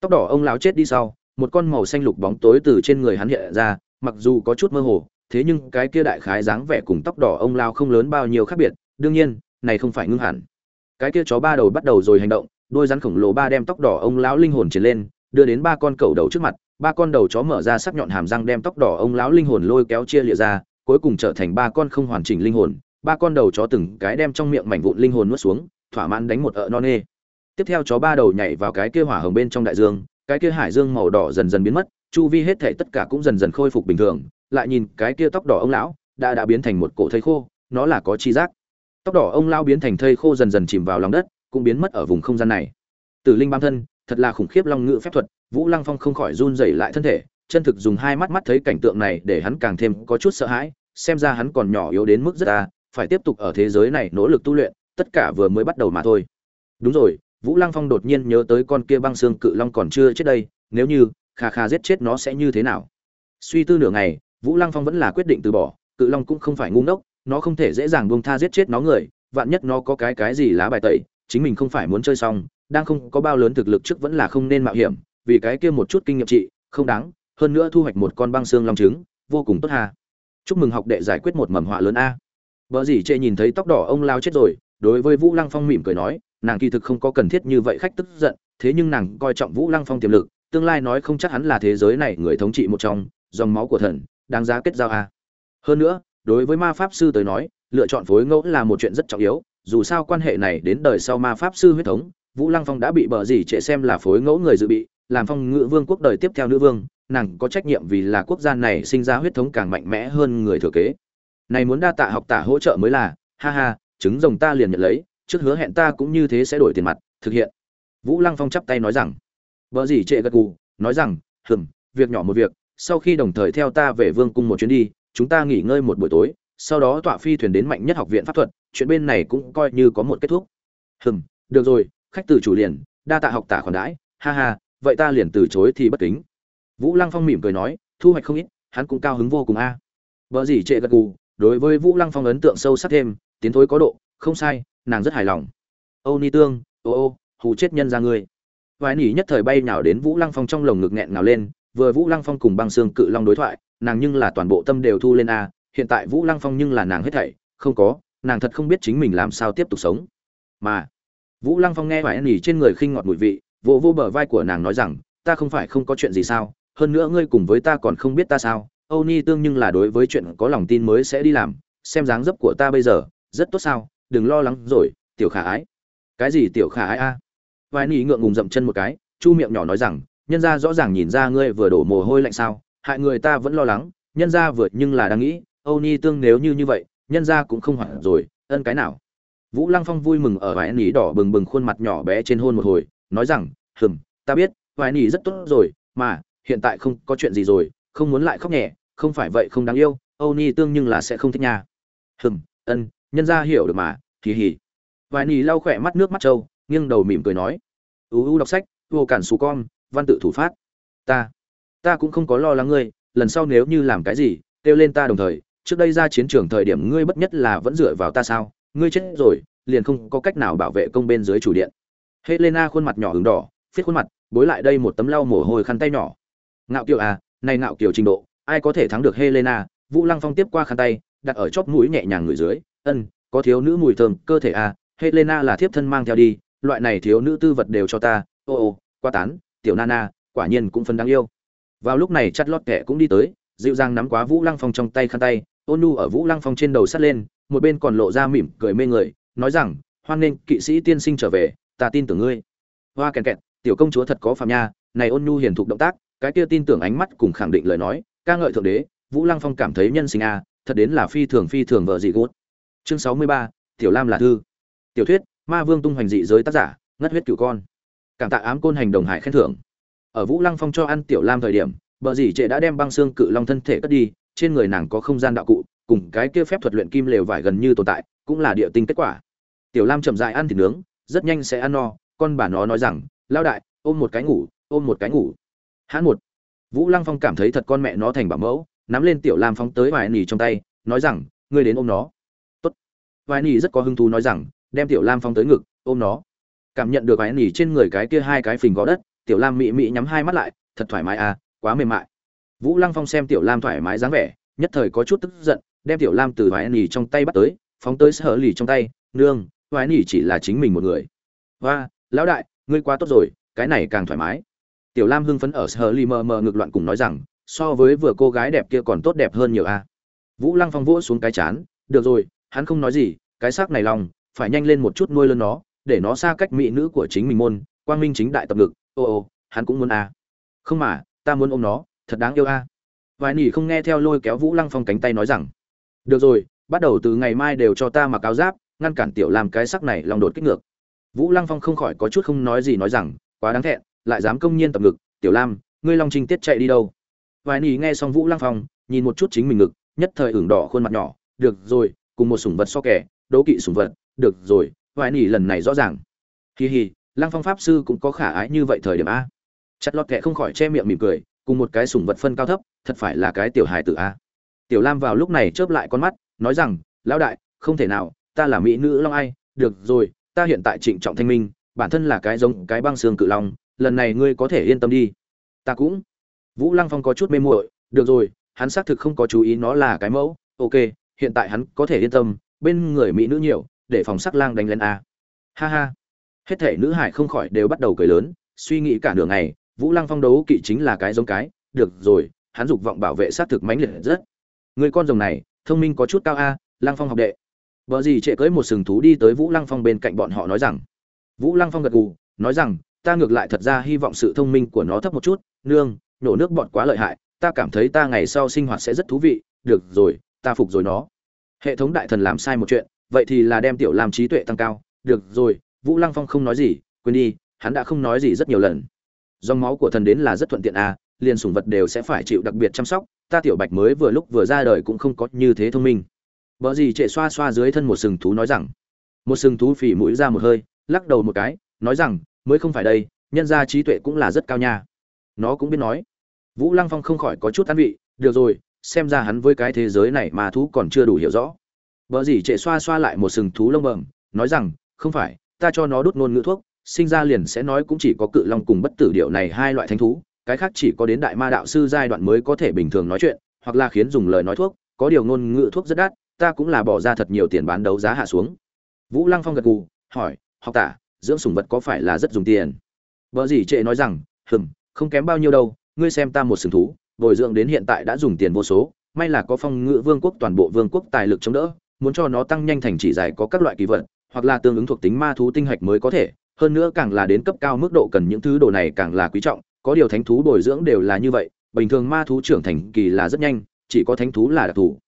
Tóc đỏ ông lão chết đi sau, một con màu xanh lục bóng tối từ trên người hắn hiện ra, mặc dù có chút mơ hồ, thế nhưng cái kia đại khái dáng vẻ cùng tóc đỏ ông lao không lớn bao nhiêu khác biệt, đương nhiên, này không phải ngưng hẳn. Cái kia chó ba đầu bắt đầu rồi hành động, đôi rắn khổng lồ ba đem tóc đỏ ông lão linh hồn chiến lên, đưa đến ba con cầu đầu trước mặt, ba con đầu chó mở ra sắc nhọn hàm răng đem tóc đỏ ông lão linh hồn lôi kéo chia lịa ra, cuối cùng trở thành ba con không hoàn chỉnh linh hồn ba con đầu chó từng cái đem trong miệng mảnh vụn linh hồn nuốt xuống, thỏa mãn đánh một ợ non nê. Tiếp theo chó ba đầu nhảy vào cái kia hỏa hồng bên trong đại dương, cái kia hải dương màu đỏ dần dần biến mất, chu vi hết thể tất cả cũng dần dần khôi phục bình thường, lại nhìn cái kia tóc đỏ ông lão, đã đã biến thành một cổ thây khô, nó là có chi giác. Tóc đỏ ông lão biến thành thây khô dần dần chìm vào lòng đất, cũng biến mất ở vùng không gian này. Tử linh bám thân, thật là khủng khiếp long ngự phép thuật, vũ lăng phong không khỏi run rẩy lại thân thể, chân thực dùng hai mắt mắt thấy cảnh tượng này để hắn càng thêm có chút sợ hãi, xem ra hắn còn nhỏ yếu đến mức rất ta phải tiếp tục ở thế giới này nỗ lực tu luyện, tất cả vừa mới bắt đầu mà thôi. Đúng rồi, vũ lăng phong đột nhiên nhớ tới con kia băng xương cự long còn chưa chết đây, nếu như, kha kha giết chết nó sẽ như thế nào? Suy tư nửa ngày, vũ lăng phong vẫn là quyết định từ bỏ, cự long cũng không phải ngu ngốc, nó không thể dễ dàng buông tha giết chết nó người, vạn nhất nó có cái cái gì lá bài tẩy, chính mình không phải muốn chơi xong, đang không có bao lớn thực lực trước vẫn là không nên mạo hiểm, vì cái kia một chút kinh nghiệm trị, không đáng, hơn nữa thu hoạch một con băng xương long trứng, vô cùng tốt hà chúc mừng học đệ giải quyết một mầm họa lớn a vợ dì chệ nhìn thấy tóc đỏ ông lao chết rồi, đối với vũ lăng phong mỉm cười nói, nàng kỳ thực không có cần thiết như vậy khách tức giận, thế nhưng nàng coi trọng vũ lăng phong tiềm lực, tương lai nói không chắc hắn là thế giới này người thống trị một trong, dòng máu của thần, đáng giá kết giao a hơn nữa, đối với ma pháp sư tới nói, lựa chọn phối ngẫu là một chuyện rất trọng yếu, dù sao quan hệ này đến đời sau ma pháp sư huyết thống, vũ lăng phong đã bị bờ gì trệ xem là phối ngẫu người dự bị, làm phong ngự vương quốc đời tiếp theo nữ vương, nàng có trách nhiệm vì là quốc gia này sinh ra huyết thống càng mạnh mẽ hơn người thừa kế này muốn đa tạ học tạ hỗ trợ mới là, ha ha, trứng rồng ta liền nhận lấy, trước hứa hẹn ta cũng như thế sẽ đổi tiền mặt, thực hiện. Vũ lăng phong chắp tay nói rằng. Vợ gì trệ gật gù, nói rằng, hừm, việc nhỏ một việc, sau khi đồng thời theo ta về vương cung một chuyến đi, chúng ta nghỉ ngơi một buổi tối, sau đó tọa phi thuyền đến mạnh nhất học viện pháp thuật, chuyện bên này cũng coi như có một kết thúc. Hừm, được rồi, khách từ chủ liền, đa tạ học tả khoản đãi, ha ha, vậy ta liền từ chối thì bất kính. Vũ lăng phong mỉm cười nói, thu hoạch không ít, hắn cũng cao hứng vô cùng a. À. vợ gì trệ gật gù đối với vũ lăng phong ấn tượng sâu sắc thêm, tiến thối có độ, không sai, nàng rất hài lòng. Âu ni tương, ô ô, hù chết nhân ra ngươi. Vài nỉ nhất thời bay nào đến vũ lăng phong trong lồng ngực nghẹn nào lên, vừa vũ lăng phong cùng băng xương cự long đối thoại, nàng nhưng là toàn bộ tâm đều thu lên a, hiện tại vũ lăng phong nhưng là nàng hết thảy, không có, nàng thật không biết chính mình làm sao tiếp tục sống. Mà, vũ lăng phong nghe vài nỉ trên người khinh ngọt mùi vị vô vô bờ vai của nàng nói rằng, ta không phải không có chuyện gì sao, hơn nữa ngươi cùng với ta còn không biết ta sao âu ni tương nhưng là đối với chuyện có lòng tin mới sẽ đi làm, xem dáng dấp của ta bây giờ, rất tốt sao, đừng lo lắng rồi, tiểu khả ái. Cái gì tiểu khả ái a? Vài nỉ ngượng ngùng dậm chân một cái, chu miệng nhỏ nói rằng, nhân ra rõ ràng nhìn ra ngươi vừa đổ mồ hôi lạnh sao, hại người ta vẫn lo lắng, nhân ra vừa nhưng là đang nghĩ âu ni tương nếu như như vậy, nhân ra cũng không hoảng rồi, ân cái nào? Vũ lăng phong vui mừng ở vài nỉ đỏ bừng bừng khuôn mặt nhỏ bé trên hôn một hồi, nói rằng, hừm, ta biết vài nỉ rất tốt rồi, mà hiện tại không có chuyện gì rồi không muốn lại khóc nhẹ, không phải vậy không đáng yêu, âu ni tương nhưng là sẽ không thích nha. Hừm, ân, nhân ra hiểu được mà kỳ hỉ vài nỉ lau khỏe mắt nước mắt trâu, nghiêng đầu mỉm cười nói. U u đọc sách, vô cản xù con, văn tự thủ phát. Ta ta cũng không có lo lắng ngươi, lần sau nếu như làm cái gì, kêu lên ta đồng thời, trước đây ra chiến trường thời điểm ngươi bất nhất là vẫn dựa vào ta sao, ngươi chết rồi, liền không có cách nào bảo vệ công bên dưới chủ điện. Helena khuôn mặt nhỏ hứng đỏ, phiết khuôn mặt, bối lại đây một tấm lau mồ hôi khăn tay nhỏ. Ngạo kiều à này ngạo kiểu trình độ, ai có thể thắng được helena? Vũ lăng phong tiếp qua khăn tay, đặt ở chóp mũi nhẹ nhàng người dưới. Ân, có thiếu nữ mùi thơm, cơ thể à helena là thiếp thân mang theo đi, loại này thiếu nữ tư vật đều cho ta. Ô ô qua tán, tiểu nana, quả nhiên cũng phân đáng yêu. Vào lúc này chặt lót kẻ cũng đi tới, dịu dàng nắm quá vũ lăng phong trong tay khăn tay. Ôn nu ở vũ lăng phong trên đầu sắt lên, một bên còn lộ ra mỉm cười mê người, nói rằng, hoan nghênh kỵ sĩ tiên sinh trở về, ta tin tưởng ngươi. Hoa kèn kẹt, tiểu công chúa thật có phạm nha, này ôn nhu hiền thục động tác cái kia tin tưởng ánh mắt cùng khẳng định lời nói, ca ngợi thượng đế, vũ lăng phong cảm thấy nhân sinh a, thật đến là phi thường phi thường vợ dị gút. Chương sáu mươi ba, tiểu lam là thư. Tiểu thuyết, ma vương tung hoành dị giới tác giả, ngất huyết cửu con. Cảm tạ ám côn hành đồng hải khen thưởng. Ở vũ lăng phong cho ăn tiểu lam thời điểm bờ dì trệ đã đem băng xương cự long thân thể cất đi, trên người nàng có không gian đạo cụ, cùng cái kia phép thuật luyện kim lều vải gần như tồn tại, cũng là địa tinh kết quả. Tiểu lam chậm dại ăn thịt nướng, rất nhanh sẽ ăn no, con bà nó nói rằng lao đại, ôm một cái ngủ, ôm một cái ngủ hãn một. Vũ lăng phong cảm thấy thật con mẹ nó thành bảo mẫu, nắm lên tiểu lam phóng tới vài nỉ trong tay, nói rằng, ngươi đến ôm nó. Tốt. Vài nỉ rất có hứng thú nói rằng, đem tiểu lam phóng tới ngực, ôm nó. Cảm nhận được vài nỉ trên người cái kia hai cái phình gõ đất, tiểu lam mị mị nhắm hai mắt lại, thật thoải mái à quá mềm mại. Vũ lăng phong xem tiểu lam thoải mái dáng vẻ, nhất thời có chút tức giận, đem tiểu lam từ vài nỉ trong tay bắt tới, phóng tới sở lì trong tay, nương vài nỉ chỉ là chính mình một người. Và lão đại, ngươi quá tốt rồi, cái này càng thoải mái tiểu lam hưng phấn ở sờ lì mờ mờ ngược loạn cùng nói rằng, so với vừa cô gái đẹp kia còn tốt đẹp hơn nhiều a. Vũ lăng phong vỗ xuống cái chán, được rồi, hắn không nói gì, cái xác này lòng, phải nhanh lên một chút nuôi lớn nó, để nó xa cách mỹ nữ của chính mình môn, quang minh chính đại tập ngực, ô ô, hắn cũng muốn a. Không mà, ta muốn ôm nó, thật đáng yêu a. Vài nỉ không nghe theo lôi kéo vũ lăng phong cánh tay nói rằng, được rồi, bắt đầu từ ngày mai đều cho ta mặc áo giáp, ngăn cản tiểu làm cái sắc này lòng đột kích ngược. Vũ lăng phong không khỏi có chút không nói gì nói rằng, quá đáng thẹn lại dám công nhiên tập ngực, tiểu lam, ngươi long trinh tiết chạy đi đâu? Vài nỉ nghe xong vũ lăng phong, nhìn một chút chính mình ngực, nhất thời ửng đỏ khuôn mặt nhỏ, được rồi, cùng một sủng vật so kẻ, đố kỵ sủng vật, được rồi. Vài nỉ lần này rõ ràng. Hì hì lăng phong pháp sư cũng có khả ái như vậy thời điểm a. Chặt lọt kệ không khỏi che miệng mỉm cười, cùng một cái sủng vật phân cao thấp, thật phải là cái tiểu hài tử a. Tiểu lam vào lúc này chớp lại con mắt, nói rằng, lão đại, không thể nào, ta là mỹ nữ long ai, được rồi, ta hiện tại trịnh trọng thanh minh, bản thân là cái giống cái băng xương cự long lần này ngươi có thể yên tâm đi. Ta cũng. Vũ lăng phong có chút mê muội, được rồi, hắn xác thực không có chú ý nó là cái mẫu. Ok, hiện tại hắn có thể yên tâm, bên người mỹ nữ nhiều, để phòng sắc lang đánh lên a. Ha ha. Hết thể nữ hải không khỏi đều bắt đầu cười lớn, suy nghĩ cả nửa ngày, vũ lăng phong đấu kỵ chính là cái giống cái. Được rồi, hắn dục vọng bảo vệ xác thực mãnh liệt rất. Người con rồng này, thông minh có chút cao a, lăng phong học đệ. Vợ gì trệ cưới một sừng thú đi tới vũ lăng phong bên cạnh bọn họ nói rằng. Vũ lăng phong gật gù, nói rằng ta ngược lại thật ra hy vọng sự thông minh của nó thấp một chút, nương, nổ nước bọt quá lợi hại, ta cảm thấy ta ngày sau sinh hoạt sẽ rất thú vị, được rồi, ta phục rồi nó. Hệ thống đại thần làm sai một chuyện, vậy thì là đem tiểu làm trí tuệ tăng cao, được rồi, vũ lăng phong không nói gì, quên đi, hắn đã không nói gì rất nhiều lần. Dòng máu của thần đến là rất thuận tiện à liền sủng vật đều sẽ phải chịu đặc biệt chăm sóc, ta tiểu bạch mới vừa lúc vừa ra đời cũng không có như thế thông minh. Vợ gì trệ xoa xoa dưới thân một sừng thú nói rằng. Một sừng thú phỉ mũi ra một hơi, lắc đầu một cái, nói rằng mới không phải đây, nhân ra trí tuệ cũng là rất cao nha. Nó cũng biết nói. Vũ lăng phong không khỏi có chút an vị, được rồi, xem ra hắn với cái thế giới này mà thú còn chưa đủ hiểu rõ. Vợ gì trệ xoa xoa lại một sừng thú lông bẩm, nói rằng, không phải, ta cho nó đốt ngôn ngữ thuốc, sinh ra liền sẽ nói cũng chỉ có cự long cùng bất tử điệu này hai loại thánh thú, cái khác chỉ có đến đại ma đạo sư giai đoạn mới có thể bình thường nói chuyện, hoặc là khiến dùng lời nói thuốc, có điều ngôn ngữ thuốc rất đắt, ta cũng là bỏ ra thật nhiều tiền bán đấu giá hạ xuống. Vũ lăng phong gật gù, hỏi, học tả dưỡng sủng vật có phải là rất dùng tiền? Vợ gì trệ nói rằng, hừm, không kém bao nhiêu đâu, ngươi xem ta một sừng thú, bồi dưỡng đến hiện tại đã dùng tiền vô số, may là có phong ngự vương quốc toàn bộ vương quốc tài lực chống đỡ, muốn cho nó tăng nhanh thành chỉ dài có các loại kỳ vật, hoặc là tương ứng thuộc tính ma thú tinh hạch mới có thể, hơn nữa càng là đến cấp cao mức độ cần những thứ đồ này càng là quý trọng, có điều thánh thú bồi dưỡng đều là như vậy, bình thường ma thú trưởng thành kỳ là rất nhanh, chỉ có thánh thú là đặc thù.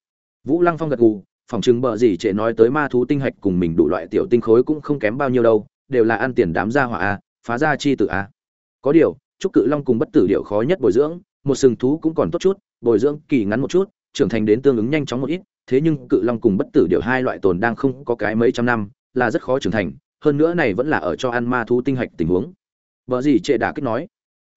Vũ lăng phong gật gù, phòng chừng bợ gì trệ nói tới ma thú tinh hạch cùng mình đủ loại tiểu tinh khối cũng không kém bao nhiêu đâu đều là ăn tiền đám gia hỏa a, phá gia chi tử a. Có điều trúc cự long cùng bất tử điệu khó nhất bồi dưỡng, một sừng thú cũng còn tốt chút, bồi dưỡng kỳ ngắn một chút, trưởng thành đến tương ứng nhanh chóng một ít, thế nhưng cự long cùng bất tử điệu hai loại tồn đang không có cái mấy trăm năm, là rất khó trưởng thành, hơn nữa này vẫn là ở cho ăn ma thú tinh hạch tình huống. Vợ gì trệ đã kích nói.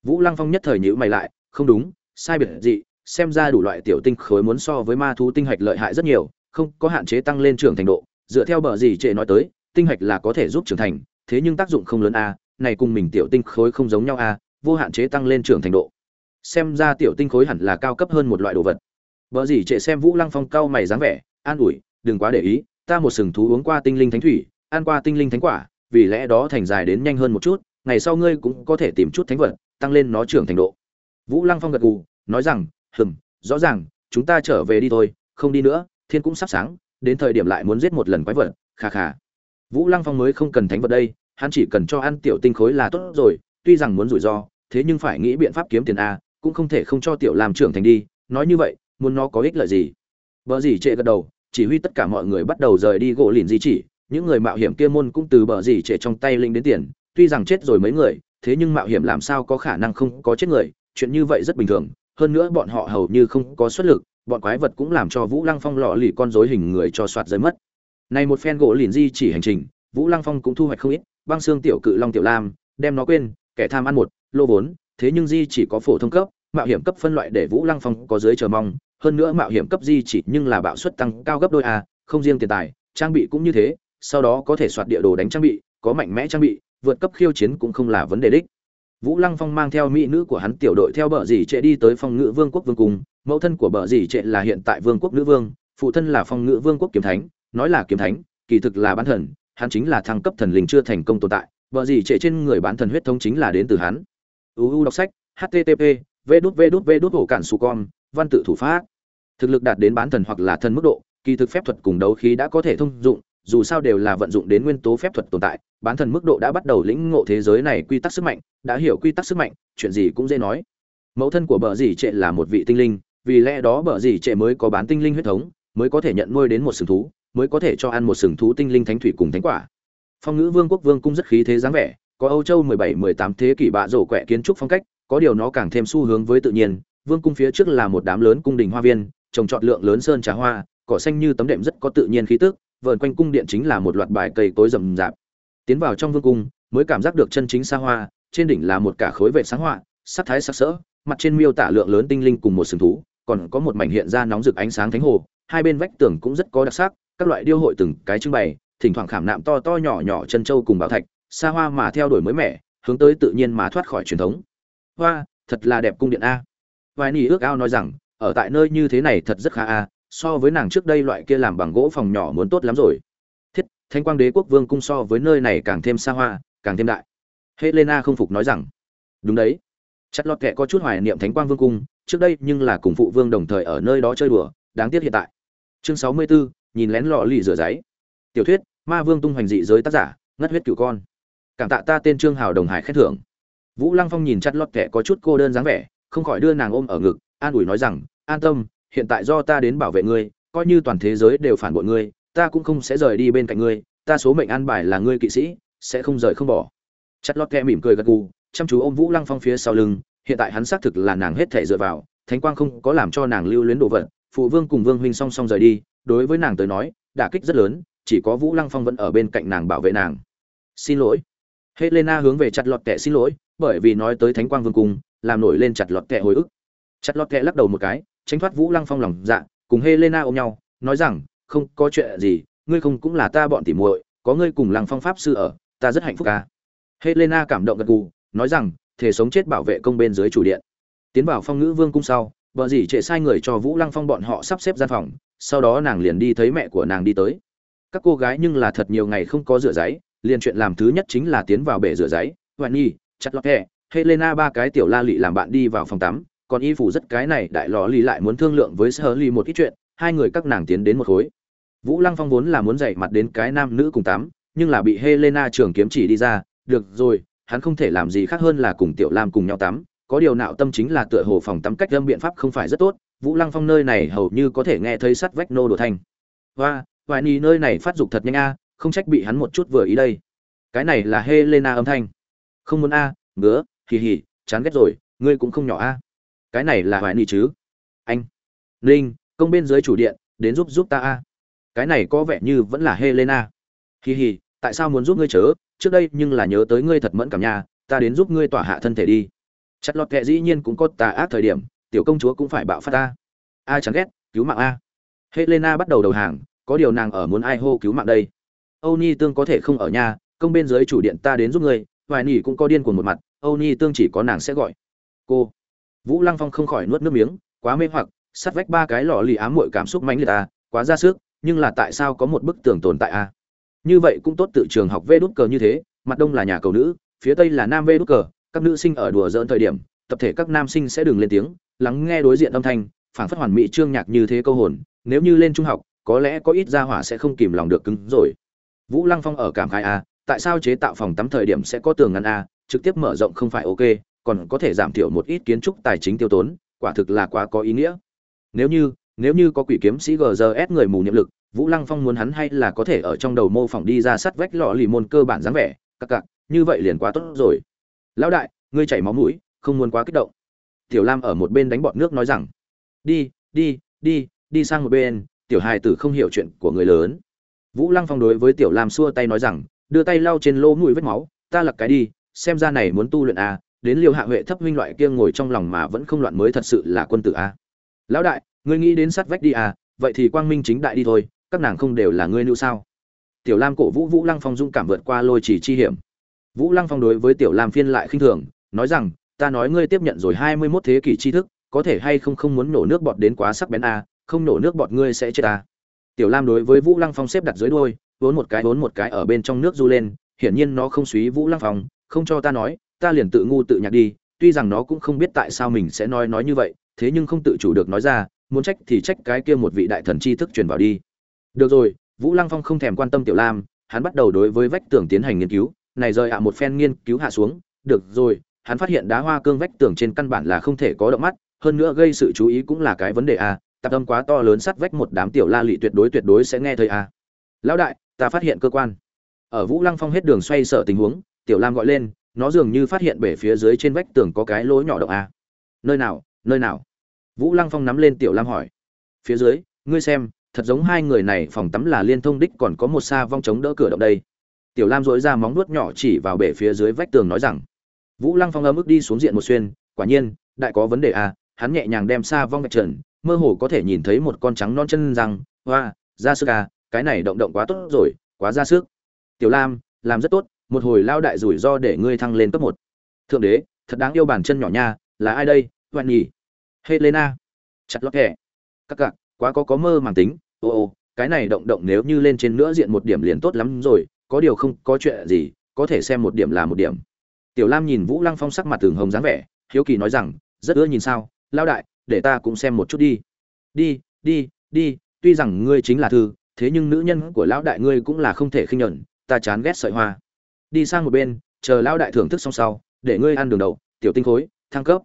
Vũ lăng phong nhất thời nhíu mày lại, không đúng, sai biệt gì xem ra đủ loại tiểu tinh khối muốn so với ma thú tinh hạch lợi hại rất nhiều, không có hạn chế tăng lên trưởng thành độ. Dựa theo bờ gì trệ nói tới, tinh hạch là có thể giúp trưởng thành thế nhưng tác dụng không lớn a này cùng mình tiểu tinh khối không giống nhau a vô hạn chế tăng lên trưởng thành độ xem ra tiểu tinh khối hẳn là cao cấp hơn một loại đồ vật Bỡ gì trệ xem Vũ Lăng Phong cao mày dáng vẻ, an ủi, đừng quá để ý, ta một sừng thú uống qua tinh linh thánh thủy, ăn qua tinh linh thánh quả, vì lẽ đó thành dài đến nhanh hơn một chút, ngày sau ngươi cũng có thể tìm chút thánh vật, tăng lên nó trưởng thành độ. Vũ Lăng Phong gật gù, nói rằng, "Ừm, rõ ràng, chúng ta trở về đi thôi, không đi nữa, thiên cũng sắp sáng, đến thời điểm lại muốn giết một lần quái vật." Khà khà. Vũ Lăng Phong mới không cần thánh vật đây, hắn chỉ cần cho ăn tiểu tinh khối là tốt rồi, tuy rằng muốn rủi ro, thế nhưng phải nghĩ biện pháp kiếm tiền a, cũng không thể không cho tiểu làm trưởng thành đi, nói như vậy, muốn nó có ích lợi gì? Bờ gì trệ gật đầu chỉ huy tất cả mọi người bắt đầu rời đi gỗ lìn di chỉ những người mạo hiểm kia môn cũng từ bờ gì trệ trong tay linh đến tiền tuy rằng chết rồi mấy người thế nhưng mạo hiểm làm sao có khả năng không có chết người chuyện như vậy rất bình thường hơn nữa bọn họ hầu như không có xuất lực bọn quái vật cũng làm cho vũ lăng phong lọ lì con rối hình người cho soạt rơi mất này một phen gỗ lìn di chỉ hành trình, vũ lăng phong cũng thu hoạch không ít, băng xương tiểu cự long tiểu lam, đem nó quên, kẻ tham ăn một, lô vốn thế nhưng di chỉ có phổ thông cấp, mạo hiểm cấp phân loại để vũ lăng phong có dưới chờ mong, hơn nữa mạo hiểm cấp di chỉ nhưng là bạo suất tăng cao gấp đôi a không riêng tiền tài, trang bị cũng như thế, sau đó có thể soạt địa đồ đánh trang bị, có mạnh mẽ trang bị, vượt cấp khiêu chiến cũng không là vấn đề đích. Vũ lăng phong mang theo mỹ nữ của hắn tiểu đội theo bờ dì trệ đi tới phong ngự vương quốc vương cung, mẫu thân của bờ dì trệ là hiện tại vương quốc nữ vương, phụ thân là phong ngự vương quốc kiếm thánh nói là kiếm thánh kỳ thực là bán thần hắn chính là thăng cấp thần linh chưa thành công tồn tại bờ gì trệ trên người bán thần huyết thống chính là đến từ hắn uu đọc sách http v đút v đút v đút ổ cản su con văn tự thủ pháp thực lực đạt đến bán thần hoặc là thần mức độ kỳ thực phép thuật cùng đấu khí đã có thể thông dụng dù sao đều là vận dụng đến nguyên tố phép thuật tồn tại bán thần mức độ đã bắt đầu lĩnh ngộ thế giới này quy tắc sức mạnh đã hiểu quy tắc sức mạnh chuyện gì cũng dễ nói mẫu thân của bờ dì trệ là một vị tinh linh vì lẽ đó bờ dì trệ mới có bán tinh linh huyết thống mới có thể nhận nuôi đến một sừng thú mới có thể cho ăn một sừng thú tinh linh thánh thủy cùng thánh quả. Phong ngữ vương quốc vương cung rất khí thế dáng vẻ, có âu châu 17-18 thế kỷ bạ rổ quẹ kiến trúc phong cách, có điều nó càng thêm xu hướng với tự nhiên. Vương cung phía trước là một đám lớn cung đình hoa viên, trồng trọt lượng lớn sơn trà hoa, cỏ xanh như tấm đệm rất có tự nhiên khí tức, vờn quanh cung điện chính là một loạt bài cây tối rậm rạp. Tiến vào trong vương cung, mới cảm giác được chân chính xa hoa, trên đỉnh là một cả khối vệ sáng họa sắc thái sắc sỡ, mặt trên miêu tả lượng lớn tinh linh cùng một sừng thú, còn có một mảnh hiện ra nóng rực ánh sáng thánh hồ, hai bên vách tường cũng rất có đặc sắc các loại điêu hội từng cái trưng bày thỉnh thoảng khảm nạm to to nhỏ nhỏ chân châu cùng bảo thạch xa hoa mà theo đuổi mới mẻ hướng tới tự nhiên mà thoát khỏi truyền thống. Hoa thật là đẹp cung điện a. Vài nỉ ước ao nói rằng ở tại nơi như thế này thật rất khá a so với nàng trước đây loại kia làm bằng gỗ phòng nhỏ muốn tốt lắm rồi. Thiết thanh quang đế quốc vương cung so với nơi này càng thêm xa hoa càng thêm đại. Helena không phục nói rằng đúng đấy. Chất lọt kệ có chút hoài niệm thánh quang vương cung trước đây nhưng là cùng phụ vương đồng thời ở nơi đó chơi đùa đáng tiếc hiện tại. Chương sáu mươi 64, nhìn lén lọ lì rửa giấy. Tiểu thuyết, ma vương tung hoành dị giới tác giả, ngất huyết cửu con. Cảm tạ ta tên trương hào đồng hải khen thưởng. Vũ lăng phong nhìn chặt lọt kẻ có chút cô đơn dáng vẻ, không khỏi đưa nàng ôm ở ngực, an ủi nói rằng, an tâm, hiện tại do ta đến bảo vệ ngươi, coi như toàn thế giới đều phản bội ngươi, ta cũng không sẽ rời đi bên cạnh ngươi, ta số mệnh an bài là ngươi kỵ sĩ, sẽ không rời không bỏ. Chặt lọt kẹ mỉm cười gật gù, chăm chú ôm vũ lăng phong phía sau lưng, hiện tại hắn xác thực là nàng hết thể dựa vào, thánh quang không có làm cho nàng lưu luyến đồ vật, phụ vương cùng vương huynh song song rời đi đối với nàng tới nói, đả kích rất lớn, chỉ có vũ lăng phong vẫn ở bên cạnh nàng bảo vệ nàng. Xin lỗi. Helena hướng về chặt lọt kệ xin lỗi, bởi vì nói tới thánh quang vương cung, làm nổi lên chặt lọt kệ hồi ức. Chặt lọt kệ lắc đầu một cái, tránh thoát vũ lăng phong lòng dạ cùng helena ôm nhau, nói rằng, không có chuyện gì, ngươi không cũng là ta bọn tỉ muội, có ngươi cùng lăng phong pháp sư ở, ta rất hạnh phúc ca helena cảm động gật gù, nói rằng thể sống chết bảo vệ công bên dưới chủ điện. Tiến vào phong ngữ vương cung sau, vợ dì trệ sai người cho vũ lăng phong bọn họ sắp xếp gian phòng sau đó nàng liền đi thấy mẹ của nàng đi tới. Các cô gái nhưng là thật nhiều ngày không có rửa giấy, liền chuyện làm thứ nhất chính là tiến vào bể rửa giấy. Hoài nhi, chặt lọt hẹ helena ba cái tiểu la lị làm bạn đi vào phòng tắm, còn y phủ rất cái này, đại lò lì lại muốn thương lượng với sơ lì một ít chuyện, hai người các nàng tiến đến một khối. Vũ lăng phong vốn là muốn dạy mặt đến cái nam nữ cùng tắm, nhưng là bị helena trường kiếm chỉ đi ra, được rồi, hắn không thể làm gì khác hơn là cùng tiểu lam cùng nhau tắm, có điều nạo tâm chính là tựa hồ phòng tắm cách lâm biện pháp không phải rất tốt vũ lăng phong nơi này hầu như có thể nghe thấy sắt vách nô đồ thanh. Và vài ni nơi này phát dục thật nhanh a, không trách bị hắn một chút vừa ý đây. Cái này là helena âm thanh. Không muốn a, ngứa, hì hì, chán ghét rồi, ngươi cũng không nhỏ a. Cái này là vài ni chứ? Anh linh công bên dưới chủ điện, đến giúp giúp ta a. Cái này có vẻ như vẫn là helena. Hì hì, tại sao muốn giúp ngươi chớ? Trước đây nhưng là nhớ tới ngươi thật mẫn cảm nha, ta đến giúp ngươi tỏa hạ thân thể đi. Chặt lọt kệ dĩ nhiên cũng có tà ác thời điểm tiểu công chúa cũng phải bạo phát ta. A chẳng ghét, cứu mạng a. Helena bắt đầu đầu hàng, có điều nàng ở muốn ai hô cứu mạng đây? Âu ni tương có thể không ở nhà, công bên dưới chủ điện ta đến giúp ngươi vài nỉ cũng có điên cuồng một mặt, âu ni tương chỉ có nàng sẽ gọi. Cô. Vũ lăng phong không khỏi nuốt nước miếng, quá mê hoặc, sắt vách ba cái lò lì ám muội cảm xúc mãnh liệt ta quá ra sức, nhưng là tại sao có một bức tường tồn tại a? Như vậy cũng tốt tự trường học vê đút cờ như thế, mặt đông là nhà cầu nữ, phía tây là nam vê đút cờ, các nữ sinh ở đùa dỡn thời điểm, tập thể các nam sinh sẽ đừng lên tiếng lắng nghe đối diện âm thanh, phảng phất hoàn mỹ trương nhạc như thế câu hồn, nếu như lên trung học, có lẽ có ít gia hỏa sẽ không kìm lòng được cứng rồi. Vũ lăng phong ở cảm khai a à, tại sao chế tạo phòng tắm thời điểm sẽ có tường ngăn a trực tiếp mở rộng không phải ok, còn có thể giảm thiểu một ít kiến trúc tài chính tiêu tốn, quả thực là quá có ý nghĩa. Nếu như nếu như có quỷ kiếm sĩ grs người mù nhiệm lực, vũ lăng phong muốn hắn hay là có thể ở trong đầu mô phỏng đi ra sắt vách lọ lì môn cơ bản dáng vẻ cặc cặc như vậy liền quá tốt rồi. Lão đại, ngươi chảy máu mũi, không muốn quá kích động tiểu lam ở một bên đánh bọt nước nói rằng, đi đi đi đi sang một bên, tiểu hài tử không hiểu chuyện của người lớn vũ lăng phong đối với tiểu lam xua tay nói rằng, đưa tay lau trên lỗ mũi vết máu, ta lặc cái đi, xem ra này muốn tu luyện à? đến liều hạ huệ thấp huynh loại kia ngồi trong lòng mà vẫn không loạn mới thật sự là quân tử à? lão đại, ngươi nghĩ đến sát vách đi à vậy thì quang minh chính đại đi thôi, các nàng không đều là ngươi nữ sao tiểu lam cổ vũ vũ lăng phong dũng cảm vượt qua lôi chỉ chi hiểm vũ lăng phong đối với tiểu lam phiên lại khinh thường, nói rằng ta nói ngươi tiếp nhận rồi hai mươi 21 thế kỷ tri thức có thể hay không không muốn nổ nước bọt đến quá sắc bén a không nổ nước bọt ngươi sẽ chết ta. Tiểu lam đối với vũ lăng phong xếp đặt dưới đuôi, vốn một cái vốn một cái ở bên trong nước du lên hiển nhiên nó không suý vũ lăng phong không cho ta nói ta liền tự ngu tự nhạc đi tuy rằng nó cũng không biết tại sao mình sẽ nói nói như vậy thế nhưng không tự chủ được nói ra muốn trách thì trách cái kia một vị đại thần tri thức truyền vào đi. Được rồi vũ lăng phong không thèm quan tâm tiểu lam hắn bắt đầu đối với vách tường tiến hành nghiên cứu này rời ạ một phen nghiên cứu hạ xuống được rồi hắn phát hiện đá hoa cương vách tường trên căn bản là không thể có động mắt, hơn nữa gây sự chú ý cũng là cái vấn đề a, tạp âm quá to lớn sắt vách một đám tiểu la lị tuyệt đối tuyệt đối sẽ nghe thấy a. Lão đại, ta phát hiện cơ quan. Ở vũ lăng phong hết đường xoay sở tình huống, tiểu lam gọi lên, nó dường như phát hiện bể phía dưới trên vách tường có cái lỗ nhỏ động a. Nơi nào nơi nào? Vũ lăng phong nắm lên tiểu lam hỏi. Phía dưới, ngươi xem, thật giống hai người này phòng tắm là liên thông đích còn có một xa vong chống đỡ cửa động đây. Tiểu lam dỗi ra móng nuốt nhỏ chỉ vào bể phía dưới vách tường nói rằng vũ lăng phong ấm ức đi xuống diện một xuyên, quả nhiên, đại có vấn đề à hắn nhẹ nhàng đem xa vong vạch trần, mơ hồ có thể nhìn thấy một con trắng non chân rằng hoa, ra sức à cái này động động quá tốt rồi, quá ra sức. Tiểu lam, làm rất tốt, một hồi lao đại rủi ro để ngươi thăng lên cấp một. Thượng đế, thật đáng yêu bản chân nhỏ nha, là ai đây hoan nhỉ helena. Chặt lót kẻ các cặc quá có có mơ màng tính. Ô ô, cái này động động nếu như lên trên nữa diện một điểm liền tốt lắm rồi, có điều không có chuyện gì, có thể xem một điểm là một điểm tiểu lam nhìn vũ lăng phong sắc mặt tường hồng dáng vẻ, hiếu kỳ nói rằng, rất ưa nhìn sao lao đại, để ta cũng xem một chút đi. Đi đi đi, tuy rằng ngươi chính là thư, thế nhưng nữ nhân của lão đại ngươi cũng là không thể khinh nhẫn, ta chán ghét sợi hoa. Đi sang một bên, chờ lão đại thưởng thức xong sau, để ngươi ăn đường đầu tiểu tinh khối, thăng cấp.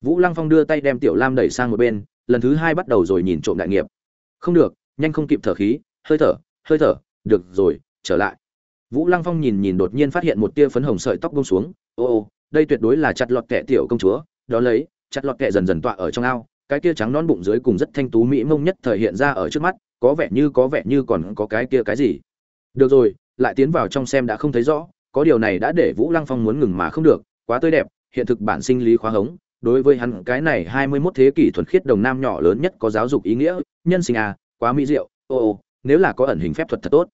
Vũ lăng phong đưa tay đem tiểu lam đẩy sang một bên, lần thứ hai bắt đầu rồi nhìn trộm đại nghiệp. Không được, nhanh không kịp thở khí, hơi thở hơi thở, được rồi, trở lại. Vũ lăng phong nhìn nhìn đột nhiên phát hiện một tia phấn hồng sợi tóc bông xuống ô ô, đây tuyệt đối là chặt lọt kẻ tiểu công chúa. Đó lấy, chặt lọt kẻ dần dần tọa ở trong ao. Cái kia trắng non bụng dưới cùng rất thanh tú mỹ mông nhất thời hiện ra ở trước mắt, có vẻ như, có vẻ như còn có cái kia cái gì. Được rồi, lại tiến vào trong xem đã không thấy rõ, có điều này đã để vũ lăng phong muốn ngừng mà không được, quá tươi đẹp, hiện thực bản sinh lý khóa hống. Đối với hắn, cái này hai mươi 21 thế kỷ thuần khiết đồng nam nhỏ lớn nhất có giáo dục ý nghĩa, nhân sinh à quá mỹ diệu, ô ô, nếu là có ẩn hình phép thuật thật tốt.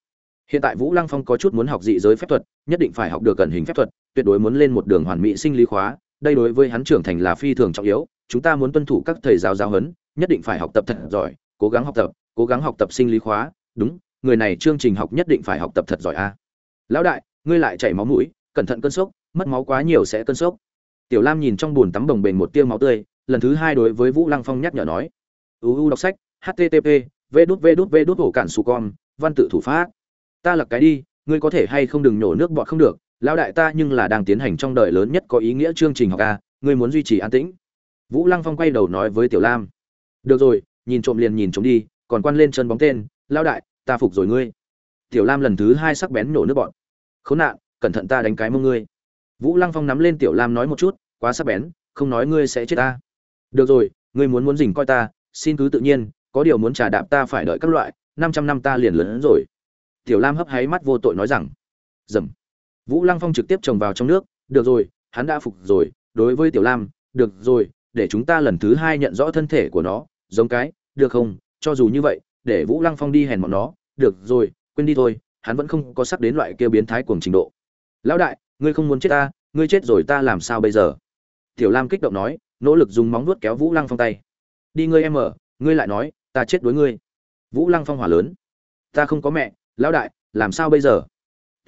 Hiện tại vũ lăng phong có chút muốn học dị giới phép thuật, nhất định phải học được ẩn hình phép thuật tuyệt đối muốn lên một đường hoàn mỹ sinh lý khóa, đây đối với hắn trưởng thành là phi thường trọng yếu, chúng ta muốn tuân thủ các thầy giáo giáo huấn, nhất định phải học tập thật giỏi, cố gắng học tập, cố gắng học tập sinh lý khóa, đúng, người này chương trình học nhất định phải học tập thật giỏi a. Lão đại, ngươi lại chảy máu mũi, cẩn thận cơn sốc, mất máu quá nhiều sẽ cơn sốc. Tiểu lam nhìn trong bồn tắm bồng bềnh một tia máu tươi, lần thứ hai đối với vũ lăng phong nhắc nhở nói. Uu đọc sách http v hổ cản su con, văn tự thủ pháp. Ta lật cái đi, ngươi có thể hay không đừng nhổ nước bọt không được lão đại ta nhưng là đang tiến hành trong đời lớn nhất có ý nghĩa chương trình học a, ngươi muốn duy trì an tĩnh. Vũ lăng phong quay đầu nói với tiểu lam. Được rồi, nhìn trộm liền nhìn trộm đi, còn quan lên chân bóng tên, lão đại, ta phục rồi ngươi. Tiểu lam lần thứ hai sắc bén nổ nước bọn. Khốn nạn, cẩn thận ta đánh cái mông ngươi. Vũ lăng phong nắm lên tiểu lam nói một chút, quá sắc bén, không nói ngươi sẽ chết ta. Được rồi, ngươi muốn muốn dình coi ta, xin cứ tự nhiên, có điều muốn trả đạp ta phải đợi các loại, năm trăm năm ta liền lớn rồi. Tiểu lam hấp háy mắt vô tội nói rằng. Dầm vũ lăng phong trực tiếp trồng vào trong nước, được rồi, hắn đã phục rồi, đối với tiểu lam, được rồi, để chúng ta lần thứ hai nhận rõ thân thể của nó, giống cái, được không? Cho dù như vậy, để vũ lăng phong đi hèn bọn nó, được rồi, quên đi thôi, hắn vẫn không có sắp đến loại kia biến thái cuồng trình độ. Lão đại, ngươi không muốn chết ta, ngươi chết rồi ta làm sao bây giờ? Tiểu lam kích động nói, nỗ lực dùng móng vuốt kéo vũ lăng phong tay. Đi ngươi em ở, ngươi lại nói, ta chết đối ngươi. Vũ lăng phong hỏa lớn, ta không có mẹ, lão đại, làm sao bây giờ?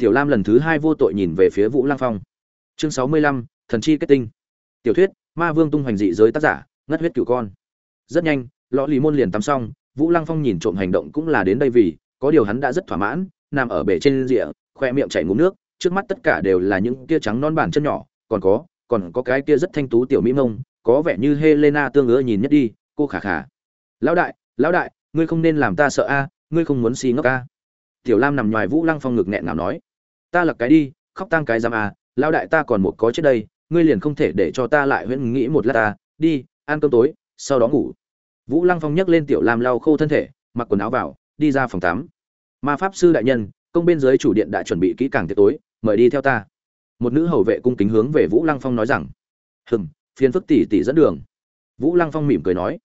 Tiểu lam lần thứ hai vô tội nhìn về phía vũ Lang phong. Chương sáu mươi lăm, thần chi kết tinh. Tiểu thuyết, ma vương tung hoành dị giới tác giả, ngất huyết cửu con. Rất nhanh lõ lì môn liền tắm xong, vũ lăng phong nhìn trộm hành động cũng là đến đây vì, có điều hắn đã rất thỏa mãn, nằm ở bể trên rìa, khoe miệng chảy ngụm nước, trước mắt tất cả đều là những kia trắng non bản chân nhỏ, còn có còn có cái kia rất thanh tú tiểu mỹ mông, có vẻ như helena tương ứa nhìn nhất đi, cô khả khả. Lão đại lão đại, ngươi không nên làm ta sợ a, ngươi không muốn xì ngốc a. Tiểu lam nằm ngoài vũ lăng phong ngực nghẹn nào nói ta lật cái đi, khóc tang cái giam à? lão đại ta còn một có chết đây, ngươi liền không thể để cho ta lại huyễn nghĩ một lát ta, đi, ăn cơm tối, sau đó ngủ. Vũ lăng phong nhấc lên tiểu lam lau khô thân thể, mặc quần áo vào, đi ra phòng tắm. Ma pháp sư đại nhân, công bên dưới chủ điện đã chuẩn bị kỹ càng tiệc tối, mời đi theo ta. Một nữ hầu vệ cung kính hướng về vũ lăng phong nói rằng hừng phiền phức tỷ tỷ dẫn đường. Vũ lăng phong mỉm cười nói.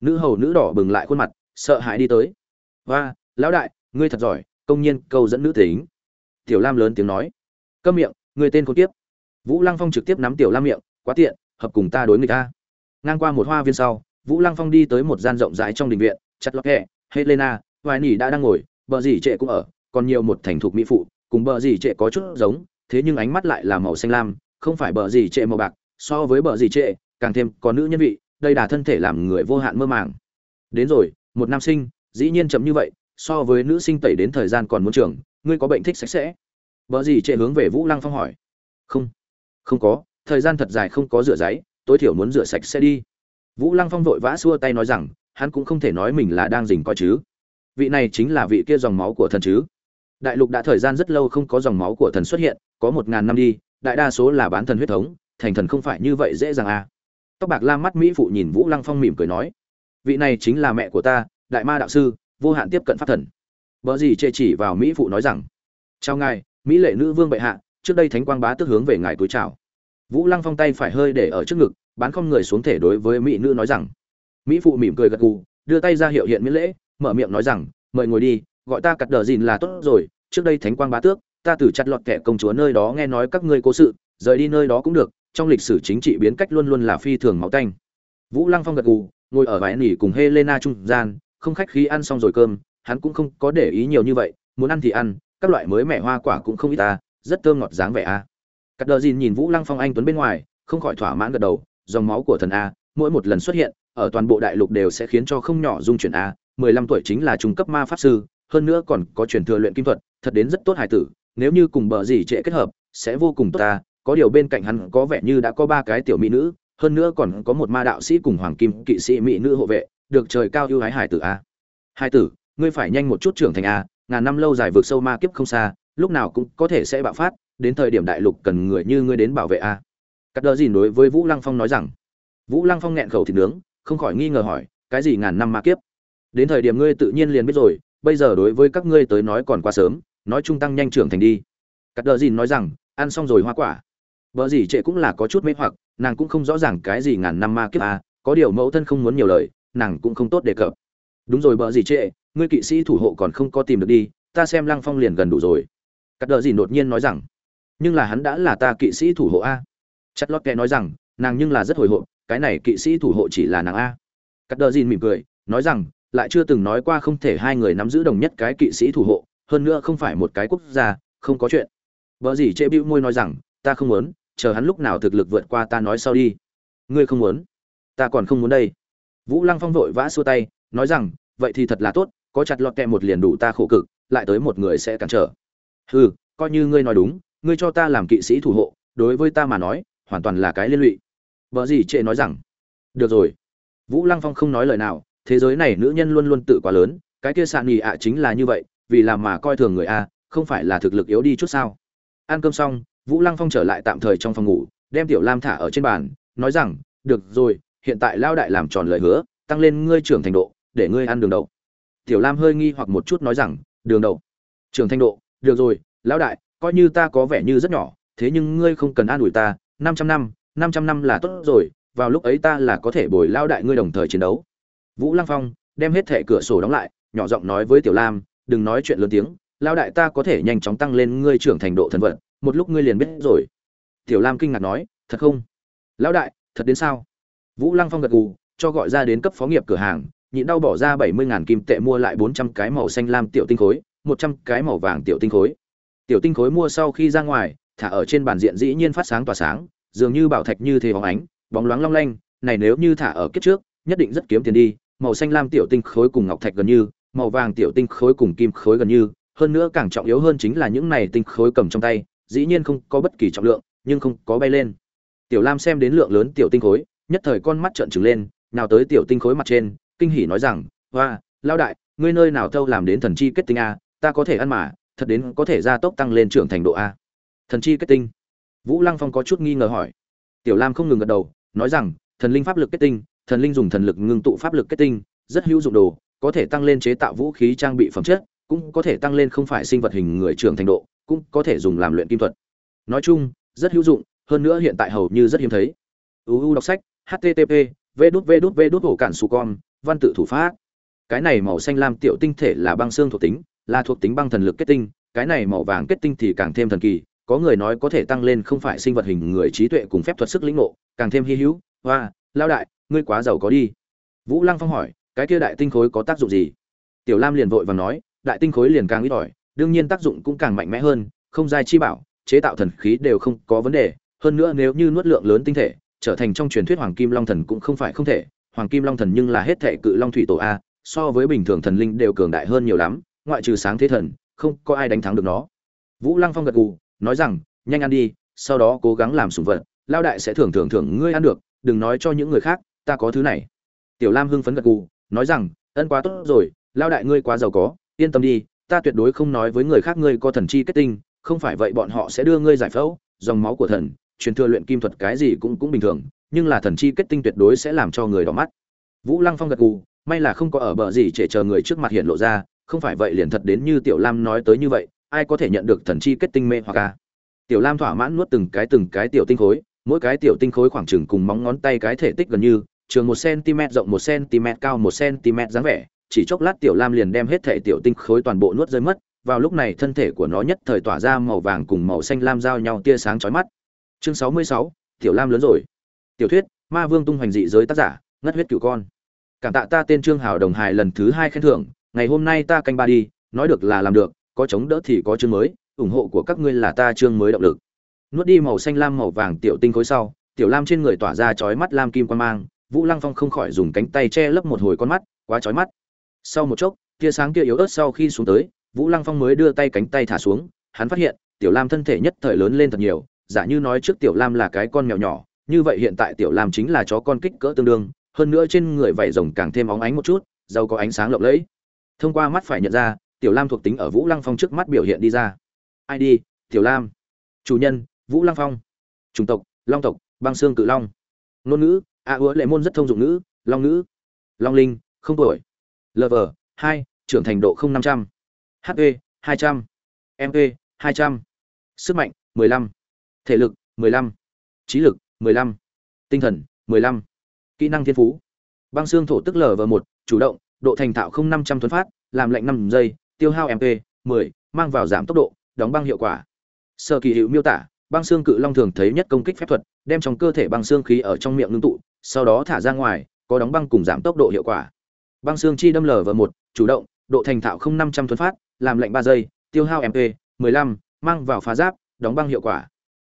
Nữ hầu nữ đỏ bừng lại khuôn mặt, sợ hãi đi tới. Và lão đại, ngươi thật giỏi, công nhiên câu dẫn nữ tính tiểu lam lớn tiếng nói. Câm miệng, người tên con tiếp vũ lăng phong trực tiếp nắm tiểu lam miệng, quá tiện, hợp cùng ta đối người ta ngang qua một hoa viên sau, vũ lăng phong đi tới một gian rộng rãi trong đình viện, chặt lọt hẹ helena, vài nỉ đã đang ngồi, bờ dì trệ cũng ở, còn nhiều một thành thục mỹ phụ, cùng bờ dì trệ có chút giống, thế nhưng ánh mắt lại là màu xanh lam, không phải bờ dì trệ màu bạc, so với bờ dì trệ, càng thêm có nữ nhân vị, đây đà thân thể làm người vô hạn mơ màng. Đến rồi, một nam sinh, dĩ nhiên chậm như vậy, so với nữ sinh tẩy đến thời gian còn muốn trường ngươi có bệnh thích sạch sẽ. Vợ gì trệ hướng về vũ lăng phong hỏi. Không. Không có, thời gian thật dài không có rửa giấy, tối thiểu muốn rửa sạch sẽ đi. Vũ lăng phong vội vã xua tay nói rằng, hắn cũng không thể nói mình là đang dình coi chứ. Vị này chính là vị kia dòng máu của thần chứ. Đại lục đã thời gian rất lâu không có dòng máu của thần xuất hiện, có một ngàn năm đi, đại đa số là bán thần huyết thống, thành thần không phải như vậy dễ dàng à. Tóc bạc la mắt mỹ phụ nhìn vũ lăng phong mỉm cười nói, vị này chính là mẹ của ta, đại ma đạo sư, vô hạn tiếp cận pháp thần vợ gì chê chỉ vào mỹ phụ nói rằng, chào ngài, mỹ lệ nữ vương bệ hạ, trước đây thánh quang bá tức hướng về ngài túi chào. Vũ lăng phong tay phải hơi để ở trước ngực, bán không người xuống thể đối với mỹ nữ nói rằng. Mỹ phụ mỉm cười gật gù, đưa tay ra hiệu hiện miễn lễ, mở miệng nói rằng, mời ngồi đi, gọi ta cặt đờ dìn là tốt rồi, trước đây thánh quang bá tước, ta từ chặt lọt kẻ công chúa nơi đó nghe nói các ngươi cố sự, rời đi nơi đó cũng được, trong lịch sử chính trị biến cách luôn luôn là phi thường máu tanh. Vũ lăng phong gật gù, ngồi ở vải nỉ cùng helena trung gian, không khách khí ăn xong rồi cơm hắn cũng không có để ý nhiều như vậy, muốn ăn thì ăn, các loại mới mẻ hoa quả cũng không ít ta rất thơm ngọt dáng vẻ a cắt đờ dìn nhìn vũ lăng phong anh tuấn bên ngoài, không khỏi thỏa mãn gật đầu, dòng máu của thần a, mỗi một lần xuất hiện, ở toàn bộ đại lục đều sẽ khiến cho không nhỏ dung chuyển a, mười lăm tuổi chính là trung cấp ma pháp sư, hơn nữa còn có truyền thừa luyện kim thuật, thật đến rất tốt hải tử, nếu như cùng bờ gì trễ kết hợp, sẽ vô cùng tốt ta, có điều bên cạnh hắn có vẻ như đã có ba cái tiểu mỹ nữ, hơn nữa còn có một ma đạo sĩ cùng hoàng kim kỵ sĩ mỹ nữ hộ vệ, được trời cao ưu ái hải tử a. Hải tử ngươi phải nhanh một chút trưởng thành a, ngàn năm lâu dài vượt sâu ma kiếp không xa, lúc nào cũng có thể sẽ bạo phát, đến thời điểm đại lục cần người như ngươi đến bảo vệ a. Cắt đờ dìn đối với vũ lăng phong nói rằng. Vũ lăng phong nghẹn khẩu thịt nướng, không khỏi nghi ngờ hỏi, cái gì ngàn năm ma kiếp? Đến thời điểm ngươi tự nhiên liền biết rồi, bây giờ đối với các ngươi tới nói còn quá sớm, nói chung tăng nhanh trưởng thành đi. Cắt đờ dìn nói rằng, ăn xong rồi hoa quả. Vợ gì trệ cũng là có chút mê hoặc, nàng cũng không rõ ràng cái gì ngàn năm ma kiếp à có điều mẫu thân không muốn nhiều lời, nàng cũng không tốt đề cập. Đúng rồi vợ gì trệ ngươi kỵ sĩ thủ hộ còn không có tìm được đi, ta xem lăng phong liền gần đủ rồi. Cắt đờ dìn đột nhiên nói rằng, nhưng là hắn đã là ta kỵ sĩ thủ hộ a. Chất lót kệ nói rằng, nàng nhưng là rất hồi hộp, cái này kỵ sĩ thủ hộ chỉ là nàng a. Cắt đờ dìn mỉm cười, nói rằng, lại chưa từng nói qua không thể hai người nắm giữ đồng nhất cái kỵ sĩ thủ hộ, hơn nữa không phải một cái quốc gia, không có chuyện. Vợ gì chê bĩu môi nói rằng, ta không muốn, chờ hắn lúc nào thực lực vượt qua ta nói sau đi. Ngươi không muốn? Ta còn không muốn đây. Vũ lăng phong vội vã xua tay, nói rằng, vậy thì thật là tốt có chặt lọt kẹ một liền đủ ta khổ cực, lại tới một người sẽ cản trở. Hừ, coi như ngươi nói đúng, ngươi cho ta làm kỵ sĩ thủ hộ, đối với ta mà nói, hoàn toàn là cái liên lụy. Vợ gì trệ nói rằng, được rồi. Vũ lăng phong không nói lời nào, thế giới này nữ nhân luôn luôn tự quá lớn, cái kia sạn nhì ạ chính là như vậy, vì làm mà coi thường người a, không phải là thực lực yếu đi chút sao. Ăn cơm xong, vũ lăng phong trở lại tạm thời trong phòng ngủ, đem tiểu lam thả ở trên bàn, nói rằng, được rồi, hiện tại lao đại làm tròn lời hứa, tăng lên ngươi trưởng thành độ, để ngươi ăn đường đậu tiểu lam hơi nghi hoặc một chút nói rằng, đường đậu. Trường Thanh độ, được rồi, lão đại, coi như ta có vẻ như rất nhỏ, thế nhưng ngươi không cần an ủi ta, năm trăm năm năm trăm năm là tốt rồi, vào lúc ấy ta là có thể bồi lao đại ngươi đồng thời chiến đấu. Vũ lăng phong đem hết thẻ cửa sổ đóng lại, nhỏ giọng nói với tiểu lam, đừng nói chuyện lớn tiếng lao đại ta có thể nhanh chóng tăng lên ngươi trưởng thành độ thần vận, một lúc ngươi liền biết rồi. Tiểu lam kinh ngạc nói, thật không? Lão đại, thật đến sao? Vũ lăng phong gật gù, cho gọi ra đến cấp phó nghiệp cửa hàng nhịn đau bỏ ra bảy mươi ngàn kim tệ mua lại bốn trăm cái màu xanh lam tiểu tinh khối, một trăm cái màu vàng tiểu tinh khối. Tiểu tinh khối mua sau khi ra ngoài, thả ở trên bàn diện dĩ nhiên phát sáng tỏa sáng, dường như bảo thạch như thế bóng ánh, bóng loáng long lanh, này nếu như thả ở kiếp trước, nhất định rất kiếm tiền đi, màu xanh lam tiểu tinh khối cùng ngọc thạch gần như, màu vàng tiểu tinh khối cùng kim khối gần như, hơn nữa càng trọng yếu hơn chính là những này tinh khối cầm trong tay, dĩ nhiên không có bất kỳ trọng lượng, nhưng không có bay lên. Tiểu lam xem đến lượng lớn tiểu tinh khối, nhất thời con mắt trợn trừng lên, nào tới tiểu tinh khối mặt trên kinh hỉ nói rằng, hoa lao đại, ngươi nơi nào thâu làm đến thần chi kết tinh a? Ta có thể ăn mà, thật đến có thể gia tốc tăng lên trưởng thành độ a. Thần chi kết tinh. Vũ lăng phong có chút nghi ngờ hỏi. Tiểu lam không ngừng gật đầu, nói rằng, thần linh pháp lực kết tinh, thần linh dùng thần lực ngưng tụ pháp lực kết tinh, rất hữu dụng đồ, có thể tăng lên chế tạo vũ khí trang bị phẩm chất, cũng có thể tăng lên không phải sinh vật hình người trưởng thành độ, cũng có thể dùng làm luyện kim thuật. Nói chung, rất hữu dụng, hơn nữa hiện tại hầu như rất hiếm thấy. Uu đọc sách, http v đút v đút v đút ổ cản su con văn tự thủ pháp. Cái này màu xanh lam tiểu tinh thể là băng xương thuộc tính, là thuộc tính băng thần lực kết tinh, cái này màu vàng kết tinh thì càng thêm thần kỳ, có người nói có thể tăng lên không phải sinh vật hình người trí tuệ cùng phép thuật sức lĩnh ngộ, càng thêm hy hữu. Hoa lao đại, ngươi quá giàu có đi. Vũ lăng phong hỏi, cái kia đại tinh khối có tác dụng gì? Tiểu lam liền vội và nói, đại tinh khối liền càng ít ỏi, đương nhiên tác dụng cũng càng mạnh mẽ hơn, không giai chi bảo, chế tạo thần khí đều không có vấn đề, hơn nữa nếu như nuốt lượng lớn tinh thể, trở thành trong truyền thuyết hoàng kim long thần cũng không phải không thể hoàng kim long thần nhưng là hết thệ cự long thủy tổ a, so với bình thường thần linh đều cường đại hơn nhiều lắm, ngoại trừ sáng thế thần, không có ai đánh thắng được nó. Vũ lăng phong gật gù, nói rằng, nhanh ăn đi, sau đó cố gắng làm sủng vật lao đại sẽ thưởng thưởng thưởng ngươi ăn được, đừng nói cho những người khác, ta có thứ này. Tiểu lam hưng phấn gật gù, nói rằng, ân quá tốt rồi lao đại ngươi quá giàu có, yên tâm đi, ta tuyệt đối không nói với người khác ngươi có thần chi kết tinh, không phải vậy bọn họ sẽ đưa ngươi giải phẫu, dòng máu của thần, truyền thừa luyện kim thuật cái gì cũng cũng bình thường nhưng là thần chi kết tinh tuyệt đối sẽ làm cho người đỏ mắt. Vũ lăng phong gật gù, may là không có ở bờ gì để chờ người trước mặt hiện lộ ra, không phải vậy liền thật đến như tiểu lam nói tới như vậy, ai có thể nhận được thần chi kết tinh mê hoặc a? Tiểu lam thỏa mãn nuốt từng cái từng cái tiểu tinh khối, mỗi cái tiểu tinh khối khoảng chừng cùng móng ngón tay cái thể tích gần như, trường một cm rộng một cm cao một cm dáng vẻ, chỉ chốc lát tiểu lam liền đem hết thể tiểu tinh khối toàn bộ nuốt rơi mất, vào lúc này thân thể của nó nhất thời tỏa ra màu vàng cùng màu xanh lam giao nhau tia sáng chói mắt. Chương sáu mươi sáu, tiểu lam lớn rồi tiểu thuyết, ma vương tung hoành dị giới tác giả, ngất huyết cửu con. Cảm tạ ta tên trương hào đồng hài lần thứ hai khen thưởng, ngày hôm nay ta canh ba đi, nói được là làm được, có chống đỡ thì có chương mới, ủng hộ của các ngươi là ta chương mới động lực. Nuốt đi màu xanh lam màu vàng tiểu tinh khối sau, tiểu lam trên người tỏa ra chói mắt lam kim quan mang, vũ lăng phong không khỏi dùng cánh tay che lấp một hồi con mắt, quá chói mắt. Sau một chốc, tia sáng kia yếu ớt sau khi xuống tới, vũ lăng phong mới đưa tay cánh tay thả xuống, hắn phát hiện, tiểu lam thân thể nhất thời lớn lên thật nhiều, giả như nói trước tiểu lam là cái con mèo nhỏ như vậy hiện tại tiểu lam chính là chó con kích cỡ tương đương hơn nữa trên người vảy rồng càng thêm óng ánh một chút giàu có ánh sáng lộng lẫy. Thông qua mắt phải nhận ra tiểu lam thuộc tính ở vũ lăng phong trước mắt biểu hiện đi ra. Id tiểu lam. Chủ nhân vũ lăng phong. Chủng tộc long tộc băng xương cự long. Ngôn ngữ a à, lệ môn rất thông dụng ngữ long ngữ. Long linh không tuổi. Lv hai trưởng thành độ không năm trăm. Hp hai trăm. Mp hai trăm. Sức mạnh mười lăm. Thể lực mười lăm. Trí lực mười lăm. Tinh thần, mười lăm. Kỹ năng thiên phú. Băng xương thổ tức lở lv một, chủ động, độ thành thạo không năm trăm phát, làm lệnh năm giây, tiêu hao mp mười, mang vào giảm tốc độ, đóng băng hiệu quả. Sơ kỳ hiệu miêu tả, băng xương cự long thường thấy nhất công kích phép thuật, đem trong cơ thể băng xương khí ở trong miệng ngưng tụ, sau đó thả ra ngoài, có đóng băng cùng giảm tốc độ hiệu quả. Băng xương chi đâm lở lv một, chủ động, độ thành thạo không năm trăm phát, làm lệnh ba giây, tiêu hao mp mười lăm, mang vào phá giáp, đóng băng hiệu quả.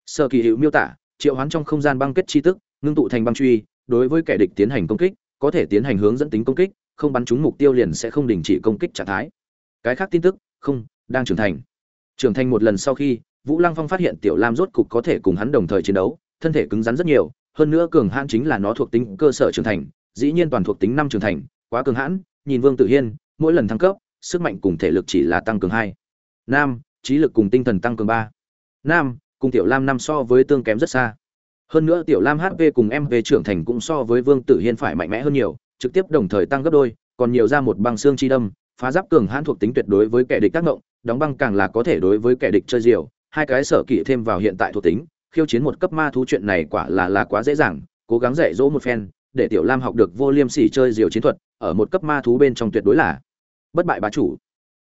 Sở kỳ hiệu miêu tả triệu hoán trong không gian băng kết chi tức, ngưng tụ thành băng truy, đối với kẻ địch tiến hành công kích, có thể tiến hành hướng dẫn tính công kích, không bắn trúng mục tiêu liền sẽ không đình chỉ công kích trạng thái. Cái khác tin tức, không, đang trưởng thành. Trưởng thành một lần sau khi, vũ lăng phong phát hiện tiểu lam rốt cục có thể cùng hắn đồng thời chiến đấu, thân thể cứng rắn rất nhiều, hơn nữa cường hãn chính là nó thuộc tính cơ sở trưởng thành, dĩ nhiên toàn thuộc tính năm trưởng thành, quá cường hãn, nhìn vương tự hiên, mỗi lần thăng cấp, sức mạnh cùng thể lực chỉ là tăng cường hai. Nam, trí lực cùng tinh thần tăng cường ba. Nam cùng tiểu lam năm so với tương kém rất xa. Hơn nữa tiểu lam hp cùng mv trưởng thành cũng so với vương tử hiên phải mạnh mẽ hơn nhiều, trực tiếp đồng thời tăng gấp đôi, còn nhiều ra một băng xương chi đâm, phá giáp cường hãn thuộc tính tuyệt đối với kẻ địch tác động đóng băng càng là có thể đối với kẻ địch chơi diều, hai cái sở kỵ thêm vào hiện tại thuộc tính, khiêu chiến một cấp ma thú chuyện này quả là là quá dễ dàng, cố gắng dạy dỗ một phen, để tiểu lam học được vô liêm sỉ chơi diều chiến thuật, ở một cấp ma thú bên trong tuyệt đối là bất bại bá chủ.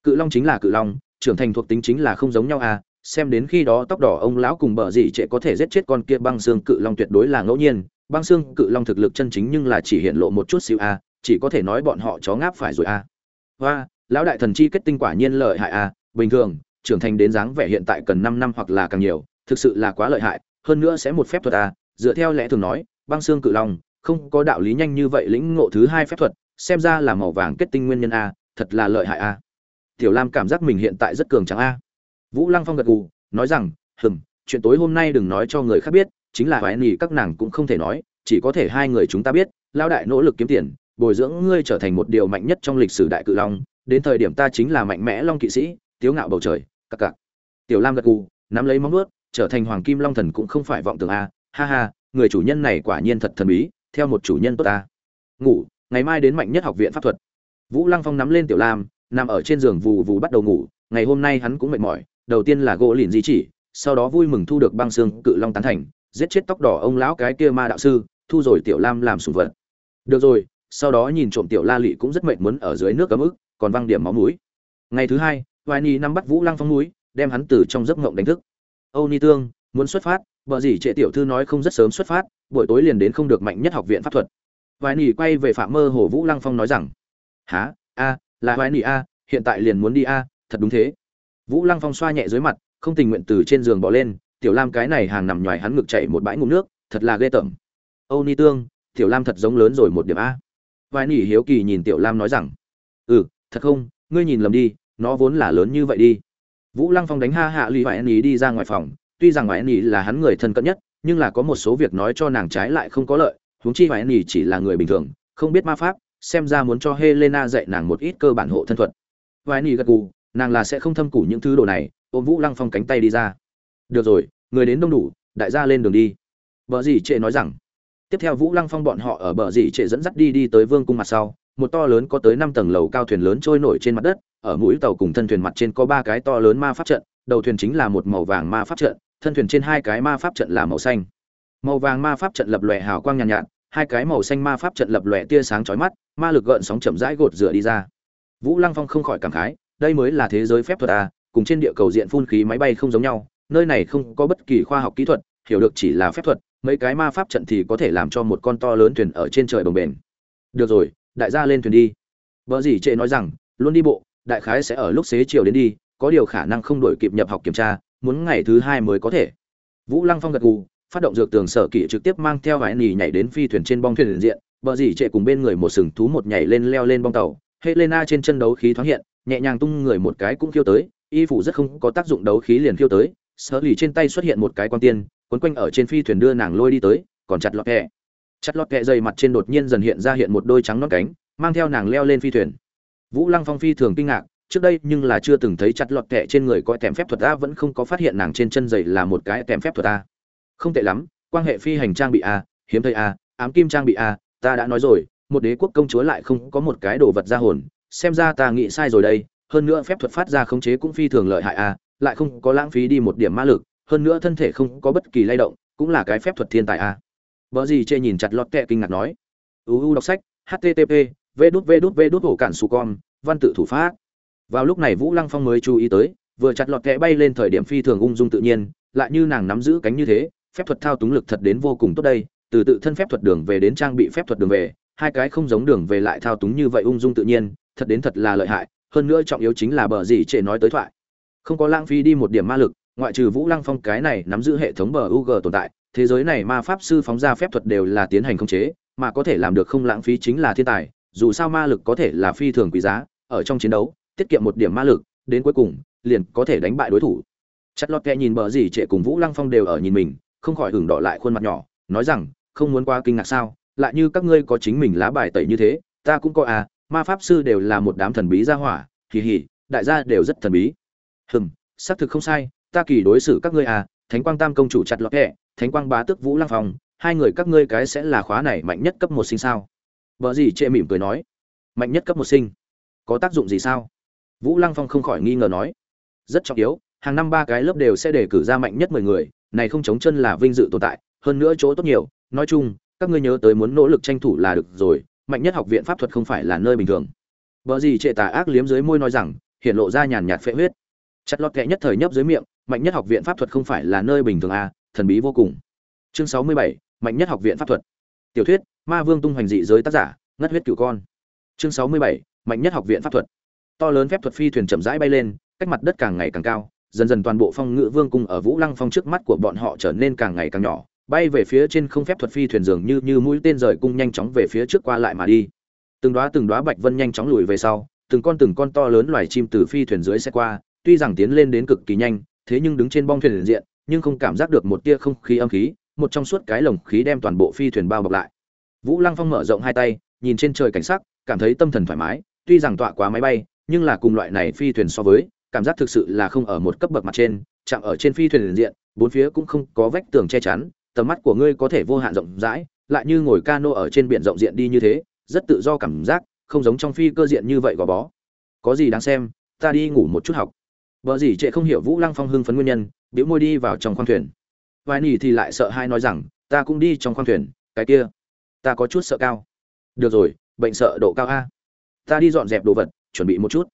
Cự long chính là cự long, trưởng thành thuộc tính chính là không giống nhau à xem đến khi đó tóc đỏ ông lão cùng bờ gì trệ có thể giết chết con kia băng xương cự long tuyệt đối là ngẫu nhiên. Băng xương cự long thực lực chân chính nhưng là chỉ hiện lộ một chút xíu a chỉ có thể nói bọn họ chó ngáp phải rồi à. a và lão đại thần chi kết tinh quả nhiên lợi hại a bình thường, trưởng thành đến dáng vẻ hiện tại cần 5 năm hoặc là càng nhiều, thực sự là quá lợi hại, hơn nữa sẽ một phép thuật a dựa theo lẽ thường nói, băng xương cự long, không có đạo lý nhanh như vậy lĩnh ngộ thứ hai phép thuật, xem ra là màu vàng kết tinh nguyên nhân a thật là lợi hại a tiểu lam cảm giác mình hiện tại rất cường trắng a vũ lăng phong gật gù, nói rằng, hừm, chuyện tối hôm nay đừng nói cho người khác biết, chính là vài nỉ các nàng cũng không thể nói, chỉ có thể hai người chúng ta biết lao đại nỗ lực kiếm tiền, bồi dưỡng ngươi trở thành một điều mạnh nhất trong lịch sử đại cự long, đến thời điểm ta chính là mạnh mẽ long kỵ sĩ, tiếu ngạo bầu trời, cặc cặc. Tiểu lam gật gù, nắm lấy móng nuốt trở thành hoàng kim long thần cũng không phải vọng tưởng a, ha ha, người chủ nhân này quả nhiên thật thần bí, theo một chủ nhân tốt ta. Ngủ, ngày mai đến mạnh nhất học viện pháp thuật. Vũ lăng phong nắm lên tiểu lam, nằm ở trên giường vù vù bắt đầu ngủ, ngày hôm nay hắn cũng mệt mỏi đầu tiên là gỗ lìn di chỉ, sau đó vui mừng thu được băng xương cự long tán thành, giết chết tóc đỏ ông lão cái kia ma đạo sư, thu rồi tiểu lam làm sùng vật. Được rồi, sau đó nhìn trộm tiểu la lị cũng rất mệt muốn ở dưới nước cấm ức, còn văng điểm máu mũi. Ngày thứ hai, hoài ni nắm bắt vũ lăng phong núi đem hắn từ trong giấc ngộng đánh thức. Âu ni tương, muốn xuất phát vợ gì trệ tiểu thư nói không rất sớm xuất phát, buổi tối liền đến không được mạnh nhất học viện pháp thuật. Hoài ni quay về phạm mơ hồ vũ lăng phong nói rằng há a, là hoài ni a, hiện tại liền muốn đi a, thật đúng thế vũ lăng phong xoa nhẹ dưới mặt, không tình nguyện từ trên giường bỏ lên, tiểu lam cái này hàng nằm ngoài hắn ngực chảy một bãi ngụm nước, thật là ghê tởm. Âu ni tương, tiểu lam thật giống lớn rồi một điểm a. Vài nỉ hiếu kỳ nhìn tiểu lam nói rằng ừ thật không, ngươi nhìn lầm đi, nó vốn là lớn như vậy đi. Vũ lăng phong đánh ha hạ lì vai nỉ đi ra ngoài phòng, tuy rằng vài nỉ là hắn người thân cận nhất, nhưng là có một số việc nói cho nàng trái lại không có lợi, huống chi vai nỉ chỉ là người bình thường, không biết ma pháp, xem ra muốn cho helena dạy nàng một ít cơ bản hộ thân thuật. Vai nỉ gật gù nàng là sẽ không thâm củ những thứ đồ này ôm vũ lăng phong cánh tay đi ra. Được rồi người đến đông đủ đại gia lên đường đi. Vợ dì trệ nói rằng. Tiếp theo vũ lăng phong bọn họ ở bờ dì trệ dẫn dắt đi đi tới vương cung mặt sau một to lớn có tới năm tầng lầu cao thuyền lớn trôi nổi trên mặt đất ở mũi tàu cùng thân thuyền mặt trên có ba cái to lớn ma pháp trận đầu thuyền chính là một màu vàng ma pháp trận thân thuyền trên hai cái ma pháp trận là màu xanh. Màu vàng ma pháp trận lập lòe hào quang nhàn nhạt, nhạt hai cái màu xanh ma pháp trận lập lòe tia sáng chói mắt ma lực gợn sóng chậm rãi gột rửa đi ra. Vũ lăng phong không khỏi cảm khái đây mới là thế giới phép thuật à cùng trên địa cầu diện phun khí máy bay không giống nhau, nơi này không có bất kỳ khoa học kỹ thuật, hiểu được chỉ là phép thuật, mấy cái ma pháp trận thì có thể làm cho một con to lớn thuyền ở trên trời bồng bềnh. Được rồi, đại gia lên thuyền đi. Vợ dì trệ nói rằng, luôn đi bộ, đại khái sẽ ở lúc xế chiều đến đi, có điều khả năng không đổi kịp nhập học kiểm tra, muốn ngày thứ hai mới có thể. Vũ lăng phong gật gù, phát động dược tường sở kỵ trực tiếp mang theo vải nỉ nhảy đến phi thuyền trên bong thuyền diện. Vợ dì trệ cùng bên người một sừng thú một nhảy lên leo lên bong tàu, helena trên chân đấu khí thoáng hiện nhẹ nhàng tung người một cái cũng khiêu tới, y phủ rất không có tác dụng đấu khí liền khiêu tới. Sở lì trên tay xuất hiện một cái quan tiên, quấn quanh ở trên phi thuyền đưa nàng lôi đi tới, còn chặt lọt kẹ. Chặt lọt kẹ dày mặt trên đột nhiên dần hiện ra hiện một đôi trắng non cánh, mang theo nàng leo lên phi thuyền. Vũ lăng phong phi thường kinh ngạc, trước đây nhưng là chưa từng thấy chặt lọt kẹ trên người có tèm phép thuật a, vẫn không có phát hiện nàng trên chân dày là một cái tèm phép thuật a. Không tệ lắm, quan hệ phi hành trang bị a, hiếm thấy a, ám kim trang bị a, ta đã nói rồi, một đế quốc công chúa lại không có một cái đồ vật ra hồn xem ra ta nghĩ sai rồi đây, hơn nữa phép thuật phát ra khống chế cũng phi thường lợi hại a lại không có lãng phí đi một điểm ma lực, hơn nữa thân thể không có bất kỳ lay động, cũng là cái phép thuật thiên tài a à. vợ gì chê nhìn chặt lọt kẹ kinh ngạc nói uu đọc sách http v đút v đút v đút hổ cản su con văn tự thủ pháp vào lúc này vũ lăng phong mới chú ý tới, vừa chặt lọt kẹ bay lên thời điểm phi thường ung dung tự nhiên, lại như nàng nắm giữ cánh như thế, phép thuật thao túng lực thật đến vô cùng tốt đây, từ tự thân phép thuật đường về đến trang bị phép thuật đường về, hai cái không giống đường về lại thao túng như vậy ung dung tự nhiên thật đến thật là lợi hại, hơn nữa trọng yếu chính là bờ gì trệ nói tới thoại. Không có lãng phí đi một điểm ma lực, ngoại trừ vũ lăng phong cái này nắm giữ hệ thống bờ u g tồn tại, thế giới này ma pháp sư phóng ra phép thuật đều là tiến hành khống chế, mà có thể làm được không lãng phí chính là thiên tài, dù sao ma lực có thể là phi thường quý giá, ở trong chiến đấu, tiết kiệm một điểm ma lực, đến cuối cùng, liền có thể đánh bại đối thủ. Chất lót kẹ nhìn bờ gì trệ cùng vũ lăng phong đều ở nhìn mình, không khỏi hưởng đỏ lại khuôn mặt nhỏ, nói rằng, không muốn qua kinh ngạc sao? Lại như các ngươi có chính mình lá bài tẩy như thế, ta cũng có à ma pháp sư đều là một đám thần bí gia hỏa kỳ hỉ đại gia đều rất thần bí. Hừm, xác thực không sai, ta kỳ đối xử các ngươi à thánh quang tam công chủ chặt lọt kẹ, thánh quang bá tước vũ lăng phong, hai người các ngươi cái sẽ là khóa này mạnh nhất cấp một sinh sao? Vợ gì trệ mỉm cười nói. Mạnh nhất cấp một sinh. Có tác dụng gì sao? Vũ lăng phong không khỏi nghi ngờ nói. Rất trọng yếu, hàng năm ba cái lớp đều sẽ đề cử ra mạnh nhất mười người, này không chống chân là vinh dự tồn tại, hơn nữa chỗ tốt nhiều. Nói chung, các ngươi nhớ tới muốn nỗ lực tranh thủ là được rồi mạnh nhất học viện pháp thuật không phải là nơi bình thường. Vợ gì trệ tà ác liếm dưới môi nói rằng, hiện lộ ra nhàn nhạt phệ huyết. Chặt lọt kệ nhất thời nhấp dưới miệng, mạnh nhất học viện pháp thuật không phải là nơi bình thường à thần bí vô cùng. Chương sáu mươi bảy, mạnh nhất học viện pháp thuật. Tiểu thuyết, ma vương tung hoành dị giới tác giả, ngất huyết cửu con. Chương sáu mươi bảy, mạnh nhất học viện pháp thuật. To lớn phép thuật phi thuyền chậm rãi bay lên, cách mặt đất càng ngày càng cao, dần dần toàn bộ phong ngự vương cung ở vũ lăng phong trước mắt của bọn họ trở nên càng ngày càng nhỏ bay về phía trên không phép thuật phi thuyền dường như như mũi tên rời cung nhanh chóng về phía trước qua lại mà đi. Từng đóa từng đóa bạch vân nhanh chóng lùi về sau, từng con từng con to lớn loài chim từ phi thuyền dưới xe qua, tuy rằng tiến lên đến cực kỳ nhanh, thế nhưng đứng trên bong thuyền diện, nhưng không cảm giác được một tia không khí âm khí, một trong suốt cái lồng khí đem toàn bộ phi thuyền bao bọc lại. Vũ lăng phong mở rộng hai tay, nhìn trên trời cảnh sắc, cảm thấy tâm thần thoải mái, tuy rằng tọa quá máy bay, nhưng là cùng loại này phi thuyền so với, cảm giác thực sự là không ở một cấp bậc mặt trên, chạm ở trên phi thuyền diện, bốn phía cũng không có vách tường che chắn tầm mắt của ngươi có thể vô hạn rộng rãi, lại như ngồi cano ở trên biển rộng diện đi như thế, rất tự do cảm giác, không giống trong phi cơ diện như vậy gò bó. Có gì đáng xem, ta đi ngủ một chút học. Vợ gì trệ không hiểu vũ lăng phong hưng phấn nguyên nhân biểu môi đi vào trong khoang thuyền. Vài nỉ thì lại sợ hai nói rằng, ta cũng đi trong khoang thuyền, cái kia, ta có chút sợ cao. Được rồi, bệnh sợ độ cao a. Ta đi dọn dẹp đồ vật, chuẩn bị một chút.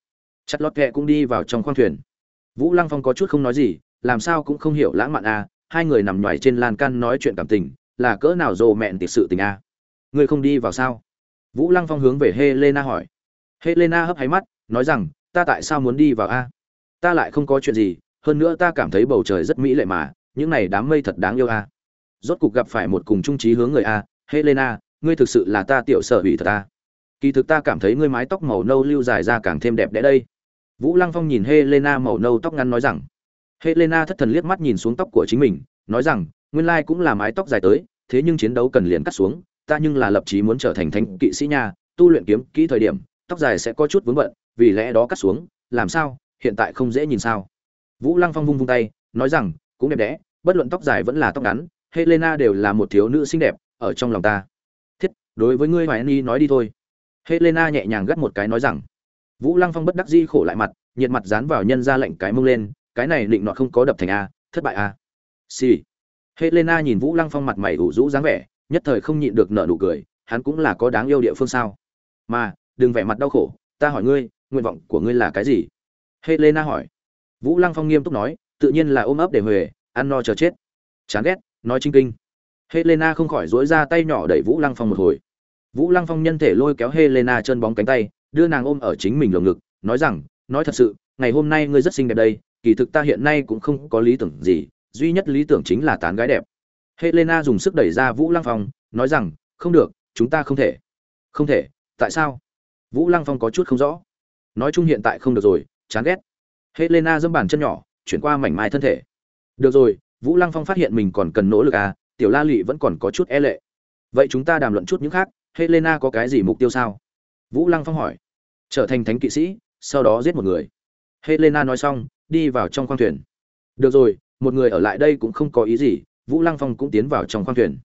Chặt lót kẹ cũng đi vào trong khoang thuyền. Vũ lăng phong có chút không nói gì, làm sao cũng không hiểu lãng mạn a hai người nằm nhoài trên lan can nói chuyện cảm tình, là cỡ nào dồ mẹn tiệt sự tình a? Ngươi không đi vào sao? Vũ lăng phong hướng về helena hỏi. Helena hấp háy mắt, nói rằng, ta tại sao muốn đi vào a? Ta lại không có chuyện gì, hơn nữa ta cảm thấy bầu trời rất mỹ lệ mà, những này đám mây thật đáng yêu a. Rốt cục gặp phải một cùng trung trí hướng người a, helena, ngươi thực sự là ta tiểu sở hủy thật ta kỳ thực ta cảm thấy ngươi mái tóc màu nâu lưu dài ra càng thêm đẹp đẽ đây. Vũ lăng phong nhìn helena màu nâu tóc ngắn nói rằng helena thất thần liếc mắt nhìn xuống tóc của chính mình, nói rằng, nguyên lai cũng là mái tóc dài tới, thế nhưng chiến đấu cần liền cắt xuống, ta nhưng là lập chí muốn trở thành thánh kỵ sĩ nha, tu luyện kiếm kỹ thời điểm, tóc dài sẽ có chút vướng bận, vì lẽ đó cắt xuống, làm sao, hiện tại không dễ nhìn sao? Vũ lăng phong vung vung tay, nói rằng, cũng đẹp đẽ, bất luận tóc dài vẫn là tóc ngắn, helena đều là một thiếu nữ xinh đẹp, ở trong lòng ta. Thiết, đối với ngươi hoài ni nói đi thôi. Helena nhẹ nhàng gắt một cái nói rằng. Vũ lăng phong bất đắc di khổ lại mặt, nhiệt mặt dán vào nhân ra lệnh cái mông lên cái này định nọ không có đập thành a, thất bại a. Xì、sì. helena nhìn vũ lăng phong mặt mày ủ rũ dáng vẻ, nhất thời không nhịn được nợ nụ cười, hắn cũng là có đáng yêu địa phương sao? Mà, đừng vẻ mặt đau khổ, ta hỏi ngươi, nguyện vọng của ngươi là cái gì? Helena hỏi. Vũ lăng phong nghiêm túc nói, tự nhiên là ôm ấp để huề, ăn no chờ chết. Chán ghét, nói chinh kinh. Helena không khỏi dối ra tay nhỏ đẩy vũ lăng phong một hồi. Vũ lăng phong nhân thể lôi kéo helena chân bóng cánh tay, đưa nàng ôm ở chính mình lồng ngực, nói rằng, nói thật sự, ngày hôm nay ngươi rất xinh đẹp đây kỳ thực ta hiện nay cũng không có lý tưởng gì, duy nhất lý tưởng chính là tán gái đẹp. Helena dùng sức đẩy ra vũ lăng phong, nói rằng, không được, chúng ta không thể. Không thể? Tại sao? Vũ lăng phong có chút không rõ. Nói chung hiện tại không được rồi, chán ghét. Helena dâm bàn chân nhỏ, chuyển qua mảnh mai thân thể. Được rồi, vũ lăng phong phát hiện mình còn cần nỗ lực à tiểu la lụy vẫn còn có chút e lệ. Vậy chúng ta đàm luận chút những khác, helena có cái gì mục tiêu sao? Vũ lăng phong hỏi. Trở thành thánh kỵ sĩ, sau đó giết một người. Helena nói xong đi vào trong khoang thuyền. Được rồi, một người ở lại đây cũng không có ý gì, vũ lăng phong cũng tiến vào trong khoang thuyền.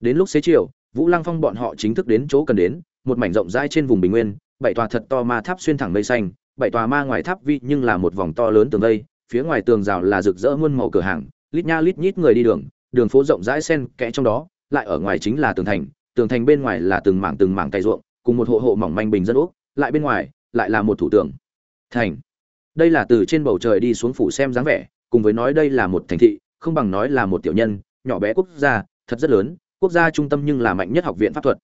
Đến lúc xế chiều, vũ lăng phong bọn họ chính thức đến chỗ cần đến, một mảnh rộng rãi trên vùng bình nguyên, bảy tòa thật to ma tháp xuyên thẳng mây xanh, bảy tòa ma ngoài tháp vi nhưng là một vòng to lớn tường vây, phía ngoài tường rào là rực rỡ muôn màu cửa hàng, lít nha lít nhít người đi đường đường phố rộng rãi xen kẽ trong đó, lại ở ngoài chính là tường thành tường thành bên ngoài là từng mảng từng mảng cây ruộng, cùng một hộ hộ mỏng manh bình dân úc, lại bên ngoài, lại là một thủ tường. Thành đây là từ trên bầu trời đi xuống phủ xem dáng vẻ, cùng với nói đây là một thành thị, không bằng nói là một tiểu nhân, nhỏ bé quốc gia, thật rất lớn, quốc gia trung tâm nhưng là mạnh nhất học viện pháp thuật.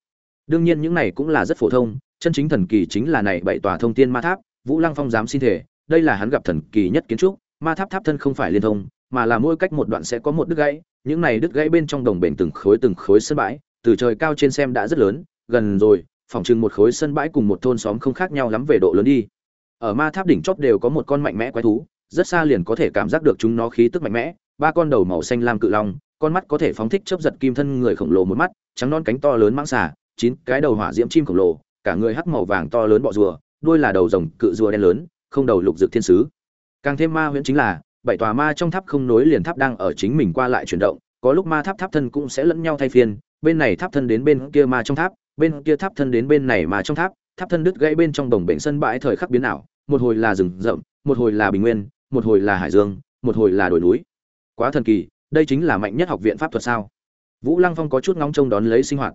Đương nhiên những này cũng là rất phổ thông, chân chính thần kỳ chính là này bảy tòa thông tiên ma tháp, vũ lăng phong dám xin thể đây là hắn gặp thần kỳ nhất kiến trúc, ma tháp tháp thân không phải liên thông, mà là mỗi cách một đoạn sẽ có một đứt gãy, những này đứt gãy bên trong đồng bền từng khối từng khối sân bãi, từ trời cao trên xem đã rất lớn, gần rồi phòng trưng một khối sân bãi cùng một thôn xóm không khác nhau lắm về độ lớn đi ở ma tháp đỉnh chóp đều có một con mạnh mẽ quái thú, rất xa liền có thể cảm giác được chúng nó khí tức mạnh mẽ, ba con đầu màu xanh lam cự long, con mắt có thể phóng thích chớp giật kim thân người khổng lồ một mắt, trắng non cánh to lớn mãng xà, chín cái đầu hỏa diễm chim khổng lồ, cả người hắc màu vàng to lớn bọ rùa, đuôi là đầu rồng cự rùa đen lớn, không đầu lục dược thiên sứ. Càng thêm ma huyễn chính là, bảy tòa ma trong tháp không nối liền tháp đang ở chính mình qua lại chuyển động, có lúc ma tháp tháp thân cũng sẽ lẫn nhau thay phiên, bên này tháp thân đến bên kia ma trong tháp, bên kia tháp thân đến bên này ma trong tháp tháp thân đứt gãy bên trong đồng bệnh sân bãi thời khắc biến ảo một hồi là rừng rậm một hồi là bình nguyên một hồi là hải dương một hồi là đồi núi. Quá thần kỳ đây chính là mạnh nhất học viện pháp thuật sao? Vũ lăng phong có chút ngóng trông đón lấy sinh hoạt.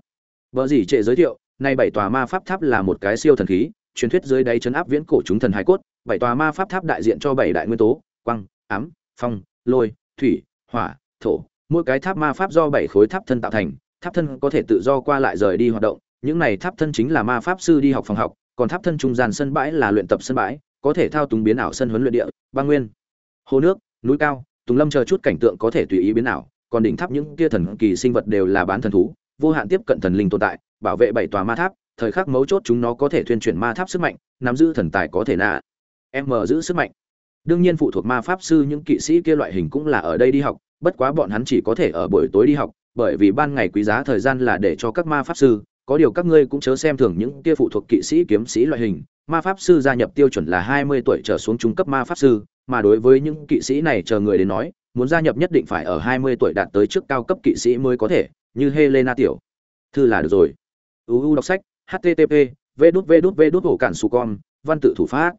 Vợ dĩ trệ giới thiệu nay bảy tòa ma pháp tháp là một cái siêu thần khí truyền thuyết dưới đáy chấn áp viễn cổ chúng thần hải cốt bảy tòa ma pháp tháp đại diện cho bảy đại nguyên tố quang, ám phong lôi thủy hỏa thổ. Mỗi cái tháp ma pháp do bảy khối tháp thân tạo thành tháp thân có thể tự do qua lại rời đi hoạt động những này tháp thân chính là ma pháp sư đi học phòng học, còn tháp thân trung gian sân bãi là luyện tập sân bãi, có thể thao túng biến ảo sân huấn luyện địa, băng nguyên, hồ nước, núi cao, tùng lâm chờ chút cảnh tượng có thể tùy ý biến ảo, còn đỉnh tháp những kia thần kỳ sinh vật đều là bán thần thú, vô hạn tiếp cận thần linh tồn tại, bảo vệ bảy tòa ma tháp, thời khắc mấu chốt chúng nó có thể thuyên chuyển ma tháp sức mạnh, nắm giữ thần tài có thể nạ, em mở giữ sức mạnh. Đương nhiên phụ thuộc ma pháp sư những kỵ sĩ kia loại hình cũng là ở đây đi học, bất quá bọn hắn chỉ có thể ở buổi tối đi học, bởi vì ban ngày quý giá thời gian là để cho các ma pháp sư có điều các ngươi cũng chớ xem thường những kia phụ thuộc kỵ sĩ kiếm sĩ loại hình. Ma pháp sư gia nhập tiêu chuẩn là hai mươi tuổi trở xuống trung cấp ma pháp sư, mà đối với những kỵ sĩ này chờ người đến nói, muốn gia nhập nhất định phải ở hai mươi tuổi đạt tới trước cao cấp kỵ sĩ mới có thể, như helena tiểu. Thư là được rồi. Uu đọc sách http v đút v đút v đút hổ cản su con văn tự thủ pháp.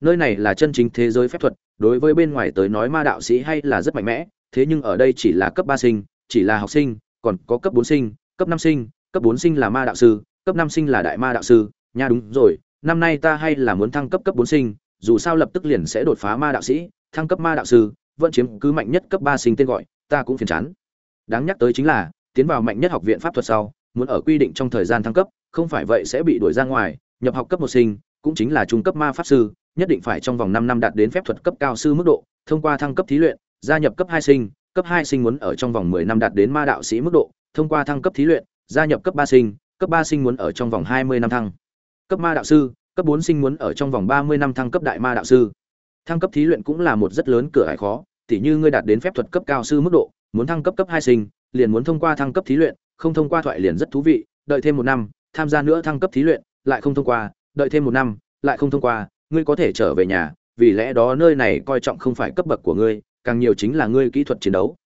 Nơi này là chân chính thế giới phép thuật, đối với bên ngoài tới nói ma đạo sĩ hay là rất mạnh mẽ, thế nhưng ở đây chỉ là cấp ba sinh, chỉ là học sinh, còn có cấp bốn sinh, cấp năm sinh cấp bốn sinh là ma đạo sư, cấp năm sinh là đại ma đạo sư. Nha đúng rồi, năm nay ta hay là muốn thăng cấp cấp bốn sinh, dù sao lập tức liền sẽ đột phá ma đạo sĩ, thăng cấp ma đạo sư, vẫn chiếm cứ mạnh nhất cấp ba sinh tên gọi, ta cũng phiền chán. Đáng nhắc tới chính là, tiến vào mạnh nhất học viện pháp thuật sau, muốn ở quy định trong thời gian thăng cấp, không phải vậy sẽ bị đuổi ra ngoài, nhập học cấp một sinh, cũng chính là trung cấp ma pháp sư, nhất định phải trong vòng năm năm đạt đến phép thuật cấp cao sư mức độ, thông qua thăng cấp thí luyện, gia nhập cấp hai sinh, cấp hai sinh muốn ở trong vòng mười năm đạt đến ma đạo sĩ mức độ, thông qua thăng cấp thí luyện gia nhập cấp ba sinh, cấp ba sinh muốn ở trong vòng hai mươi năm thăng. Cấp ma đạo sư, cấp bốn sinh muốn ở trong vòng ba mươi năm thăng cấp đại ma đạo sư. Thăng cấp thí luyện cũng là một rất lớn cửa ải khó, tỉ như ngươi đạt đến phép thuật cấp cao sư mức độ, muốn thăng cấp cấp hai sinh, liền muốn thông qua thăng cấp thí luyện, không thông qua thoại liền rất thú vị, đợi thêm một năm, tham gia nữa thăng cấp thí luyện, lại không thông qua, đợi thêm một năm, lại không thông qua, ngươi có thể trở về nhà, vì lẽ đó nơi này coi trọng không phải cấp bậc của ngươi, càng nhiều chính là ngươi kỹ thuật chiến đấu.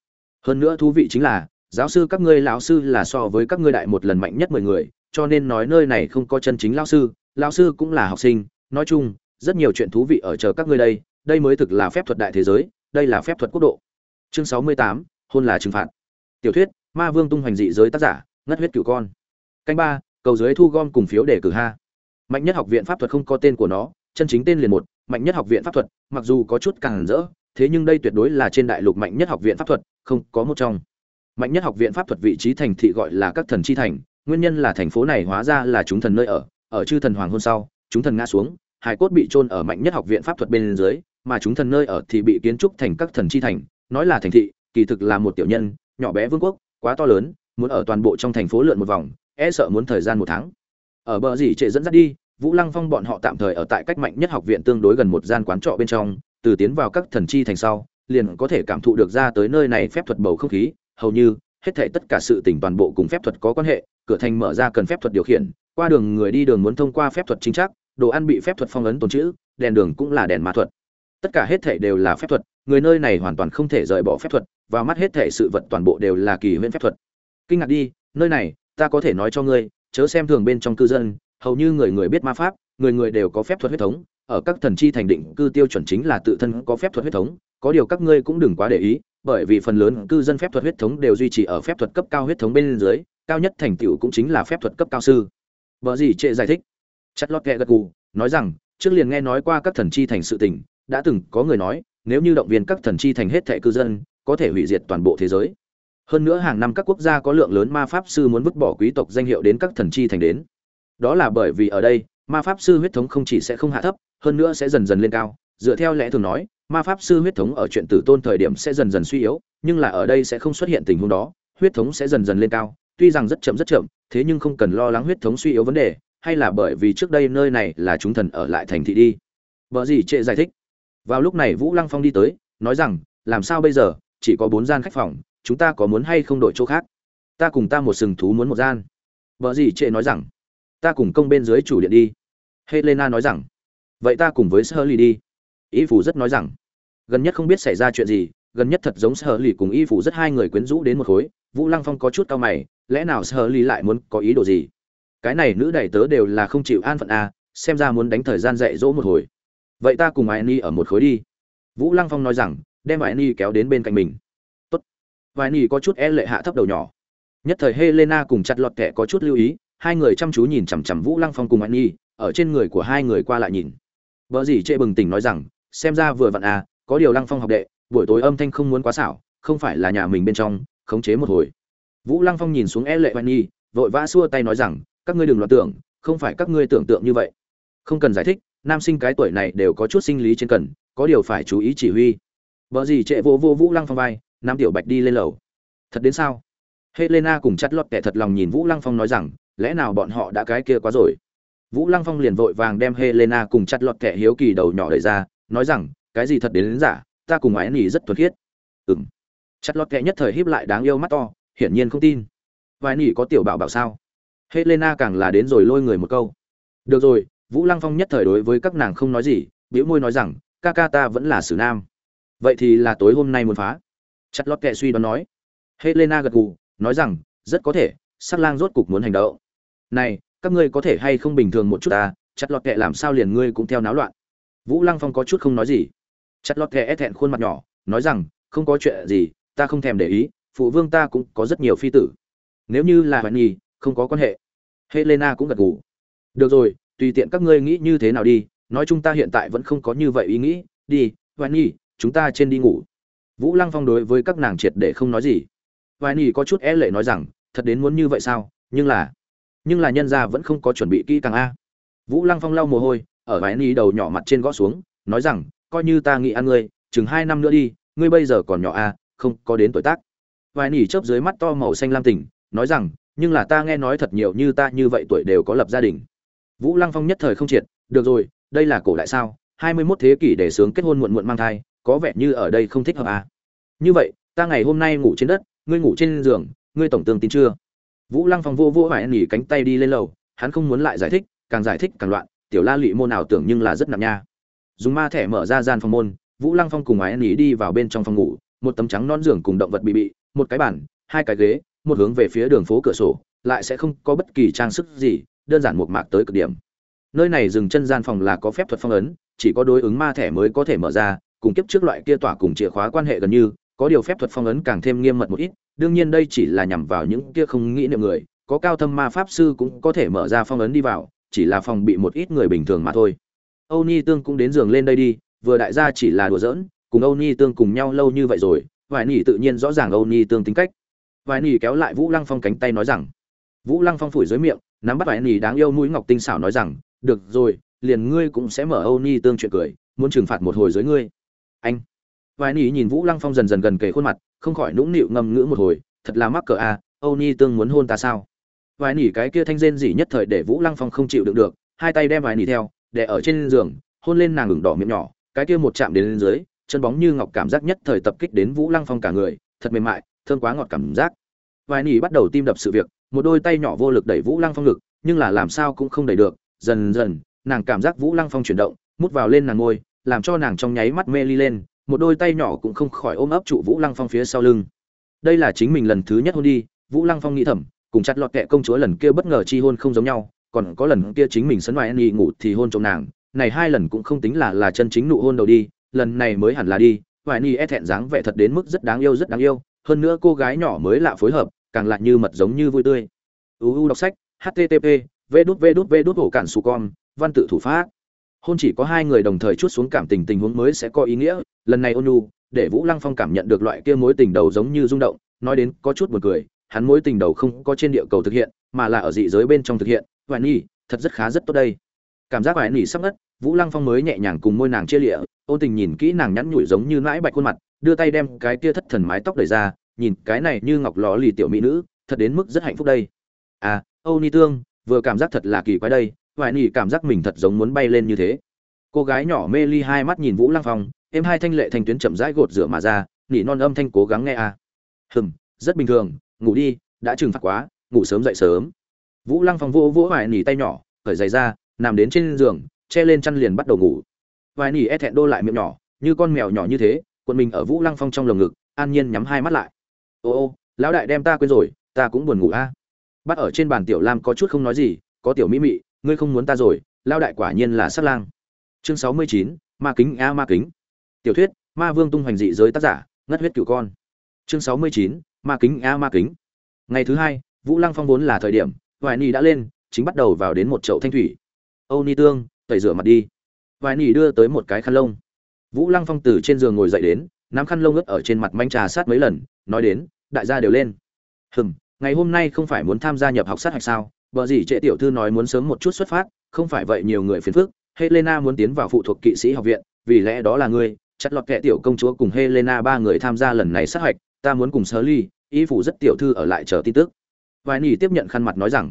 Hơn nữa thú vị chính là giáo sư các ngươi lão sư là so với các ngươi đại một lần mạnh nhất mười người, cho nên nói nơi này không có chân chính lão sư lão sư cũng là học sinh. Nói chung, rất nhiều chuyện thú vị ở chờ các ngươi đây đây mới thực là phép thuật đại thế giới, đây là phép thuật quốc độ. Chương sáu mươi tám, hôn là trừng phạt. Tiểu thuyết, ma vương tung hoành dị giới tác giả, ngất huyết cửu con. Canh ba, cầu giới thu gom cùng phiếu để cử ha. Mạnh nhất học viện pháp thuật không có tên của nó, chân chính tên liền một, mạnh nhất học viện pháp thuật, mặc dù có chút càng rỡ, thế nhưng đây tuyệt đối là trên đại lục mạnh nhất học viện pháp thuật, không có một trong mạnh nhất học viện pháp thuật vị trí thành thị gọi là các thần chi thành, nguyên nhân là thành phố này hóa ra là chúng thần nơi ở ở chư thần hoàng hôn sau, chúng thần ngã xuống, hải cốt bị chôn ở mạnh nhất học viện pháp thuật bên dưới, mà chúng thần nơi ở thì bị kiến trúc thành các thần chi thành, nói là thành thị, kỳ thực là một tiểu nhân, nhỏ bé vương quốc, quá to lớn, muốn ở toàn bộ trong thành phố lượn một vòng e sợ muốn thời gian một tháng. Ở bờ gì trệ dẫn dắt đi, vũ lăng phong bọn họ tạm thời ở tại cách mạnh nhất học viện tương đối gần một gian quán trọ bên trong, từ tiến vào các thần chi thành sau, liền có thể cảm thụ được ra tới nơi này phép thuật bầu không khí hầu như hết thảy tất cả sự tình toàn bộ cùng phép thuật có quan hệ, cửa thành mở ra cần phép thuật điều khiển, qua đường người đi đường muốn thông qua phép thuật chính xác đồ ăn bị phép thuật phong ấn tồn chữ đèn đường cũng là đèn ma thuật. Tất cả hết thảy đều là phép thuật, người nơi này hoàn toàn không thể rời bỏ phép thuật và mắt hết thảy sự vật toàn bộ đều là kỳ huyễn phép thuật. Kinh ngạc đi, nơi này, ta có thể nói cho ngươi, chớ xem thường bên trong cư dân, hầu như người người biết ma pháp, người người đều có phép thuật huyết thống, ở các thần chi thành định cư tiêu chuẩn chính là tự thân có phép thuật huyết thống, có điều các ngươi cũng đừng quá để ý bởi vì phần lớn cư dân phép thuật huyết thống đều duy trì ở phép thuật cấp cao huyết thống bên dưới, cao nhất thành tựu cũng chính là phép thuật cấp cao sư. Vợ gì trệ giải thích? Chất lót kẹ gật gù, nói rằng, trước liền nghe nói qua các thần chi thành sự tình, đã từng có người nói, nếu như động viên các thần chi thành hết thệ cư dân, có thể hủy diệt toàn bộ thế giới. Hơn nữa hàng năm các quốc gia có lượng lớn ma pháp sư muốn vứt bỏ quý tộc danh hiệu đến các thần chi thành đến. Đó là bởi vì ở đây, ma pháp sư huyết thống không chỉ sẽ không hạ thấp, hơn nữa sẽ dần dần lên cao, dựa theo lẽ thường nói ma pháp sư huyết thống ở chuyện tử tôn thời điểm sẽ dần dần suy yếu, nhưng là ở đây sẽ không xuất hiện tình huống đó, huyết thống sẽ dần dần lên cao, tuy rằng rất chậm rất chậm, thế nhưng không cần lo lắng huyết thống suy yếu vấn đề, hay là bởi vì trước đây nơi này là chúng thần ở lại thành thị đi. Vợ gì trệ giải thích. Vào lúc này vũ lăng phong đi tới, nói rằng, làm sao bây giờ? Chỉ có bốn gian khách phòng, chúng ta có muốn hay không đổi chỗ khác? Ta cùng ta một sừng thú muốn một gian. Vợ gì trệ nói rằng, ta cùng công bên dưới chủ điện đi. Helena nói rằng, vậy ta cùng với sơ ly đi y phủ rất nói rằng, gần nhất không biết xảy ra chuyện gì, gần nhất thật giống sơ lì cùng y phủ rất hai người quyến rũ đến một khối. Vũ lăng phong có chút cao mày, lẽ nào sơ lì lại muốn có ý đồ gì? Cái này nữ đầy tớ đều là không chịu an phận à? xem ra muốn đánh thời gian dạy dỗ một hồi. Vậy ta cùng ai ni ở một khối đi. Vũ lăng phong nói rằng, đem ai ni kéo đến bên cạnh mình. Tốt. Vài ni có chút e lệ hạ thấp đầu nhỏ. Nhất thời helena cùng chặt lọt kẻ có chút lưu ý, hai người chăm chú nhìn chằm chằm vũ lăng phong cùng ai ni, ở trên người của hai người qua lại nhìn. Vợ dì chệ bừng tỉnh nói rằng xem ra vừa vặn à có điều lăng phong học đệ, buổi tối âm thanh không muốn quá xảo, không phải là nhà mình bên trong, khống chế một hồi. Vũ lăng phong nhìn xuống e lệ hoài nhi vội vã xua tay nói rằng, các ngươi đừng loạn tưởng, không phải các ngươi tưởng tượng như vậy. Không cần giải thích, nam sinh cái tuổi này đều có chút sinh lý trên cần, có điều phải chú ý chỉ huy. Vợ gì trệ vô vô vũ lăng phong vai, nam tiểu bạch đi lên lầu. Thật đến sao? Helena cùng chắt lọt kẻ thật lòng nhìn vũ lăng phong nói rằng, lẽ nào bọn họ đã cái kia quá rồi? Vũ lăng phong liền vội vàng đem helena cùng chắt lọt kẻ hiếu kỳ đầu nhỏ đẩy ra nói rằng cái gì thật đến, đến giả ta cùng ái nỉ rất thuật khiết. Ừng chặt lọt kệ nhất thời híp lại đáng yêu mắt to hiển nhiên không tin. Vài nỉ có tiểu bảo bảo sao? Helena càng là đến rồi lôi người một câu. Được rồi vũ lăng phong nhất thời đối với các nàng không nói gì biểu môi nói rằng ca ca ta vẫn là sử nam. Vậy thì là tối hôm nay muốn phá. Chặt lót kệ suy đoán nói. Helena gật gù nói rằng rất có thể sắc lang rốt cục muốn hành động. Này các ngươi có thể hay không bình thường một chút ta? Chặt lót kệ làm sao liền ngươi cũng theo náo loạn? Vũ lăng phong có chút không nói gì. Chặt lót kệ é thẹn khuôn mặt nhỏ, nói rằng, không có chuyện gì, ta không thèm để ý, phụ vương ta cũng có rất nhiều phi tử. Nếu như là hoài nghi không có quan hệ. Helena cũng gật gù. Được rồi, tùy tiện các ngươi nghĩ như thế nào đi, nói chúng ta hiện tại vẫn không có như vậy ý nghĩ, đi, hoài nghi chúng ta trên đi ngủ. Vũ lăng phong đối với các nàng triệt để không nói gì. Hoài nghi có chút e lệ nói rằng, thật đến muốn như vậy sao? Nhưng là nhưng là nhân gia vẫn không có chuẩn bị kỹ càng a. Vũ lăng phong lau mồ hôi ở vài ni đầu nhỏ mặt trên gõ xuống, nói rằng, coi như ta nghĩ ăn ngươi, chừng hai năm nữa đi, ngươi bây giờ còn nhỏ a không có đến tuổi tác. Vài nỉ chớp dưới mắt to màu xanh lam tỉnh, nói rằng, nhưng là ta nghe nói thật nhiều như ta như vậy tuổi đều có lập gia đình. Vũ lăng phong nhất thời không triệt, được rồi, đây là cổ đại sao, hai mươi 21 thế kỷ để sướng kết hôn muộn muộn mang thai, có vẻ như ở đây không thích hợp à. như vậy, ta ngày hôm nay ngủ trên đất, ngươi ngủ trên giường, ngươi tổng tương tin chưa? Vũ lăng phong vô vô vài nỉ cánh tay đi lên lầu, hắn không muốn lại giải thích, càng giải thích càng loạn tiểu la lụy môn nào tưởng nhưng là rất nặng nha. Dùng ma thẻ mở ra gian phòng môn, vũ lăng phong cùng ái nghỉ đi vào bên trong phòng ngủ, một tấm trắng non giường cùng động vật bị bị, một cái bàn, hai cái ghế, một hướng về phía đường phố cửa sổ, lại sẽ không có bất kỳ trang sức gì, đơn giản một mạc tới cực điểm. Nơi này dừng chân gian phòng là có phép thuật phong ấn, chỉ có đối ứng ma thẻ mới có thể mở ra, cùng kiếp trước loại kia tỏa cùng chìa khóa quan hệ gần như, có điều phép thuật phong ấn càng thêm nghiêm mật một ít, đương nhiên đây chỉ là nhằm vào những kia không nghĩ niệm người, có cao thâm ma pháp sư cũng có thể mở ra phong ấn đi vào chỉ là phòng bị một ít người bình thường mà thôi. Âu ni tương cũng đến giường lên đây đi vừa đại gia chỉ là đùa giỡn cùng âu ni tương cùng nhau lâu như vậy rồi vài nỉ tự nhiên rõ ràng âu ni tương tính cách. Vài nỉ kéo lại vũ lăng phong cánh tay nói rằng vũ lăng phong phủi dưới miệng nắm bắt vài nỉ đáng yêu mũi ngọc tinh xảo nói rằng được rồi liền ngươi cũng sẽ mở âu ni tương chuyện cười muốn trừng phạt một hồi dưới ngươi. Anh. Vài nỉ nhìn vũ lăng phong dần dần gần kề khuôn mặt không khỏi nũng nịu ngâm ngữ một hồi thật là mắc cỡ à, âu ni tương muốn hôn ta sao? Vài nỉ cái kia thanh rên dỉ nhất thời để vũ lăng phong không chịu đựng được, hai tay đem vài nỉ theo, để ở trên giường, hôn lên nàng ửng đỏ miệng nhỏ, cái kia một chạm đến lên dưới, chân bóng như ngọc cảm giác nhất thời tập kích đến vũ lăng phong cả người, thật mềm mại, thơm quá ngọt cảm giác. Vài nỉ bắt đầu tim đập sự việc, một đôi tay nhỏ vô lực đẩy vũ lăng phong ngực, nhưng là làm sao cũng không đẩy được, dần dần, nàng cảm giác vũ lăng phong chuyển động, mút vào lên nàng ngôi, làm cho nàng trong nháy mắt mê ly lên, một đôi tay nhỏ cũng không khỏi ôm ấp trụ vũ lăng phong phía sau lưng. Đây là chính mình lần thứ nhất hôn đi, vũ lăng phong nghĩ thầm cùng chặt lọt kệ công chúa lần kia bất ngờ chi hôn không giống nhau, còn có lần kia chính mình sấn ngoài anh ngủ thì hôn chồng nàng, này hai lần cũng không tính là là chân chính nụ hôn đầu đi, lần này mới hẳn là đi hoài ni e thẹn dáng vẻ thật đến mức rất đáng yêu, rất đáng yêu, hơn nữa cô gái nhỏ mới lạ phối hợp, càng lạ như mật giống như vui tươi. Uu đọc sách http v đút v đút v đút hổ cản su con, văn tự thủ pháp. Hôn chỉ có hai người đồng thời chút xuống cảm tình tình huống mới sẽ có ý nghĩa, lần này ônu để vũ lăng phong cảm nhận được loại kia mối tình đầu giống như rung động, nói đến có chút buồn cười hắn mối tình đầu không có trên địa cầu thực hiện, mà là ở dị giới bên trong thực hiện. Hoài nỉ thật rất khá, rất tốt đây. Cảm giác hoài nỉ sắp ngất, vũ lăng phong mới nhẹ nhàng cùng môi nàng chia lịa, ôn tình nhìn kỹ nàng nhắn nhủi giống như nãi bạch khuôn mặt, đưa tay đem cái kia thất thần mái tóc đẩy ra, nhìn cái này như ngọc lò lì tiểu mỹ nữ, thật đến mức rất hạnh phúc đây. À âu ni tương, vừa cảm giác thật là kỳ quái đây, hoài nỉ cảm giác mình thật giống muốn bay lên như thế. Cô gái nhỏ mê ly hai mắt nhìn vũ lăng phong em hai thanh lệ thanh tuyến chậm rãi gột rửa mà ra, nỉ non âm thanh cố gắng nghe à. Hừm, rất bình thường ngủ đi, đã trừng phạt quá, ngủ sớm dậy sớm. Vũ lăng phong vô vỗ vải nỉ tay nhỏ khởi giày ra, nằm đến trên giường, che lên chăn liền bắt đầu ngủ. Vài nỉ e thẹn đô lại miệng nhỏ, như con mèo nhỏ như thế quần mình ở vũ lăng phong trong lồng ngực, an nhiên nhắm hai mắt lại. Ô ô, lão đại đem ta quên rồi, ta cũng buồn ngủ a. Bắt ở trên bàn tiểu lam có chút không nói gì, có tiểu mỹ mị, ngươi không muốn ta rồi, lão đại quả nhiên là sát lang. Chương sáu mươi chín, ma kính, a ma kính. Tiểu thuyết, ma vương tung hoành dị giới tác giả, ngất huyết cửu con. Chương sáu mươi chín ma kính, a ma kính. Ngày thứ hai, vũ lăng phong vốn là thời điểm vài nỉ đã lên, chính bắt đầu vào đến một chậu thanh thủy. Âu ni tương, tẩy rửa mặt đi. Vài nỉ đưa tới một cái khăn lông. Vũ lăng phong từ trên giường ngồi dậy đến, nắm khăn lông ướt ở trên mặt manh trà sát mấy lần, nói đến, đại gia đều lên. Hừm, ngày hôm nay không phải muốn tham gia nhập học sát hạch sao? Vợ gì trệ tiểu thư nói muốn sớm một chút xuất phát, không phải vậy nhiều người phiền phức. Helena muốn tiến vào phụ thuộc kỵ sĩ học viện, vì lẽ đó là ngươi, chặt lọt kệ tiểu công chúa cùng helena ba người tham gia lần này sát hạch, ta muốn cùng sơ ly y phủ rất tiểu thư ở lại chờ tin tức. Vài nỉ tiếp nhận khăn mặt nói rằng,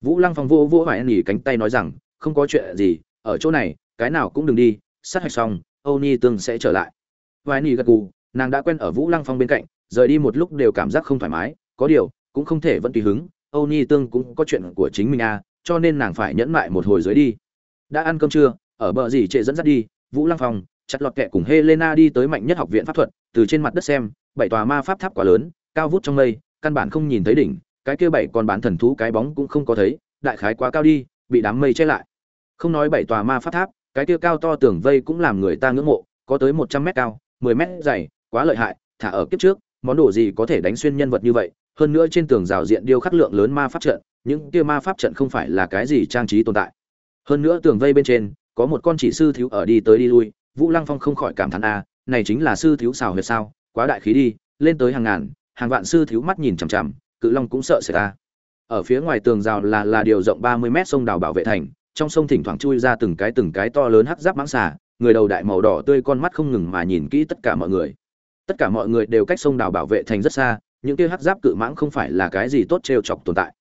vũ lăng phong vô vô vài nỉ cánh tay nói rằng, không có chuyện gì, ở chỗ này, cái nào cũng đừng đi, sát hạch xong, âu ni tương sẽ trở lại. Vài nỉ gật gù, nàng đã quen ở vũ lăng phong bên cạnh, rời đi một lúc đều cảm giác không thoải mái, có điều, cũng không thể vẫn tùy hứng, âu ni tương cũng có chuyện của chính mình à cho nên nàng phải nhẫn mại một hồi dưới đi. Đã ăn cơm trưa, ở bờ gì trệ dẫn dắt đi, vũ lăng phong, chặt lọt kẹ cùng helena đi tới mạnh nhất học viện pháp thuật, từ trên mặt đất xem, bảy tòa ma pháp tháp quá lớn cao vút trong mây, căn bản không nhìn thấy đỉnh, cái kia bảy con bán thần thú cái bóng cũng không có thấy, đại khái quá cao đi, bị đám mây che lại. Không nói bảy tòa ma pháp tháp, cái kia cao to tường vây cũng làm người ta ngưỡng mộ, có tới một trăm mét cao, mười mét dày, quá lợi hại, thả ở kiếp trước, món đồ gì có thể đánh xuyên nhân vật như vậy, hơn nữa trên tường rào diện điêu khắc lượng lớn ma pháp trận, những kia ma pháp trận không phải là cái gì trang trí tồn tại. Hơn nữa tường vây bên trên, có một con chỉ sư thiếu ở đi tới đi lui, vũ lăng phong không khỏi cảm thán a này chính là sư thiếu xào huyệt sao, quá đại khí đi, lên tới hàng ngàn hàng vạn sư thiếu mắt nhìn chằm chằm, cự long cũng sợ sệt ta. Ở phía ngoài tường rào là là điều rộng ba mươi mét sông đào bảo vệ thành, trong sông thỉnh thoảng chui ra từng cái từng cái to lớn hắc giáp mãng xà, người đầu đại màu đỏ tươi con mắt không ngừng mà nhìn kỹ tất cả mọi người. Tất cả mọi người đều cách sông đào bảo vệ thành rất xa, những kia hắc giáp cự mãng không phải là cái gì tốt trêu chọc tồn tại.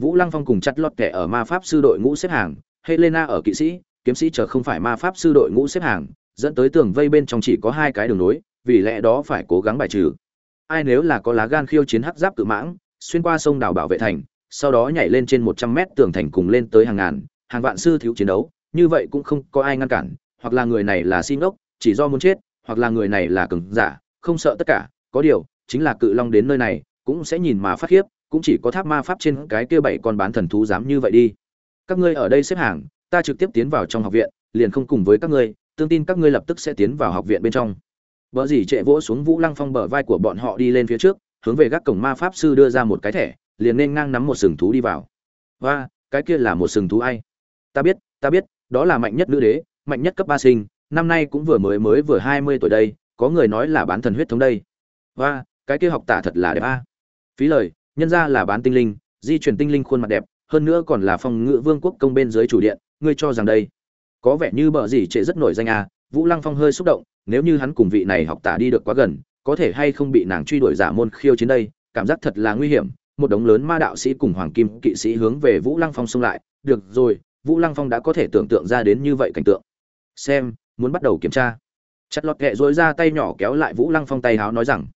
Vũ lăng phong cùng chặt lọt kẻ ở ma pháp sư đội ngũ xếp hàng, helena ở kỵ sĩ, kiếm sĩ chờ không phải ma pháp sư đội ngũ xếp hàng, dẫn tới tường vây bên trong chỉ có hai cái đường nối, vì lẽ đó phải cố gắng bài trừ ai nếu là có lá gan khiêu chiến hắc giáp cự mãng, xuyên qua sông đào bảo vệ thành, sau đó nhảy lên trên một trăm mét tường thành cùng lên tới hàng ngàn, hàng vạn sư thiếu chiến đấu, như vậy cũng không có ai ngăn cản, hoặc là người này là xin ốc chỉ do muốn chết, hoặc là người này là cường giả, không sợ tất cả, có điều, chính là cự long đến nơi này, cũng sẽ nhìn mà phát khiếp, cũng chỉ có tháp ma pháp trên cái kia bảy con bán thần thú dám như vậy đi. Các ngươi ở đây xếp hàng, ta trực tiếp tiến vào trong học viện, liền không cùng với các ngươi, tương tin các ngươi lập tức sẽ tiến vào học viện bên trong. Bỡ gì trệ vỗ xuống vũ lăng phong bờ vai của bọn họ đi lên phía trước, hướng về gác cổng ma pháp sư đưa ra một cái thẻ, liền nên ngang nắm một sừng thú đi vào. Và cái kia là một sừng thú ai? Ta biết ta biết, đó là mạnh nhất nữ đế, mạnh nhất cấp ba sinh, năm nay cũng vừa mới mới vừa hai mươi tuổi đây, có người nói là bán thần huyết thống đây. Và cái kia học tả thật là đẹp a. Phí lời, nhân ra là bán tinh linh, di chuyển tinh linh khuôn mặt đẹp, hơn nữa còn là phong ngự vương quốc công bên dưới chủ điện, ngươi cho rằng đây. Có vẻ như bợ gì trệ rất nổi danh a vũ lăng phong hơi xúc động nếu như hắn cùng vị này học tả đi được quá gần, có thể hay không bị nàng truy đuổi giả môn khiêu chiến đây, cảm giác thật là nguy hiểm. Một đống lớn ma đạo sĩ cùng hoàng kim kỵ sĩ hướng về vũ lăng phong xông lại. Được rồi, vũ lăng phong đã có thể tưởng tượng ra đến như vậy cảnh tượng. Xem, muốn bắt đầu kiểm tra. Chặt lọt kệ dối ra tay nhỏ kéo lại vũ lăng phong tay háo nói rằng.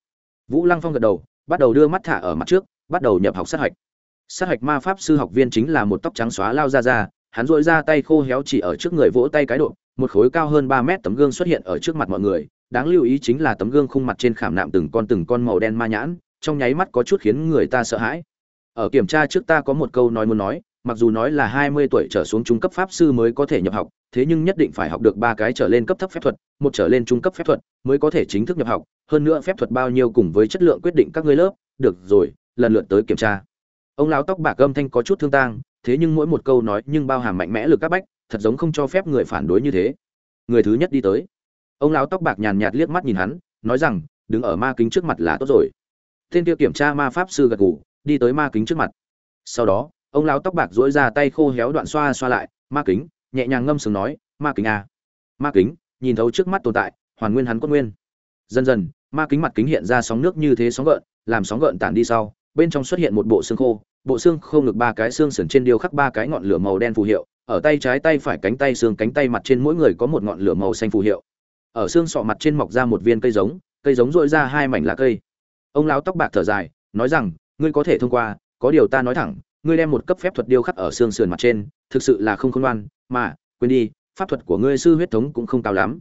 Vũ lăng phong gật đầu, bắt đầu đưa mắt thả ở mặt trước, bắt đầu nhập học sát hạch. Sát hạch ma pháp sư học viên chính là một tóc trắng xóa lao ra ra hắn dội ra tay khô héo chỉ ở trước người vỗ tay cái độ, một khối cao hơn ba mét tấm gương xuất hiện ở trước mặt mọi người. Đáng lưu ý chính là tấm gương khung mặt trên khảm nạm từng con từng con màu đen ma nhãn, trong nháy mắt có chút khiến người ta sợ hãi. Ở kiểm tra trước ta có một câu nói muốn nói, mặc dù nói là hai mươi tuổi trở xuống trung cấp pháp sư mới có thể nhập học, thế nhưng nhất định phải học được ba cái trở lên cấp thấp phép thuật, một trở lên trung cấp phép thuật mới có thể chính thức nhập học, hơn nữa phép thuật bao nhiêu cùng với chất lượng quyết định các ngươi lớp. Được rồi, lần lượt tới kiểm tra. Ông lão tóc bạc âm thanh có chút thương tang thế nhưng mỗi một câu nói nhưng bao hàm mạnh mẽ lực các bách, thật giống không cho phép người phản đối như thế. Người thứ nhất đi tới. Ông lão tóc bạc nhàn nhạt liếc mắt nhìn hắn, nói rằng, đứng ở ma kính trước mặt là tốt rồi. Tên kia kiểm tra ma pháp sư gật gù, đi tới ma kính trước mặt. Sau đó, ông lão tóc bạc dỗi ra tay khô héo đoạn xoa xoa lại, ma kính, nhẹ nhàng ngâm sướng nói, ma kính à. Ma kính, nhìn thấu trước mắt tồn tại, hoàn nguyên hắn cốt nguyên. Dần dần, ma kính mặt kính hiện ra sóng nước như thế sóng gợn, làm sóng gợn tản đi sau, bên trong xuất hiện một bộ xương khô bộ xương khô ngực ba cái xương sườn trên điêu khắc ba cái ngọn lửa màu đen phù hiệu, ở tay trái tay phải cánh tay xương cánh tay mặt trên mỗi người có một ngọn lửa màu xanh phù hiệu. Ở xương sọ mặt trên mọc ra một viên cây giống cây giống dội ra hai mảnh lá cây. Ông lão tóc bạc thở dài, nói rằng, ngươi có thể thông qua, có điều ta nói thẳng, ngươi đem một cấp phép thuật điêu khắc ở xương sườn mặt trên, thực sự là không khôn ngoan, mà, quên đi, pháp thuật của ngươi sư huyết thống cũng không cao lắm.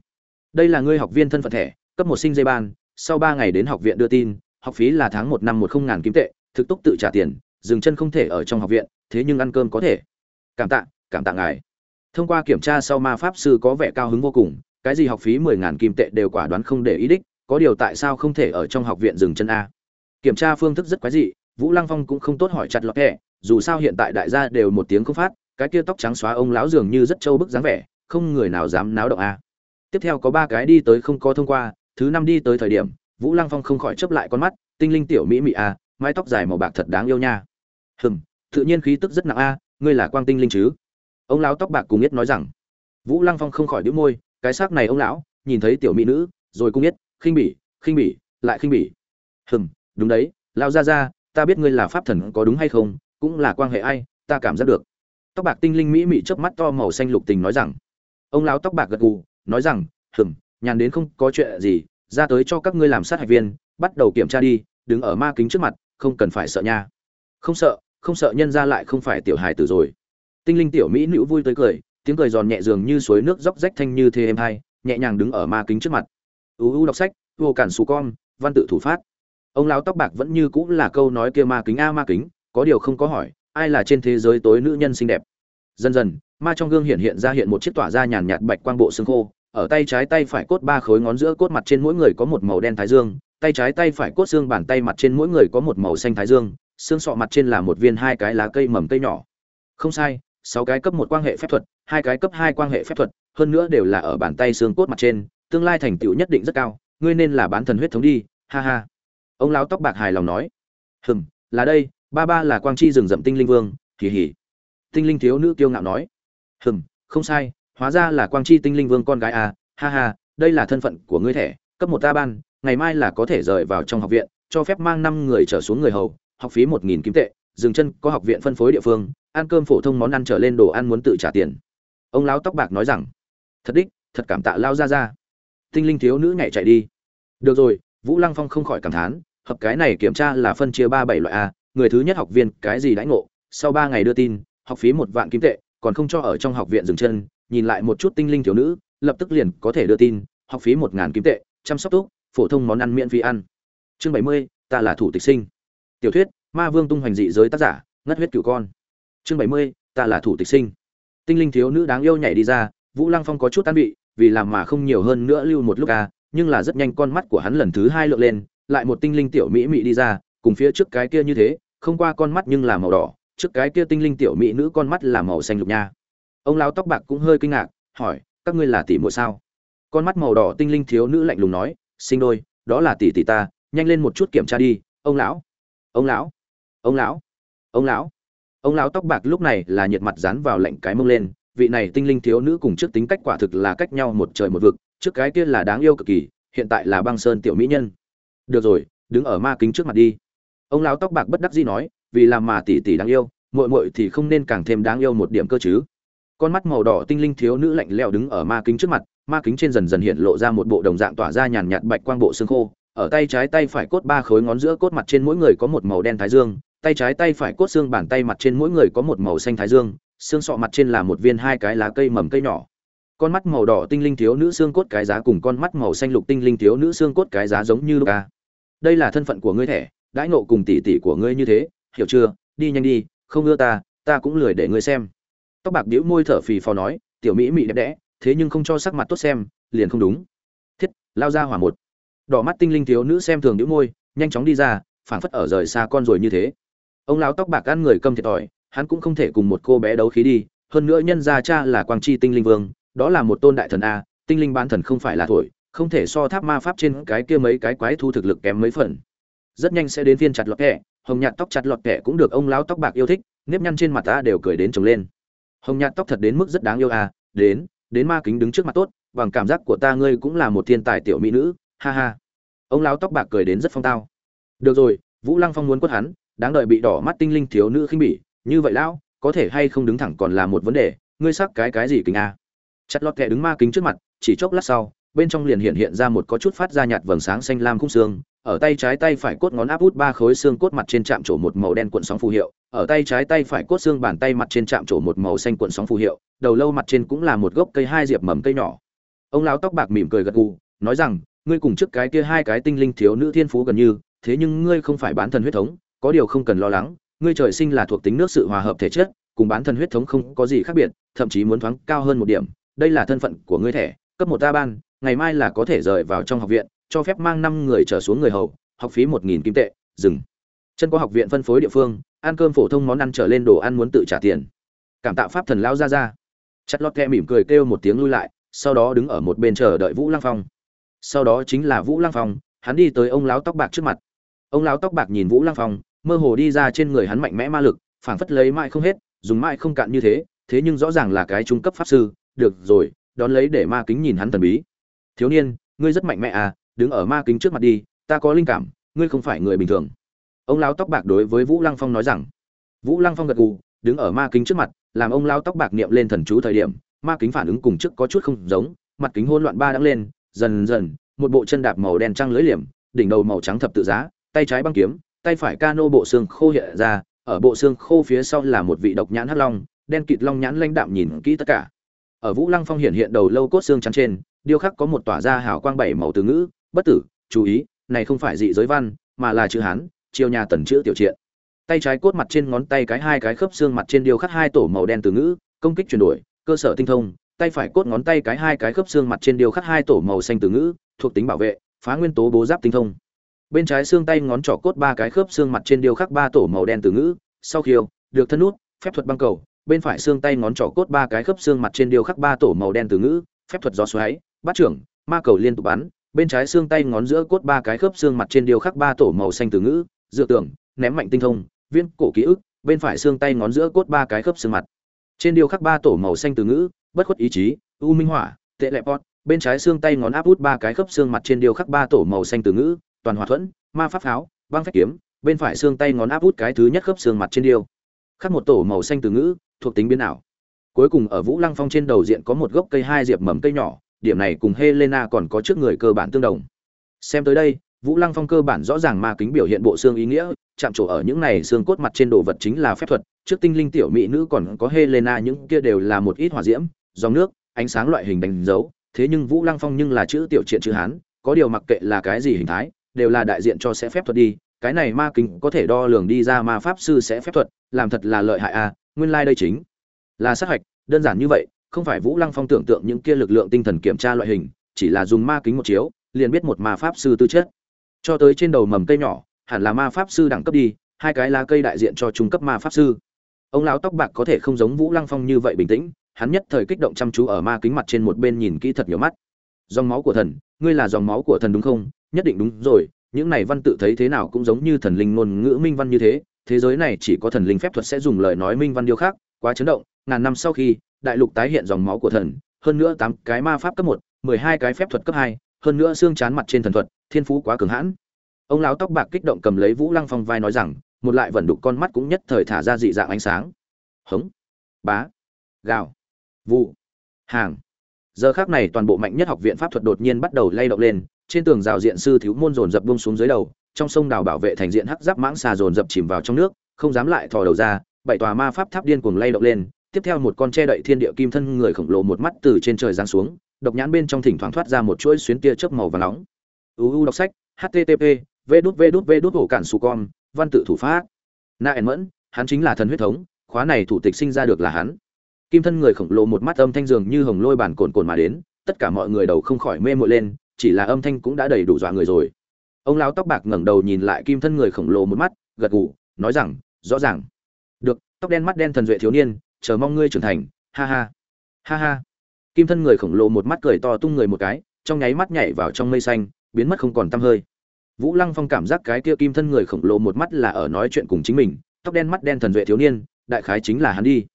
Đây là ngươi học viên thân phận thẻ, cấp một sinh dây ban, sau ba ngày đến học viện đưa tin, học phí là tháng một năm một không ngàn kim tệ, thực túc tự trả tiền dừng chân không thể ở trong học viện, thế nhưng ăn cơm có thể. Cảm tạ cảm tạ ngài. Thông qua kiểm tra sau ma pháp sư có vẻ cao hứng vô cùng, cái gì học phí mười ngàn kim tệ đều quả đoán không để ý đích, có điều tại sao không thể ở trong học viện dừng chân a? Kiểm tra phương thức rất quái dị, vũ lăng phong cũng không tốt hỏi chặt lọt hẹ dù sao hiện tại đại gia đều một tiếng không phát, cái kia tóc trắng xóa ông lão dường như rất trâu bức dáng vẻ, không người nào dám náo động a. Tiếp theo có ba cái đi tới không có thông qua, thứ năm đi tới thời điểm, vũ lăng phong không khỏi chấp lại con mắt, tinh linh tiểu mỹ mị a, mái tóc dài màu bạc thật đáng yêu nha hừm, tự nhiên khí tức rất nặng a, ngươi là quang tinh linh chứ? Ông lão tóc bạc cùng biết nói rằng. Vũ lăng phong không khỏi đĩu môi, cái xác này ông lão, nhìn thấy tiểu mỹ nữ, rồi cũng biết khinh bỉ khinh bỉ, lại khinh bỉ. Hừm, đúng đấy lao ra ra ta biết ngươi là pháp thần có đúng hay không, cũng là quan hệ ai, ta cảm giác được. Tóc bạc tinh linh mỹ mị chớp mắt to màu xanh lục tình nói rằng. Ông lão tóc bạc gật gù, nói rằng, hừm, nhàn đến không có chuyện gì, ra tới cho các ngươi làm sát hạch viên, bắt đầu kiểm tra đi, đứng ở ma kính trước mặt, không cần phải sợ nha. Không sợ không sợ nhân ra lại không phải tiểu hài tử rồi. Tinh linh tiểu mỹ nữ vui tới cười, tiếng cười giòn nhẹ dường như suối nước róc rách thanh như thế êm hai nhẹ nhàng đứng ở ma kính trước mặt. Uu đọc sách, vô cản xù con, văn tự thủ phát. Ông lão tóc bạc vẫn như cũng là câu nói kia ma kính a ma kính, có điều không có hỏi, ai là trên thế giới tối nữ nhân xinh đẹp. Dần dần, ma trong gương hiện hiện ra hiện một chiếc tỏa ra nhàn nhạt bạch quang bộ xương khô, ở tay trái tay phải cốt ba khối ngón giữa cốt mặt trên mỗi người có một màu đen thái dương, tay trái tay phải cốt xương bàn tay mặt trên mỗi người có một màu xanh thái dương xương sọ mặt trên là một viên hai cái lá cây mầm cây nhỏ. Không sai, sáu cái cấp một quan hệ phép thuật, hai cái cấp hai quan hệ phép thuật, hơn nữa đều là ở bàn tay xương cốt mặt trên, tương lai thành tựu nhất định rất cao, ngươi nên là bán thần huyết thống đi, ha ha. Ông lão tóc bạc hài lòng nói. Hừm, là đây, ba ba là quang chi rừng rậm tinh linh vương kỳ hỉ tinh linh thiếu nữ kiêu ngạo nói. Hừm, không sai, hóa ra là quang chi tinh linh vương con gái à ha ha, đây là thân phận của ngươi thẻ, cấp một ta ban, ngày mai là có thể rời vào trong học viện, cho phép mang năm người trở xuống người hầu học phí một nghìn kim tệ, dừng chân, có học viện phân phối địa phương, ăn cơm phổ thông món ăn trở lên đồ ăn muốn tự trả tiền. Ông lão tóc bạc nói rằng, thật đích, thật cảm tạ lao ra ra tinh linh thiếu nữ nhảy chạy đi. Được rồi. Vũ lăng phong không khỏi cảm thán, hợp cái này kiểm tra là phân chia ba bảy loại a, người thứ nhất học viên, cái gì đãi ngộ? Sau ba ngày đưa tin, học phí một vạn kim tệ, còn không cho ở trong học viện dừng chân, nhìn lại một chút tinh linh thiếu nữ, lập tức liền có thể đưa tin, học phí một ngàn kim tệ, chăm sóc tốt phổ thông món ăn miễn phí ăn. Chương bảy mươi, ta là thủ tịch sinh tiểu thuyết, ma vương tung hoành dị giới tác giả, ngất huyết cửu con. Chương bảy mươi, ta là thủ tịch sinh. Tinh linh thiếu nữ đáng yêu nhảy đi ra, vũ lăng phong có chút tan bị, vì làm mà không nhiều hơn nữa lưu một lúc à nhưng là rất nhanh con mắt của hắn lần thứ hai lượn lên, lại một tinh linh tiểu mỹ mỹ đi ra, cùng phía trước cái kia như thế, không qua con mắt nhưng là màu đỏ, trước cái kia tinh linh tiểu mỹ nữ con mắt là màu xanh lục nha. Ông lão tóc bạc cũng hơi kinh ngạc, hỏi, các ngươi là tỷ muội sao? Con mắt màu đỏ tinh linh thiếu nữ lạnh lùng nói, sinh đôi, đó là tỷ tỷ ta, nhanh lên một chút kiểm tra đi, ông lão ông lão ông lão ông lão. Ông lão tóc bạc lúc này là nhiệt mặt dán vào lạnh cái mông lên. Vị này tinh linh thiếu nữ cùng trước tính cách quả thực là cách nhau một trời một vực. Trước cái kia là đáng yêu cực kỳ, hiện tại là băng sơn tiểu mỹ nhân. Được rồi, đứng ở ma kính trước mặt đi. Ông lão tóc bạc bất đắc dĩ nói, vì làm mà tỷ tỷ đáng yêu, muội muội thì không nên càng thêm đáng yêu một điểm cơ chứ. Con mắt màu đỏ tinh linh thiếu nữ lạnh lẽo đứng ở ma kính trước mặt, ma kính trên dần dần hiện lộ ra một bộ đồng dạng tỏa ra nhàn nhạt bạch quang bộ xương khô ở tay trái tay phải cốt ba khối ngón giữa cốt mặt trên mỗi người có một màu đen thái dương tay trái tay phải cốt xương bàn tay mặt trên mỗi người có một màu xanh thái dương xương sọ mặt trên là một viên hai cái lá cây mầm cây nhỏ con mắt màu đỏ tinh linh thiếu nữ xương cốt cái giá cùng con mắt màu xanh lục tinh linh thiếu nữ xương cốt cái giá giống như Luca. Đây là thân phận của ngươi thẻ, đãi nộ cùng tỷ tỷ của ngươi như thế, hiểu chưa? Đi nhanh đi, không ưa ta, ta cũng lười để ngươi xem. Tóc bạc đĩu môi thở phì phò nói, tiểu mỹ mị đẹp đẽ, thế nhưng không cho sắc mặt tốt xem, liền không đúng. Thiết, lao ra hỏa một. Đỏ mắt tinh linh thiếu nữ xem thường bĩu môi, nhanh chóng đi ra, phảng phất ở rời xa con rồi như thế. Ông lão tóc bạc ăn người câm thiệt thòi, hắn cũng không thể cùng một cô bé đấu khí đi, hơn nữa nhân gia cha là quang chi tinh linh vương, đó là một tôn đại thần a tinh linh bán thần không phải là thổi không thể so tháp ma pháp trên cái kia mấy cái quái thu thực lực kém mấy phần rất nhanh sẽ đến phiên chặt lọt kẹ hồng nhạt tóc chặt lọt kẹ cũng được ông lão tóc bạc yêu thích nếp nhăn trên mặt ta đều cười đến trồng lên hồng nhạt tóc thật đến mức rất đáng yêu à đến đến ma kính đứng trước mặt tốt bằng cảm giác của ta ngươi cũng là một thiên tài tiểu mỹ nữ ha ha. Ông lão tóc bạc cười đến rất phong tao. Được rồi, vũ lăng phong muốn quất hắn, đáng đợi bị đỏ mắt tinh linh thiếu nữ khinh bỉ. Như vậy lão, có thể hay không đứng thẳng còn là một vấn đề. Ngươi sắc cái cái gì kính a? Chặt lọt kẹ đứng ma kính trước mặt, chỉ chốc lát sau, bên trong liền hiện hiện ra một có chút phát ra nhạt vầng sáng xanh lam khung xương. Ở tay trái tay phải cốt ngón áp út ba khối xương cốt mặt trên chạm trổ một màu đen cuộn sóng phù hiệu. Ở tay trái tay phải cốt xương bàn tay mặt trên chạm trổ một màu xanh cuộn sóng phù hiệu. Đầu lâu mặt trên cũng là một gốc cây hai diệp mầm cây nhỏ. Ông lão tóc bạc mỉm cười gật gù, nói rằng ngươi cùng trước cái kia hai cái tinh linh thiếu nữ thiên phú gần như, thế nhưng ngươi không phải bán thần huyết thống, có điều không cần lo lắng, ngươi trời sinh là thuộc tính nước sự hòa hợp thể chất, cùng bán thần huyết thống không có gì khác biệt, thậm chí muốn thoáng cao hơn một điểm, đây là thân phận của ngươi thẻ, cấp một ta ban, ngày mai là có thể rời vào trong học viện, cho phép mang năm người trở xuống người hầu, học phí một nghìn kim tệ, dừng. Chân có học viện phân phối địa phương, ăn cơm phổ thông món ăn trở lên đồ ăn muốn tự trả tiền. Cảm tạ pháp thần lão gia gia. chặt lót kẹ mỉm cười kêu một tiếng lui lại, sau đó đứng ở một bên chờ đợi vũ lăng phong sau đó chính là vũ lăng phong, hắn đi tới ông lão tóc bạc trước mặt. Ông lão tóc bạc nhìn vũ lăng phong, mơ hồ đi ra trên người hắn mạnh mẽ ma lực, phảng phất lấy mãi không hết, dùng mãi không cạn như thế thế nhưng rõ ràng là cái trung cấp pháp sư, được rồi, đón lấy để ma kính nhìn hắn thần bí. Thiếu niên, ngươi rất mạnh mẽ à đứng ở ma kính trước mặt đi, ta có linh cảm, ngươi không phải người bình thường. Ông lão tóc bạc đối với vũ lăng phong nói rằng. Vũ lăng phong gật gù, đứng ở ma kính trước mặt, làm ông lão tóc bạc niệm lên thần chú thời điểm, ma kính phản ứng cùng trước có chút không giống, mặt kính hỗn loạn ba đắng lên dần dần, một bộ chân đạp màu đen trăng lưỡi liềm, đỉnh đầu màu trắng thập tự giá, tay trái băng kiếm, tay phải cano bộ xương khô hiện ra, ở bộ xương khô phía sau là một vị độc nhãn hắc long, đen kịt long nhãn lãnh đạm nhìn kỹ tất cả. Ở vũ lăng phong hiện hiện đầu lâu cốt xương trắng trên, điêu khắc có một tỏa ra hào quang bảy màu từ ngữ, bất tử, chú ý, này không phải dị giới văn, mà là chữ hán, chiêu nhà tần chữ tiểu triện. Tay trái cốt mặt trên ngón tay cái hai cái khớp xương mặt trên điêu khắc hai tổ màu đen từ ngữ, công kích chuyển đổi, cơ sở tinh thông tay phải cốt ngón tay cái hai cái khớp xương mặt trên điêu khắc hai tổ màu xanh từ ngữ, thuộc tính bảo vệ, phá nguyên tố bố giáp tinh thông. Bên trái xương tay ngón trỏ cốt ba cái khớp xương mặt trên điêu khắc ba tổ màu đen từ ngữ, sau khiêu, được thân nút, phép thuật băng cầu. Bên phải xương tay ngón trỏ cốt ba cái khớp xương mặt trên điêu khắc ba tổ màu đen từ ngữ, phép thuật gió xoáy, bát trưởng, ma cầu liên tục bắn. Bên trái xương tay ngón giữa cốt ba cái khớp xương mặt trên điêu khắc ba tổ màu xanh từ ngữ, dựa tưởng ném mạnh tinh thông viên cổ ký ức. Bên phải xương tay ngón giữa cốt ba cái khớp xương mặt trên điêu khắc ba tổ màu xanh từ ngữ bất khuất ý chí, u minh hỏa, tệ lệ pot, bên trái xương tay ngón áp út ba cái khớp xương mặt trên điêu khắc ba tổ màu xanh từ ngữ, toàn hòa thuẫn, ma pháp pháo, băng phép kiếm, bên phải xương tay ngón áp út cái thứ nhất khớp xương mặt trên điêu. Khắc một tổ màu xanh từ ngữ, thuộc tính biến ảo. Cuối cùng ở vũ lăng phong trên đầu diện có một gốc cây hai diệp mầm cây nhỏ, điểm này cùng helena còn có trước người cơ bản tương đồng. Xem tới đây, vũ lăng phong cơ bản rõ ràng ma kính biểu hiện bộ xương ý nghĩa, chạm trổ ở những này xương cốt mặt trên đồ vật chính là phép thuật, trước tinh linh tiểu mỹ nữ còn có helena những kia đều là một ít hỏa diễm dòng nước, ánh sáng loại hình đánh dấu. Thế nhưng vũ lăng phong nhưng là chữ tiểu triện chữ hán, có điều mặc kệ là cái gì hình thái, đều là đại diện cho sẽ phép thuật đi. Cái này ma kính có thể đo lường đi ra ma pháp sư sẽ phép thuật, làm thật là lợi hại à nguyên lai đây chính là sát hạch. Đơn giản như vậy, không phải vũ lăng phong tưởng tượng những kia lực lượng tinh thần kiểm tra loại hình, chỉ là dùng ma kính một chiếu, liền biết một ma pháp sư tư chất. Cho tới trên đầu mầm cây nhỏ, hẳn là ma pháp sư đẳng cấp đi, hai cái lá cây đại diện cho trung cấp ma pháp sư. Ông lão tóc bạc có thể không giống vũ lăng phong như vậy bình tĩnh hắn nhất thời kích động chăm chú ở ma kính mặt trên một bên nhìn kỹ thật nhiều mắt. Dòng máu của thần, ngươi là dòng máu của thần đúng không? Nhất định đúng rồi, những này văn tự thấy thế nào cũng giống như thần linh ngôn ngữ minh văn như thế thế giới này chỉ có thần linh phép thuật sẽ dùng lời nói minh văn điều khác quá chấn động, ngàn năm sau khi, đại lục tái hiện dòng máu của thần, hơn nữa tám cái ma pháp cấp một, mười hai cái phép thuật cấp hai, hơn nữa xương chán mặt trên thần thuật, thiên phú quá cường hãn. Ông lão tóc bạc kích động cầm lấy vũ lăng phong vai nói rằng, một lại vẩn đục con mắt cũng nhất thời thả ra dị dạng ánh sáng. Hống. Bá. Gào vụ. Hàng. Giờ khác này toàn bộ mạnh nhất học viện pháp thuật đột nhiên bắt đầu lay động lên, trên tường rào diện sư thiếu môn dồn dập bông xuống dưới đầu, trong sông đào bảo vệ thành diện hắc giáp mãng xà dồn dập chìm vào trong nước, không dám lại thò đầu ra, bảy tòa ma pháp tháp điên cuồng lay động lên, tiếp theo một con che đậy thiên địa kim thân người khổng lồ một mắt từ trên trời giáng xuống, độc nhãn bên trong thỉnh thoảng thoát ra một chuỗi xuyến tia chớp màu và nóng. Uu đọc sách http v đút v đút v đút hổ cản su con, văn tự thủ pháp. Na ẩn mẫn, hắn chính là thần huyết thống, khóa này thủ tịch sinh ra được là hắn kim thân người khổng lồ một mắt âm thanh dường như hồng lôi bản cồn cồn mà đến, tất cả mọi người đầu không khỏi mê mội lên, chỉ là âm thanh cũng đã đầy đủ dọa người rồi. Ông lão tóc bạc ngẩng đầu nhìn lại kim thân người khổng lồ một mắt, gật gù, nói rằng, rõ ràng. Được, tóc đen mắt đen thần duệ thiếu niên, chờ mong ngươi trưởng thành. Ha ha. Ha ha. Kim thân người khổng lồ một mắt cười to tung người một cái, trong nháy mắt nhảy vào trong mây xanh, biến mất không còn tăm hơi. Vũ lăng phong cảm giác cái kia kim thân người khổng lồ một mắt là ở nói chuyện cùng chính mình, tóc đen mắt đen thần duệ thiếu niên, đại khái chính là hắn đi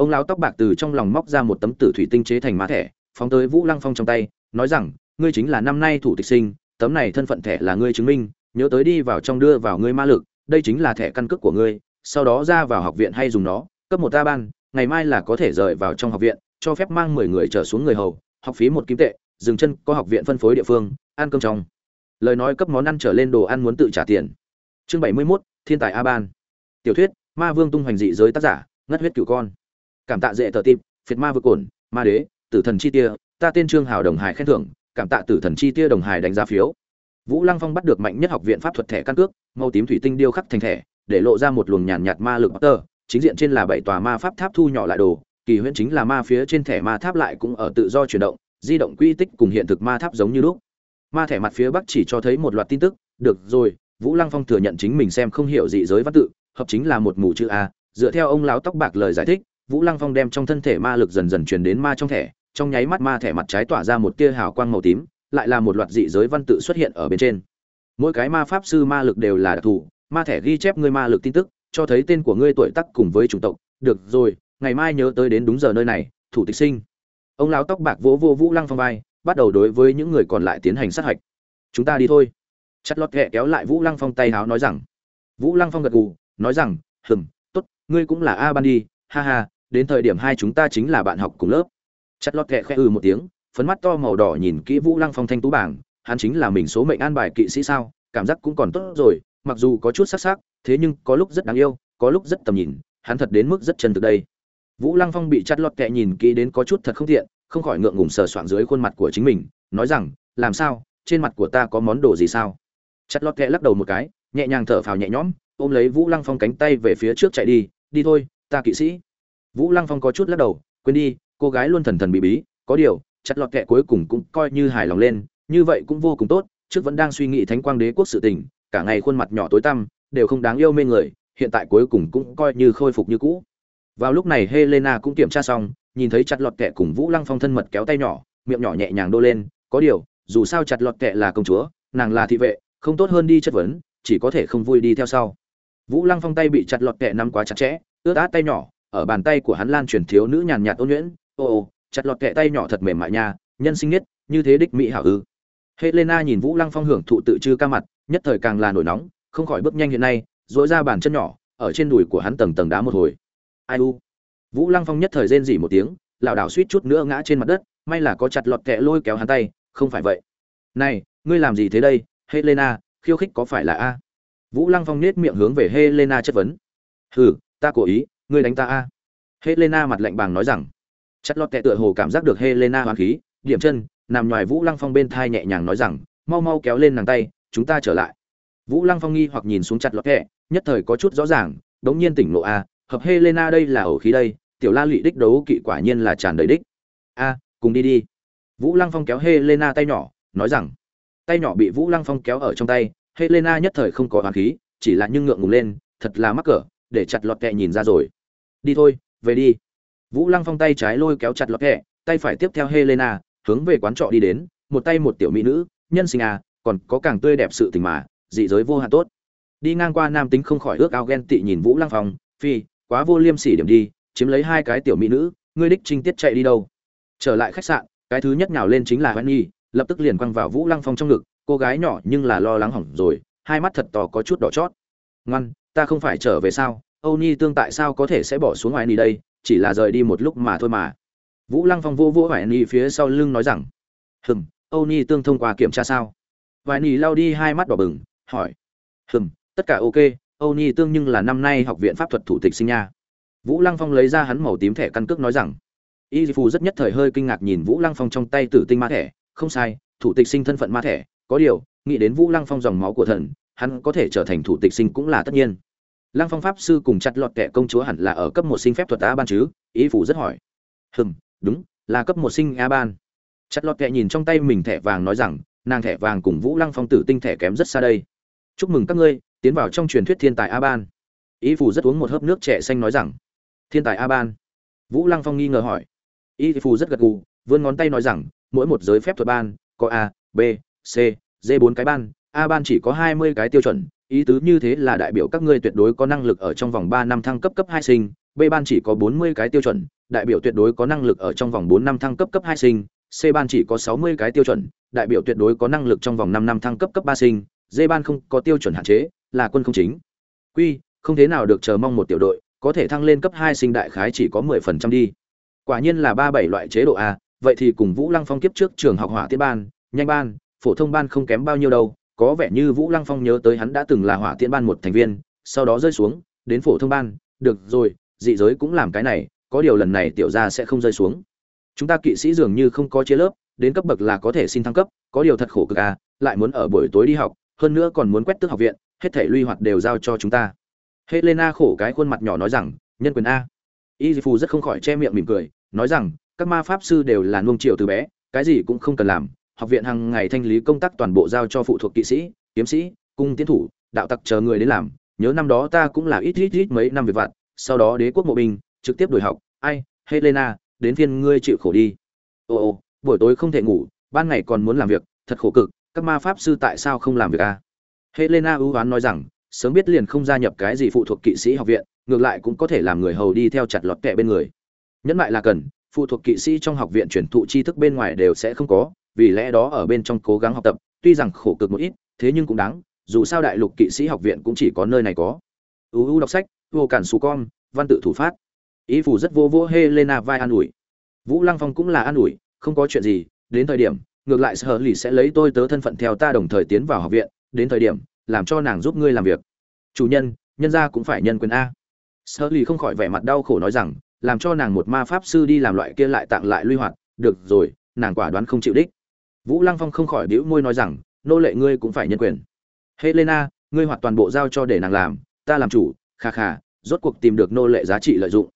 ông lão tóc bạc từ trong lòng móc ra một tấm tử thủy tinh chế thành mã thẻ phóng tới vũ lăng phong trong tay nói rằng ngươi chính là năm nay thủ tịch sinh tấm này thân phận thẻ là ngươi chứng minh nhớ tới đi vào trong đưa vào ngươi ma lực đây chính là thẻ căn cước của ngươi sau đó ra vào học viện hay dùng nó cấp một ta ban ngày mai là có thể rời vào trong học viện cho phép mang mười người trở xuống người hầu học phí một kim tệ dừng chân có học viện phân phối địa phương ăn cơm trong. Lời nói cấp món ăn trở lên đồ ăn muốn tự trả tiền. Chương bảy mươi 71, thiên tài a ban. Tiểu thuyết ma vương tung hoành dị giới tác giả ngất huyết cửu con cảm tạ dễ tờ tim phiệt ma vừa cồn, ma đế, tử thần chi tia, ta tên trương hào đồng hải khen thưởng, cảm tạ tử thần chi tia đồng hải đánh giá phiếu. Vũ lăng phong bắt được mạnh nhất học viện pháp thuật thẻ căn cước, màu tím thủy tinh điêu khắc thành thẻ, để lộ ra một luồng nhàn nhạt ma lực tơ chính diện trên là bảy tòa ma pháp tháp thu nhỏ lại đồ, kỳ huyễn chính là ma phía trên thẻ ma tháp lại cũng ở tự do chuyển động, di động quy tích cùng hiện thực ma tháp giống như lúc. Ma thẻ mặt phía bắc chỉ cho thấy một loạt tin tức, được rồi, vũ lăng phong thừa nhận chính mình xem không hiểu dị giới văn tự, hợp chính là một mù chữ a, dựa theo ông lão tóc bạc lời giải thích vũ lăng phong đem trong thân thể ma lực dần dần truyền đến ma trong thẻ trong nháy mắt ma thẻ mặt trái tỏa ra một tia hào quang màu tím lại là một loạt dị giới văn tự xuất hiện ở bên trên. Mỗi cái ma pháp sư ma lực đều là đặc thù ma thẻ ghi chép ngươi ma lực tin tức cho thấy tên của ngươi tuổi tác cùng với chủng tộc. Được rồi ngày mai nhớ tới đến đúng giờ nơi này thủ tịch sinh. Ông lão tóc bạc vỗ vô vũ lăng phong vai bắt đầu đối với những người còn lại tiến hành sát hạch. Chúng ta đi thôi. Chặt lót ghẹ kéo lại vũ lăng phong tay háo nói rằng. Vũ lăng phong gật gù nói rằng hừm, tốt, ngươi cũng là a ban đi ha ha đến thời điểm hai chúng ta chính là bạn học cùng lớp. Chặt lọt kệ khẽ ừ một tiếng, phấn mắt to màu đỏ nhìn kỹ vũ lăng phong thanh tú bảng, hắn chính là mình số mệnh an bài kỵ sĩ sao, cảm giác cũng còn tốt rồi, mặc dù có chút sắc sắc, thế nhưng có lúc rất đáng yêu, có lúc rất tầm nhìn, hắn thật đến mức rất chân thực đây. Vũ lăng phong bị chặt lọt kệ nhìn kỹ đến có chút thật không tiện, không khỏi ngượng ngùng sờ soạng dưới khuôn mặt của chính mình, nói rằng, làm sao? Trên mặt của ta có món đồ gì sao? Chặt lọt kệ lắc đầu một cái, nhẹ nhàng thở phào nhẹ nhõm, ôm lấy vũ lăng phong cánh tay về phía trước chạy đi đi thôi, ta kỵ sĩ vũ lăng phong có chút lắc đầu, quên đi, cô gái luôn thần thần bị bí, có điều, chặt lọt kẹ cuối cùng cũng coi như hài lòng lên, như vậy cũng vô cùng tốt, trước vẫn đang suy nghĩ thánh quang đế quốc sự tình, cả ngày khuôn mặt nhỏ tối tăm, đều không đáng yêu mê người, hiện tại cuối cùng cũng coi như khôi phục như cũ. Vào lúc này helena cũng kiểm tra xong, nhìn thấy chặt lọt kẹ cùng vũ lăng phong thân mật kéo tay nhỏ, miệng nhỏ nhẹ nhàng đô lên, có điều, dù sao chặt lọt kẹ là công chúa, nàng là thị vệ, không tốt hơn đi chất vấn, chỉ có thể không vui đi theo sau. Vũ lăng phong tay bị chặt lọt kẹ nắm quá chặt chẽ, ướt át tay nhỏ ở bàn tay của hắn lan truyền thiếu nữ nhàn nhạt ôn nhuyễn, ô ô, chặt lọt kẹ tay nhỏ thật mềm mại nha, nhân sinh nhất, như thế đích mỹ hảo ư. Helena nhìn vũ lăng phong hưởng thụ tự chư ca mặt, nhất thời càng là nổi nóng, không khỏi bước nhanh hiện nay dỗi ra bàn chân nhỏ, ở trên đùi của hắn tầng tầng đá một hồi. Ai u? Vũ lăng phong nhất thời rên dỉ một tiếng, lảo đảo suýt chút nữa ngã trên mặt đất, may là có chặt lọt kẹ lôi kéo hắn tay, không phải vậy. Này, ngươi làm gì thế đây, helena, khiêu khích có phải là a? Vũ lăng phong nết miệng hướng về helena chất vấn. Hừ, ta cố ý ngươi đánh ta a. Helena mặt lạnh bàng nói rằng. Chặt lọt tệ tựa hồ cảm giác được helena hoàn khí, điểm chân, nằm ngoài vũ lăng phong bên thai nhẹ nhàng nói rằng, mau mau kéo lên nàng tay, chúng ta trở lại. Vũ lăng phong nghi hoặc nhìn xuống chặt lọt kẹ nhất thời có chút rõ ràng, đống nhiên tỉnh lộ a, hợp helena đây là ổ khí đây, tiểu la lụy đích đấu kỵ quả nhiên là tràn đầy đích. A, cùng đi đi. Vũ lăng phong kéo helena tay nhỏ, nói rằng. Tay nhỏ bị vũ lăng phong kéo ở trong tay, helena nhất thời không có hoàng khí, chỉ là nhưng ngượng ngùng lên, thật là mắc cỡ, để chặt lọt kẹ nhìn ra rồi đi thôi, về đi. Vũ lăng phong tay trái lôi kéo chặt lọt kẹ tay phải tiếp theo helena, hướng về quán trọ đi đến, một tay một tiểu mỹ nữ, nhân sinh à còn có càng tươi đẹp sự tình mà, dị giới vô hạn tốt. Đi ngang qua nam tính không khỏi ước ao ghen tị nhìn vũ lăng phong, phi, quá vô liêm sỉ điểm đi, chiếm lấy hai cái tiểu mỹ nữ, ngươi đích trinh tiết chạy đi đâu? Trở lại khách sạn, cái thứ nhất nhào lên chính là hoan nhi, lập tức liền quăng vào vũ lăng phong trong ngực, cô gái nhỏ nhưng là lo lắng hỏng rồi, hai mắt thật to có chút đỏ chót. Ngoan, ta không phải trở về sao? Âu nhi tương tại sao có thể sẽ bỏ xuống ngoài ni đây, chỉ là rời đi một lúc mà thôi mà. Vũ lăng phong vô vô hoài ni phía sau lưng nói rằng, hừm, âu nhi tương thông qua kiểm tra sao? Hoài ni lao đi hai mắt đỏ bừng, hỏi, hừm, tất cả ok, âu nhi tương nhưng là năm nay học viện pháp thuật thủ tịch sinh nha. Vũ lăng phong lấy ra hắn màu tím thẻ căn cước nói rằng, y phù rất nhất thời hơi kinh ngạc nhìn vũ lăng phong trong tay tử tinh ma thẻ, không sai, thủ tịch sinh thân phận ma thẻ, có điều, nghĩ đến vũ lăng phong dòng máu của thần, hắn có thể trở thành thủ tịch sinh cũng là tất nhiên lăng phong pháp sư cùng chặt lọt kẻ công chúa hẳn là ở cấp một sinh phép thuật a ban chứ? Y phủ rất hỏi. Hừm, đúng, là cấp một sinh a ban chặt lọt kẻ nhìn trong tay mình thẻ vàng nói rằng, nàng thẻ vàng cùng vũ lăng phong tử tinh thẻ kém rất xa đây. Chúc mừng các ngươi, tiến vào trong truyền thuyết thiên tài a ban y phủ rất uống một hớp nước trẻ xanh nói rằng, thiên tài a ban vũ lăng phong nghi ngờ hỏi. Y phủ rất gật gù, vươn ngón tay nói rằng, mỗi một giới phép thuật ban có a, b, c, d bốn cái ban a ban chỉ có hai mươi cái tiêu chuẩn ý tứ như thế là đại biểu các ngươi tuyệt đối có năng lực ở trong vòng ba năm thăng cấp cấp hai sinh, b ban chỉ có bốn mươi cái tiêu chuẩn, đại biểu tuyệt đối có năng lực ở trong vòng bốn năm thăng cấp cấp hai sinh, c ban chỉ có sáu mươi cái tiêu chuẩn, đại biểu tuyệt đối có năng lực trong vòng năm năm thăng cấp cấp ba sinh, d ban không có tiêu chuẩn hạn chế, là quân không chính. Quy, không thế nào được chờ mong một tiểu đội, có thể thăng lên cấp hai sinh đại khái chỉ có mười phần trăm đi. Quả nhiên là ba bảy loại chế độ a, vậy thì cùng vũ lăng phong kiếp trước trường học hỏa tiết ban, nhanh ban, phổ thông ban không kém bao nhiêu đâu có vẻ như vũ lăng phong nhớ tới hắn đã từng là hỏa tiễn ban một thành viên, sau đó rơi xuống, đến phổ thông ban, được rồi, dị giới cũng làm cái này, có điều lần này tiểu gia sẽ không rơi xuống. Chúng ta kỵ sĩ dường như không có chia lớp, đến cấp bậc là có thể xin thăng cấp, có điều thật khổ cực à lại muốn ở buổi tối đi học, hơn nữa còn muốn quét tước học viện, hết thể luy hoạt đều giao cho chúng ta. Helena khổ cái khuôn mặt nhỏ nói rằng, nhân quyền a. Y phù rất không khỏi che miệng mỉm cười, nói rằng, các ma pháp sư đều là nuông chiều từ bé, cái gì cũng không cần làm học viện hàng ngày thanh lý công tác toàn bộ giao cho phụ thuộc kỵ sĩ, kiếm sĩ, cung tiến thủ, đạo tặc chờ người đến làm. Nhớ năm đó ta cũng là ít ít ít mấy năm về vặt, sau đó đế quốc mộ binh, trực tiếp đổi học. Ai, helena, đến phiên ngươi chịu khổ đi. Ồ ồ buổi tối không thể ngủ, ban ngày còn muốn làm việc, thật khổ cực, các ma pháp sư tại sao không làm việc à? helena ưu oán nói rằng, sớm biết liền không gia nhập cái gì phụ thuộc kỵ sĩ học viện, ngược lại cũng có thể làm người hầu đi theo chặt lọt kẹ bên người. Nhẫn lại là cần, phụ thuộc kỵ sĩ trong học viện truyền thụ tri thức bên ngoài đều sẽ không có vì lẽ đó ở bên trong cố gắng học tập, tuy rằng khổ cực một ít, thế nhưng cũng đáng, dù sao đại lục kỵ sĩ học viện cũng chỉ có nơi này có. Uu đọc sách, vô cản xù con, văn tự thủ phát. Ý phủ rất vô vô helena vai an ủi. Vũ lăng phong cũng là an ủi, không có chuyện gì, đến thời điểm, ngược lại sở lì sẽ lấy tôi tớ thân phận theo ta đồng thời tiến vào học viện, đến thời điểm, làm cho nàng giúp ngươi làm việc. Chủ nhân nhân gia cũng phải nhân quyền a. Sở lì không khỏi vẻ mặt đau khổ nói rằng, làm cho nàng một ma pháp sư đi làm loại kia lại tặng lại luy hoạt, được rồi, nàng quả đoán không chịu đích vũ lăng phong không khỏi bĩu môi nói rằng, nô lệ ngươi cũng phải nhân quyền. Helena, ngươi hoạt toàn bộ giao cho để nàng làm, ta làm chủ, kha kha, rốt cuộc tìm được nô lệ giá trị lợi dụng.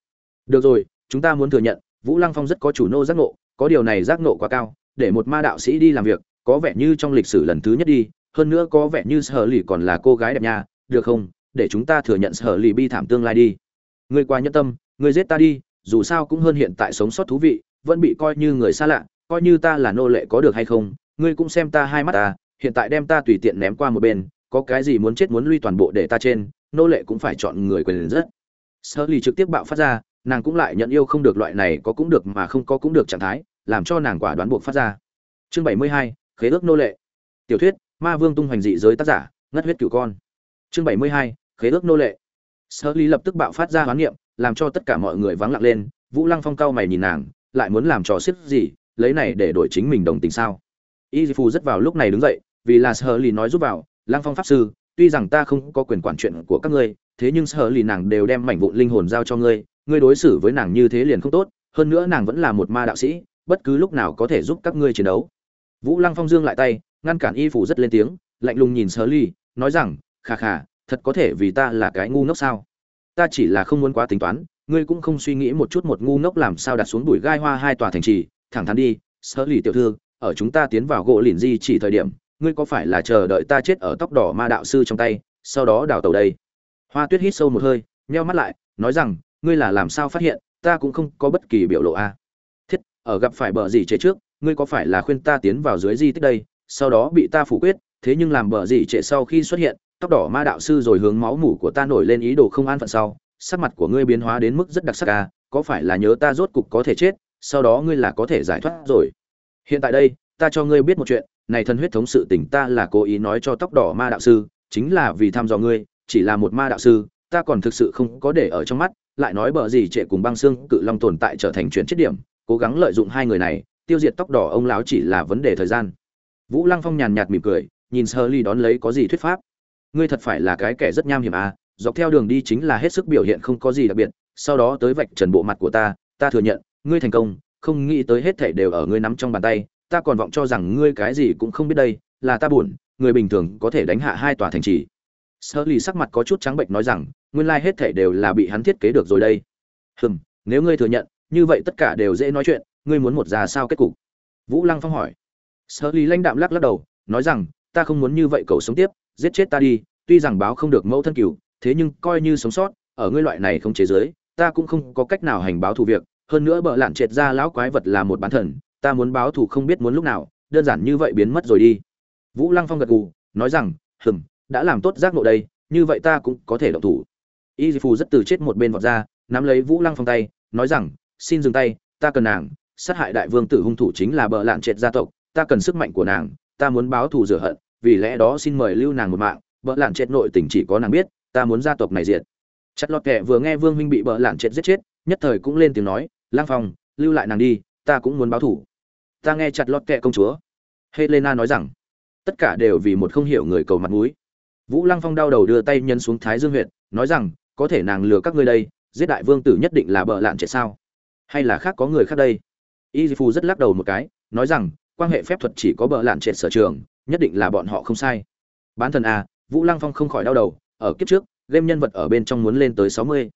Được rồi, chúng ta muốn thừa nhận, vũ lăng phong rất có chủ nô giác ngộ, có điều này giác ngộ quá cao, để một ma đạo sĩ đi làm việc, có vẻ như trong lịch sử lần thứ nhất đi, hơn nữa có vẻ như sở lì còn là cô gái đẹp nha, được không? Để chúng ta thừa nhận sở lì bi thảm tương lai đi. Ngươi quá nhẫn tâm, ngươi giết ta đi, dù sao cũng hơn hiện tại sống sót thú vị, vẫn bị coi như người xa lạ coi như ta là nô lệ có được hay không, ngươi cũng xem ta hai mắt ta, hiện tại đem ta tùy tiện ném qua một bên, có cái gì muốn chết muốn lui toàn bộ để ta trên, nô lệ cũng phải chọn người quyền rất. Sơ lì trực tiếp bạo phát ra, nàng cũng lại nhận yêu không được loại này, có cũng được mà không có cũng được trạng thái, làm cho nàng quả đoán buộc phát ra. Chương bảy mươi hai, khế ước nô lệ. Tiểu thuyết, ma vương tung hoành dị giới tác giả, ngất huyết cửu con. Chương bảy mươi hai, khế ước nô lệ. Sơ ly lập tức bạo phát ra hoán niệm, làm cho tất cả mọi người vắng lặng lên, vũ lăng phong cao mày nhìn nàng, lại muốn làm trò xiết gì lấy này để đổi chính mình đồng tình sao? Y phù rất vào lúc này đứng dậy, vì là sở ly nói giúp vào Lang phong pháp sư, tuy rằng ta không có quyền quản chuyện của các ngươi, thế nhưng sở ly nàng đều đem mảnh vụn linh hồn giao cho ngươi ngươi đối xử với nàng như thế liền không tốt, hơn nữa nàng vẫn là một ma đạo sĩ, bất cứ lúc nào có thể giúp các ngươi chiến đấu. Vũ lăng phong dương lại tay, ngăn cản y phủ rất lên tiếng, lạnh lùng nhìn sở ly nói rằng, khà khà, thật có thể vì ta là cái ngu ngốc sao? Ta chỉ là không muốn quá tính toán, ngươi cũng không suy nghĩ một chút một ngu ngốc làm sao đặt xuống bụi gai hoa hai tòa thành trì thẳng thắn đi sơ lì tiểu thư, ở chúng ta tiến vào gỗ lìn di chỉ thời điểm, ngươi có phải là chờ đợi ta chết ở tóc đỏ ma đạo sư trong tay, sau đó đào tàu đây? Hoa tuyết hít sâu một hơi, nheo mắt lại, nói rằng, ngươi là làm sao phát hiện, ta cũng không có bất kỳ biểu lộ a. Thiết, ở gặp phải bờ gì chế trước, ngươi có phải là khuyên ta tiến vào dưới di tích đây, sau đó bị ta phủ quyết, thế nhưng làm bờ gì trệ sau khi xuất hiện, tóc đỏ ma đạo sư rồi hướng máu mủ của ta nổi lên ý đồ không an phận sau, sắc mặt của ngươi biến hóa đến mức rất đặc sắc à có phải là nhớ ta rốt cục có thể chết sau đó ngươi là có thể giải thoát rồi. Hiện tại đây, ta cho ngươi biết một chuyện, này thân huyết thống sự tình ta là cố ý nói cho tóc đỏ ma đạo sư, chính là vì thăm dò ngươi, chỉ là một ma đạo sư, ta còn thực sự không có để ở trong mắt, lại nói bờ gì trệ cùng băng xương cự long tồn tại trở thành chuyển chết điểm, cố gắng lợi dụng hai người này, tiêu diệt tóc đỏ ông lão chỉ là vấn đề thời gian. Vũ lăng phong nhàn nhạt mỉm cười, nhìn sơ ly đón lấy có gì thuyết pháp. Ngươi thật phải là cái kẻ rất nham hiểm à dọc theo đường đi chính là hết sức biểu hiện không có gì đặc biệt, sau đó tới vạch trần bộ mặt của ta ta thừa nhận ngươi thành công, không nghĩ tới hết thảy đều ở ngươi nắm trong bàn tay, ta còn vọng cho rằng ngươi cái gì cũng không biết đây, là ta buồn, người bình thường có thể đánh hạ hai tòa thành trì. Sơ ly sắc mặt có chút trắng bệnh nói rằng, nguyên lai hết thảy đều là bị hắn thiết kế được rồi đây. Hừm, nếu ngươi thừa nhận, như vậy tất cả đều dễ nói chuyện, ngươi muốn một già sao kết cục? Vũ lăng phong hỏi. Sơ ly lãnh đạm lắc lắc đầu, nói rằng, ta không muốn như vậy cậu sống tiếp, giết chết ta đi, tuy rằng báo không được mẫu thân cửu, thế nhưng coi như sống sót, ở ngươi loại này không chế giới, ta cũng không có cách nào hành báo thù việc hơn nữa bợ lạn triệt ra lão quái vật là một bán thần, ta muốn báo thù không biết muốn lúc nào, đơn giản như vậy biến mất rồi đi. Vũ lăng phong gật gù, nói rằng, hừm, đã làm tốt giác ngộ đây, như vậy ta cũng có thể động thủ. Y phù rất từ chết một bên vọt ra, nắm lấy vũ lăng phong tay, nói rằng, xin dừng tay, ta cần nàng, sát hại đại vương tử hung thủ chính là bợ lạn triệt gia tộc, ta cần sức mạnh của nàng, ta muốn báo thù rửa hận, vì lẽ đó xin mời lưu nàng một mạng, bợ lạn triệt nội tình chỉ có nàng biết, ta muốn gia tộc này diệt. Chặt lọt kẻ vừa nghe vương huynh bị bợ lạn triệt giết chết nhất thời cũng lên tiếng nói lang phong lưu lại nàng đi ta cũng muốn báo thù ta nghe chặt lọt kệ công chúa. Helena nói rằng tất cả đều vì một không hiểu người cầu mặt mũi. Vũ lăng phong đau đầu đưa tay nhân xuống thái dương huyện nói rằng có thể nàng lừa các ngươi đây giết đại vương tử nhất định là bợ lạn trệt sao? Hay là khác có người khác đây? Y phù rất lắc đầu một cái nói rằng quan hệ phép thuật chỉ có bợ lạn trệt sở trường nhất định là bọn họ không sai. Bán thần à, vũ lăng phong không khỏi đau đầu ở kiếp trước game nhân vật ở bên trong muốn lên tới sáu mươi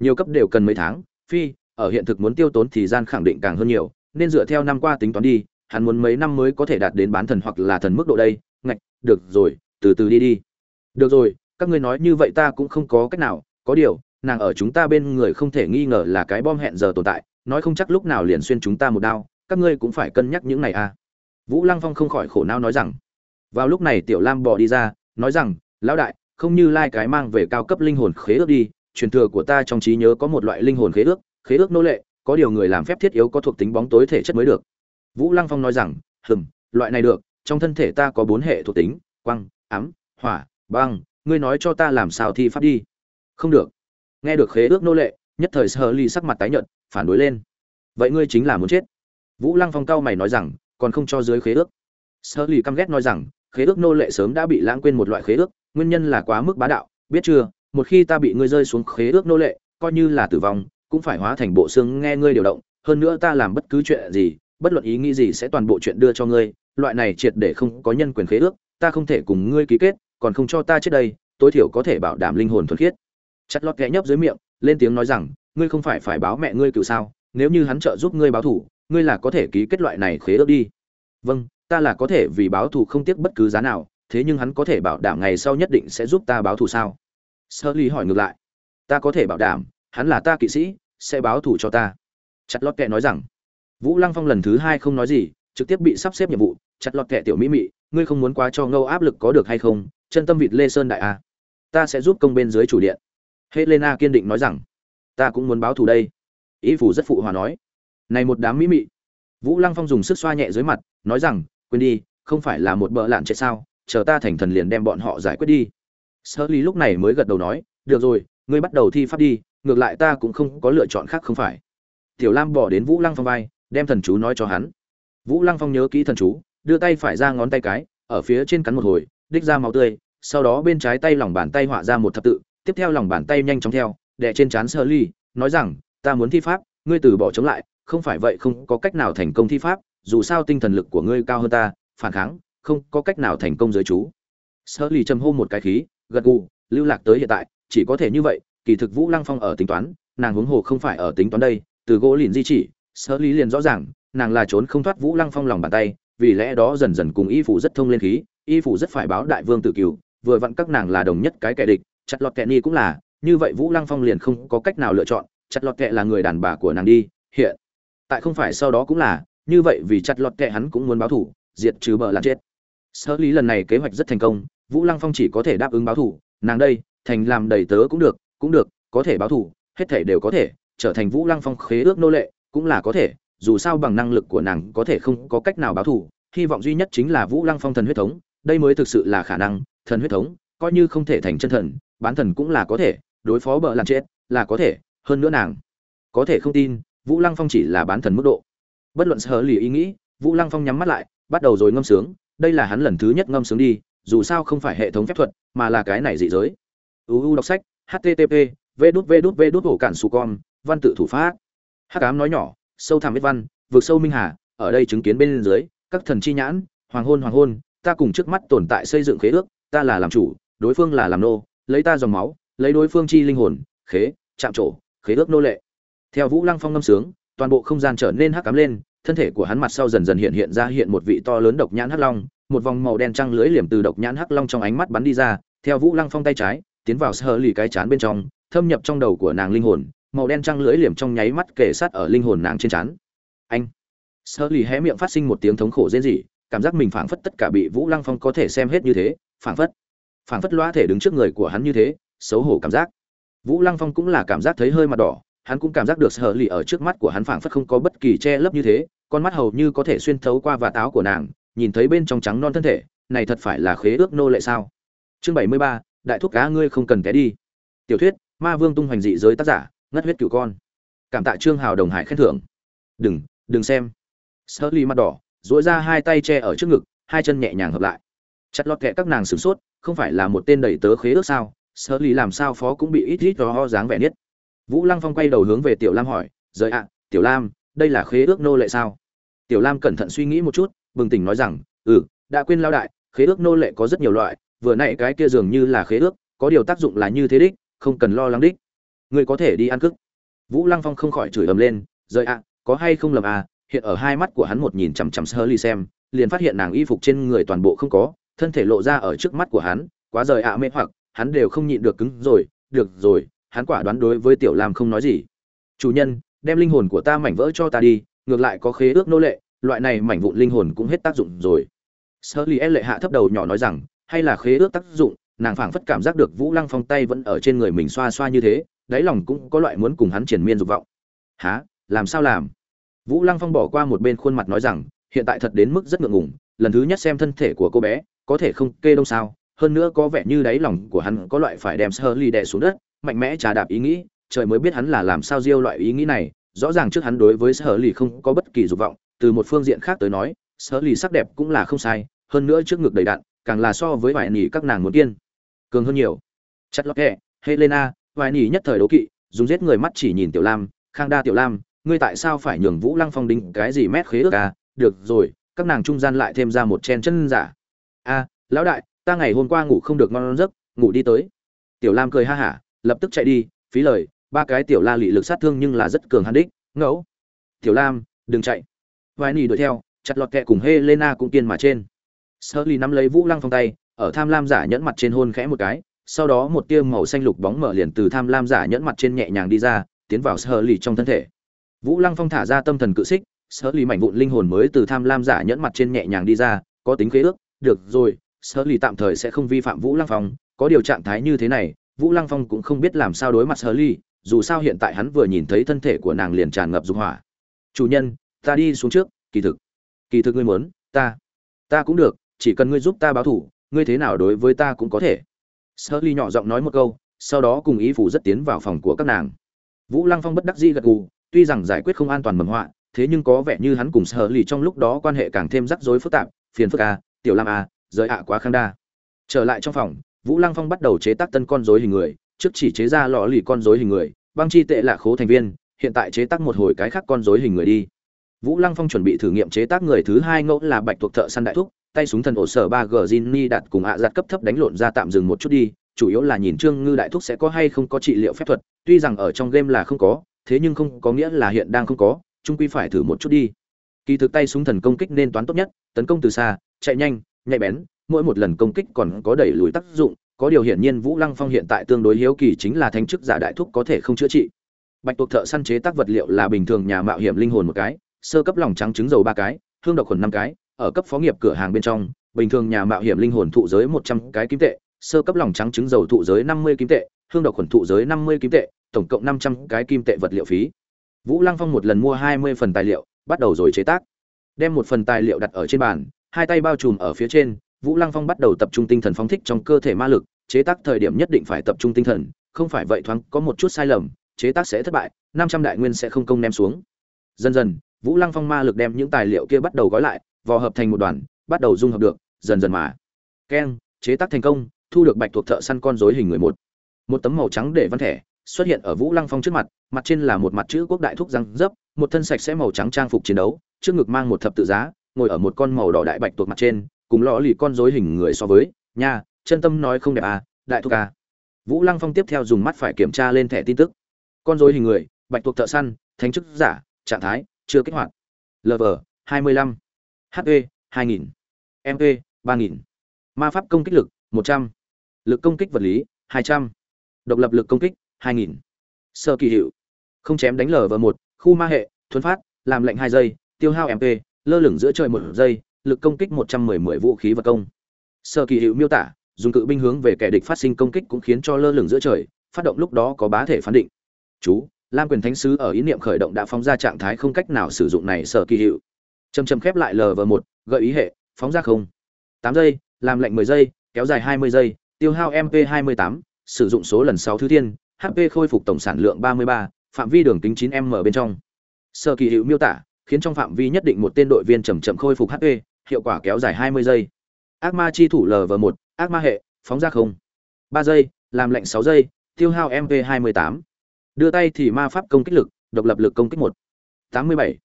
nhiều cấp đều cần mấy tháng, phi, ở hiện thực muốn tiêu tốn thì gian khẳng định càng hơn nhiều, nên dựa theo năm qua tính toán đi, hắn muốn mấy năm mới có thể đạt đến bán thần hoặc là thần mức độ đây, ngạch, được rồi, từ từ đi đi. Được rồi, các ngươi nói như vậy ta cũng không có cách nào, có điều, nàng ở chúng ta bên người không thể nghi ngờ là cái bom hẹn giờ tồn tại, nói không chắc lúc nào liền xuyên chúng ta một đao, các ngươi cũng phải cân nhắc những này à. Vũ lăng phong không khỏi khổ não nói rằng, vào lúc này tiểu lam bỏ đi ra, nói rằng, lão đại, không như lai cái mang về cao cấp linh hồn khế ước đi truyền thừa của ta trong trí nhớ có một loại linh hồn khế ước khế ước nô lệ, có điều người làm phép thiết yếu có thuộc tính bóng tối thể chất mới được. Vũ lăng phong nói rằng, hừm, loại này được, trong thân thể ta có bốn hệ thuộc tính quăng ám, hỏa, băng, ngươi nói cho ta làm sao thi pháp đi. Không được. Nghe được khế ước nô lệ, nhất thời sơ ly sắc mặt tái nhợt, phản đối lên. Vậy ngươi chính là muốn chết. Vũ lăng phong cao mày nói rằng, còn không cho dưới khế ước. Sơ ly căm ghét nói rằng, khế ước nô lệ sớm đã bị lãng quên một loại khế ước, nguyên nhân là quá mức bá đạo, biết chưa? Một khi ta bị ngươi rơi xuống khế ước nô lệ, coi như là tử vong, cũng phải hóa thành bộ xương nghe ngươi điều động. Hơn nữa ta làm bất cứ chuyện gì, bất luận ý nghĩ gì sẽ toàn bộ chuyện đưa cho ngươi. Loại này triệt để không có nhân quyền khế ước, ta không thể cùng ngươi ký kết, còn không cho ta chết đây, tối thiểu có thể bảo đảm linh hồn thuần khiết. Chặt lọt ghé nhấp dưới miệng, lên tiếng nói rằng, ngươi không phải phải báo mẹ ngươi cựu sao, nếu như hắn trợ giúp ngươi báo thủ ngươi là có thể ký kết loại này khế ước đi. Vâng ta là có thể vì báo thù không tiếc bất cứ giá nào, thế nhưng hắn có thể bảo đảm ngày sau nhất định sẽ giúp ta báo thù sao? Sơ ly hỏi ngược lại. Ta có thể bảo đảm, hắn là ta kỵ sĩ, sẽ báo thù cho ta. Chặt lọt kệ nói rằng, vũ lăng phong lần thứ hai không nói gì, trực tiếp bị sắp xếp nhiệm vụ. Chặt lọt kệ tiểu mỹ mị, ngươi không muốn quá cho ngâu áp lực có được hay không? Chân tâm vịt lê sơn đại a. Ta sẽ giúp công bên dưới chủ điện. Helena kiên định nói rằng, ta cũng muốn báo thù đây. Ý phủ rất phụ hòa nói. Này một đám mỹ mị. Vũ lăng phong dùng sức xoa nhẹ dưới mặt, nói rằng, quên đi, không phải là một bợ lạn chết sao? Chờ ta thành thần liền đem bọn họ giải quyết đi sơ lý lúc này mới gật đầu nói, được rồi, ngươi bắt đầu thi pháp đi, ngược lại ta cũng không có lựa chọn khác không phải. Tiểu lam bỏ đến vũ lăng phong vai, đem thần chú nói cho hắn. Vũ lăng phong nhớ kỹ thần chú, đưa tay phải ra ngón tay cái, ở phía trên cắn một hồi, đích ra máu tươi, sau đó bên trái tay lòng bàn tay họa ra một thập tự, tiếp theo lòng bàn tay nhanh chóng theo, đè trên trán sơ ly, nói rằng, ta muốn thi pháp, ngươi từ bỏ chống lại, không phải vậy không có cách nào thành công thi pháp, dù sao tinh thần lực của ngươi cao hơn ta, phản kháng, không có cách nào thành công giới chú. Sơ ly trầm hô một cái khí gật gù, lưu lạc tới hiện tại, chỉ có thể như vậy, kỳ thực vũ lăng phong ở tính toán, nàng huống hồ không phải ở tính toán đây, từ gỗ liền di chỉ sơ lý liền rõ ràng, nàng là trốn không thoát vũ lăng phong lòng bàn tay, vì lẽ đó dần dần cùng y phủ rất thông lên khí, y phủ rất phải báo đại vương tự cửu, vừa vặn các nàng là đồng nhất cái kẻ địch, chặt lọt kẹ ni cũng là, như vậy vũ lăng phong liền không có cách nào lựa chọn, chặt lọt kẹ là người đàn bà của nàng đi, hiện, tại không phải sau đó cũng là, như vậy vì chặt lọt kẹ hắn cũng muốn báo thủ, diệt trừ bờ làm chết. Sơ lý lần này kế hoạch rất thành công vũ lăng phong chỉ có thể đáp ứng báo thủ, nàng đây, thành làm đầy tớ cũng được cũng được, có thể báo thủ, hết thể đều có thể, trở thành vũ lăng phong khế ước nô lệ, cũng là có thể, dù sao bằng năng lực của nàng có thể không có cách nào báo thủ, hy vọng duy nhất chính là vũ lăng phong thần huyết thống, đây mới thực sự là khả năng, thần huyết thống, coi như không thể thành chân thần, bán thần cũng là có thể, đối phó bợ làm chết, là có thể, hơn nữa nàng, có thể không tin, vũ lăng phong chỉ là bán thần mức độ. Bất luận sở lì ý nghĩ, vũ lăng phong nhắm mắt lại, bắt đầu rồi ngâm sướng, đây là hắn lần thứ nhất ngâm sướng đi dù sao không phải hệ thống phép thuật, mà là cái này dị giới. Uu đọc sách http v đút v đút v đút hổ cản su con, văn tự thủ pháp. Hắc ám nói nhỏ, sâu thẳm viết văn, vượt sâu minh hà, ở đây chứng kiến bên dưới, các thần chi nhãn, hoàng hôn hoàng hôn, ta cùng trước mắt tồn tại xây dựng khế ước, ta là làm chủ, đối phương là làm nô, lấy ta dòng máu, lấy đối phương chi linh hồn, khế, chạm trổ, khế ước nô lệ. Theo vũ lăng phong ngâm sướng, toàn bộ không gian trở nên hắc cám lên, thân thể của hắn mặt sau dần dần hiện hiện ra hiện một vị to lớn độc nhãn hắc long một vòng màu đen trăng lưới liềm từ độc nhãn hắc long trong ánh mắt bắn đi ra, theo vũ lăng phong tay trái, tiến vào sơ lì cái chán bên trong, thâm nhập trong đầu của nàng linh hồn, màu đen trăng lưới liềm trong nháy mắt kể sát ở linh hồn nàng trên chán anh! Sơ lì hé miệng phát sinh một tiếng thống khổ dễ dị cảm giác mình phảng phất tất cả bị vũ lăng phong có thể xem hết như thế, phảng phất phảng phất loa thể đứng trước người của hắn như thế, xấu hổ cảm giác. Vũ lăng phong cũng là cảm giác thấy hơi mặt đỏ, hắn cũng cảm giác được sở lì ở trước mắt của hắn phảng phất không có bất kỳ che lấp như thế, con mắt hầu như có thể xuyên thấu qua và táo của nàng nhìn thấy bên trong trắng non thân thể, này thật phải là khế ước nô lệ sao? Chương bảy mươi ba, đại thúc cá ngươi không cần té đi. Tiểu thuyết, ma vương tung hoành dị giới tác giả, ngất huyết cửu con. Cảm tạ trương hào đồng hải khen thưởng. Đừng đừng xem. Sơ ly mặt đỏ dỗi ra hai tay che ở trước ngực, hai chân nhẹ nhàng hợp lại. Chặt lọt kẹ các nàng sửng sốt, không phải là một tên đầy tớ khế ước sao? Sơ ly làm sao phó cũng bị ít ít đó ho dáng vẻ nhất vũ lăng phong quay đầu hướng về tiểu lam hỏi, rời ạ, tiểu lam, đây là khế ước nô lệ sao? Tiểu lam cẩn thận suy nghĩ một chút bừng tỉnh nói rằng ừ đã quên lao đại, khế ước nô lệ có rất nhiều loại, vừa nãy cái kia dường như là khế ước, có điều tác dụng là như thế đích, không cần lo lắng đích. Ngươi có thể đi ăn cức. Vũ lăng phong không khỏi chửi ầm lên, rời ạ, có hay không lầm à? Hiện ở hai mắt của hắn một nhìn chằm chằm sơ ly xem, liền phát hiện nàng y phục trên người toàn bộ không có, thân thể lộ ra ở trước mắt của hắn, quá rời ạ mê hoặc, hắn đều không nhịn được cứng rồi, được rồi, hắn quả đoán đối với tiểu lam không nói gì. Chủ nhân, đem linh hồn của ta mảnh vỡ cho ta đi, ngược lại có khế ước nô lệ loại này mảnh vụn linh hồn cũng hết tác dụng rồi. Sơ ly e lệ hạ thấp đầu nhỏ nói rằng, hay là khế ước tác dụng, nàng phảng phất cảm giác được vũ lăng phong tay vẫn ở trên người mình xoa xoa như thế, đáy lòng cũng có loại muốn cùng hắn triển miên dục vọng. Há làm sao làm? Vũ lăng phong bỏ qua một bên khuôn mặt nói rằng, hiện tại thật đến mức rất ngượng ngùng, lần thứ nhất xem thân thể của cô bé, có thể không kê đông sao? Hơn nữa có vẻ như đáy lòng của hắn có loại phải đem sơ ly đè xuống đất, mạnh mẽ trà đạp ý nghĩ, trời mới biết hắn là làm sao diêu loại ý nghĩ này, rõ ràng trước hắn đối với sơ không có bất kỳ dục vọng từ một phương diện khác tới nói, sở ly sắc đẹp cũng là không sai, hơn nữa trước ngực đầy đạn càng là so với vài nỉ các nàng muốn tiên cường hơn nhiều. Chất lót kẹ, helena vài nỉ nhất thời đố kỵ, dùng giết người mắt chỉ nhìn tiểu lam, khang đa tiểu lam, ngươi tại sao phải nhường vũ lăng phong đinh cái gì mét khế ước à? Được rồi, các nàng trung gian lại thêm ra một chen chân giả. A, lão đại, ta ngày hôm qua ngủ không được ngon giấc, ngủ đi tới. Tiểu lam cười ha hả, lập tức chạy đi, phí lời, ba cái tiểu la lị lực sát thương nhưng là rất cường hắn đích. Ngẫu, tiểu lam, đừng chạy vài nỉ đuổi theo, chặt lọt kẹ cùng helena cũng kiên mà trên. Sơ ly nắm lấy vũ lăng phong tay, ở tham lam giả nhẫn mặt trên hôn khẽ một cái, sau đó một tia màu xanh lục bóng mở liền từ tham lam giả nhẫn mặt trên nhẹ nhàng đi ra, tiến vào sơ ly trong thân thể. Vũ lăng phong thả ra tâm thần cự xích sơ ly mảnh vụn linh hồn mới từ tham lam giả nhẫn mặt trên nhẹ nhàng đi ra, có tính khế ước, được rồi sơ ly tạm thời sẽ không vi phạm vũ lăng phong, có điều trạng thái như thế này, vũ lăng phong cũng không biết làm sao đối mặt sơ ly dù sao hiện tại hắn vừa nhìn thấy thân thể của nàng liền tràn ngập dục hỏa. Chủ nhân ta đi xuống trước, kỳ thực kỳ thực ngươi muốn, ta ta cũng được, chỉ cần ngươi giúp ta báo thủ, ngươi thế nào đối với ta cũng có thể. Sơ ly nhỏ giọng nói một câu, sau đó cùng ý phủ rất tiến vào phòng của các nàng. Vũ lăng phong bất đắc dĩ gật gù, tuy rằng giải quyết không an toàn mầm họa, thế nhưng có vẻ như hắn cùng sơ ly trong lúc đó quan hệ càng thêm rắc rối phức tạp, phiền phức a tiểu lam à, a giới ạ quá khang đa. Trở lại trong phòng, vũ lăng phong bắt đầu chế tác tân con rối hình người, trước chỉ chế ra lọ lì con rối hình người, băng chi tệ là khố thành viên, hiện tại chế tác một hồi cái khác con rối hình người đi vũ lăng phong chuẩn bị thử nghiệm chế tác người thứ hai ngẫu là bạch thuộc thợ săn đại thúc tay súng thần ổ sở ba g Jinni đặt cùng ạ giặt cấp thấp đánh lộn ra tạm dừng một chút đi, chủ yếu là nhìn Trương Ngư đại thúc sẽ có hay không có trị liệu phép thuật, tuy rằng ở trong game là không có, thế nhưng không có nghĩa là hiện đang không có, chung quy phải thử một chút đi. Kỳ thực tay súng thần công kích nên toán tốt nhất, tấn công từ xa, chạy nhanh, nhạy bén, mỗi một lần công kích còn có đẩy lùi tác dụng, có điều hiển nhiên Vũ Lăng Phong hiện tại tương đối hiếu kỳ chính là thanh chức giả đại thúc có thể không chữa trị. Bạch tuộc thợ săn chế tác vật liệu là bình thường nhà mạo hiểm linh hồn một cái, sơ cấp lòng trắng trứng dầu ba cái, hương độc khuẩn năm cái, ở cấp phó nghiệp cửa hàng bên trong, bình thường nhà mạo hiểm linh hồn thụ giới một trăm cái kim tệ, sơ cấp lòng trắng trứng dầu thụ giới năm mươi kim tệ, hương độc khuẩn thụ giới năm mươi kim tệ, tổng cộng năm trăm cái kim tệ vật liệu phí. Vũ Lăng Phong một lần mua hai mươi phần tài liệu, bắt đầu rồi chế tác. Đem một phần tài liệu đặt ở trên bàn, hai tay bao trùm ở phía trên, Vũ Lăng Phong bắt đầu tập trung tinh thần phóng thích trong cơ thể ma lực, chế tác thời điểm nhất định phải tập trung tinh thần, không phải vậy thoáng có một chút sai lầm, chế tác sẽ thất bại, năm trăm đại nguyên sẽ không công ném xuống. Dần dần, Vũ Lăng Phong ma lực đem những tài liệu kia bắt đầu gói lại, vò hợp thành một đoàn, bắt đầu dung hợp được, dần dần mà. Keng, chế tác thành công, thu được bạch thuộc thợ săn con rối hình người một. Một tấm màu trắng để văn thẻ xuất hiện ở Vũ Lăng Phong trước mặt, mặt trên là một mặt chữ quốc đại thúc răng dấp, một thân sạch sẽ màu trắng trang phục chiến đấu, trước ngực mang một thập tự giá, ngồi ở một con màu đỏ đại bạch tuộc mặt trên, cùng lọ lì con rối hình người so với, nha, chân tâm nói không đẹp à, đại thúc à. Vũ Lăng Phong tiếp theo dùng mắt phải kiểm tra lên thẻ tin tức. Con rối hình người, bạch tuộc thợ săn, thánh chức giả, trạng thái, chưa kích hoạt. LV 25, HP 2000, MP 3000. Ma pháp công kích lực 100, lực công kích vật lý 200, độc lập lực công kích 2000. Sơ kỳ hiệu. Không chém đánh LV 1, khu ma hệ, thuấn phát, làm lệnh 2 giây, tiêu hao MP, lơ lửng giữa trời 1 giây, lực công kích 110 10 vũ khí vật công. Sơ kỳ hiệu miêu tả, dùng cự binh hướng về kẻ địch phát sinh công kích cũng khiến cho lơ lửng giữa trời phát động lúc đó có bá thể phán định chú lam quyền thánh sứ ở ý niệm khởi động đã phóng ra trạng thái không cách nào sử dụng này sở kỳ hiệu. Chầm chầm khép lại lv một, gợi ý hệ, phóng ra không. Tám giây, làm lệnh mười giây, kéo dài hai mươi giây, tiêu hao mp hai mươi tám, sử dụng số lần sáu thứ thiên hp khôi phục tổng sản lượng ba mươi ba, phạm vi đường kính chín m bên trong. Sở kỳ hiệu miêu tả, khiến trong phạm vi nhất định một tên đội viên chậm chậm khôi phục hp hiệu quả kéo dài hai mươi giây. Ác ma chi thủ lv một, ác ma hệ, phóng ra không. Ba giây, làm lệnh sáu giây, tiêu hao mp hai mươi tám đưa tay thì ma pháp công kích lực, độc lập lực công kích một. Tám mươi bảy.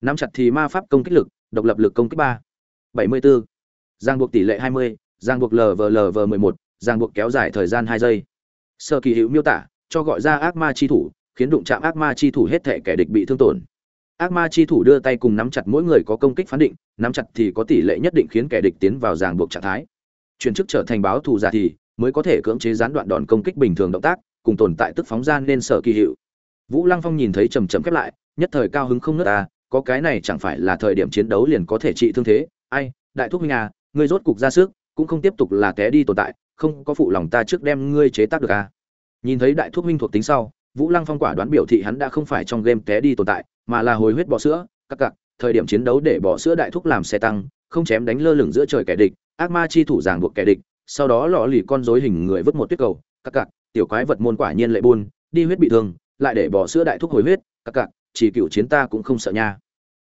Nắm chặt thì ma pháp công kích lực, độc lập lực công kích ba. Bảy mươi bốn giang buộc tỷ lệ hai mươi, giang buộc lv lv mười một, giang buộc kéo dài thời gian hai giây. Sơ kỳ hữu miêu tả, cho gọi ra ác ma chi thủ, khiến đụng chạm ác ma chi thủ hết thể kẻ địch bị thương tổn. Ác ma chi thủ đưa tay cùng nắm chặt mỗi người có công kích phán định, nắm chặt thì có tỷ lệ nhất định khiến kẻ địch tiến vào ràng buộc trạng thái. Chuyển chức trở thành báo thù giả thì mới có thể cưỡng chế gián đoạn đòn công kích bình thường động tác cùng tồn tại tức phóng ra nên sở kỳ hiệu. Vũ lăng phong nhìn thấy trầm trầm khép lại, nhất thời cao hứng không nứt ta à, có cái này chẳng phải là thời điểm chiến đấu liền có thể trị thương thế. Ai, đại thúc minh à ngươi rốt cục ra sức, cũng không tiếp tục là té đi tồn tại, không có phụ lòng ta trước đem ngươi chế tác được à. Nhìn thấy đại thúc minh thuộc tính sau, vũ lăng phong quả đoán biểu thị hắn đã không phải trong game té đi tồn tại, mà là hồi huyết bọ sữa. Các cặc, thời điểm chiến đấu để bỏ sữa đại thúc làm xe tăng, không chém đánh lơ lửng giữa trời kẻ địch, ác ma chi thủ giảng buộc kẻ địch, sau đó lọ lì con rối hình người vứt một tuyết cầu. Các cặc tiểu quái vật môn quả nhiên lệ buôn, đi huyết bị thương, lại để bỏ sữa đại thúc hồi huyết, các cặc chỉ cựu chiến ta cũng không sợ nha.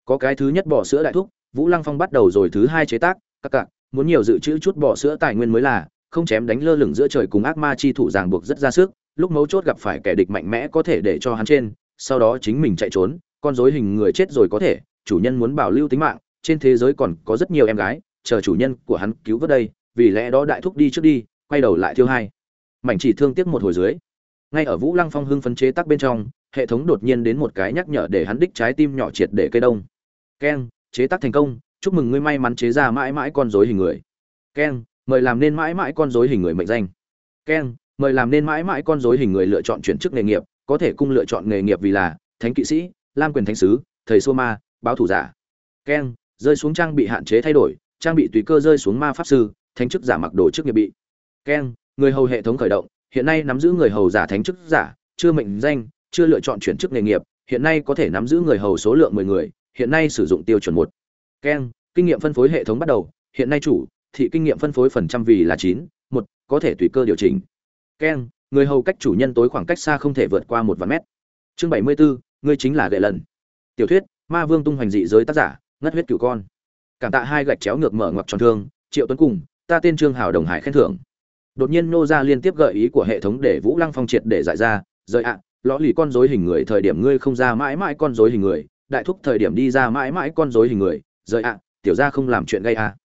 Có cái thứ nhất bỏ sữa đại thúc, vũ lăng phong bắt đầu rồi thứ hai chế tác, các cặc muốn nhiều dự trữ chút bỏ sữa tài nguyên mới là, không chém đánh lơ lửng giữa trời cùng ác ma chi thủ ràng buộc rất ra sức, lúc mấu chốt gặp phải kẻ địch mạnh mẽ có thể để cho hắn trên, sau đó chính mình chạy trốn, con rối hình người chết rồi có thể, chủ nhân muốn bảo lưu tính mạng, trên thế giới còn có rất nhiều em gái, chờ chủ nhân của hắn cứu vớt đây, vì lẽ đó đại thúc đi trước đi, quay đầu lại thiêu hai mảnh chỉ thương tiếc một hồi dưới. Ngay ở vũ lăng phong hưng phấn chế tắc bên trong, hệ thống đột nhiên đến một cái nhắc nhở để hắn đích trái tim nhỏ triệt để cây đông. Keng, chế tác thành công, chúc mừng ngươi may mắn chế ra mãi mãi con rối hình người. Keng, mời làm nên mãi mãi con rối hình người mệnh danh. Keng, mời làm nên mãi mãi con rối hình người lựa chọn chuyển chức nghề nghiệp, có thể cung lựa chọn nghề nghiệp vì là thánh kỵ sĩ, lam quyền thánh sứ, thầy xua ma, báo thủ giả. Keng, rơi xuống trang bị hạn chế thay đổi, trang bị tùy cơ rơi xuống ma pháp sư, thánh chức giả mặc đồ chức nghiệp bị. Keng người hầu hệ thống khởi động, hiện nay nắm giữ người hầu giả thánh chức giả, chưa mệnh danh, chưa lựa chọn chuyển chức nghề nghiệp, hiện nay có thể nắm giữ người hầu số lượng mười người, hiện nay sử dụng tiêu chuẩn một. Keng, kinh nghiệm phân phối hệ thống bắt đầu, hiện nay chủ, thị kinh nghiệm phân phối phần trăm vì là chín, một, có thể tùy cơ điều chỉnh. Keng, người hầu cách chủ nhân tối khoảng cách xa không thể vượt qua một vạn mét. Chương bảy mươi bốn ngươi chính là gậy lần. Tiểu thuyết, ma vương tung hoành dị giới tác giả, ngất huyết cửu con. Cảm tạ hai gạch chéo ngược mở ngoặc tròn thương, triệu tuấn cùng, ta tên trương hảo đồng hải khen thưởng đột nhiên nô ra liên tiếp gợi ý của hệ thống để vũ lăng phong triệt để giải ra, rời ạ, lõ lì con dối hình người thời điểm ngươi không ra mãi mãi con dối hình người, đại thúc thời điểm đi ra mãi mãi con dối hình người, rời ạ, tiểu ra không làm chuyện gây à.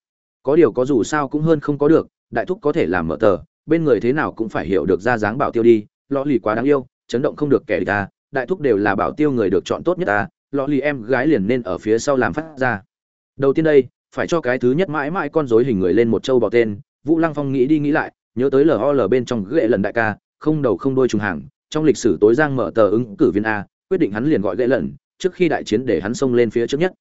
có điều có dù sao cũng hơn không có được, đại thúc có thể làm mở tờ, bên người thế nào cũng phải hiểu được ra dáng bảo tiêu đi, lõ lì quá đáng yêu, chấn động không được kẻ ta đại thúc đều là bảo tiêu người được chọn tốt nhất ta lõ lì em gái liền nên ở phía sau làm phát ra đầu tiên đây, phải cho cái thứ nhất mãi mãi con rối hình người lên một châu bò tên, vũ lăng phong nghĩ đi nghĩ lại nhớ tới lol bên trong ghệ lần đại ca, không đầu không đôi trùng hàng, trong lịch sử tối giang mở tờ ứng cử viên a, quyết định hắn liền gọi ghệ lần, trước khi đại chiến để hắn xông lên phía trước nhất.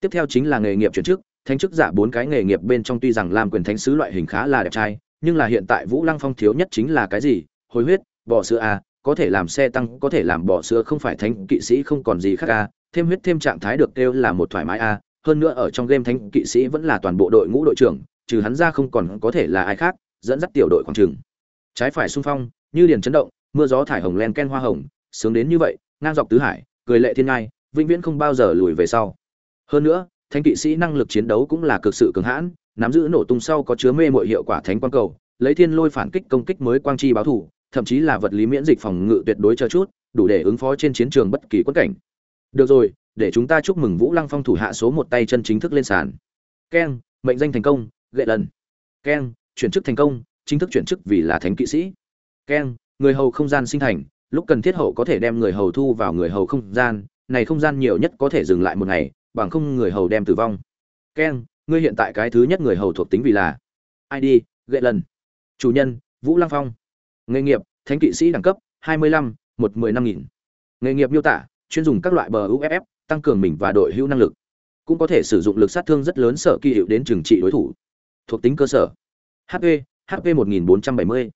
Tiếp theo chính là nghề nghiệp chuyển chức, thánh chức giả bốn cái nghề nghiệp bên trong tuy rằng làm quyền thánh sứ loại hình khá là đẹp trai, nhưng là hiện tại vũ lăng phong thiếu nhất chính là cái gì? Hồi huyết, bò sữa a, có thể làm xe tăng, có thể làm bò sữa, không phải thánh kỵ sĩ không còn gì khác a, thêm huyết thêm trạng thái được kêu là một thoải mái a, hơn nữa ở trong game thánh kỵ sĩ vẫn là toàn bộ đội ngũ đội trưởng, trừ hắn ra không còn có thể là ai khác dẫn dắt tiểu đội khoảng trường. Trái phải xung phong, như điền chấn động, mưa gió thải hồng len ken hoa hồng, sướng đến như vậy, ngang dọc tứ hải, cười lệ thiên ngai, vĩnh viễn không bao giờ lùi về sau. Hơn nữa, thánh kỵ sĩ năng lực chiến đấu cũng là cực sự cường hãn, nắm giữ nổ tung sau có chứa mê mọi hiệu quả thánh quang cầu, lấy thiên lôi phản kích công kích mới quang chi báo thủ, thậm chí là vật lý miễn dịch phòng ngự tuyệt đối cho chút, đủ để ứng phó trên chiến trường bất kỳ quất cảnh. Được rồi, để chúng ta chúc mừng vũ lăng phong thủ hạ số một tay chân chính thức lên sàn. Keng, mệnh danh thành công, gậy lần. Keng chuyển chức thành công chính thức chuyển chức vì là thánh kỵ sĩ. Keng người hầu không gian sinh thành lúc cần thiết hậu có thể đem người hầu thu vào người hầu không gian này không gian nhiều nhất có thể dừng lại một ngày bằng không người hầu đem tử vong. Keng ngươi hiện tại cái thứ nhất người hầu thuộc tính vì là id gậy lần. Chủ nhân vũ lăng phong. Nghề nghiệp thánh kỵ sĩ đẳng cấp 25, một mười năm nghìn. Nghề nghiệp miêu tả chuyên dùng các loại bờ uff tăng cường mình và đội hữu năng lực. Cũng có thể sử dụng lực sát thương rất lớn sở kỳ hiệu đến trừng trị đối thủ. Thuộc tính cơ sở hp hp 1470.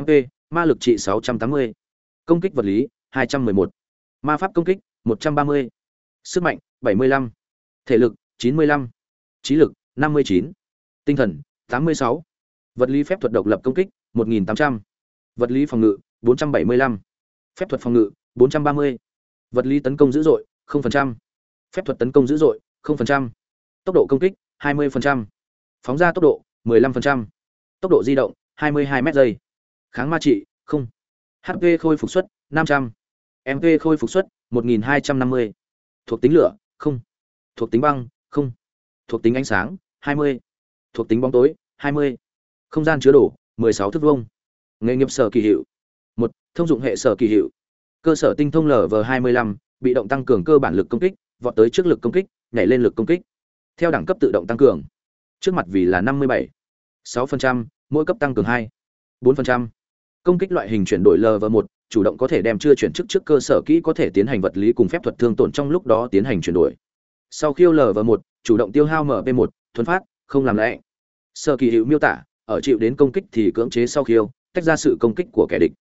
mp ma lực trị 680. công kích vật lý 211. ma pháp công kích 130. sức mạnh 75. thể lực 95. trí lực 59. tinh thần 86. vật lý phép thuật độc lập công kích 1800. vật lý phòng ngự 475. phép thuật phòng ngự 430. vật lý tấn công dữ dội 0%. phép thuật tấn công dữ dội 0%. tốc độ công kích 20%. phóng ra tốc độ 15% tốc độ di động 22 m giây kháng ma trị, không hp khôi phục suất 500. mp khôi phục suất 1250. thuộc tính lửa, không thuộc tính băng, không thuộc tính ánh sáng 20. thuộc tính bóng tối 20. không gian chứa đủ 16 thước vuông nghề nghiệp sở kỳ hiệu một, thông dụng hệ sở kỳ hiệu cơ sở tinh thông lv 25 bị động tăng cường cơ bản lực công kích, vọt tới trước lực công kích, nhảy lên lực công kích theo đẳng cấp tự động tăng cường trước mặt vì là 57. 6%, mỗi cấp tăng cường 2. 4%. công kích loại hình chuyển đổi lv 1 chủ động có thể đem chưa chuyển chức trước cơ sở kỹ có thể tiến hành vật lý cùng phép thuật thương tổn trong lúc đó tiến hành chuyển đổi sau khiêu lv 1 chủ động tiêu hao mp 1 thuần phát không làm lẽ Sở kỳ hiệu miêu tả ở chịu đến công kích thì cưỡng chế sau khiêu tách ra sự công kích của kẻ địch